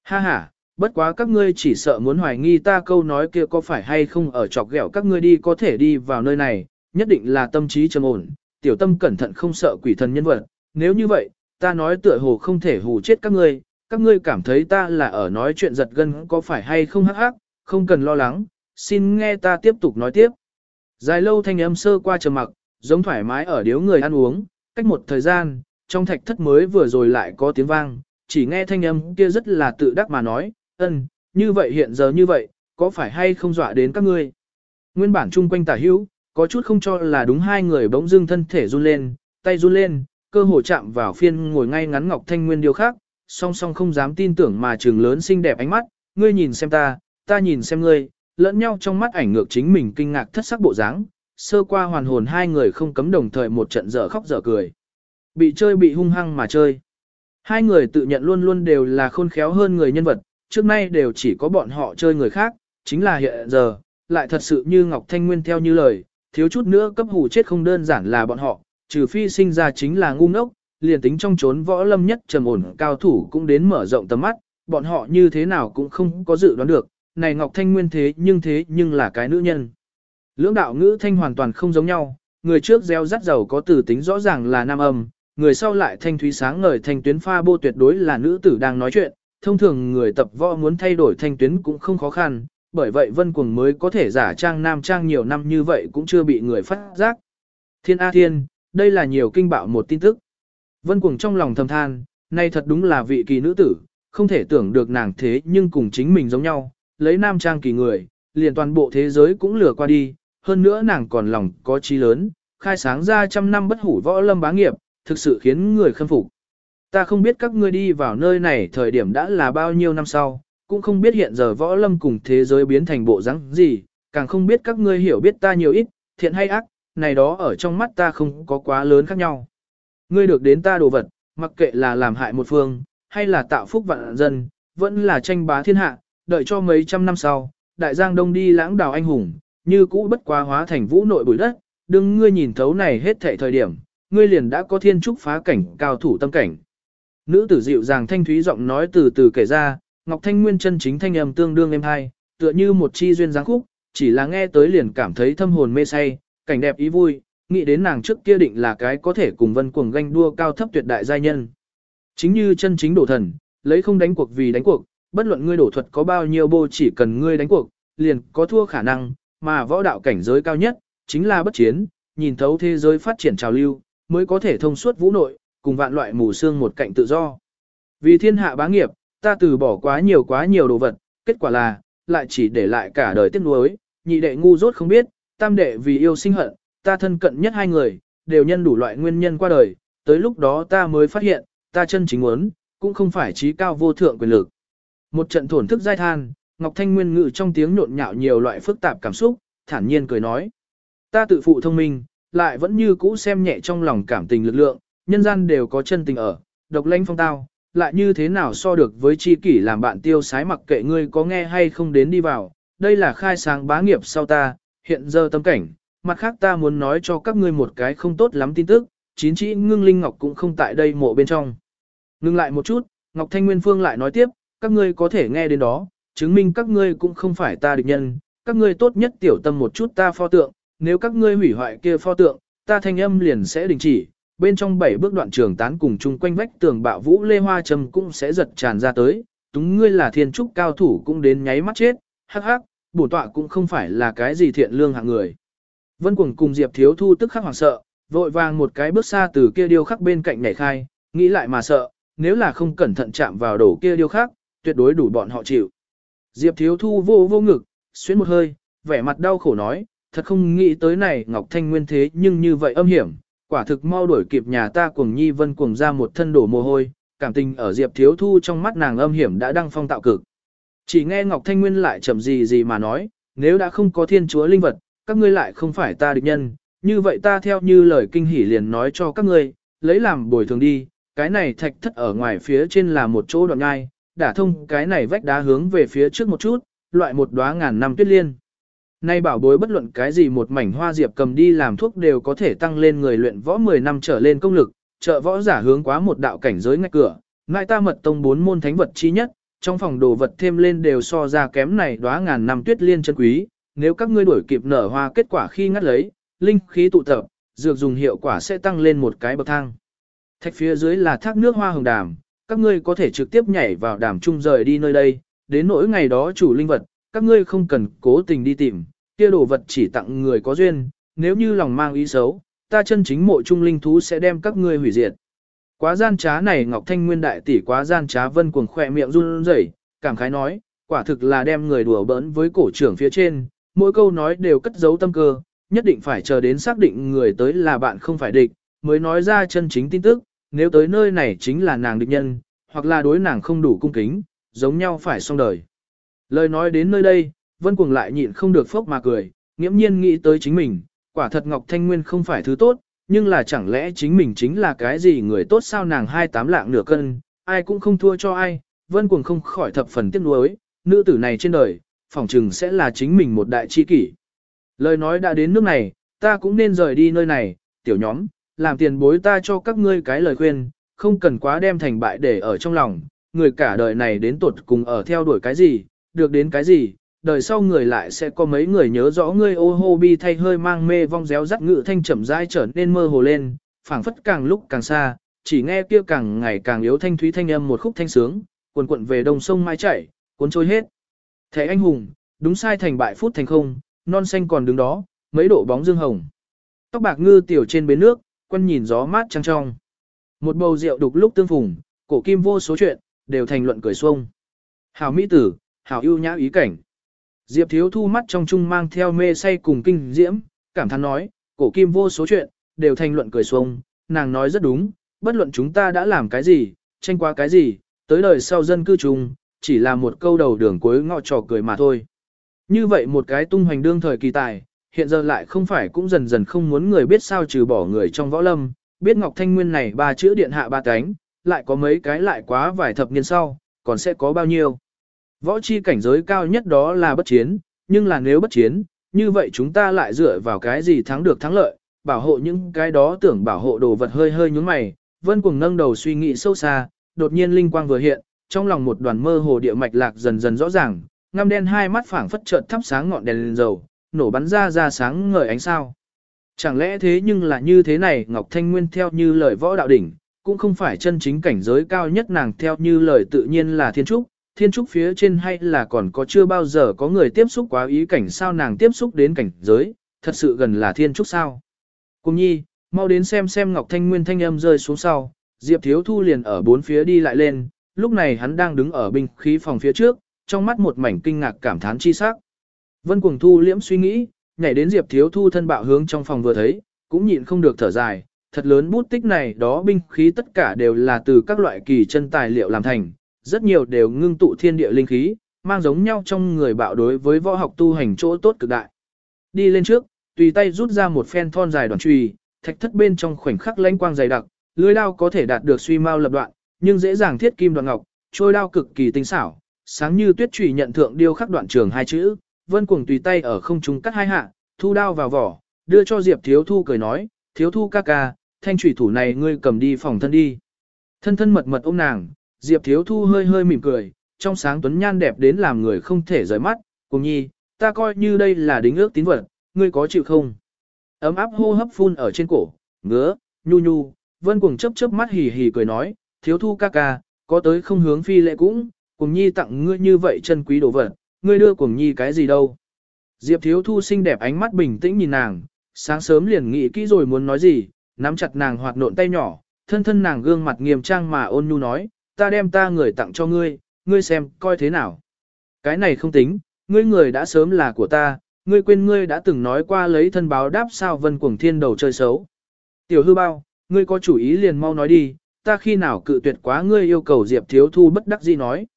Ha ha, bất quá các ngươi chỉ sợ muốn hoài nghi ta câu nói kia có phải hay không ở chọc ghẹo các ngươi đi có thể đi vào nơi này, nhất định là tâm trí trầm ổn, tiểu tâm cẩn thận không sợ quỷ thần nhân vật, nếu như vậy, ta nói tựa hồ không thể hù chết các ngươi, các ngươi cảm thấy ta là ở nói chuyện giật gân có phải hay không hắc hắc, không cần lo lắng, xin nghe ta tiếp tục nói tiếp. Dài lâu thanh âm sơ qua trầm mặc, giống thoải mái ở điếu người ăn uống, cách một thời gian, trong thạch thất mới vừa rồi lại có tiếng vang, chỉ nghe thanh âm kia rất là tự đắc mà nói, ân, như vậy hiện giờ như vậy, có phải hay không dọa đến các ngươi? Nguyên bản chung quanh tả hữu, có chút không cho là đúng hai người bỗng dưng thân thể run lên, tay run lên, cơ hồ chạm vào phiên ngồi ngay ngắn Ngọc Thanh Nguyên điều khác, song song không dám tin tưởng mà trường lớn xinh đẹp ánh mắt, ngươi nhìn xem ta, ta nhìn xem ngươi, lẫn nhau trong mắt ảnh ngược chính mình kinh ngạc thất sắc bộ dáng, sơ qua hoàn hồn hai người không cấm đồng thời một trận dở khóc dở cười. Bị chơi bị hung hăng mà chơi. Hai người tự nhận luôn luôn đều là khôn khéo hơn người nhân vật, trước nay đều chỉ có bọn họ chơi người khác, chính là hiện giờ, lại thật sự như Ngọc Thanh Nguyên theo như lời, thiếu chút nữa cấp hủ chết không đơn giản là bọn họ, trừ phi sinh ra chính là ngu ngốc, liền tính trong chốn võ lâm nhất trầm ổn cao thủ cũng đến mở rộng tầm mắt, bọn họ như thế nào cũng không có dự đoán được, này Ngọc Thanh Nguyên thế nhưng thế nhưng là cái nữ nhân. Lưỡng đạo ngữ thanh hoàn toàn không giống nhau, người trước gieo rắt giàu có từ tính rõ ràng là nam âm, người sau lại thanh thúy sáng ngời thanh tuyến pha bô tuyệt đối là nữ tử đang nói chuyện, thông thường người tập võ muốn thay đổi thanh tuyến cũng không khó khăn, bởi vậy Vân Cuồng mới có thể giả trang nam trang nhiều năm như vậy cũng chưa bị người phát giác. Thiên A Thiên, đây là nhiều kinh bạo một tin tức. Vân Cuồng trong lòng thầm than, nay thật đúng là vị kỳ nữ tử, không thể tưởng được nàng thế nhưng cùng chính mình giống nhau, lấy nam trang kỳ người, liền toàn bộ thế giới cũng lừa qua đi, hơn nữa nàng còn lòng có trí lớn, khai sáng ra trăm năm bất hủ võ lâm bá nghiệp, thực sự khiến người khâm phục. Ta không biết các ngươi đi vào nơi này thời điểm đã là bao nhiêu năm sau, cũng không biết hiện giờ võ lâm cùng thế giới biến thành bộ rắn gì, càng không biết các ngươi hiểu biết ta nhiều ít, thiện hay ác, này đó ở trong mắt ta không có quá lớn khác nhau. Ngươi được đến ta đồ vật, mặc kệ là làm hại một phương, hay là tạo phúc vạn dân, vẫn là tranh bá thiên hạ, đợi cho mấy trăm năm sau, đại giang đông đi lãng đào anh hùng, như cũ bất quá hóa thành vũ nội bụi đất, đừng ngươi nhìn thấu này hết thảy thời điểm, ngươi liền đã có thiên trúc phá cảnh cao thủ tâm cảnh. Nữ tử dịu dàng thanh thúy giọng nói từ từ kể ra, Ngọc Thanh Nguyên chân chính thanh âm tương đương êm hai, tựa như một chi duyên dáng khúc, chỉ là nghe tới liền cảm thấy thâm hồn mê say, cảnh đẹp ý vui, nghĩ đến nàng trước kia định là cái có thể cùng vân cuồng ganh đua cao thấp tuyệt đại giai nhân. Chính như chân chính đổ thần, lấy không đánh cuộc vì đánh cuộc, bất luận ngươi đổ thuật có bao nhiêu bô chỉ cần ngươi đánh cuộc, liền có thua khả năng, mà võ đạo cảnh giới cao nhất, chính là bất chiến, nhìn thấu thế giới phát triển trào lưu, mới có thể thông suốt vũ nội, cùng vạn loại mù xương một cạnh tự do. Vì thiên hạ bá nghiệp, ta từ bỏ quá nhiều quá nhiều đồ vật, kết quả là, lại chỉ để lại cả đời tiếc nuối, nhị đệ ngu dốt không biết, tam đệ vì yêu sinh hận, ta thân cận nhất hai người, đều nhân đủ loại nguyên nhân qua đời, tới lúc đó ta mới phát hiện, ta chân chính muốn, cũng không phải trí cao vô thượng quyền lực. Một trận thổn thức giai than, Ngọc Thanh Nguyên ngự trong tiếng nhộn nhạo nhiều loại phức tạp cảm xúc, thản nhiên cười nói. Ta tự phụ thông minh, lại vẫn như cũ xem nhẹ trong lòng cảm tình lực lượng, nhân gian đều có chân tình ở, độc lãnh phong tao, lại như thế nào so được với chi kỷ làm bạn tiêu sái mặc kệ ngươi có nghe hay không đến đi vào, đây là khai sáng bá nghiệp sau ta, hiện giờ tâm cảnh, mặt khác ta muốn nói cho các ngươi một cái không tốt lắm tin tức, chín chỉ ngưng linh ngọc cũng không tại đây mộ bên trong. Ngưng lại một chút, Ngọc Thanh Nguyên Phương lại nói tiếp, các ngươi có thể nghe đến đó, chứng minh các ngươi cũng không phải ta địch nhân, các ngươi tốt nhất tiểu tâm một chút ta pho tượng, nếu các ngươi hủy hoại kia pho tượng, ta thanh âm liền sẽ đình chỉ, bên trong bảy bước đoạn trường tán cùng chung quanh vách tường bạo vũ lê hoa trầm cũng sẽ giật tràn ra tới, túng ngươi là thiên trúc cao thủ cũng đến nháy mắt chết, hắc hắc, bổ tọa cũng không phải là cái gì thiện lương hạng người. Vân Cuồng cùng Diệp Thiếu Thu tức khắc hoảng sợ, vội vàng một cái bước xa từ kia điêu khắc bên cạnh nhảy khai, nghĩ lại mà sợ, nếu là không cẩn thận chạm vào đổ kia điêu khắc, tuyệt đối đủ bọn họ chịu. Diệp Thiếu Thu vô vô ngực, xuyến một hơi, vẻ mặt đau khổ nói, thật không nghĩ tới này Ngọc Thanh Nguyên thế nhưng như vậy âm hiểm, quả thực mau đuổi kịp nhà ta cuồng nhi vân cuồng ra một thân đổ mồ hôi, cảm tình ở Diệp Thiếu Thu trong mắt nàng âm hiểm đã đăng phong tạo cực. Chỉ nghe Ngọc Thanh Nguyên lại chậm gì gì mà nói, nếu đã không có thiên chúa linh vật, các ngươi lại không phải ta địch nhân, như vậy ta theo như lời kinh hỉ liền nói cho các ngươi, lấy làm bồi thường đi, cái này thạch thất ở ngoài phía trên là một chỗ đoạn ngai, đã thông cái này vách đá hướng về phía trước một chút, loại một đóa ngàn năm tuyết liên. Nay bảo bối bất luận cái gì một mảnh hoa diệp cầm đi làm thuốc đều có thể tăng lên người luyện võ 10 năm trở lên công lực, trợ võ giả hướng quá một đạo cảnh giới ngay cửa, ngại ta mật tông bốn môn thánh vật chi nhất, trong phòng đồ vật thêm lên đều so ra kém này đóa ngàn năm tuyết liên chân quý, nếu các ngươi đuổi kịp nở hoa kết quả khi ngắt lấy, linh khí tụ tập, dược dùng hiệu quả sẽ tăng lên một cái bậc thang. Thạch phía dưới là thác nước hoa hồng đàm, các ngươi có thể trực tiếp nhảy vào đàm trung rời đi nơi đây, đến nỗi ngày đó chủ linh vật, các ngươi không cần cố tình đi tìm, kia đồ vật chỉ tặng người có duyên, nếu như lòng mang ý xấu, ta chân chính mộ trung linh thú sẽ đem các ngươi hủy diệt. Quá gian trá này Ngọc Thanh Nguyên đại tỷ quá gian trá vân cuồng khỏe miệng run rẩy, cảm khái nói, quả thực là đem người đùa bỡn với cổ trưởng phía trên, mỗi câu nói đều cất giấu tâm cơ, nhất định phải chờ đến xác định người tới là bạn không phải địch, mới nói ra chân chính tin tức, nếu tới nơi này chính là nàng địch nhân, hoặc là đối nàng không đủ cung kính, giống nhau phải xong đời. Lời nói đến nơi đây, Vân Cuồng lại nhịn không được phốc mà cười, nghiễm nhiên nghĩ tới chính mình, quả thật Ngọc Thanh Nguyên không phải thứ tốt, nhưng là chẳng lẽ chính mình chính là cái gì người tốt sao nàng hai tám lạng nửa cân, ai cũng không thua cho ai, Vân Cuồng không khỏi thập phần tiếc nuối, nữ tử này trên đời, phỏng chừng sẽ là chính mình một đại chi kỷ. Lời nói đã đến nước này, ta cũng nên rời đi nơi này, tiểu nhóm, làm tiền bối ta cho các ngươi cái lời khuyên, không cần quá đem thành bại để ở trong lòng, người cả đời này đến tuột cùng ở theo đuổi cái gì, được đến cái gì, đời sau người lại sẽ có mấy người nhớ rõ ngươi ô hô bi thay hơi mang mê vong réo rắt ngự thanh chậm rãi trở nên mơ hồ lên, phảng phất càng lúc càng xa, chỉ nghe kia càng ngày càng yếu thanh thúy thanh âm một khúc thanh sướng, cuồn cuộn về đông sông mai chảy, cuốn trôi hết. Thế anh hùng, đúng sai thành bại phút thành không, non xanh còn đứng đó, mấy độ bóng dương hồng. Tóc bạc ngư tiểu trên bến nước, quân nhìn gió mát trăng trong. Một bầu rượu đục lúc tương phùng, cổ kim vô số chuyện, đều thành luận cười xuông. Hảo mỹ tử, hảo yêu nhã ý cảnh. Diệp thiếu thu mắt trong chung mang theo mê say cùng kinh diễm, cảm thán nói, cổ kim vô số chuyện, đều thành luận cười xuông, nàng nói rất đúng, bất luận chúng ta đã làm cái gì, tranh qua cái gì, tới đời sau dân cư chung, chỉ là một câu đầu đường cuối ngọ trò cười mà thôi. Như vậy một cái tung hoành đương thời kỳ tài, hiện giờ lại không phải cũng dần dần không muốn người biết sao trừ bỏ người trong võ lâm, biết Ngọc Thanh Nguyên này ba chữ điện hạ ba cánh, lại có mấy cái lại quá vài thập niên sau, còn sẽ có bao nhiêu. Võ chi cảnh giới cao nhất đó là bất chiến, nhưng là nếu bất chiến, như vậy chúng ta lại dựa vào cái gì thắng được thắng lợi, bảo hộ những cái đó tưởng bảo hộ đồ vật hơi hơi nhúng mày. Vân cùng nâng đầu suy nghĩ sâu xa, đột nhiên linh quang vừa hiện, trong lòng một đoàn mơ hồ địa mạch lạc dần dần rõ ràng, ngăm đen hai mắt phảng phất chợt thắp sáng ngọn đèn lên dầu, nổ bắn ra ra sáng ngời ánh sao. Chẳng lẽ thế nhưng là như thế này Ngọc Thanh Nguyên theo như lời võ đạo đỉnh, cũng không phải chân chính cảnh giới cao nhất nàng theo như lời tự nhiên là thiên trúc, thiên trúc phía trên hay là còn có chưa bao giờ có người tiếp xúc quá ý cảnh sao nàng tiếp xúc đến cảnh giới, thật sự gần là thiên trúc sao. Cùng nhi, mau đến xem xem Ngọc Thanh Nguyên thanh âm rơi xuống sau, Diệp Thiếu Thu liền ở bốn phía đi lại lên, lúc này hắn đang đứng ở binh khí phòng phía trước, trong mắt một mảnh kinh ngạc cảm thán chi sắc. Vân Cuồng Thu liễm suy nghĩ, nhảy đến Diệp Thiếu Thu thân bạo hướng trong phòng vừa thấy, cũng nhịn không được thở dài, thật lớn bút tích này đó binh khí tất cả đều là từ các loại kỳ chân tài liệu làm thành, rất nhiều đều ngưng tụ thiên địa linh khí, mang giống nhau trong người bạo đối với võ học tu hành chỗ tốt cực đại. Đi lên trước, tùy tay rút ra một phen thon dài đoàn chùy, thạch thất bên trong khoảnh khắc lanh quang dày đặc, lưỡi đao có thể đạt được suy mau lập đoạn, nhưng dễ dàng thiết kim đoạn ngọc, trôi đao cực kỳ tinh xảo, sáng như tuyết chùy nhận thượng điêu khắc đoạn trường hai chữ, Vân Cuồng tùy tay ở không trung cắt hai hạ, thu đao vào vỏ, đưa cho Diệp Thiếu Thu cười nói, Thiếu Thu ca ca, thanh trùy thủ này ngươi cầm đi phòng thân đi. Thân thân mật mật ôm nàng, Diệp Thiếu Thu hơi hơi mỉm cười, trong sáng tuấn nhan đẹp đến làm người không thể rời mắt, cùng nhi, ta coi như đây là đính ước tín vật, ngươi có chịu không? Ấm áp hô hấp phun ở trên cổ, ngứa, nhu nhu, Vân Cuồng chớp chớp mắt hì hì cười nói, Thiếu Thu ca ca, có tới không hướng phi lệ cũng, cùng nhi tặng ngươi như vậy chân quý đồ vật, ngươi đưa cuồng nhi cái gì đâu. Diệp thiếu thu xinh đẹp ánh mắt bình tĩnh nhìn nàng, sáng sớm liền nghĩ kỹ rồi muốn nói gì, nắm chặt nàng hoạt nộn tay nhỏ, thân thân nàng gương mặt nghiêm trang mà ôn nhu nói, ta đem ta người tặng cho ngươi, ngươi xem, coi thế nào. Cái này không tính, ngươi người đã sớm là của ta, ngươi quên ngươi đã từng nói qua lấy thân báo đáp sao vân cuồng thiên đầu chơi xấu. Tiểu hư bao, ngươi có chủ ý liền mau nói đi, ta khi nào cự tuyệt quá ngươi yêu cầu Diệp thiếu thu bất đắc dĩ nói.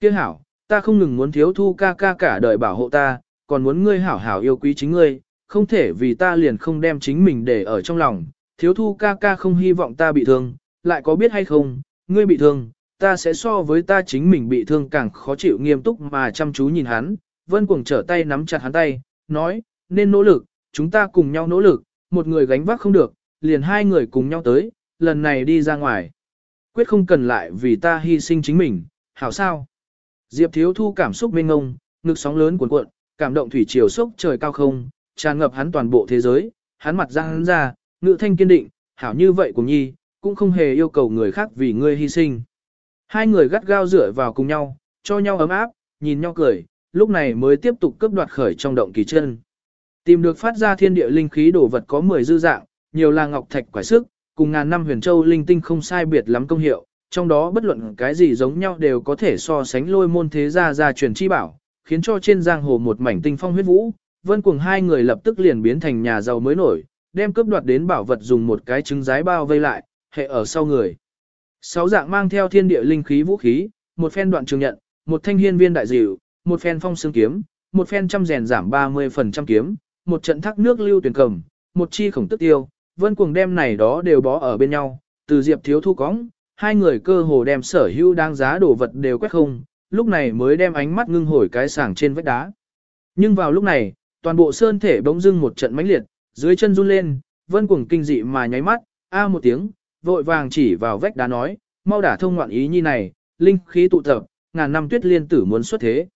Kia hảo, ta không ngừng muốn thiếu thu ca ca cả đời bảo hộ ta, còn muốn ngươi hảo hảo yêu quý chính ngươi, không thể vì ta liền không đem chính mình để ở trong lòng. Thiếu thu ca ca không hy vọng ta bị thương, lại có biết hay không, ngươi bị thương, ta sẽ so với ta chính mình bị thương càng khó chịu nghiêm túc mà chăm chú nhìn hắn. Vân cuồng trở tay nắm chặt hắn tay, nói, nên nỗ lực, chúng ta cùng nhau nỗ lực, một người gánh vác không được, liền hai người cùng nhau tới, lần này đi ra ngoài. Quyết không cần lại vì ta hy sinh chính mình, hảo sao? Diệp Thiếu Thu cảm xúc mênh ngông, ngực sóng lớn cuộn cuộn, cảm động thủy triều sốc trời cao không, tràn ngập hắn toàn bộ thế giới, hắn mặt ra hắn ra, ngữ thanh kiên định, hảo như vậy của nhi, cũng không hề yêu cầu người khác vì ngươi hy sinh. Hai người gắt gao dựa vào cùng nhau, cho nhau ấm áp, nhìn nhau cười, lúc này mới tiếp tục cướp đoạt khởi trong động kỳ chân. Tìm được phát ra thiên địa linh khí đồ vật có 10 dư dạng, nhiều là ngọc thạch quải sức, cùng ngàn năm huyền châu linh tinh không sai biệt lắm công hiệu, trong đó bất luận cái gì giống nhau đều có thể so sánh lôi môn thế gia gia truyền chi bảo, khiến cho trên giang hồ một mảnh tinh phong huyết vũ, vân cuồng hai người lập tức liền biến thành nhà giàu mới nổi, đem cướp đoạt đến bảo vật dùng một cái trứng giái bao vây lại, hệ ở sau người. Sáu dạng mang theo thiên địa linh khí vũ khí, một phen đoạn trường nhận, một thanh hiên viên đại dịu, một phen phong xương kiếm, một phen trăm rèn giảm 30% kiếm, một trận thác nước lưu tuyển cầm, một chi khổng tức tiêu, vân cuồng đem này đó đều bó ở bên nhau, từ diệp thiếu thu cóng, hai người cơ hồ đem sở hữu đáng giá đồ vật đều quét không, lúc này mới đem ánh mắt ngưng hồi cái sảng trên vách đá. Nhưng vào lúc này, toàn bộ sơn thể bỗng dưng một trận mãnh liệt, dưới chân run lên, vân cuồng kinh dị mà nháy mắt, a một tiếng, vội vàng chỉ vào vách đá nói, mau đả thông ngoạn ý nhi này, linh khí tụ tập, ngàn năm tuyết liên tử muốn xuất thế.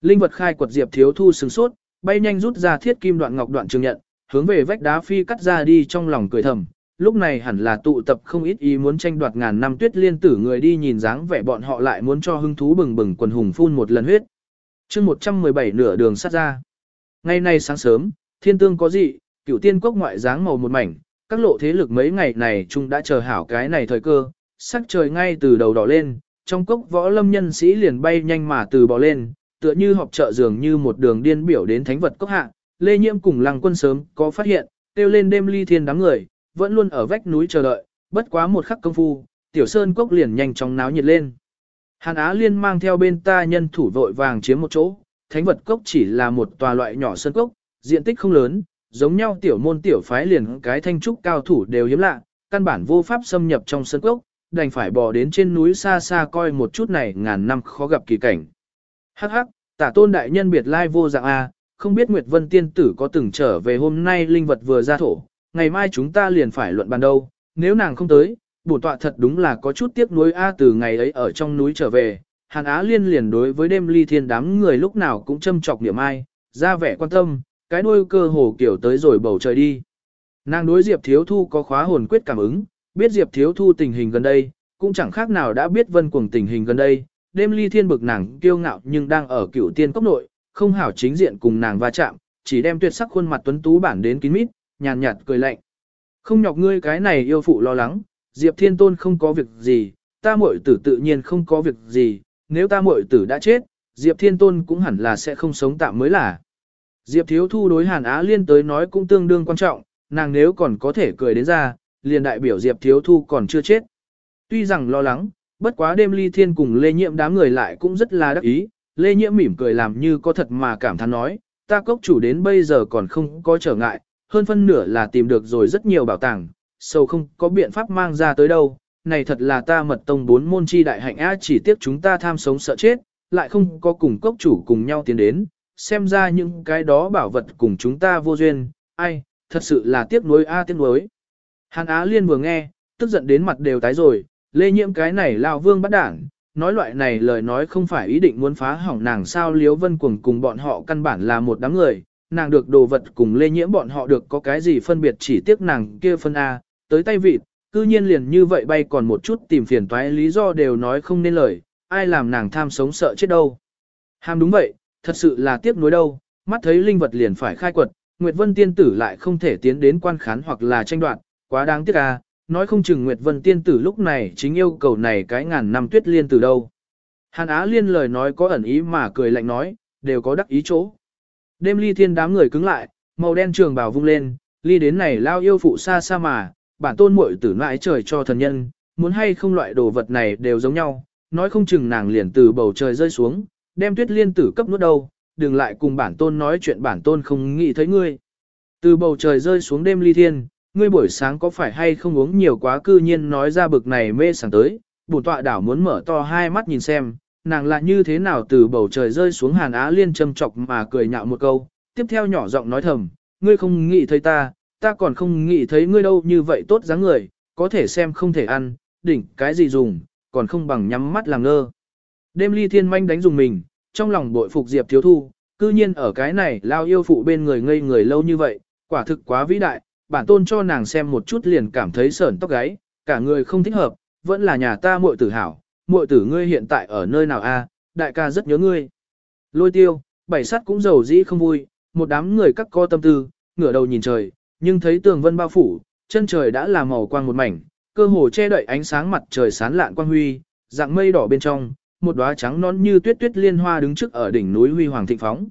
Linh vật khai quật diệp thiếu thu sừng sốt, bay nhanh rút ra thiết kim đoạn ngọc đoạn trường nhận, hướng về vách đá phi cắt ra đi trong lòng cười thầm. Lúc này hẳn là tụ tập không ít ý muốn tranh đoạt ngàn năm tuyết liên tử người đi nhìn dáng vẻ bọn họ lại muốn cho hưng thú bừng bừng quần hùng phun một lần huyết. chương 117 nửa đường sát ra. Ngày nay sáng sớm, thiên tương có dị, cửu tiên quốc ngoại dáng màu một mảnh, các lộ thế lực mấy ngày này chung đã chờ hảo cái này thời cơ, sắc trời ngay từ đầu đỏ lên, trong cốc võ lâm nhân sĩ liền bay nhanh mà từ bò lên, tựa như họp chợ dường như một đường điên biểu đến thánh vật cốc hạ, Lê Nhiễm cùng Lăng Quân sớm có phát hiện, tiêu lên đêm ly thiên đám người, vẫn luôn ở vách núi chờ đợi, bất quá một khắc công phu, Tiểu Sơn cốc liền nhanh chóng náo nhiệt lên. Hàn Á Liên mang theo bên ta nhân thủ vội vàng chiếm một chỗ, thánh vật cốc chỉ là một tòa loại nhỏ sơn cốc, diện tích không lớn, giống nhau tiểu môn tiểu phái liền cái thanh trúc cao thủ đều hiếm lạ, căn bản vô pháp xâm nhập trong sơn cốc, đành phải bò đến trên núi xa xa coi một chút này ngàn năm khó gặp kỳ cảnh. Hắc hắc, tả tôn đại nhân biệt lai vô dạng A, không biết Nguyệt Vân tiên tử có từng trở về hôm nay linh vật vừa ra thổ, ngày mai chúng ta liền phải luận bàn đâu, nếu nàng không tới, bổn tọa thật đúng là có chút tiếc nuối A từ ngày ấy ở trong núi trở về, Hàn Á liên liền đối với đêm ly thiên đám người lúc nào cũng châm chọc niệm ai, ra vẻ quan tâm, cái đuôi cơ hồ kiểu tới rồi bầu trời đi. Nàng đối Diệp Thiếu Thu có khóa hồn quyết cảm ứng, biết Diệp Thiếu Thu tình hình gần đây, cũng chẳng khác nào đã biết vân cuồng tình hình gần đây, đêm ly thiên bực nàng kiêu ngạo nhưng đang ở cựu tiên cốc nội, không hảo chính diện cùng nàng va chạm, chỉ đem tuyệt sắc khuôn mặt tuấn tú bản đến kín mít, nhàn nhạt, cười lạnh. Không nhọc ngươi cái này yêu phụ lo lắng, Diệp Thiên Tôn không có việc gì, ta muội tử tự nhiên không có việc gì, nếu ta muội tử đã chết, Diệp Thiên Tôn cũng hẳn là sẽ không sống tạm mới là. Diệp Thiếu Thu đối Hàn Á Liên tới nói cũng tương đương quan trọng, nàng nếu còn có thể cười đến ra, liền đại biểu Diệp Thiếu Thu còn chưa chết. Tuy rằng lo lắng, bất quá đêm ly thiên cùng Lê Nhiễm đám người lại cũng rất là đắc ý, Lê Nhiễm mỉm cười làm như có thật mà cảm thán nói, ta cốc chủ đến bây giờ còn không có trở ngại, hơn phân nửa là tìm được rồi rất nhiều bảo tàng, sâu không có biện pháp mang ra tới đâu, này thật là ta mật tông bốn môn chi đại hạnh á chỉ tiếc chúng ta tham sống sợ chết, lại không có cùng cốc chủ cùng nhau tiến đến, xem ra những cái đó bảo vật cùng chúng ta vô duyên, ai, thật sự là tiếc nuối a tiếc nuối. Hàn Á Liên vừa nghe, tức giận đến mặt đều tái rồi, lê nhiễm cái này lao vương bắt đảng, nói loại này lời nói không phải ý định muốn phá hỏng nàng sao liếu vân cuồng cùng bọn họ căn bản là một đám người, nàng được đồ vật cùng lê nhiễm bọn họ được có cái gì phân biệt chỉ tiếc nàng kia phân A, tới tay vịt, cư nhiên liền như vậy bay còn một chút tìm phiền toái lý do đều nói không nên lời, ai làm nàng tham sống sợ chết đâu. Ham đúng vậy, thật sự là tiếc nuối đâu, mắt thấy linh vật liền phải khai quật, Nguyệt Vân tiên tử lại không thể tiến đến quan khán hoặc là tranh đoạt, quá đáng tiếc à, nói không chừng Nguyệt Vân tiên tử lúc này chính yêu cầu này cái ngàn năm tuyết liên từ đâu. Hàn Á liên lời nói có ẩn ý mà cười lạnh nói, đều có đắc ý chỗ. Đêm ly thiên đám người cứng lại, màu đen trường bào vung lên, ly đến này lao yêu phụ xa xa mà, bản tôn muội tử mãi trời cho thần nhân, muốn hay không loại đồ vật này đều giống nhau, nói không chừng nàng liền từ bầu trời rơi xuống, đem tuyết liên tử cấp nuốt đâu, đừng lại cùng bản tôn nói chuyện bản tôn không nghĩ thấy ngươi. Từ bầu trời rơi xuống đêm ly thiên, ngươi buổi sáng có phải hay không uống nhiều quá cư nhiên nói ra bực này mê sảng tới, bổn tọa đảo muốn mở to hai mắt nhìn xem, nàng là như thế nào từ bầu trời rơi xuống hàn á liên châm chọc mà cười nhạo một câu, tiếp theo nhỏ giọng nói thầm, ngươi không nghĩ thấy ta, ta còn không nghĩ thấy ngươi đâu như vậy tốt dáng người, có thể xem không thể ăn, đỉnh cái gì dùng, còn không bằng nhắm mắt làm ngơ. Đêm ly thiên manh đánh dùng mình, trong lòng bội phục Diệp Thiếu Thu, cư nhiên ở cái này lao yêu phụ bên người ngây người lâu như vậy, quả thực quá vĩ đại, bản tôn cho nàng xem một chút liền cảm thấy sởn tóc gáy, cả người không thích hợp, vẫn là nhà ta muội tử hảo, muội tử ngươi hiện tại ở nơi nào a? đại ca rất nhớ ngươi. Lôi tiêu, bảy sắt cũng giàu dĩ không vui, một đám người cắt co tâm tư, ngửa đầu nhìn trời, nhưng thấy tường vân bao phủ, chân trời đã là màu quang một mảnh, cơ hồ che đậy ánh sáng mặt trời sáng lạn quang huy, dạng mây đỏ bên trong, một đóa trắng non như tuyết tuyết liên hoa đứng trước ở đỉnh núi huy hoàng thịnh phóng.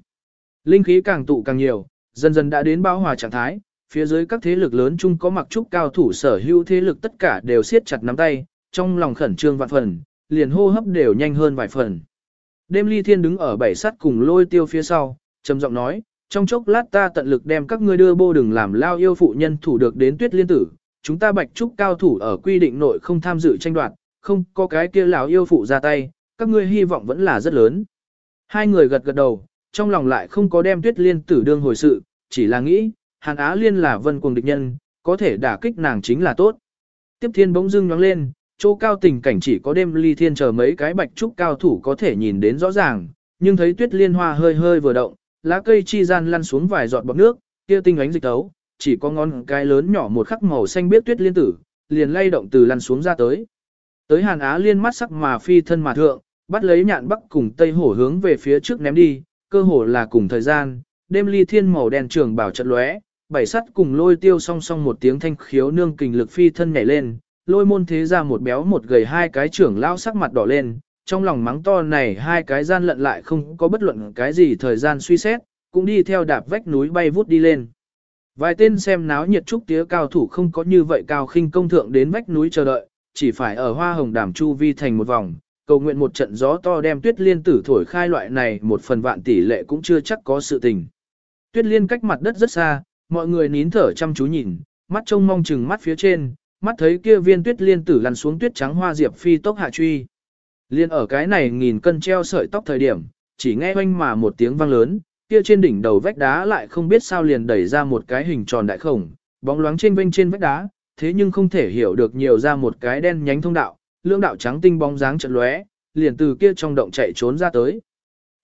Linh khí càng tụ càng nhiều, dần dần đã đến bão hòa trạng thái, phía dưới các thế lực lớn chung có mặc trúc cao thủ sở hữu thế lực tất cả đều siết chặt nắm tay, trong lòng khẩn trương vạn phần, liền hô hấp đều nhanh hơn vài phần. Đêm ly thiên đứng ở bảy sắt cùng lôi tiêu phía sau, trầm giọng nói, trong chốc lát ta tận lực đem các ngươi đưa bô đừng làm lao yêu phụ nhân thủ được đến tuyết liên tử, chúng ta bạch trúc cao thủ ở quy định nội không tham dự tranh đoạt, không có cái kia lão yêu phụ ra tay, các ngươi hy vọng vẫn là rất lớn. Hai người gật gật đầu, trong lòng lại không có đem tuyết liên tử đương hồi sự, chỉ là nghĩ, Hàn Á Liên là vân cuồng địch nhân, có thể đả kích nàng chính là tốt. Tiếp thiên bỗng dưng nhóng lên, chỗ cao tình cảnh chỉ có đêm ly thiên chờ mấy cái bạch trúc cao thủ có thể nhìn đến rõ ràng, nhưng thấy tuyết liên hoa hơi hơi vừa động, lá cây chi gian lăn xuống vài giọt bọt nước, kia tinh ánh dịch tấu, chỉ có ngón cái lớn nhỏ một khắc màu xanh biết tuyết liên tử, liền lay động từ lăn xuống ra tới. Tới Hàn Á liên mắt sắc mà phi thân mà thượng, bắt lấy nhạn bắc cùng tây hổ hướng về phía trước ném đi, cơ hồ là cùng thời gian, đêm ly thiên màu đen trường bảo trận lóe, bảy sắt cùng lôi tiêu song song một tiếng thanh khiếu nương kình lực phi thân nhảy lên, lôi môn thế ra một béo một gầy hai cái trưởng lao sắc mặt đỏ lên, trong lòng mắng to này hai cái gian lận lại không có bất luận cái gì thời gian suy xét, cũng đi theo đạp vách núi bay vút đi lên. Vài tên xem náo nhiệt trúc tía cao thủ không có như vậy cao khinh công thượng đến vách núi chờ đợi, chỉ phải ở hoa hồng đàm chu vi thành một vòng, cầu nguyện một trận gió to đem tuyết liên tử thổi khai loại này một phần vạn tỷ lệ cũng chưa chắc có sự tình. Tuyết liên cách mặt đất rất xa, mọi người nín thở chăm chú nhìn, mắt trông mong chừng mắt phía trên, mắt thấy kia viên tuyết liên tử lăn xuống tuyết trắng hoa diệp phi tốc hạ truy. Liên ở cái này nghìn cân treo sợi tóc thời điểm, chỉ nghe oanh mà một tiếng vang lớn, kia trên đỉnh đầu vách đá lại không biết sao liền đẩy ra một cái hình tròn đại khổng, bóng loáng trên vênh trên vách đá, thế nhưng không thể hiểu được nhiều ra một cái đen nhánh thông đạo, lưỡng đạo trắng tinh bóng dáng chợt lóe, liền từ kia trong động chạy trốn ra tới.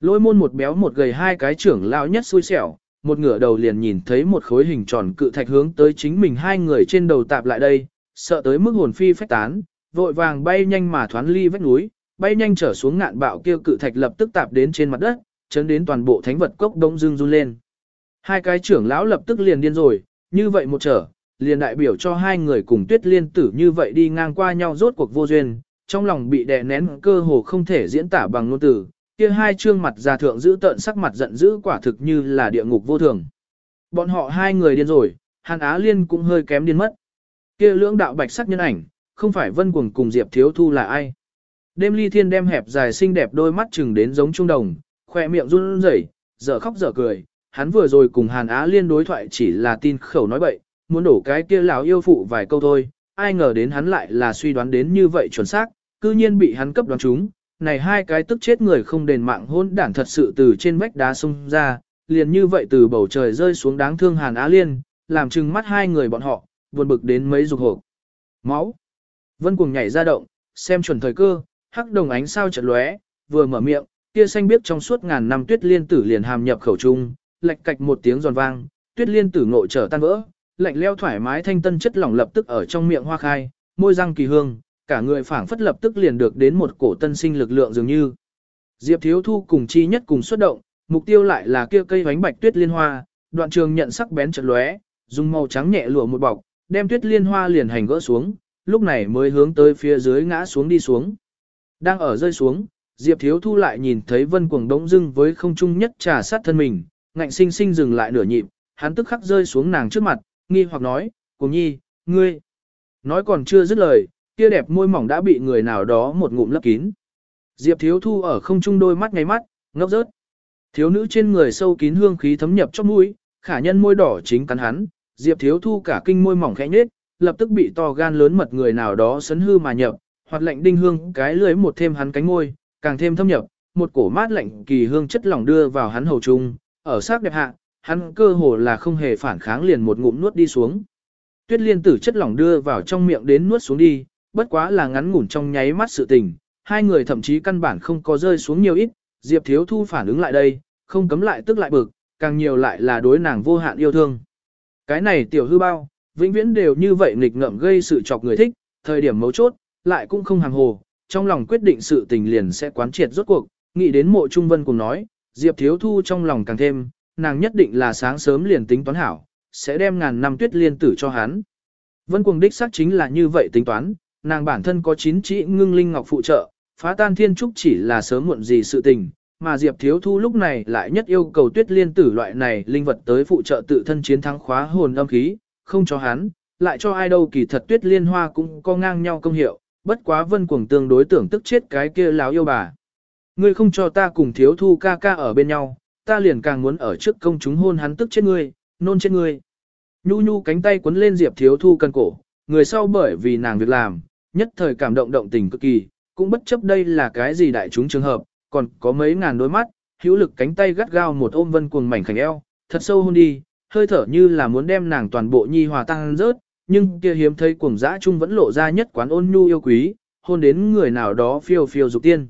Lôi môn một béo một gầy hai cái trưởng lão nhất xui xẻo, một ngửa đầu liền nhìn thấy một khối hình tròn cự thạch hướng tới chính mình hai người trên đầu tạp lại đây, sợ tới mức hồn phi phách tán, vội vàng bay nhanh mà thoán ly vách núi, bay nhanh trở xuống ngạn bạo kia cự thạch lập tức tạp đến trên mặt đất, chấn đến toàn bộ thánh vật cốc đông dương run lên. Hai cái trưởng lão lập tức liền điên rồi, như vậy một trở, liền đại biểu cho hai người cùng tuyết liên tử như vậy đi ngang qua nhau rốt cuộc vô duyên, trong lòng bị đè nén cơ hồ không thể diễn tả bằng ngôn từ, kia hai trương mặt già thượng giữ tợn sắc mặt giận dữ quả thực như là địa ngục vô thường. Bọn họ hai người điên rồi, Hàn Á Liên cũng hơi kém điên mất. Kia lưỡng đạo bạch sắc nhân ảnh, không phải Vân Cuồng cùng Diệp Thiếu Thu là ai. Đêm ly thiên đem hẹp dài xinh đẹp đôi mắt chừng đến giống trung đồng, khoe miệng run rẩy, dở khóc dở cười. Hắn vừa rồi cùng Hàn Á Liên đối thoại chỉ là tin khẩu nói bậy, muốn đổ cái kia lão yêu phụ vài câu thôi, ai ngờ đến hắn lại là suy đoán đến như vậy chuẩn xác, cư nhiên bị hắn cấp đoán chúng. Này hai cái tức chết người không đền mạng hôn đản thật sự từ trên vách đá sung ra, liền như vậy từ bầu trời rơi xuống đáng thương Hàn Á Liên, làm chừng mắt hai người bọn họ, buồn bực đến mấy dục hộp. Máu. Vân cuồng nhảy ra động, xem chuẩn thời cơ, hắc đồng ánh sao chợt lóe, vừa mở miệng, kia xanh biết trong suốt ngàn năm tuyết liên tử liền hàm nhập khẩu trung, lạch cạch một tiếng giòn vang, tuyết liên tử ngộ trở tan vỡ, lạnh leo thoải mái thanh tân chất lỏng lập tức ở trong miệng hoa khai, môi răng kỳ hương, cả người phảng phất lập tức liền được đến một cổ tân sinh lực lượng dường như. Diệp Thiếu Thu cùng chi nhất cùng xuất động, mục tiêu lại là kia cây bánh bạch tuyết liên hoa, đoạn trường nhận sắc bén chợt lóe, dùng màu trắng nhẹ lụa một bọc, đem tuyết liên hoa liền hành gỡ xuống, lúc này mới hướng tới phía dưới ngã xuống đi xuống. Đang ở rơi xuống, Diệp Thiếu Thu lại nhìn thấy Vân Cuồng đống dưng với không trung nhất trà sát thân mình, ngạnh sinh sinh dừng lại nửa nhịp, hắn tức khắc rơi xuống nàng trước mặt, nghi hoặc nói, Cuồng nhi, ngươi. Nói còn chưa dứt lời, kia đẹp môi mỏng đã bị người nào đó một ngụm lấp kín. Diệp Thiếu Thu ở không trung đôi mắt ngay mắt, ngốc rớt. Thiếu nữ trên người sâu kín hương khí thấm nhập trong mũi, khả nhân môi đỏ chính cắn hắn, Diệp Thiếu Thu cả kinh môi mỏng khẽ nhếch, lập tức bị to gan lớn mật người nào đó sấn hư mà nhập, hoặc lệnh đinh hương cái lưới một thêm hắn cánh môi, càng thêm thâm nhập, một cổ mát lạnh kỳ hương chất lỏng đưa vào hắn hầu trung, ở sắc đẹp hạ, hắn cơ hồ là không hề phản kháng liền một ngụm nuốt đi xuống. Tuyết liên tử chất lỏng đưa vào trong miệng đến nuốt xuống đi, bất quá là ngắn ngủn trong nháy mắt sự tình, hai người thậm chí căn bản không có rơi xuống nhiều ít, Diệp Thiếu Thu phản ứng lại đây, không cấm lại tức lại bực, càng nhiều lại là đối nàng vô hạn yêu thương. Cái này tiểu hư bao, vĩnh viễn đều như vậy nghịch ngợm gây sự chọc người thích, thời điểm mấu chốt, lại cũng không hàng hồ, trong lòng quyết định sự tình liền sẽ quán triệt rốt cuộc, nghĩ đến mộ trung vân cùng nói, Diệp Thiếu Thu trong lòng càng thêm, nàng nhất định là sáng sớm liền tính toán hảo, sẽ đem ngàn năm tuyết liên tử cho hắn. Vân cuồng đích xác chính là như vậy tính toán, nàng bản thân có chín trị ngưng linh ngọc phụ trợ, phá tan thiên trúc chỉ là sớm muộn gì sự tình, mà Diệp Thiếu Thu lúc này lại nhất yêu cầu tuyết liên tử loại này linh vật tới phụ trợ tự thân chiến thắng khóa hồn âm khí, không cho hắn, lại cho ai đâu kỳ thật tuyết liên hoa cũng có ngang nhau công hiệu, bất quá vân cuồng tương đối tưởng tức chết cái kia láo yêu bà. Ngươi không cho ta cùng Thiếu Thu ca ca ở bên nhau, ta liền càng muốn ở trước công chúng hôn hắn tức chết ngươi, nôn chết ngươi. Nhu nhu cánh tay quấn lên Diệp Thiếu Thu cân cổ, người sau bởi vì nàng việc làm, nhất thời cảm động động tình cực kỳ, cũng bất chấp đây là cái gì đại chúng trường hợp, còn có mấy ngàn đôi mắt, hữu lực cánh tay gắt gao một ôm vân cuồng mảnh khảnh eo, thật sâu hôn đi, hơi thở như là muốn đem nàng toàn bộ nhi hòa tăng rớt, nhưng kia hiếm thấy cuồng dã chung vẫn lộ ra nhất quán ôn nhu yêu quý, hôn đến người nào đó phiêu phiêu dục tiên.